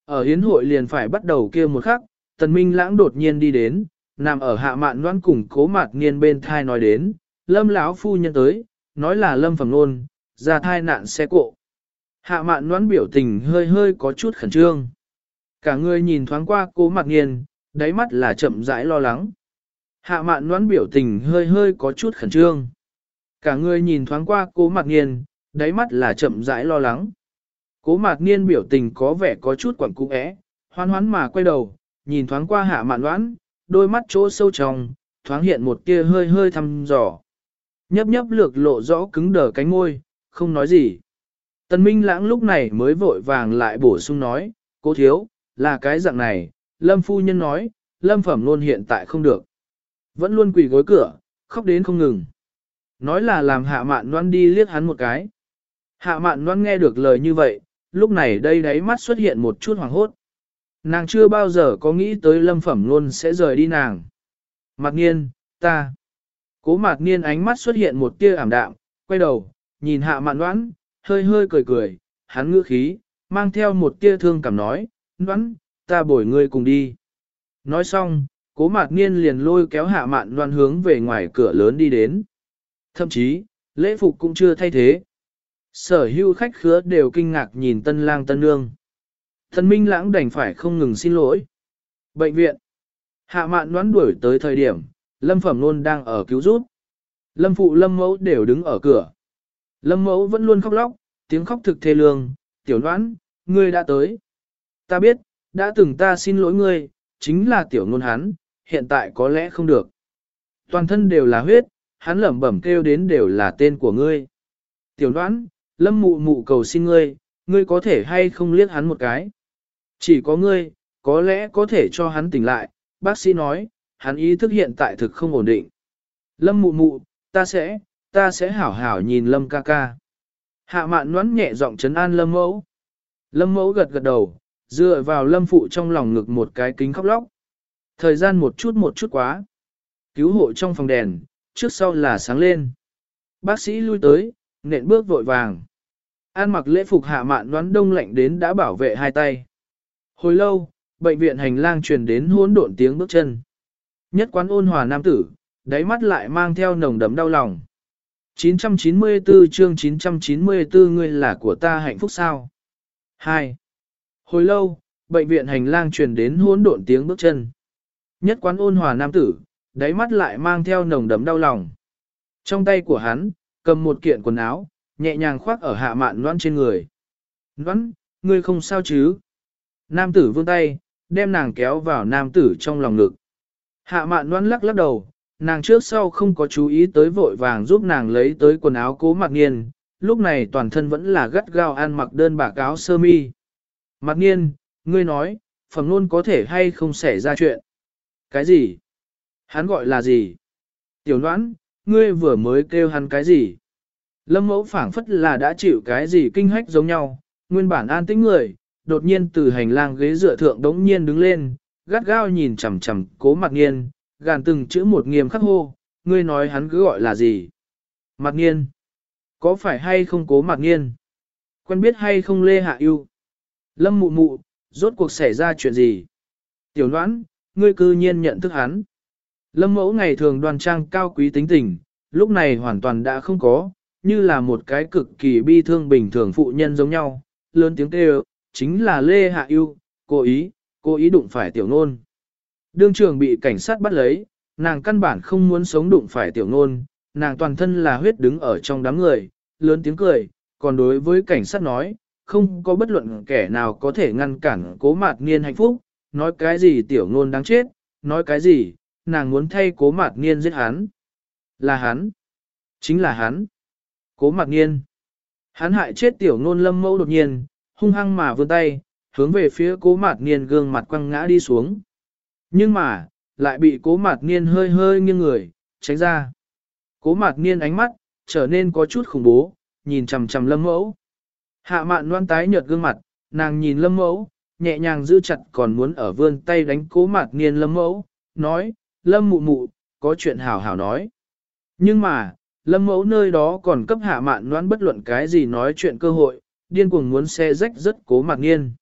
Ở hiến hội liền phải bắt đầu kia một khắc, tần minh lãng đột nhiên đi đến, nằm ở hạ mạn Loan cùng cố mạc niên bên thai nói đến, lâm lão phu nhân tới, nói là lâm phẩm nôn, ra thai nạn xe cộ. Hạ mạn đoán biểu tình hơi hơi có chút khẩn trương. Cả người nhìn thoáng qua cố mạc niên, đáy mắt là chậm rãi lo lắng. Hạ mạn đoán biểu tình hơi hơi có chút khẩn trương. Cả người nhìn thoáng qua cố mạc niên, đáy mắt là chậm rãi lo lắng. Cố mạc niên biểu tình có vẻ có chút quẩn cung ẽ, hoan hoán mà quay đầu, nhìn thoáng qua hạ mạn đoán, đôi mắt chỗ sâu trong, thoáng hiện một tia hơi hơi thăm dò. Nhấp nhấp lược lộ rõ cứng đờ cánh môi, không nói gì. Tần Minh Lãng lúc này mới vội vàng lại bổ sung nói, cố thiếu, là cái dạng này, Lâm Phu Nhân nói, Lâm Phẩm luôn hiện tại không được. Vẫn luôn quỳ gối cửa, khóc đến không ngừng. Nói là làm hạ mạn noan đi liếc hắn một cái. Hạ mạn noan nghe được lời như vậy, lúc này đây đáy mắt xuất hiện một chút hoàng hốt. Nàng chưa bao giờ có nghĩ tới lâm phẩm luôn sẽ rời đi nàng. Mạc nghiên, ta. Cố mạc nghiên ánh mắt xuất hiện một tia ảm đạm, quay đầu, nhìn hạ mạn đoán, hơi hơi cười cười, hắn ngữ khí, mang theo một tia thương cảm nói, đoán, ta bổi ngươi cùng đi. Nói xong, cố mạc Niên liền lôi kéo hạ mạn Đoan hướng về ngoài cửa lớn đi đến. Thậm chí, lễ phục cũng chưa thay thế. Sở hữu khách khứa đều kinh ngạc nhìn tân lang tân nương. Thần minh lãng đành phải không ngừng xin lỗi. Bệnh viện. Hạ mạn đoán đuổi tới thời điểm, lâm phẩm luôn đang ở cứu rút. Lâm phụ lâm mẫu đều đứng ở cửa. Lâm mẫu vẫn luôn khóc lóc, tiếng khóc thực thê lương. Tiểu đoán, ngươi đã tới. Ta biết, đã từng ta xin lỗi ngươi, chính là tiểu ngôn hắn, hiện tại có lẽ không được. Toàn thân đều là huyết, hắn lẩm bẩm kêu đến đều là tên của ngươi. Tiểu đoán, lâm mụ mụ cầu xin ngươi, ngươi có thể hay không liếc hắn một cái. Chỉ có ngươi, có lẽ có thể cho hắn tỉnh lại, bác sĩ nói, hắn ý thức hiện tại thực không ổn định. Lâm mụ mụ, ta sẽ, ta sẽ hảo hảo nhìn lâm ca ca. Hạ mạn noán nhẹ giọng chấn an lâm mẫu. Lâm mẫu gật gật đầu, dựa vào lâm phụ trong lòng ngực một cái kính khóc lóc. Thời gian một chút một chút quá. Cứu hộ trong phòng đèn, trước sau là sáng lên. Bác sĩ lui tới, nện bước vội vàng. An mặc lễ phục hạ mạn đoán đông lạnh đến đã bảo vệ hai tay. Hồi lâu, bệnh viện hành lang truyền đến hỗn độn tiếng bước chân. Nhất quán ôn hòa nam tử, đáy mắt lại mang theo nồng đấm đau lòng. 994 chương 994 ngươi là của ta hạnh phúc sao? 2. Hồi lâu, bệnh viện hành lang truyền đến hỗn độn tiếng bước chân. Nhất quán ôn hòa nam tử, đáy mắt lại mang theo nồng đấm đau lòng. Trong tay của hắn, cầm một kiện quần áo, nhẹ nhàng khoác ở hạ mạn noan trên người. Noan, ngươi không sao chứ? Nam tử vươn tay, đem nàng kéo vào nam tử trong lòng ngực. Hạ mạn noan lắc lắc đầu, nàng trước sau không có chú ý tới vội vàng giúp nàng lấy tới quần áo cố mặc nghiên, lúc này toàn thân vẫn là gắt gao ăn mặc đơn bạc áo sơ mi. Mặc nghiên, ngươi nói, phẩm luôn có thể hay không xảy ra chuyện. Cái gì? Hắn gọi là gì? Tiểu đoán, ngươi vừa mới kêu hắn cái gì? Lâm mẫu phảng phất là đã chịu cái gì kinh hách giống nhau, nguyên bản an tĩnh người, đột nhiên từ hành lang ghế dựa thượng đống nhiên đứng lên, gắt gao nhìn chằm chằm cố mặt nghiên, gàn từng chữ một nghiêm khắc hô, ngươi nói hắn cứ gọi là gì? mặt nghiên. Có phải hay không cố mặt nghiên? Quen biết hay không Lê Hạ Yêu? Lâm mụ mụ, rốt cuộc xảy ra chuyện gì? Tiểu đoán, ngươi cư nhiên nhận thức hắn. Lâm mẫu ngày thường đoan trang cao quý tính tình, lúc này hoàn toàn đã không có, như là một cái cực kỳ bi thương bình thường phụ nhân giống nhau, lớn tiếng kêu, chính là Lê Hạ Yêu, cố ý, cố ý đụng phải tiểu nôn. Đương trường bị cảnh sát bắt lấy, nàng căn bản không muốn sống đụng phải tiểu nôn, nàng toàn thân là huyết đứng ở trong đám người, lớn tiếng cười, còn đối với cảnh sát nói, không có bất luận kẻ nào có thể ngăn cản cố mạt niên hạnh phúc, nói cái gì tiểu nôn đáng chết, nói cái gì, nàng muốn thay cố mạt niên giết hắn. Là hắn. Chính là hắn. Cố mạt niên. Hắn hại chết tiểu nôn lâm mẫu đột nhiên, hung hăng mà vươn tay, hướng về phía cố mạt niên gương mặt quăng ngã đi xuống. Nhưng mà, lại bị cố mạt niên hơi hơi nghiêng người, tránh ra. Cố mạt niên ánh mắt, trở nên có chút khủng bố, nhìn chằm chằm lâm mẫu. Hạ mạn loan tái nhợt gương mặt, nàng nhìn lâm mẫu, nhẹ nhàng giữ chặt còn muốn ở vươn tay đánh cố mạt niên lâm mẫu, nói, lâm mụ mụ, có chuyện hảo hảo nói. Nhưng mà, lâm mẫu nơi đó còn cấp hạ mạn noan bất luận cái gì nói chuyện cơ hội, điên cuồng muốn xe rách rất cố mạt niên.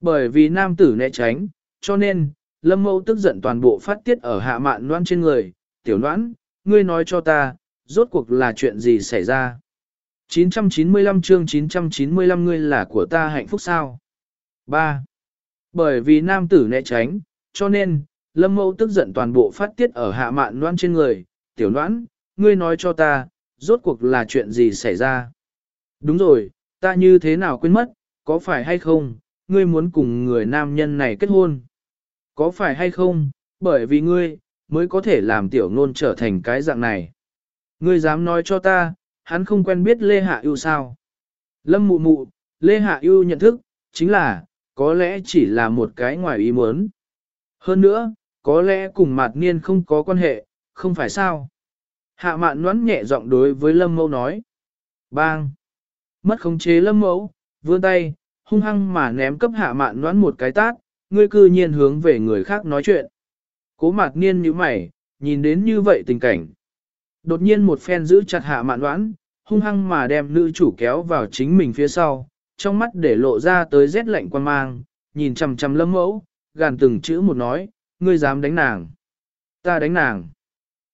Bởi vì nam tử né tránh, cho nên, lâm mẫu tức giận toàn bộ phát tiết ở hạ mạn noan trên người, tiểu noãn, ngươi nói cho ta, rốt cuộc là chuyện gì xảy ra. 995 chương 995 ngươi là của ta hạnh phúc sao? 3. Bởi vì nam tử né tránh, cho nên, lâm mẫu tức giận toàn bộ phát tiết ở hạ mạn noan trên người, tiểu noãn, ngươi nói cho ta, rốt cuộc là chuyện gì xảy ra? Đúng rồi, ta như thế nào quên mất, có phải hay không, ngươi muốn cùng người nam nhân này kết hôn? Có phải hay không, bởi vì ngươi, mới có thể làm tiểu nôn trở thành cái dạng này. Ngươi dám nói cho ta, hắn không quen biết Lê Hạ Yêu sao? Lâm mụ mụ, Lê Hạ Yêu nhận thức, chính là, có lẽ chỉ là một cái ngoài ý muốn. Hơn nữa, có lẽ cùng mạt niên không có quan hệ, không phải sao? Hạ mạn noắn nhẹ giọng đối với Lâm mẫu nói. Bang! Mất khống chế Lâm mẫu, vươn tay, hung hăng mà ném cấp hạ mạn noãn một cái tát, ngươi cư nhiên hướng về người khác nói chuyện. Cố mạt niên như mày, nhìn đến như vậy tình cảnh. Đột nhiên một phen giữ chặt hạ mạn noãn, hung hăng mà đem nữ chủ kéo vào chính mình phía sau, trong mắt để lộ ra tới rét lạnh quan mang, nhìn chằm chằm lâm mẫu, gàn từng chữ một nói, ngươi dám đánh nàng. Ta đánh nàng.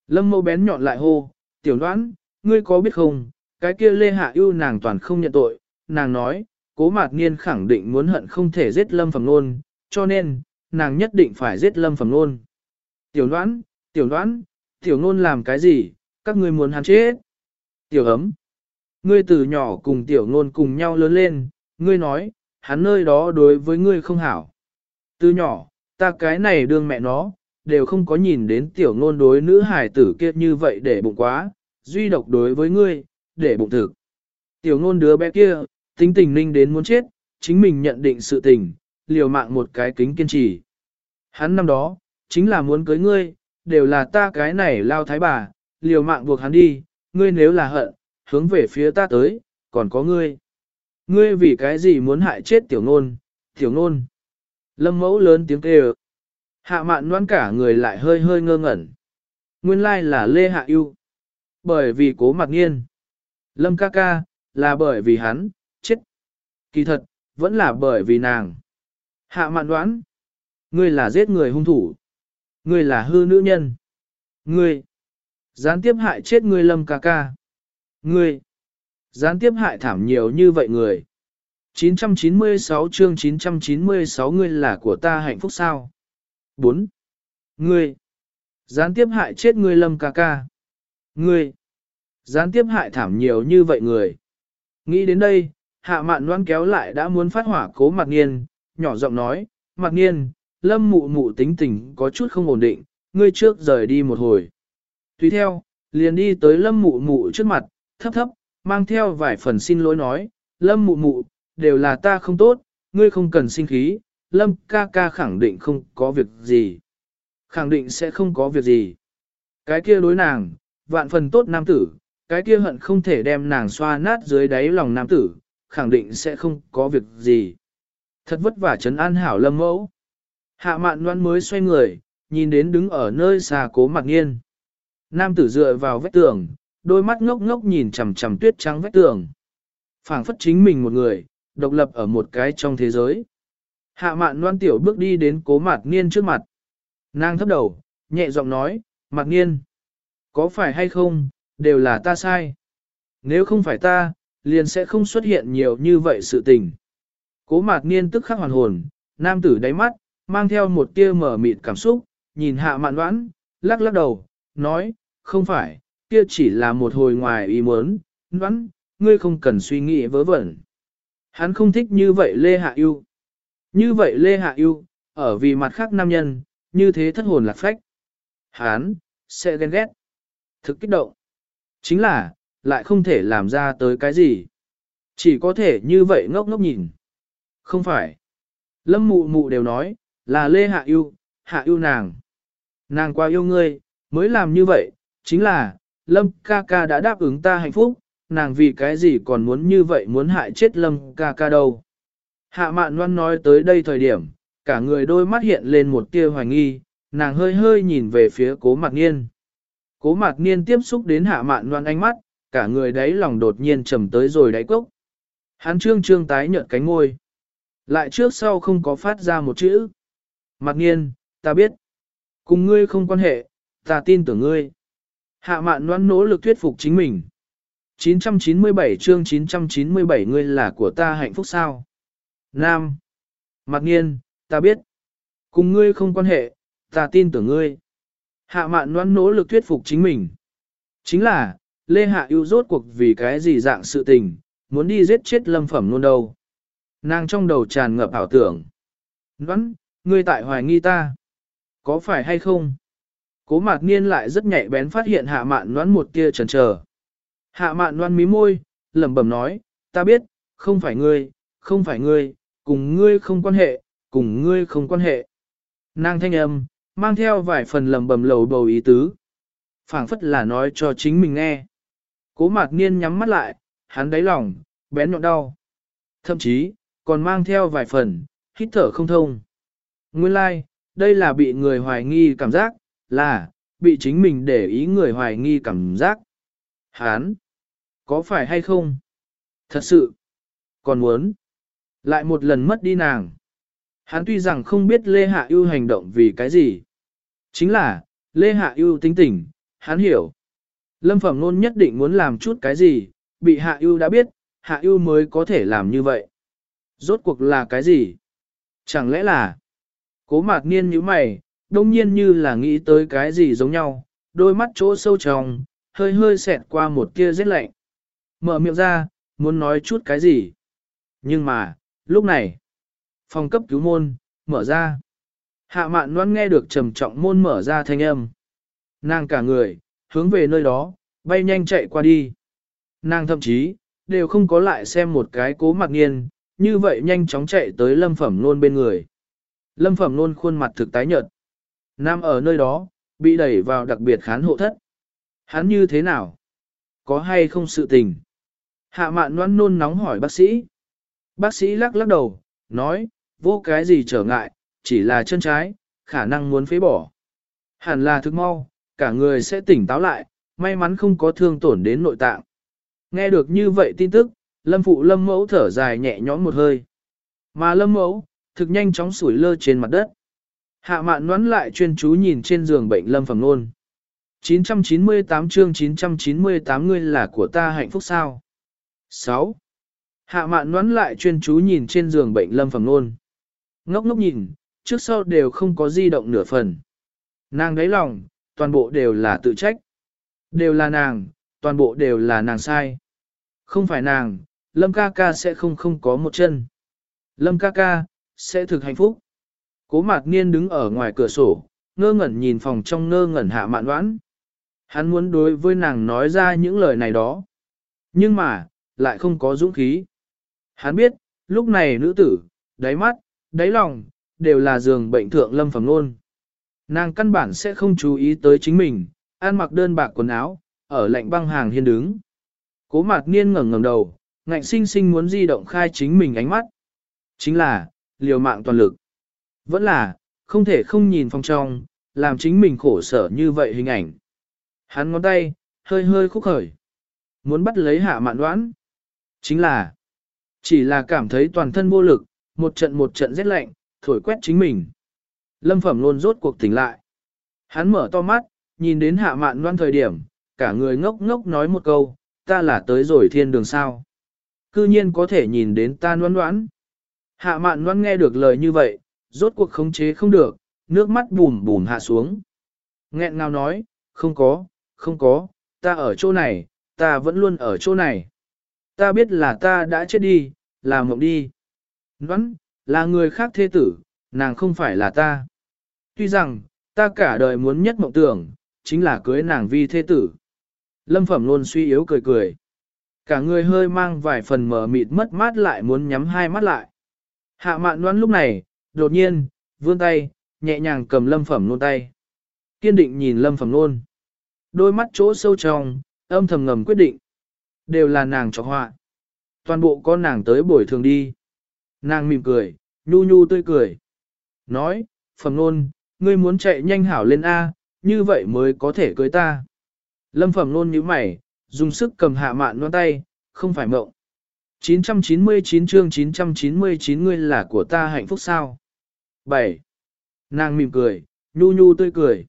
Lâm mẫu bén nhọn lại hô, tiểu đoán, ngươi có biết không, cái kia lê hạ yêu nàng toàn không nhận tội, nàng nói, cố mạt niên khẳng định muốn hận không thể giết lâm phẩm nôn, cho nên, nàng nhất định phải giết lâm phẩm nôn. Tiểu đoán, tiểu đoán, tiểu nôn làm cái gì, các ngươi muốn hắn chết. Tiểu ấm, ngươi từ nhỏ cùng tiểu nôn cùng nhau lớn lên, ngươi nói, hắn nơi đó đối với ngươi không hảo. Từ nhỏ, ta cái này đương mẹ nó, đều không có nhìn đến tiểu nôn đối nữ hải tử kia như vậy để bụng quá, duy độc đối với ngươi, để bụng thực. Tiểu nôn đứa bé kia, tính tình ninh đến muốn chết, chính mình nhận định sự tình, liều mạng một cái kính kiên trì. Hắn năm đó, chính là muốn cưới ngươi, đều là ta cái này lao thái bà, liều mạng buộc hắn đi, ngươi nếu là hận, hướng về phía ta tới, còn có ngươi. Ngươi vì cái gì muốn hại chết tiểu nôn, tiểu nôn. Lâm mẫu lớn tiếng kêu. Hạ mạn noan cả người lại hơi hơi ngơ ngẩn. Nguyên lai là Lê Hạ yêu. Bởi vì cố mặc nghiên. Lâm ca ca, là bởi vì hắn, chết. Kỳ thật, vẫn là bởi vì nàng. Hạ mạn đoán. Ngươi là giết người hung thủ. Ngươi là hư nữ nhân. Ngươi. Gián tiếp hại chết ngươi lâm ca ca. Ngươi. Gián tiếp hại thảm nhiều như vậy người. 996 chương 996 ngươi là của ta hạnh phúc sao? 4. Ngươi. Gián tiếp hại chết ngươi lâm ca ca. Ngươi. Gián tiếp hại thảm nhiều như vậy người. Nghĩ đến đây, hạ mạn loan kéo lại đã muốn phát hỏa cố mặt nghiên, nhỏ giọng nói, mặt nghiên, lâm mụ mụ tính tình có chút không ổn định, ngươi trước rời đi một hồi. Tùy theo, liền đi tới lâm mụ mụ trước mặt, thấp thấp, mang theo vài phần xin lỗi nói, lâm mụ mụ, đều là ta không tốt, ngươi không cần sinh khí, lâm ca ca khẳng định không có việc gì. Khẳng định sẽ không có việc gì. Cái kia đối nàng, vạn phần tốt nam tử, cái kia hận không thể đem nàng xoa nát dưới đáy lòng nam tử, khẳng định sẽ không có việc gì. Thật vất vả trấn an hảo lâm mẫu. Hạ mạn loan mới xoay người, nhìn đến đứng ở nơi xa cố mặt nghiên. Nam tử dựa vào vách tường, đôi mắt ngốc ngốc nhìn chằm chằm tuyết trắng vách tường. phảng phất chính mình một người, độc lập ở một cái trong thế giới. Hạ mạn loan tiểu bước đi đến cố mạt niên trước mặt. Nàng thấp đầu, nhẹ giọng nói, mạt niên. Có phải hay không, đều là ta sai. Nếu không phải ta, liền sẽ không xuất hiện nhiều như vậy sự tình. Cố mạt niên tức khắc hoàn hồn, nam tử đáy mắt, mang theo một tia mở mịt cảm xúc, nhìn hạ mạn đoán, lắc lắc đầu, nói, không phải, kia chỉ là một hồi ngoài ý muốn, nhoắn, ngươi không cần suy nghĩ vớ vẩn. Hắn không thích như vậy Lê Hạ Yêu. Như vậy Lê Hạ Yêu, ở vì mặt khác nam nhân, như thế thất hồn lạc phách. Hắn, sẽ ghen ghét. Thực kích động. Chính là, lại không thể làm ra tới cái gì. Chỉ có thể như vậy ngốc ngốc nhìn. Không phải. Lâm mụ mụ đều nói, là Lê Hạ Yêu, Hạ Yêu nàng. Nàng qua yêu ngươi, mới làm như vậy, chính là, Lâm ca ca đã đáp ứng ta hạnh phúc, nàng vì cái gì còn muốn như vậy muốn hại chết Lâm ca ca đâu. Hạ mạn loan nói tới đây thời điểm, cả người đôi mắt hiện lên một tia hoài nghi, nàng hơi hơi nhìn về phía cố mạc niên. Cố mạc niên tiếp xúc đến hạ mạn loan ánh mắt, cả người đấy lòng đột nhiên trầm tới rồi đáy cốc. Hắn trương trương tái nhợt cánh ngôi. Lại trước sau không có phát ra một chữ. Mạc niên, ta biết. Cùng ngươi không quan hệ, ta tin tưởng ngươi. Hạ mạn loan nỗ lực thuyết phục chính mình. 997 chương 997 ngươi là của ta hạnh phúc sao? Nam. Mặt nghiên, ta biết. Cùng ngươi không quan hệ, ta tin tưởng ngươi. Hạ mạn loan nỗ lực thuyết phục chính mình. Chính là, Lê Hạ yêu rốt cuộc vì cái gì dạng sự tình, muốn đi giết chết lâm phẩm luôn đâu. Nàng trong đầu tràn ngập ảo tưởng. Noan, ngươi tại hoài nghi ta. Có phải hay không? Cố mạc niên lại rất nhạy bén phát hiện hạ mạn noan một tia chần chờ. Hạ mạn noan mí môi, lẩm bẩm nói, ta biết, không phải ngươi, không phải ngươi, cùng ngươi không quan hệ, cùng ngươi không quan hệ. Nàng thanh âm, mang theo vài phần lẩm bẩm lầu bầu ý tứ. phảng phất là nói cho chính mình nghe. Cố mạc niên nhắm mắt lại, hắn đáy lòng, bén nhọn đau. Thậm chí, còn mang theo vài phần, hít thở không thông. Nguyên lai, like, đây là bị người hoài nghi cảm giác, là, bị chính mình để ý người hoài nghi cảm giác. Hán, có phải hay không? Thật sự, còn muốn, lại một lần mất đi nàng. Hắn tuy rằng không biết Lê Hạ yêu hành động vì cái gì. Chính là, Lê Hạ yêu tính tình, hắn hiểu. Lâm Phẩm Nôn nhất định muốn làm chút cái gì, bị Hạ yêu đã biết, Hạ yêu mới có thể làm như vậy. Rốt cuộc là cái gì? Chẳng lẽ là Cố mạc niên như mày, đông nhiên như là nghĩ tới cái gì giống nhau, đôi mắt chỗ sâu tròng hơi hơi xẹt qua một tia rét lạnh. Mở miệng ra, muốn nói chút cái gì. Nhưng mà, lúc này, phòng cấp cứu môn, mở ra. Hạ mạn loan nghe được trầm trọng môn mở ra thanh âm. Nàng cả người, hướng về nơi đó, bay nhanh chạy qua đi. Nàng thậm chí, đều không có lại xem một cái cố mặc nghiên, như vậy nhanh chóng chạy tới lâm phẩm nôn bên người. Lâm phẩm nôn khuôn mặt thực tái nhợt. Nam ở nơi đó, bị đẩy vào đặc biệt khán hộ thất. Hắn như thế nào? Có hay không sự tình? Hạ mạn noan nôn nóng hỏi bác sĩ. Bác sĩ lắc lắc đầu, nói, vô cái gì trở ngại, chỉ là chân trái, khả năng muốn phế bỏ. Hẳn là thức mau, cả người sẽ tỉnh táo lại, may mắn không có thương tổn đến nội tạng. Nghe được như vậy tin tức, lâm phụ lâm mẫu thở dài nhẹ nhõm một hơi. Mà lâm mẫu, thực nhanh chóng sủi lơ trên mặt đất. Hạ mạn nón lại chuyên chú nhìn trên giường bệnh lâm phẩm nôn. 998 chương 998 ngươi là của ta hạnh phúc sao? 6. Hạ mạn nón lại chuyên chú nhìn trên giường bệnh lâm phẩm nôn. Ngốc ngốc nhìn, trước sau đều không có di động nửa phần. Nàng đáy lòng, toàn bộ đều là tự trách. Đều là nàng, toàn bộ đều là nàng sai. Không phải nàng, lâm ca ca sẽ không không có một chân. Lâm ca ca, sẽ thực hạnh phúc. Cố mạc niên đứng ở ngoài cửa sổ, ngơ ngẩn nhìn phòng trong ngơ ngẩn hạ mạn đoán. Hắn muốn đối với nàng nói ra những lời này đó. Nhưng mà, lại không có dũng khí. Hắn biết, lúc này nữ tử, đáy mắt, đáy lòng, đều là giường bệnh thượng lâm phẩm luôn. Nàng căn bản sẽ không chú ý tới chính mình, ăn mặc đơn bạc quần áo, ở lạnh băng hàng hiên đứng. Cố mạc niên ngẩng ngẩng đầu, ngạnh sinh sinh muốn di động khai chính mình ánh mắt. Chính là, liều mạng toàn lực. Vẫn là, không thể không nhìn phong trong, làm chính mình khổ sở như vậy hình ảnh. Hắn ngón tay, hơi hơi khúc khởi. Muốn bắt lấy hạ mạn đoán. Chính là, Chỉ là cảm thấy toàn thân vô lực, một trận một trận rét lạnh, thổi quét chính mình. Lâm phẩm luôn rốt cuộc tỉnh lại. Hắn mở to mắt, nhìn đến hạ mạn đoán thời điểm, cả người ngốc ngốc nói một câu, ta là tới rồi thiên đường sao. Cư nhiên có thể nhìn đến ta noan noãn. Hạ mạn đoán nghe được lời như vậy, rốt cuộc khống chế không được, nước mắt bùm bùm hạ xuống. Nghẹn ngào nói, không có, không có, ta ở chỗ này, ta vẫn luôn ở chỗ này. Ta biết là ta đã chết đi, là mộng đi. Noãn, là người khác thế tử, nàng không phải là ta. Tuy rằng, ta cả đời muốn nhất mộng tưởng, chính là cưới nàng vi thế tử. Lâm Phẩm luôn suy yếu cười cười. Cả người hơi mang vài phần mờ mịt mất mát lại muốn nhắm hai mắt lại. Hạ mạn đoán lúc này, đột nhiên, vươn tay, nhẹ nhàng cầm Lâm Phẩm nôn tay. Kiên định nhìn Lâm Phẩm nôn Đôi mắt chỗ sâu trong, âm thầm ngầm quyết định. Đều là nàng cho họa. Toàn bộ con nàng tới bồi thường đi. Nàng mỉm cười, nhu nhu tươi cười. Nói, Phẩm nôn ngươi muốn chạy nhanh hảo lên A, như vậy mới có thể cưới ta. Lâm phẩm nôn như mày, dùng sức cầm hạ mạn non tay, không phải mộng. 999 chương 999 ngươi là của ta hạnh phúc sao? 7. Nàng mỉm cười, nhu nhu tươi cười.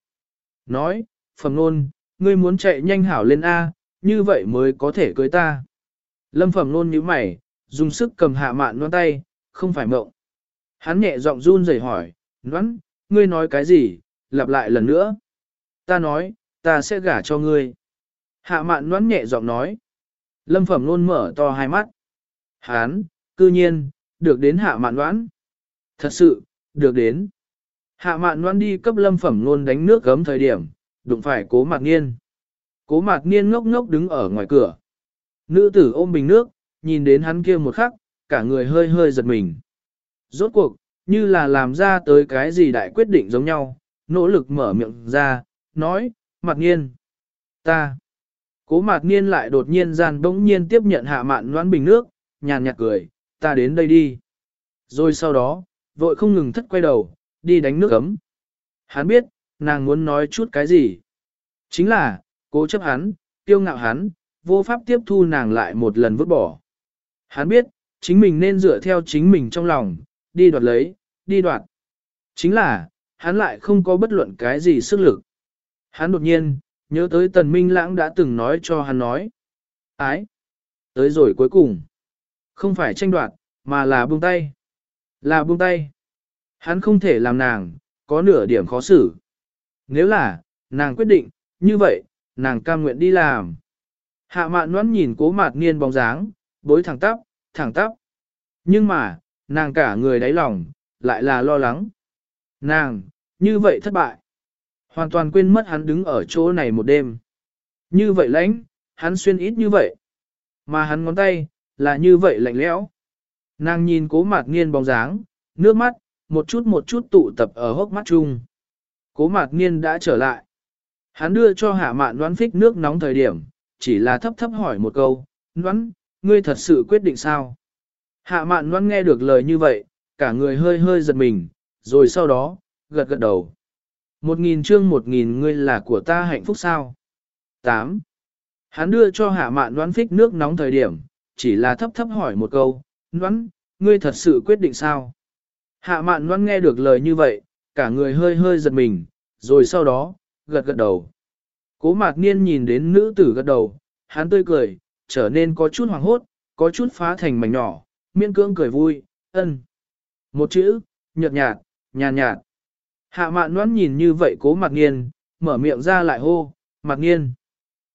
Nói, phẩm nôn, ngươi muốn chạy nhanh hảo lên A, như vậy mới có thể cưới ta. Lâm phẩm nôn nhíu mày, dùng sức cầm hạ mạn non tay, không phải mộng. Hắn nhẹ giọng run rẩy hỏi, noãn, ngươi nói cái gì, lặp lại lần nữa. Ta nói, ta sẽ gả cho ngươi. Hạ mạn noãn nhẹ giọng nói. Lâm phẩm nôn mở to hai mắt. Hán, cư nhiên, được đến hạ mạn noãn. Thật sự, được đến. Hạ mạn noan đi cấp lâm phẩm luôn đánh nước gấm thời điểm, đụng phải cố mạc niên. Cố mạc niên ngốc ngốc đứng ở ngoài cửa. Nữ tử ôm bình nước, nhìn đến hắn kia một khắc, cả người hơi hơi giật mình. Rốt cuộc, như là làm ra tới cái gì đại quyết định giống nhau, nỗ lực mở miệng ra, nói, Mạc Niên, ta. Cố Mạc Niên lại đột nhiên gian bỗng nhiên tiếp nhận hạ mạn noan bình nước, nhàn nhạt cười, ta đến đây đi. Rồi sau đó, vội không ngừng thất quay đầu, đi đánh nước ấm. Hắn biết, nàng muốn nói chút cái gì. Chính là, cố chấp hắn, tiêu ngạo hắn, vô pháp tiếp thu nàng lại một lần vứt bỏ. Hắn biết, chính mình nên dựa theo chính mình trong lòng, đi đoạt lấy, đi đoạt. Chính là, hắn lại không có bất luận cái gì sức lực. Hắn đột nhiên, nhớ tới tần minh lãng đã từng nói cho hắn nói. Ái! Tới rồi cuối cùng. Không phải tranh đoạt, mà là buông tay. Là buông tay. Hắn không thể làm nàng, có nửa điểm khó xử. Nếu là, nàng quyết định, như vậy, nàng cam nguyện đi làm. Hạ mạn nón nhìn cố mạt niên bóng dáng, bối thẳng tắp, thẳng tắp. Nhưng mà, nàng cả người đáy lòng, lại là lo lắng. Nàng, như vậy thất bại. Hoàn toàn quên mất hắn đứng ở chỗ này một đêm. Như vậy lãnh, hắn xuyên ít như vậy. Mà hắn ngón tay, là như vậy lạnh lẽo. Nàng nhìn cố mạt nghiên bóng dáng, nước mắt, một chút một chút tụ tập ở hốc mắt chung. Cố mạt nghiên đã trở lại. Hắn đưa cho hạ mạn đoán phích nước nóng thời điểm, chỉ là thấp thấp hỏi một câu, đoán, ngươi thật sự quyết định sao? Hạ mạn đoán nghe được lời như vậy, cả người hơi hơi giật mình, rồi sau đó, gật gật đầu. Một nghìn chương một nghìn ngươi là của ta hạnh phúc sao? 8. Hắn đưa cho hạ mạn đoán phích nước nóng thời điểm, chỉ là thấp thấp hỏi một câu, Ngoan, ngươi thật sự quyết định sao? Hạ mạn ngoan nghe được lời như vậy, cả người hơi hơi giật mình, rồi sau đó, gật gật đầu. Cố mạc niên nhìn đến nữ tử gật đầu, hắn tươi cười, trở nên có chút hoàng hốt, có chút phá thành mảnh nhỏ, miên cưỡng cười vui, ân. Một chữ, nhợt nhạt, nhàn nhạt. Hạ mạn noãn nhìn như vậy cố mạc Niên mở miệng ra lại hô, mạc Niên,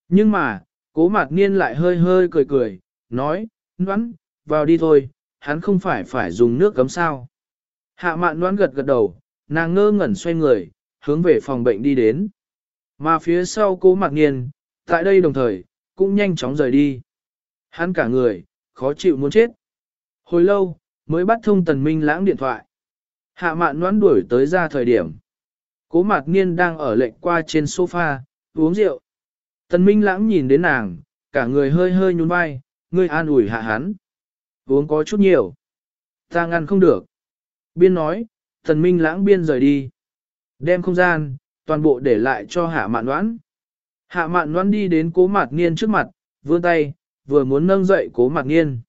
Nhưng mà, cố mạc Niên lại hơi hơi cười cười, nói, noãn, vào đi thôi, hắn không phải phải dùng nước cấm sao. Hạ mạn đoán gật gật đầu, nàng ngơ ngẩn xoay người, hướng về phòng bệnh đi đến. Mà phía sau cố mạc nghiền, tại đây đồng thời, cũng nhanh chóng rời đi. Hắn cả người, khó chịu muốn chết. Hồi lâu, mới bắt thông tần minh lãng điện thoại. Hạ mạn đoán đuổi tới ra thời điểm. Cố mạc niên đang ở lệnh qua trên sofa, uống rượu. Tần minh lãng nhìn đến nàng, cả người hơi hơi nhún vai, ngươi an ủi hạ hắn. Uống có chút nhiều. Ta ngăn không được. Biên nói, thần minh lãng biên rời đi. Đem không gian, toàn bộ để lại cho hạ mạn đoán. Hạ mạn đoán đi đến cố mạc niên trước mặt, vươn tay, vừa muốn nâng dậy cố mạc niên.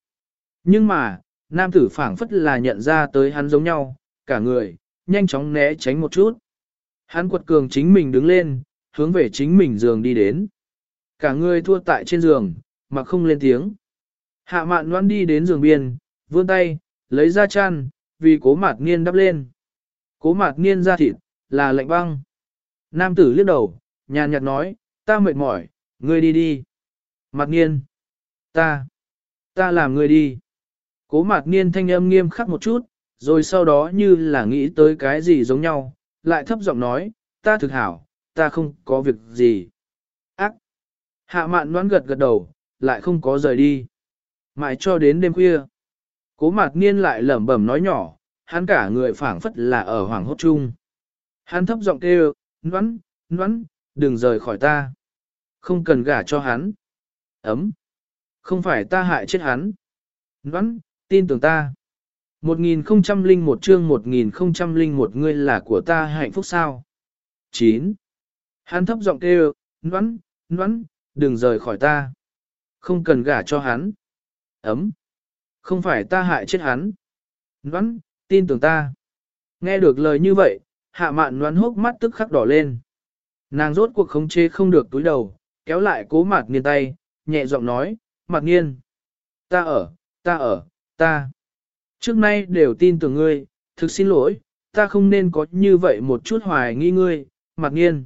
Nhưng mà, nam tử phảng phất là nhận ra tới hắn giống nhau, cả người, nhanh chóng né tránh một chút. Hắn quật cường chính mình đứng lên, hướng về chính mình giường đi đến. Cả người thua tại trên giường, mà không lên tiếng. Hạ mạn loan đi đến giường biên, vươn tay, lấy ra chăn, vì cố mạt niên đắp lên. Cố mạt niên ra thịt, là lạnh băng. Nam tử liếc đầu, nhàn nhạt nói, ta mệt mỏi, ngươi đi đi. Mạt niên, ta, ta làm ngươi đi. Cố mạt niên thanh âm nghiêm khắc một chút, rồi sau đó như là nghĩ tới cái gì giống nhau, lại thấp giọng nói, ta thực hảo, ta không có việc gì. Ác! Hạ mạn noan gật gật đầu, lại không có rời đi. Mãi cho đến đêm khuya. Cố mạt niên lại lẩm bẩm nói nhỏ, hắn cả người phảng phất là ở hoàng hốt chung. Hắn thấp giọng kêu, nhoắn, nhoắn, đừng rời khỏi ta. Không cần gả cho hắn. Ấm. Không phải ta hại chết hắn. Nhoắn, tin tưởng ta. 1001 chương 1001 ngươi là của ta hạnh phúc sao? 9. Hắn thấp giọng kêu, nhoắn, nhoắn, đừng rời khỏi ta. Không cần gả cho hắn. Ấm. Không phải ta hại chết hắn. Ngoan, tin tưởng ta. Nghe được lời như vậy, hạ mạn ngoan hốc mắt tức khắc đỏ lên. Nàng rốt cuộc khống chế không được túi đầu, kéo lại cố mạt nghiên tay, nhẹ giọng nói, mạt nghiên. Ta ở, ta ở, ta. Trước nay đều tin tưởng ngươi, thực xin lỗi, ta không nên có như vậy một chút hoài nghi ngươi, mạt nghiên.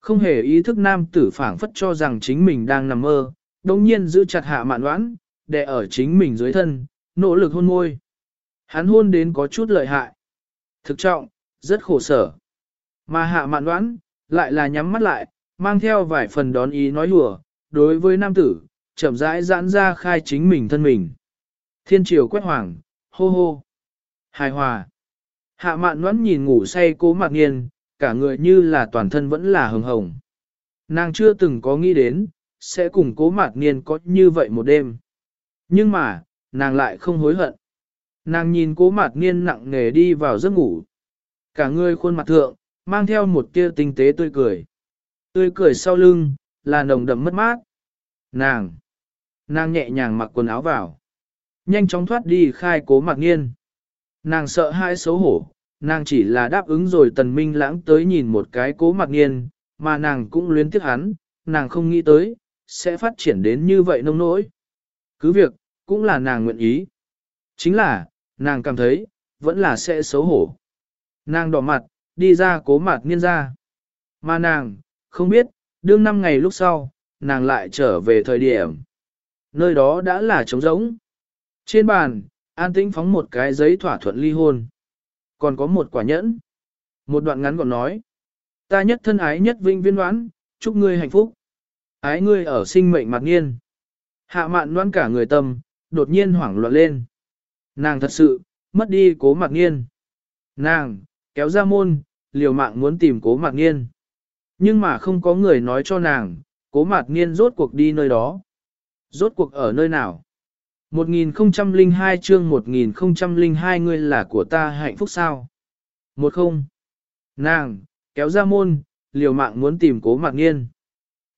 Không hề ý thức nam tử phảng phất cho rằng chính mình đang nằm mơ, đồng nhiên giữ chặt hạ mạn đoán, đè ở chính mình dưới thân, nỗ lực hôn môi. Hắn hôn đến có chút lợi hại. Thực trọng, rất khổ sở. Mà hạ mạn đoán, lại là nhắm mắt lại, mang theo vài phần đón ý nói hùa, đối với nam tử, chậm rãi giãn ra khai chính mình thân mình. Thiên triều quét hoàng, hô hô. Hài hòa. Hạ mạn đoán nhìn ngủ say cố mạc nghiên, cả người như là toàn thân vẫn là hồng hồng. Nàng chưa từng có nghĩ đến, sẽ cùng cố mạc niên có như vậy một đêm. Nhưng mà, nàng lại không hối hận. Nàng nhìn cố mạc niên nặng nề đi vào giấc ngủ. Cả người khuôn mặt thượng, mang theo một tia tinh tế tươi cười. Tươi cười sau lưng, là nồng đậm mất mát. Nàng, nàng nhẹ nhàng mặc quần áo vào. Nhanh chóng thoát đi khai cố mạc nghiên. Nàng sợ hãi xấu hổ, nàng chỉ là đáp ứng rồi tần minh lãng tới nhìn một cái cố mạc nghiên, mà nàng cũng luyến tiếc hắn, nàng không nghĩ tới, sẽ phát triển đến như vậy nông nỗi. Cứ việc, cũng là nàng nguyện ý. Chính là, nàng cảm thấy, vẫn là sẽ xấu hổ. Nàng đỏ mặt, đi ra cố mạc nghiên ra. Mà nàng, không biết, đương năm ngày lúc sau, nàng lại trở về thời điểm. Nơi đó đã là trống rỗng. Trên bàn, an tĩnh phóng một cái giấy thỏa thuận ly hôn. Còn có một quả nhẫn. Một đoạn ngắn còn nói. Ta nhất thân ái nhất vinh viên đoán, chúc ngươi hạnh phúc. Ái ngươi ở sinh mệnh mặt nghiên. Hạ mạn đoán cả người tâm, đột nhiên hoảng loạn lên. Nàng thật sự, mất đi cố mặc nghiên. Nàng, kéo ra môn, liều mạng muốn tìm cố mạc nghiên. Nhưng mà không có người nói cho nàng, cố mạc nghiên rốt cuộc đi nơi đó. Rốt cuộc ở nơi nào? 1002 chương 1002 ngươi là của ta hạnh phúc sao? Một không. Nàng, kéo ra môn, liều mạng muốn tìm cố mạc nghiên.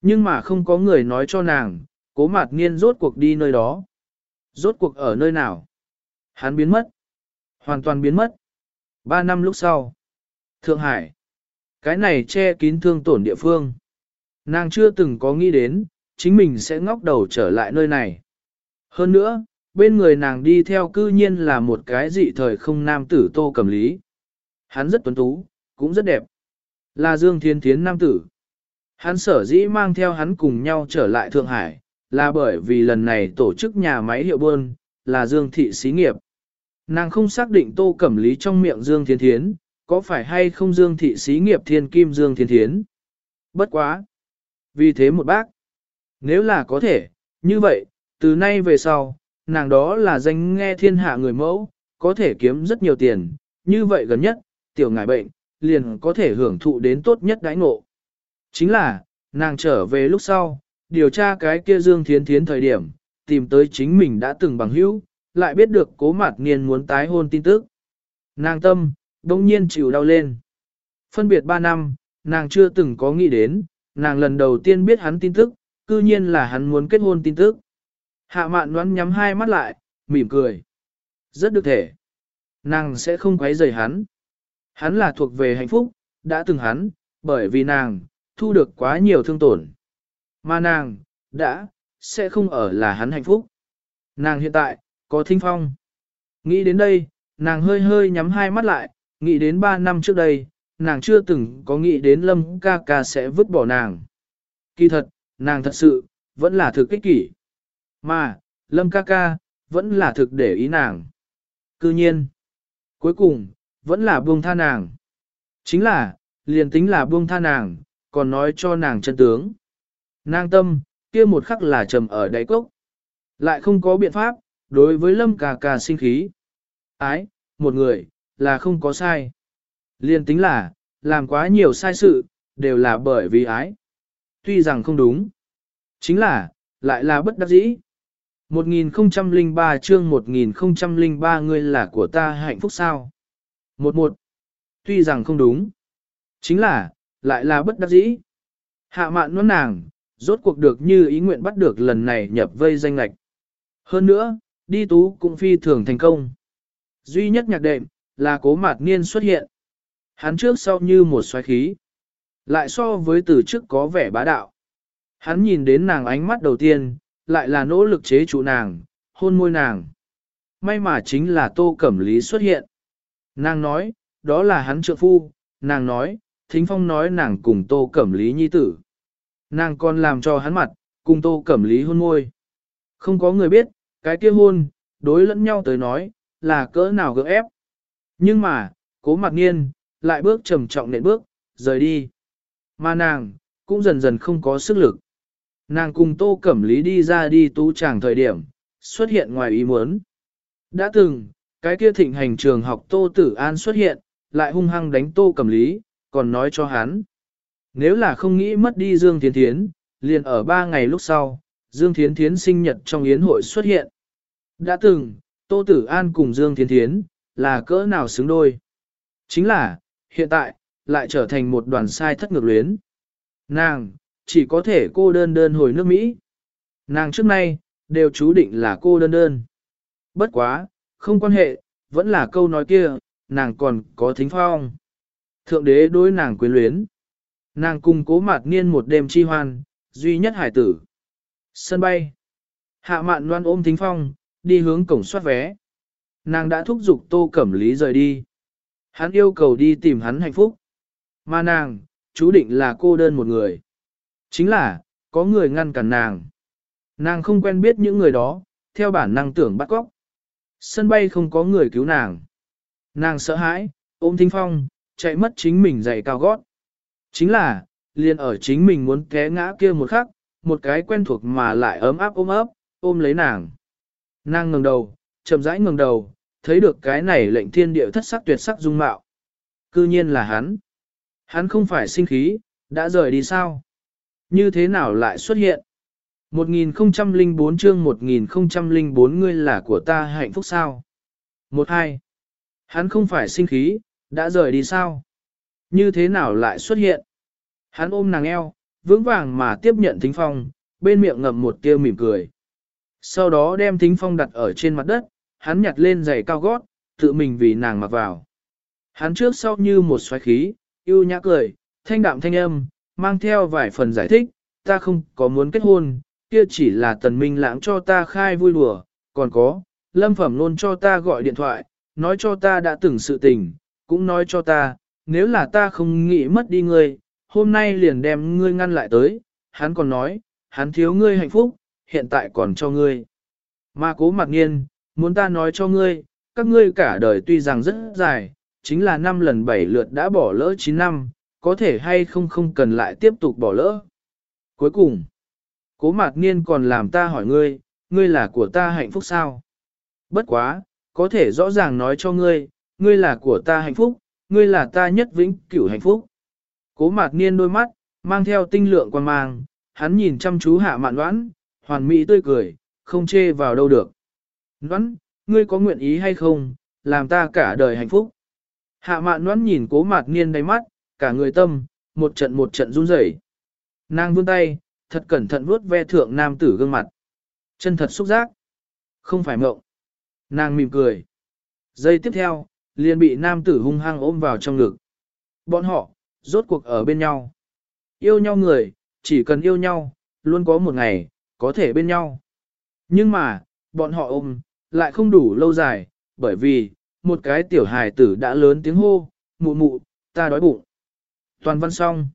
Nhưng mà không có người nói cho nàng, cố mạt nghiên rốt cuộc đi nơi đó. Rốt cuộc ở nơi nào? Hắn biến mất. Hoàn toàn biến mất. Ba năm lúc sau. Thượng Hải. Cái này che kín thương tổn địa phương. Nàng chưa từng có nghĩ đến, chính mình sẽ ngóc đầu trở lại nơi này. Hơn nữa, bên người nàng đi theo cư nhiên là một cái dị thời không nam tử tô cầm lý. Hắn rất tuấn tú, cũng rất đẹp. Là Dương Thiên Thiến nam tử. Hắn sở dĩ mang theo hắn cùng nhau trở lại Thượng Hải, là bởi vì lần này tổ chức nhà máy hiệu buôn, là Dương Thị Xí Nghiệp. Nàng không xác định tô cẩm lý trong miệng Dương Thiên Thiến, có phải hay không Dương Thị Xí Nghiệp Thiên Kim Dương Thiên Thiến. Bất quá. Vì thế một bác. Nếu là có thể, như vậy, từ nay về sau, nàng đó là danh nghe thiên hạ người mẫu, có thể kiếm rất nhiều tiền, như vậy gần nhất, tiểu ngài bệnh, liền có thể hưởng thụ đến tốt nhất đãi ngộ. Chính là, nàng trở về lúc sau, điều tra cái kia Dương Thiến Thiến thời điểm, tìm tới chính mình đã từng bằng hữu, lại biết được cố mạt niên muốn tái hôn tin tức. Nàng tâm, đông nhiên chịu đau lên. Phân biệt 3 năm, nàng chưa từng có nghĩ đến, nàng lần đầu tiên biết hắn tin tức, cư nhiên là hắn muốn kết hôn tin tức. Hạ mạn đoán nhắm hai mắt lại, mỉm cười. Rất được thể. Nàng sẽ không quấy rầy hắn. Hắn là thuộc về hạnh phúc, đã từng hắn, bởi vì nàng, thu được quá nhiều thương tổn. Mà nàng, đã, sẽ không ở là hắn hạnh phúc. Nàng hiện tại, có thinh phong. Nghĩ đến đây, nàng hơi hơi nhắm hai mắt lại, nghĩ đến ba năm trước đây, nàng chưa từng có nghĩ đến lâm ca ca sẽ vứt bỏ nàng. Kỳ thật, nàng thật sự, vẫn là thực kích kỷ. Mà, lâm ca ca, vẫn là thực để ý nàng. Cư nhiên, cuối cùng, vẫn là buông tha nàng. Chính là, liền tính là buông tha nàng, còn nói cho nàng chân tướng. Nàng tâm, kia một khắc là trầm ở đáy cốc. Lại không có biện pháp, đối với lâm Cà Cà sinh khí. Ái, một người, là không có sai. liên tính là, làm quá nhiều sai sự, đều là bởi vì ái. Tuy rằng không đúng. Chính là, lại là bất đắc dĩ. 1003 chương 1003 ngươi là của ta hạnh phúc sao? Một một. Tuy rằng không đúng. Chính là, lại là bất đắc dĩ. Hạ mạn nó nàng, rốt cuộc được như ý nguyện bắt được lần này nhập vây danh lạch. Hơn nữa, đi tú cũng phi thường thành công. Duy nhất nhạc đệm, là cố mạt niên xuất hiện. Hắn trước sau như một xoáy khí. Lại so với từ trước có vẻ bá đạo. Hắn nhìn đến nàng ánh mắt đầu tiên, lại là nỗ lực chế trụ nàng, hôn môi nàng. May mà chính là tô cẩm lý xuất hiện. Nàng nói, đó là hắn trượng phu, nàng nói, thính phong nói nàng cùng tô cẩm lý nhi tử. Nàng còn làm cho hắn mặt, cùng tô cẩm lý hôn môi. Không có người biết, cái kia hôn, đối lẫn nhau tới nói, là cỡ nào gỡ ép. Nhưng mà, cố mặc nghiên, lại bước trầm trọng nện bước, rời đi. Mà nàng, cũng dần dần không có sức lực. Nàng cùng tô cẩm lý đi ra đi tú tràng thời điểm, xuất hiện ngoài ý muốn. Đã từng, cái kia thịnh hành trường học tô tử an xuất hiện, lại hung hăng đánh tô cẩm lý, còn nói cho hắn. Nếu là không nghĩ mất đi Dương Thiến Thiến, liền ở ba ngày lúc sau, Dương Thiến Thiến sinh nhật trong yến hội xuất hiện. Đã từng, Tô Tử An cùng Dương Thiến Thiến, là cỡ nào xứng đôi. Chính là, hiện tại, lại trở thành một đoàn sai thất ngược luyến. Nàng, chỉ có thể cô đơn đơn hồi nước Mỹ. Nàng trước nay, đều chú định là cô đơn đơn. Bất quá, không quan hệ, vẫn là câu nói kia, nàng còn có thính phong. Thượng đế đối nàng quyến luyến. Nàng cùng cố mạt niên một đêm chi hoan, duy nhất hải tử. Sân bay. Hạ mạn loan ôm thính phong, đi hướng cổng soát vé. Nàng đã thúc giục tô cẩm lý rời đi. Hắn yêu cầu đi tìm hắn hạnh phúc. Mà nàng, chú định là cô đơn một người. Chính là, có người ngăn cản nàng. Nàng không quen biết những người đó, theo bản năng tưởng bắt cóc. Sân bay không có người cứu nàng. Nàng sợ hãi, ôm thính phong, chạy mất chính mình giày cao gót. Chính là, liền ở chính mình muốn té ngã kia một khắc, một cái quen thuộc mà lại ấm áp ôm ấp, ôm lấy nàng. Nàng ngẩng đầu, chậm rãi ngẩng đầu, thấy được cái này lệnh thiên địa thất sắc tuyệt sắc dung mạo. Cư nhiên là hắn. Hắn không phải sinh khí, đã rời đi sao? Như thế nào lại xuất hiện? 1004 chương 1004 ngươi là của ta hạnh phúc sao? 12. Hắn không phải sinh khí, đã rời đi sao? Như thế nào lại xuất hiện? Hắn ôm nàng eo, vững vàng mà tiếp nhận thính phong, bên miệng ngậm một tia mỉm cười. Sau đó đem thính phong đặt ở trên mặt đất, hắn nhặt lên giày cao gót, tự mình vì nàng mặc vào. Hắn trước sau như một xoáy khí, yêu nhã cười, thanh đạm thanh âm, mang theo vài phần giải thích, ta không có muốn kết hôn, kia chỉ là tần minh lãng cho ta khai vui đùa, còn có, lâm phẩm luôn cho ta gọi điện thoại, nói cho ta đã từng sự tình, cũng nói cho ta, nếu là ta không nghĩ mất đi ngươi, hôm nay liền đem ngươi ngăn lại tới, hắn còn nói, hắn thiếu ngươi hạnh phúc, hiện tại còn cho ngươi. Mà cố mặc nhiên, muốn ta nói cho ngươi, các ngươi cả đời tuy rằng rất dài, chính là năm lần bảy lượt đã bỏ lỡ 9 năm, có thể hay không không cần lại tiếp tục bỏ lỡ. Cuối cùng, cố mạc niên còn làm ta hỏi ngươi, ngươi là của ta hạnh phúc sao? Bất quá, có thể rõ ràng nói cho ngươi, ngươi là của ta hạnh phúc, ngươi là ta nhất vĩnh cửu hạnh phúc. Cố mạc niên đôi mắt, mang theo tinh lượng quan mang, hắn nhìn chăm chú hạ mạn đoán, hoàn mỹ tươi cười, không chê vào đâu được. Đoán, ngươi có nguyện ý hay không, làm ta cả đời hạnh phúc. Hạ mạn đoán nhìn cố mạc niên đáy mắt, cả người tâm, một trận một trận run rẩy. Nàng vươn tay, thật cẩn thận vuốt ve thượng nam tử gương mặt. Chân thật xúc giác. Không phải mộng. Nàng mỉm cười. Giây tiếp theo, liền bị nam tử hung hăng ôm vào trong ngực. Bọn họ, rốt cuộc ở bên nhau. Yêu nhau người, chỉ cần yêu nhau, luôn có một ngày, có thể bên nhau. Nhưng mà, bọn họ ôm, lại không đủ lâu dài, bởi vì, một cái tiểu hài tử đã lớn tiếng hô, mụ mụ, ta đói bụng. Toàn văn xong.